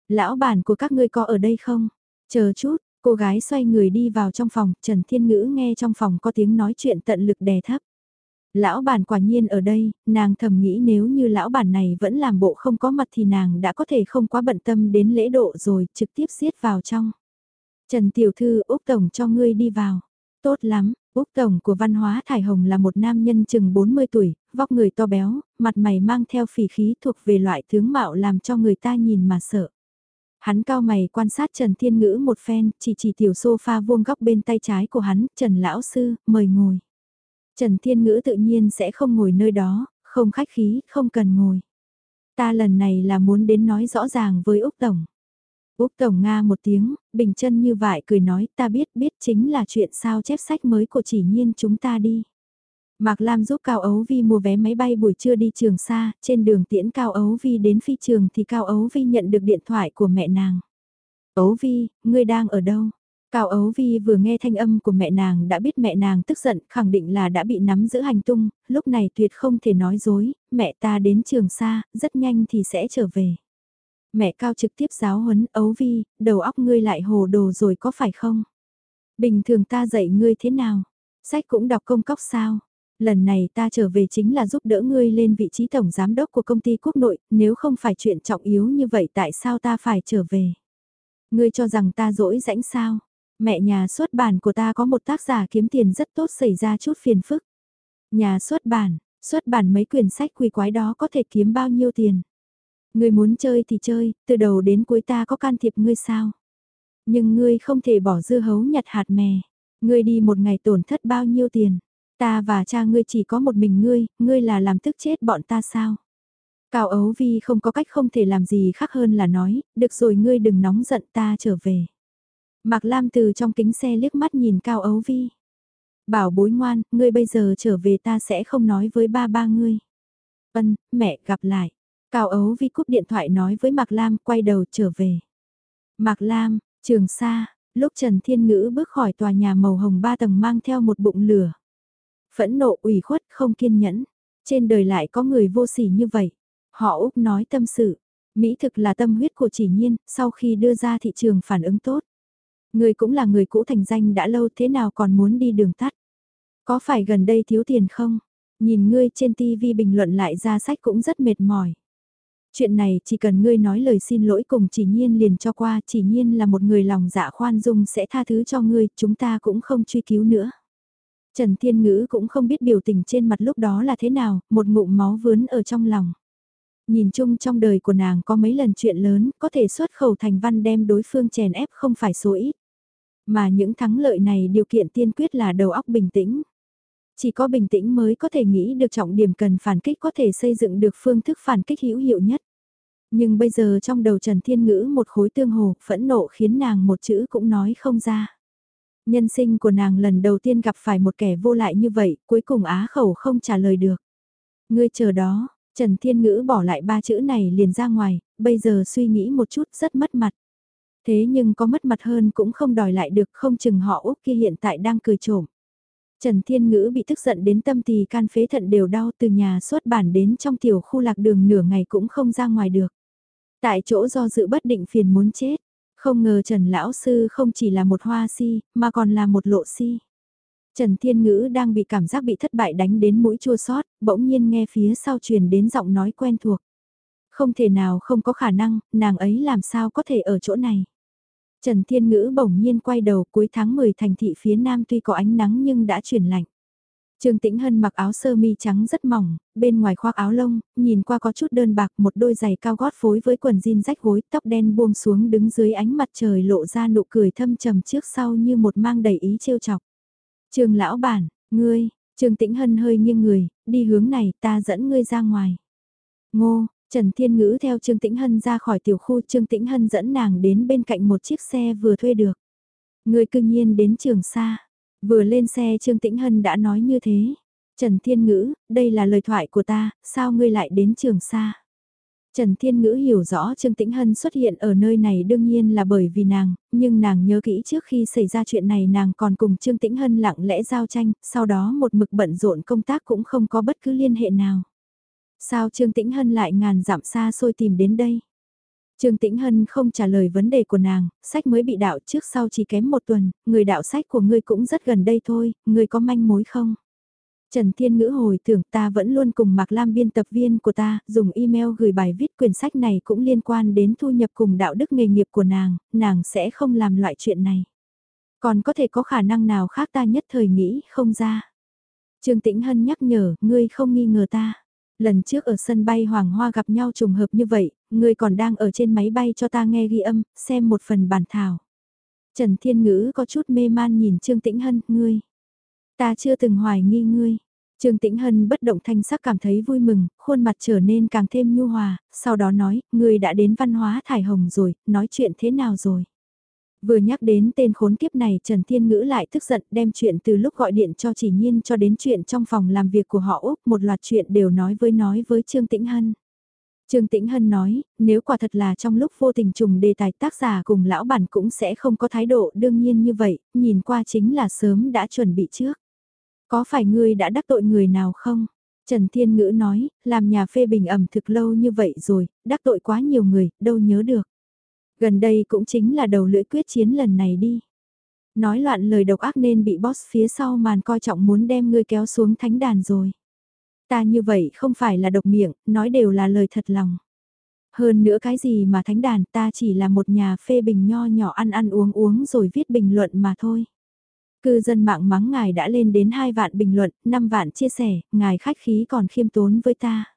Lão bản của các ngươi có ở đây không? Chờ chút, cô gái xoay người đi vào trong phòng, Trần Thiên Ngữ nghe trong phòng có tiếng nói chuyện tận lực đè thấp. Lão bản quả nhiên ở đây, nàng thầm nghĩ nếu như lão bản này vẫn làm bộ không có mặt thì nàng đã có thể không quá bận tâm đến lễ độ rồi, trực tiếp xiết vào trong. Trần Tiểu Thư Úc Tổng cho ngươi đi vào. Tốt lắm, Úc Tổng của Văn hóa Thải Hồng là một nam nhân chừng 40 tuổi, vóc người to béo, mặt mày mang theo phỉ khí thuộc về loại tướng mạo làm cho người ta nhìn mà sợ. Hắn cao mày quan sát Trần Thiên Ngữ một phen, chỉ chỉ tiểu sofa vuông góc bên tay trái của hắn, Trần Lão Sư, mời ngồi. Trần Thiên Ngữ tự nhiên sẽ không ngồi nơi đó, không khách khí, không cần ngồi. Ta lần này là muốn đến nói rõ ràng với Úc Tổng. Úc Tổng Nga một tiếng, bình chân như vải cười nói ta biết biết chính là chuyện sao chép sách mới của chỉ nhiên chúng ta đi. Mạc Lam giúp Cao Ấu Vi mua vé máy bay buổi trưa đi trường xa, trên đường tiễn Cao Ấu Vi đến phi trường thì Cao Ấu Vi nhận được điện thoại của mẹ nàng. Ấu Vi, ngươi đang ở đâu? Cao Ấu Vi vừa nghe thanh âm của mẹ nàng đã biết mẹ nàng tức giận, khẳng định là đã bị nắm giữ hành tung, lúc này tuyệt không thể nói dối, mẹ ta đến trường xa, rất nhanh thì sẽ trở về. Mẹ Cao trực tiếp giáo huấn Ấu Vi, đầu óc ngươi lại hồ đồ rồi có phải không? Bình thường ta dạy ngươi thế nào? Sách cũng đọc công cóc sao? Lần này ta trở về chính là giúp đỡ ngươi lên vị trí tổng giám đốc của công ty quốc nội, nếu không phải chuyện trọng yếu như vậy tại sao ta phải trở về? Ngươi cho rằng ta dỗi rãnh sao? Mẹ nhà xuất bản của ta có một tác giả kiếm tiền rất tốt xảy ra chút phiền phức. Nhà xuất bản, xuất bản mấy quyển sách quỳ quái đó có thể kiếm bao nhiêu tiền? Ngươi muốn chơi thì chơi, từ đầu đến cuối ta có can thiệp ngươi sao? Nhưng ngươi không thể bỏ dưa hấu nhặt hạt mè. Ngươi đi một ngày tổn thất bao nhiêu tiền? Ta và cha ngươi chỉ có một mình ngươi, ngươi là làm tức chết bọn ta sao? Cao Ấu Vi không có cách không thể làm gì khác hơn là nói, được rồi ngươi đừng nóng giận ta trở về. Mạc Lam từ trong kính xe liếc mắt nhìn Cao Ấu Vi. Bảo bối ngoan, ngươi bây giờ trở về ta sẽ không nói với ba ba ngươi. Vân, mẹ gặp lại. Cao Ấu Vi cúp điện thoại nói với Mạc Lam quay đầu trở về. Mạc Lam, trường xa, lúc Trần Thiên Ngữ bước khỏi tòa nhà màu hồng ba tầng mang theo một bụng lửa. Phẫn nộ ủy khuất không kiên nhẫn. Trên đời lại có người vô sỉ như vậy. Họ Úc nói tâm sự. Mỹ thực là tâm huyết của chỉ nhiên, sau khi đưa ra thị trường phản ứng tốt. Người cũng là người cũ thành danh đã lâu thế nào còn muốn đi đường tắt. Có phải gần đây thiếu tiền không? Nhìn ngươi trên TV bình luận lại ra sách cũng rất mệt mỏi. Chuyện này chỉ cần ngươi nói lời xin lỗi cùng chỉ nhiên liền cho qua, chỉ nhiên là một người lòng dạ khoan dung sẽ tha thứ cho ngươi, chúng ta cũng không truy cứu nữa. Trần Thiên Ngữ cũng không biết biểu tình trên mặt lúc đó là thế nào, một ngụm máu vướn ở trong lòng. Nhìn chung trong đời của nàng có mấy lần chuyện lớn, có thể xuất khẩu thành văn đem đối phương chèn ép không phải số ít. Mà những thắng lợi này điều kiện tiên quyết là đầu óc bình tĩnh. Chỉ có bình tĩnh mới có thể nghĩ được trọng điểm cần phản kích có thể xây dựng được phương thức phản kích hữu hiệu nhất. Nhưng bây giờ trong đầu Trần Thiên Ngữ một khối tương hồ, phẫn nộ khiến nàng một chữ cũng nói không ra. Nhân sinh của nàng lần đầu tiên gặp phải một kẻ vô lại như vậy, cuối cùng á khẩu không trả lời được. Ngươi chờ đó, Trần Thiên Ngữ bỏ lại ba chữ này liền ra ngoài, bây giờ suy nghĩ một chút rất mất mặt. Thế nhưng có mất mặt hơn cũng không đòi lại được không chừng họ Úc kia hiện tại đang cười trộm. Trần Thiên Ngữ bị tức giận đến tâm tỳ can phế thận đều đau từ nhà xuất bản đến trong tiểu khu lạc đường nửa ngày cũng không ra ngoài được. Tại chỗ do dự bất định phiền muốn chết, không ngờ Trần Lão Sư không chỉ là một hoa si, mà còn là một lộ si. Trần Thiên Ngữ đang bị cảm giác bị thất bại đánh đến mũi chua sót, bỗng nhiên nghe phía sau truyền đến giọng nói quen thuộc. Không thể nào không có khả năng, nàng ấy làm sao có thể ở chỗ này. Trần Thiên Ngữ bỗng nhiên quay đầu cuối tháng 10 thành thị phía nam tuy có ánh nắng nhưng đã chuyển lạnh. Trương Tĩnh Hân mặc áo sơ mi trắng rất mỏng, bên ngoài khoác áo lông, nhìn qua có chút đơn bạc một đôi giày cao gót phối với quần jean rách gối, tóc đen buông xuống đứng dưới ánh mặt trời lộ ra nụ cười thâm trầm trước sau như một mang đầy ý trêu chọc. Trương lão bản, ngươi, Trương Tĩnh Hân hơi nghiêng người, đi hướng này ta dẫn ngươi ra ngoài. Ngô, Trần Thiên Ngữ theo Trương Tĩnh Hân ra khỏi tiểu khu Trương Tĩnh Hân dẫn nàng đến bên cạnh một chiếc xe vừa thuê được. Người cư nhiên đến trường xa. Vừa lên xe Trương Tĩnh Hân đã nói như thế. Trần Thiên Ngữ, đây là lời thoại của ta, sao ngươi lại đến trường xa? Trần Thiên Ngữ hiểu rõ Trương Tĩnh Hân xuất hiện ở nơi này đương nhiên là bởi vì nàng, nhưng nàng nhớ kỹ trước khi xảy ra chuyện này nàng còn cùng Trương Tĩnh Hân lặng lẽ giao tranh, sau đó một mực bận rộn công tác cũng không có bất cứ liên hệ nào. Sao Trương Tĩnh Hân lại ngàn dặm xa xôi tìm đến đây? Trương Tĩnh Hân không trả lời vấn đề của nàng, sách mới bị đạo trước sau chỉ kém một tuần, người đạo sách của ngươi cũng rất gần đây thôi, ngươi có manh mối không? Trần Thiên Ngữ hồi tưởng ta vẫn luôn cùng Mạc Lam biên tập viên của ta, dùng email gửi bài viết quyển sách này cũng liên quan đến thu nhập cùng đạo đức nghề nghiệp của nàng, nàng sẽ không làm loại chuyện này. Còn có thể có khả năng nào khác ta nhất thời nghĩ không ra. Trương Tĩnh Hân nhắc nhở, ngươi không nghi ngờ ta. Lần trước ở sân bay Hoàng Hoa gặp nhau trùng hợp như vậy, ngươi còn đang ở trên máy bay cho ta nghe ghi âm, xem một phần bản thảo. Trần Thiên Ngữ có chút mê man nhìn Trương Tĩnh Hân, ngươi. Ta chưa từng hoài nghi ngươi. Trương Tĩnh Hân bất động thanh sắc cảm thấy vui mừng, khuôn mặt trở nên càng thêm nhu hòa, sau đó nói, ngươi đã đến văn hóa thải hồng rồi, nói chuyện thế nào rồi. Vừa nhắc đến tên khốn kiếp này Trần Thiên Ngữ lại tức giận đem chuyện từ lúc gọi điện cho chỉ nhiên cho đến chuyện trong phòng làm việc của họ Úc một loạt chuyện đều nói với nói với Trương Tĩnh Hân. Trương Tĩnh Hân nói, nếu quả thật là trong lúc vô tình trùng đề tài tác giả cùng lão bản cũng sẽ không có thái độ đương nhiên như vậy, nhìn qua chính là sớm đã chuẩn bị trước. Có phải ngươi đã đắc tội người nào không? Trần Thiên Ngữ nói, làm nhà phê bình ẩm thực lâu như vậy rồi, đắc tội quá nhiều người, đâu nhớ được. Gần đây cũng chính là đầu lưỡi quyết chiến lần này đi. Nói loạn lời độc ác nên bị boss phía sau màn coi trọng muốn đem ngươi kéo xuống thánh đàn rồi. Ta như vậy không phải là độc miệng, nói đều là lời thật lòng. Hơn nữa cái gì mà thánh đàn ta chỉ là một nhà phê bình nho nhỏ ăn ăn uống uống rồi viết bình luận mà thôi. Cư dân mạng mắng ngài đã lên đến 2 vạn bình luận, 5 vạn chia sẻ, ngài khách khí còn khiêm tốn với ta.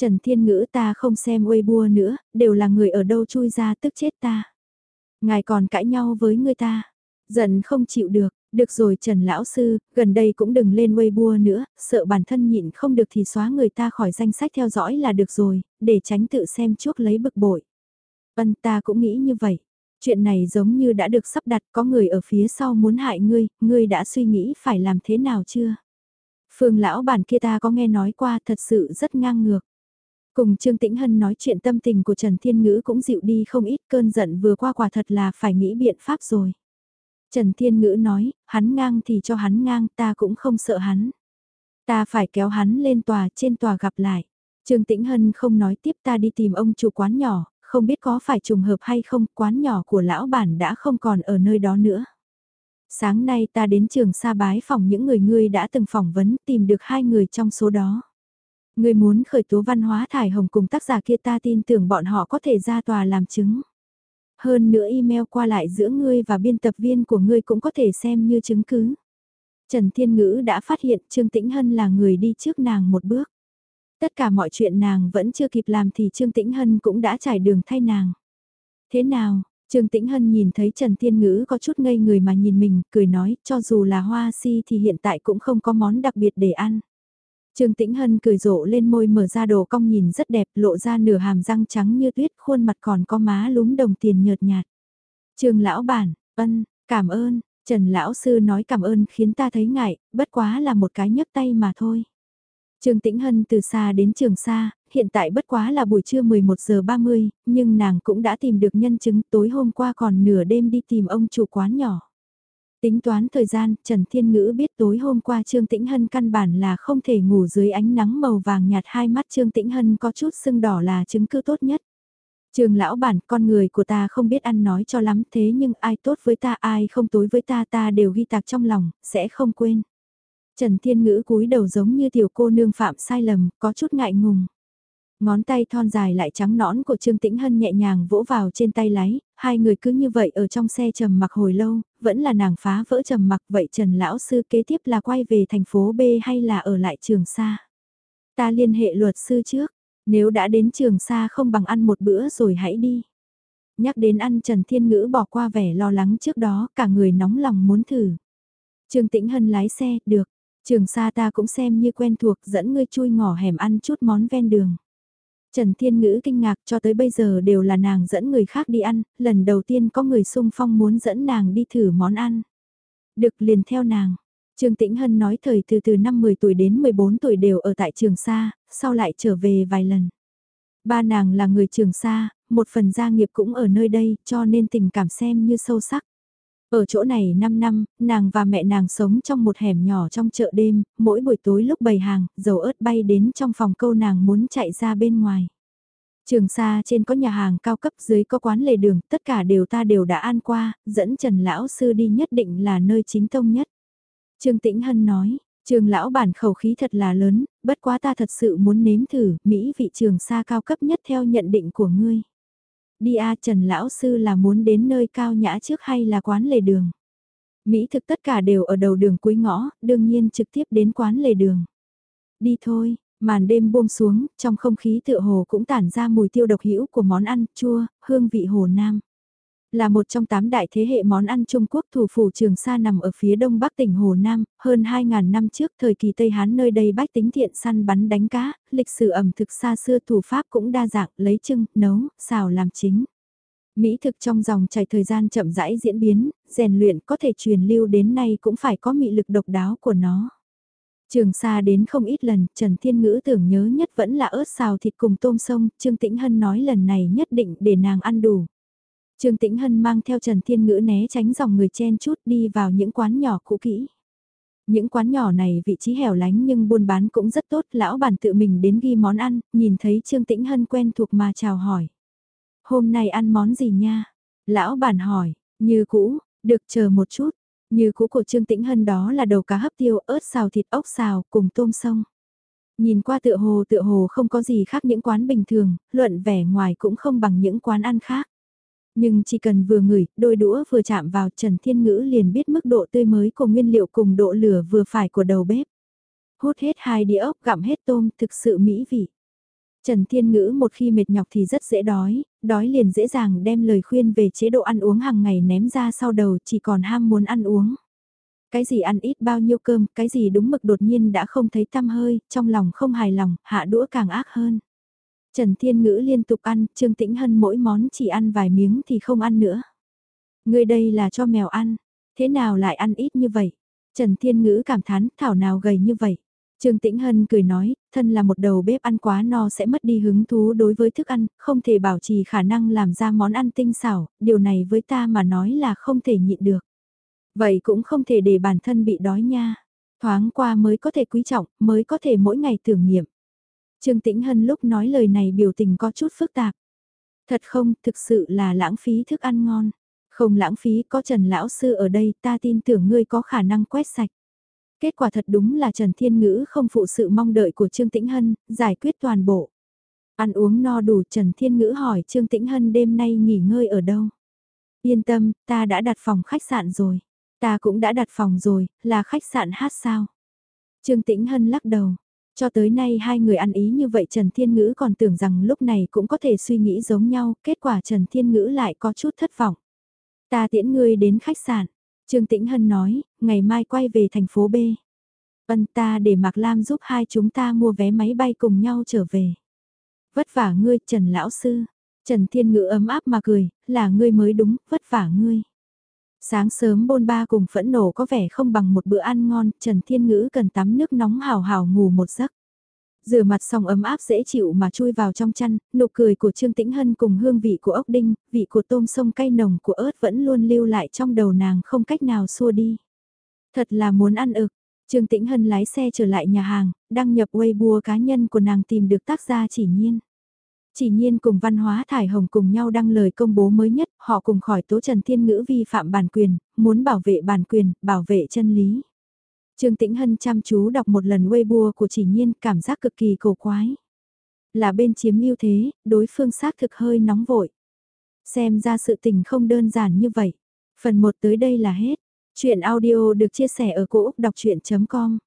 Trần Thiên Ngữ ta không xem Weibo nữa, đều là người ở đâu chui ra tức chết ta. Ngài còn cãi nhau với người ta, giận không chịu được, được rồi Trần Lão Sư, gần đây cũng đừng lên Weibo nữa, sợ bản thân nhịn không được thì xóa người ta khỏi danh sách theo dõi là được rồi, để tránh tự xem chuốc lấy bực bội. Vân ta cũng nghĩ như vậy. Chuyện này giống như đã được sắp đặt có người ở phía sau muốn hại ngươi, ngươi đã suy nghĩ phải làm thế nào chưa? Phương lão bản kia ta có nghe nói qua thật sự rất ngang ngược. Cùng Trương Tĩnh Hân nói chuyện tâm tình của Trần Thiên Ngữ cũng dịu đi không ít cơn giận vừa qua quả thật là phải nghĩ biện pháp rồi. Trần Thiên Ngữ nói, hắn ngang thì cho hắn ngang ta cũng không sợ hắn. Ta phải kéo hắn lên tòa, trên tòa gặp lại. Trương Tĩnh Hân không nói tiếp ta đi tìm ông chủ quán nhỏ, không biết có phải trùng hợp hay không, quán nhỏ của lão bản đã không còn ở nơi đó nữa. Sáng nay ta đến trường sa bái phòng những người ngươi đã từng phỏng vấn tìm được hai người trong số đó người muốn khởi tố văn hóa thải hồng cùng tác giả kia ta tin tưởng bọn họ có thể ra tòa làm chứng. Hơn nữa email qua lại giữa ngươi và biên tập viên của ngươi cũng có thể xem như chứng cứ. Trần Thiên Ngữ đã phát hiện Trương Tĩnh Hân là người đi trước nàng một bước. Tất cả mọi chuyện nàng vẫn chưa kịp làm thì Trương Tĩnh Hân cũng đã trải đường thay nàng. Thế nào, Trương Tĩnh Hân nhìn thấy Trần Thiên Ngữ có chút ngây người mà nhìn mình, cười nói, cho dù là hoa si thì hiện tại cũng không có món đặc biệt để ăn. Trương Tĩnh Hân cười rộ lên môi mở ra đồ cong nhìn rất đẹp, lộ ra nửa hàm răng trắng như tuyết, khuôn mặt còn có má lúm đồng tiền nhợt nhạt. Trương lão bản, ân, cảm ơn, Trần lão sư nói cảm ơn khiến ta thấy ngại, bất quá là một cái nhấc tay mà thôi. Trương Tĩnh Hân từ xa đến trường xa, hiện tại bất quá là buổi trưa 11 giờ 30, nhưng nàng cũng đã tìm được nhân chứng tối hôm qua còn nửa đêm đi tìm ông chủ quán nhỏ. Tính toán thời gian, Trần Thiên Ngữ biết tối hôm qua Trương Tĩnh Hân căn bản là không thể ngủ dưới ánh nắng màu vàng nhạt hai mắt Trương Tĩnh Hân có chút sưng đỏ là chứng cứ tốt nhất. Trường lão bản, con người của ta không biết ăn nói cho lắm thế nhưng ai tốt với ta ai không tối với ta ta đều ghi tạc trong lòng, sẽ không quên. Trần Thiên Ngữ cúi đầu giống như tiểu cô nương phạm sai lầm, có chút ngại ngùng. Ngón tay thon dài lại trắng nõn của Trương Tĩnh Hân nhẹ nhàng vỗ vào trên tay lái, hai người cứ như vậy ở trong xe trầm mặc hồi lâu, vẫn là nàng phá vỡ trầm mặc vậy Trần Lão Sư kế tiếp là quay về thành phố B hay là ở lại trường sa Ta liên hệ luật sư trước, nếu đã đến trường sa không bằng ăn một bữa rồi hãy đi. Nhắc đến ăn Trần Thiên Ngữ bỏ qua vẻ lo lắng trước đó cả người nóng lòng muốn thử. Trương Tĩnh Hân lái xe, được. Trường sa ta cũng xem như quen thuộc dẫn ngươi chui ngỏ hẻm ăn chút món ven đường. Trần Thiên Ngữ kinh ngạc cho tới bây giờ đều là nàng dẫn người khác đi ăn, lần đầu tiên có người sung phong muốn dẫn nàng đi thử món ăn. Được liền theo nàng. Trương Tĩnh Hân nói thời từ từ năm 10 tuổi đến 14 tuổi đều ở tại trường Sa, sau lại trở về vài lần. Ba nàng là người trường Sa, một phần gia nghiệp cũng ở nơi đây cho nên tình cảm xem như sâu sắc. Ở chỗ này 5 năm, nàng và mẹ nàng sống trong một hẻm nhỏ trong chợ đêm, mỗi buổi tối lúc bày hàng, dầu ớt bay đến trong phòng câu nàng muốn chạy ra bên ngoài. Trường xa trên có nhà hàng cao cấp dưới có quán lề đường, tất cả đều ta đều đã an qua, dẫn Trần Lão Sư đi nhất định là nơi chính tông nhất. Trương Tĩnh Hân nói, trường lão bản khẩu khí thật là lớn, bất quá ta thật sự muốn nếm thử, Mỹ vị trường xa cao cấp nhất theo nhận định của ngươi. Đi a Trần Lão Sư là muốn đến nơi cao nhã trước hay là quán lề đường? Mỹ thực tất cả đều ở đầu đường cuối ngõ, đương nhiên trực tiếp đến quán lề đường. Đi thôi, màn đêm buông xuống, trong không khí tựa hồ cũng tản ra mùi tiêu độc hữu của món ăn, chua, hương vị hồ nam. Là một trong tám đại thế hệ món ăn Trung Quốc thủ phủ Trường Sa nằm ở phía đông bắc tỉnh Hồ Nam, hơn 2.000 năm trước thời kỳ Tây Hán nơi đây bách tính thiện săn bắn đánh cá, lịch sử ẩm thực xa xưa thủ pháp cũng đa dạng lấy trưng, nấu, xào làm chính. Mỹ thực trong dòng chảy thời gian chậm rãi diễn biến, rèn luyện có thể truyền lưu đến nay cũng phải có mị lực độc đáo của nó. Trường Sa đến không ít lần, Trần Thiên Ngữ tưởng nhớ nhất vẫn là ớt xào thịt cùng tôm sông, Trương Tĩnh Hân nói lần này nhất định để nàng ăn đủ. Trương Tĩnh Hân mang theo Trần Thiên Ngữ né tránh dòng người chen chút đi vào những quán nhỏ cũ kỹ. Những quán nhỏ này vị trí hẻo lánh nhưng buôn bán cũng rất tốt, lão bản tự mình đến ghi món ăn, nhìn thấy Trương Tĩnh Hân quen thuộc mà chào hỏi. Hôm nay ăn món gì nha? Lão bản hỏi, như cũ, được chờ một chút. Như cũ của Trương Tĩnh Hân đó là đầu cá hấp tiêu, ớt xào thịt ốc xào cùng tôm sông. Nhìn qua tựa hồ tựa hồ không có gì khác những quán bình thường, luận vẻ ngoài cũng không bằng những quán ăn khác. Nhưng chỉ cần vừa ngửi, đôi đũa vừa chạm vào Trần Thiên Ngữ liền biết mức độ tươi mới của nguyên liệu cùng độ lửa vừa phải của đầu bếp. Hút hết hai đĩa ốc gặm hết tôm thực sự mỹ vị. Trần Thiên Ngữ một khi mệt nhọc thì rất dễ đói, đói liền dễ dàng đem lời khuyên về chế độ ăn uống hàng ngày ném ra sau đầu chỉ còn ham muốn ăn uống. Cái gì ăn ít bao nhiêu cơm, cái gì đúng mực đột nhiên đã không thấy tăm hơi, trong lòng không hài lòng, hạ đũa càng ác hơn. Trần Thiên Ngữ liên tục ăn, Trương Tĩnh Hân mỗi món chỉ ăn vài miếng thì không ăn nữa. Người đây là cho mèo ăn, thế nào lại ăn ít như vậy? Trần Thiên Ngữ cảm thán, thảo nào gầy như vậy? Trương Tĩnh Hân cười nói, thân là một đầu bếp ăn quá no sẽ mất đi hứng thú đối với thức ăn, không thể bảo trì khả năng làm ra món ăn tinh xảo, điều này với ta mà nói là không thể nhịn được. Vậy cũng không thể để bản thân bị đói nha. Thoáng qua mới có thể quý trọng, mới có thể mỗi ngày tưởng niệm. Trương Tĩnh Hân lúc nói lời này biểu tình có chút phức tạp. Thật không, thực sự là lãng phí thức ăn ngon. Không lãng phí có Trần Lão Sư ở đây ta tin tưởng ngươi có khả năng quét sạch. Kết quả thật đúng là Trần Thiên Ngữ không phụ sự mong đợi của Trương Tĩnh Hân, giải quyết toàn bộ. Ăn uống no đủ Trần Thiên Ngữ hỏi Trương Tĩnh Hân đêm nay nghỉ ngơi ở đâu. Yên tâm, ta đã đặt phòng khách sạn rồi. Ta cũng đã đặt phòng rồi, là khách sạn hát sao. Trương Tĩnh Hân lắc đầu. Cho tới nay hai người ăn ý như vậy Trần Thiên Ngữ còn tưởng rằng lúc này cũng có thể suy nghĩ giống nhau, kết quả Trần Thiên Ngữ lại có chút thất vọng. Ta tiễn ngươi đến khách sạn. Trương Tĩnh Hân nói, ngày mai quay về thành phố B. Vân ta để Mạc Lam giúp hai chúng ta mua vé máy bay cùng nhau trở về. Vất vả ngươi, Trần Lão Sư. Trần Thiên Ngữ ấm áp mà cười, là ngươi mới đúng, vất vả ngươi. Sáng sớm bôn ba cùng phẫn nổ có vẻ không bằng một bữa ăn ngon, Trần Thiên Ngữ cần tắm nước nóng hào hào ngủ một giấc. Rửa mặt xong ấm áp dễ chịu mà chui vào trong chăn, nụ cười của Trương Tĩnh Hân cùng hương vị của ốc đinh, vị của tôm sông cay nồng của ớt vẫn luôn lưu lại trong đầu nàng không cách nào xua đi. Thật là muốn ăn ực, Trương Tĩnh Hân lái xe trở lại nhà hàng, đăng nhập Weibo cá nhân của nàng tìm được tác gia chỉ nhiên. Chỉ nhiên cùng văn hóa thải hồng cùng nhau đăng lời công bố mới nhất, họ cùng khỏi tố Trần Thiên Ngữ vi phạm bản quyền, muốn bảo vệ bản quyền, bảo vệ chân lý. Trương Tĩnh Hân chăm chú đọc một lần Weibo của chỉ nhiên cảm giác cực kỳ cổ quái. Là bên chiếm ưu thế, đối phương xác thực hơi nóng vội. Xem ra sự tình không đơn giản như vậy. Phần 1 tới đây là hết. Chuyện audio được chia sẻ ở cỗ đọc chuyện.com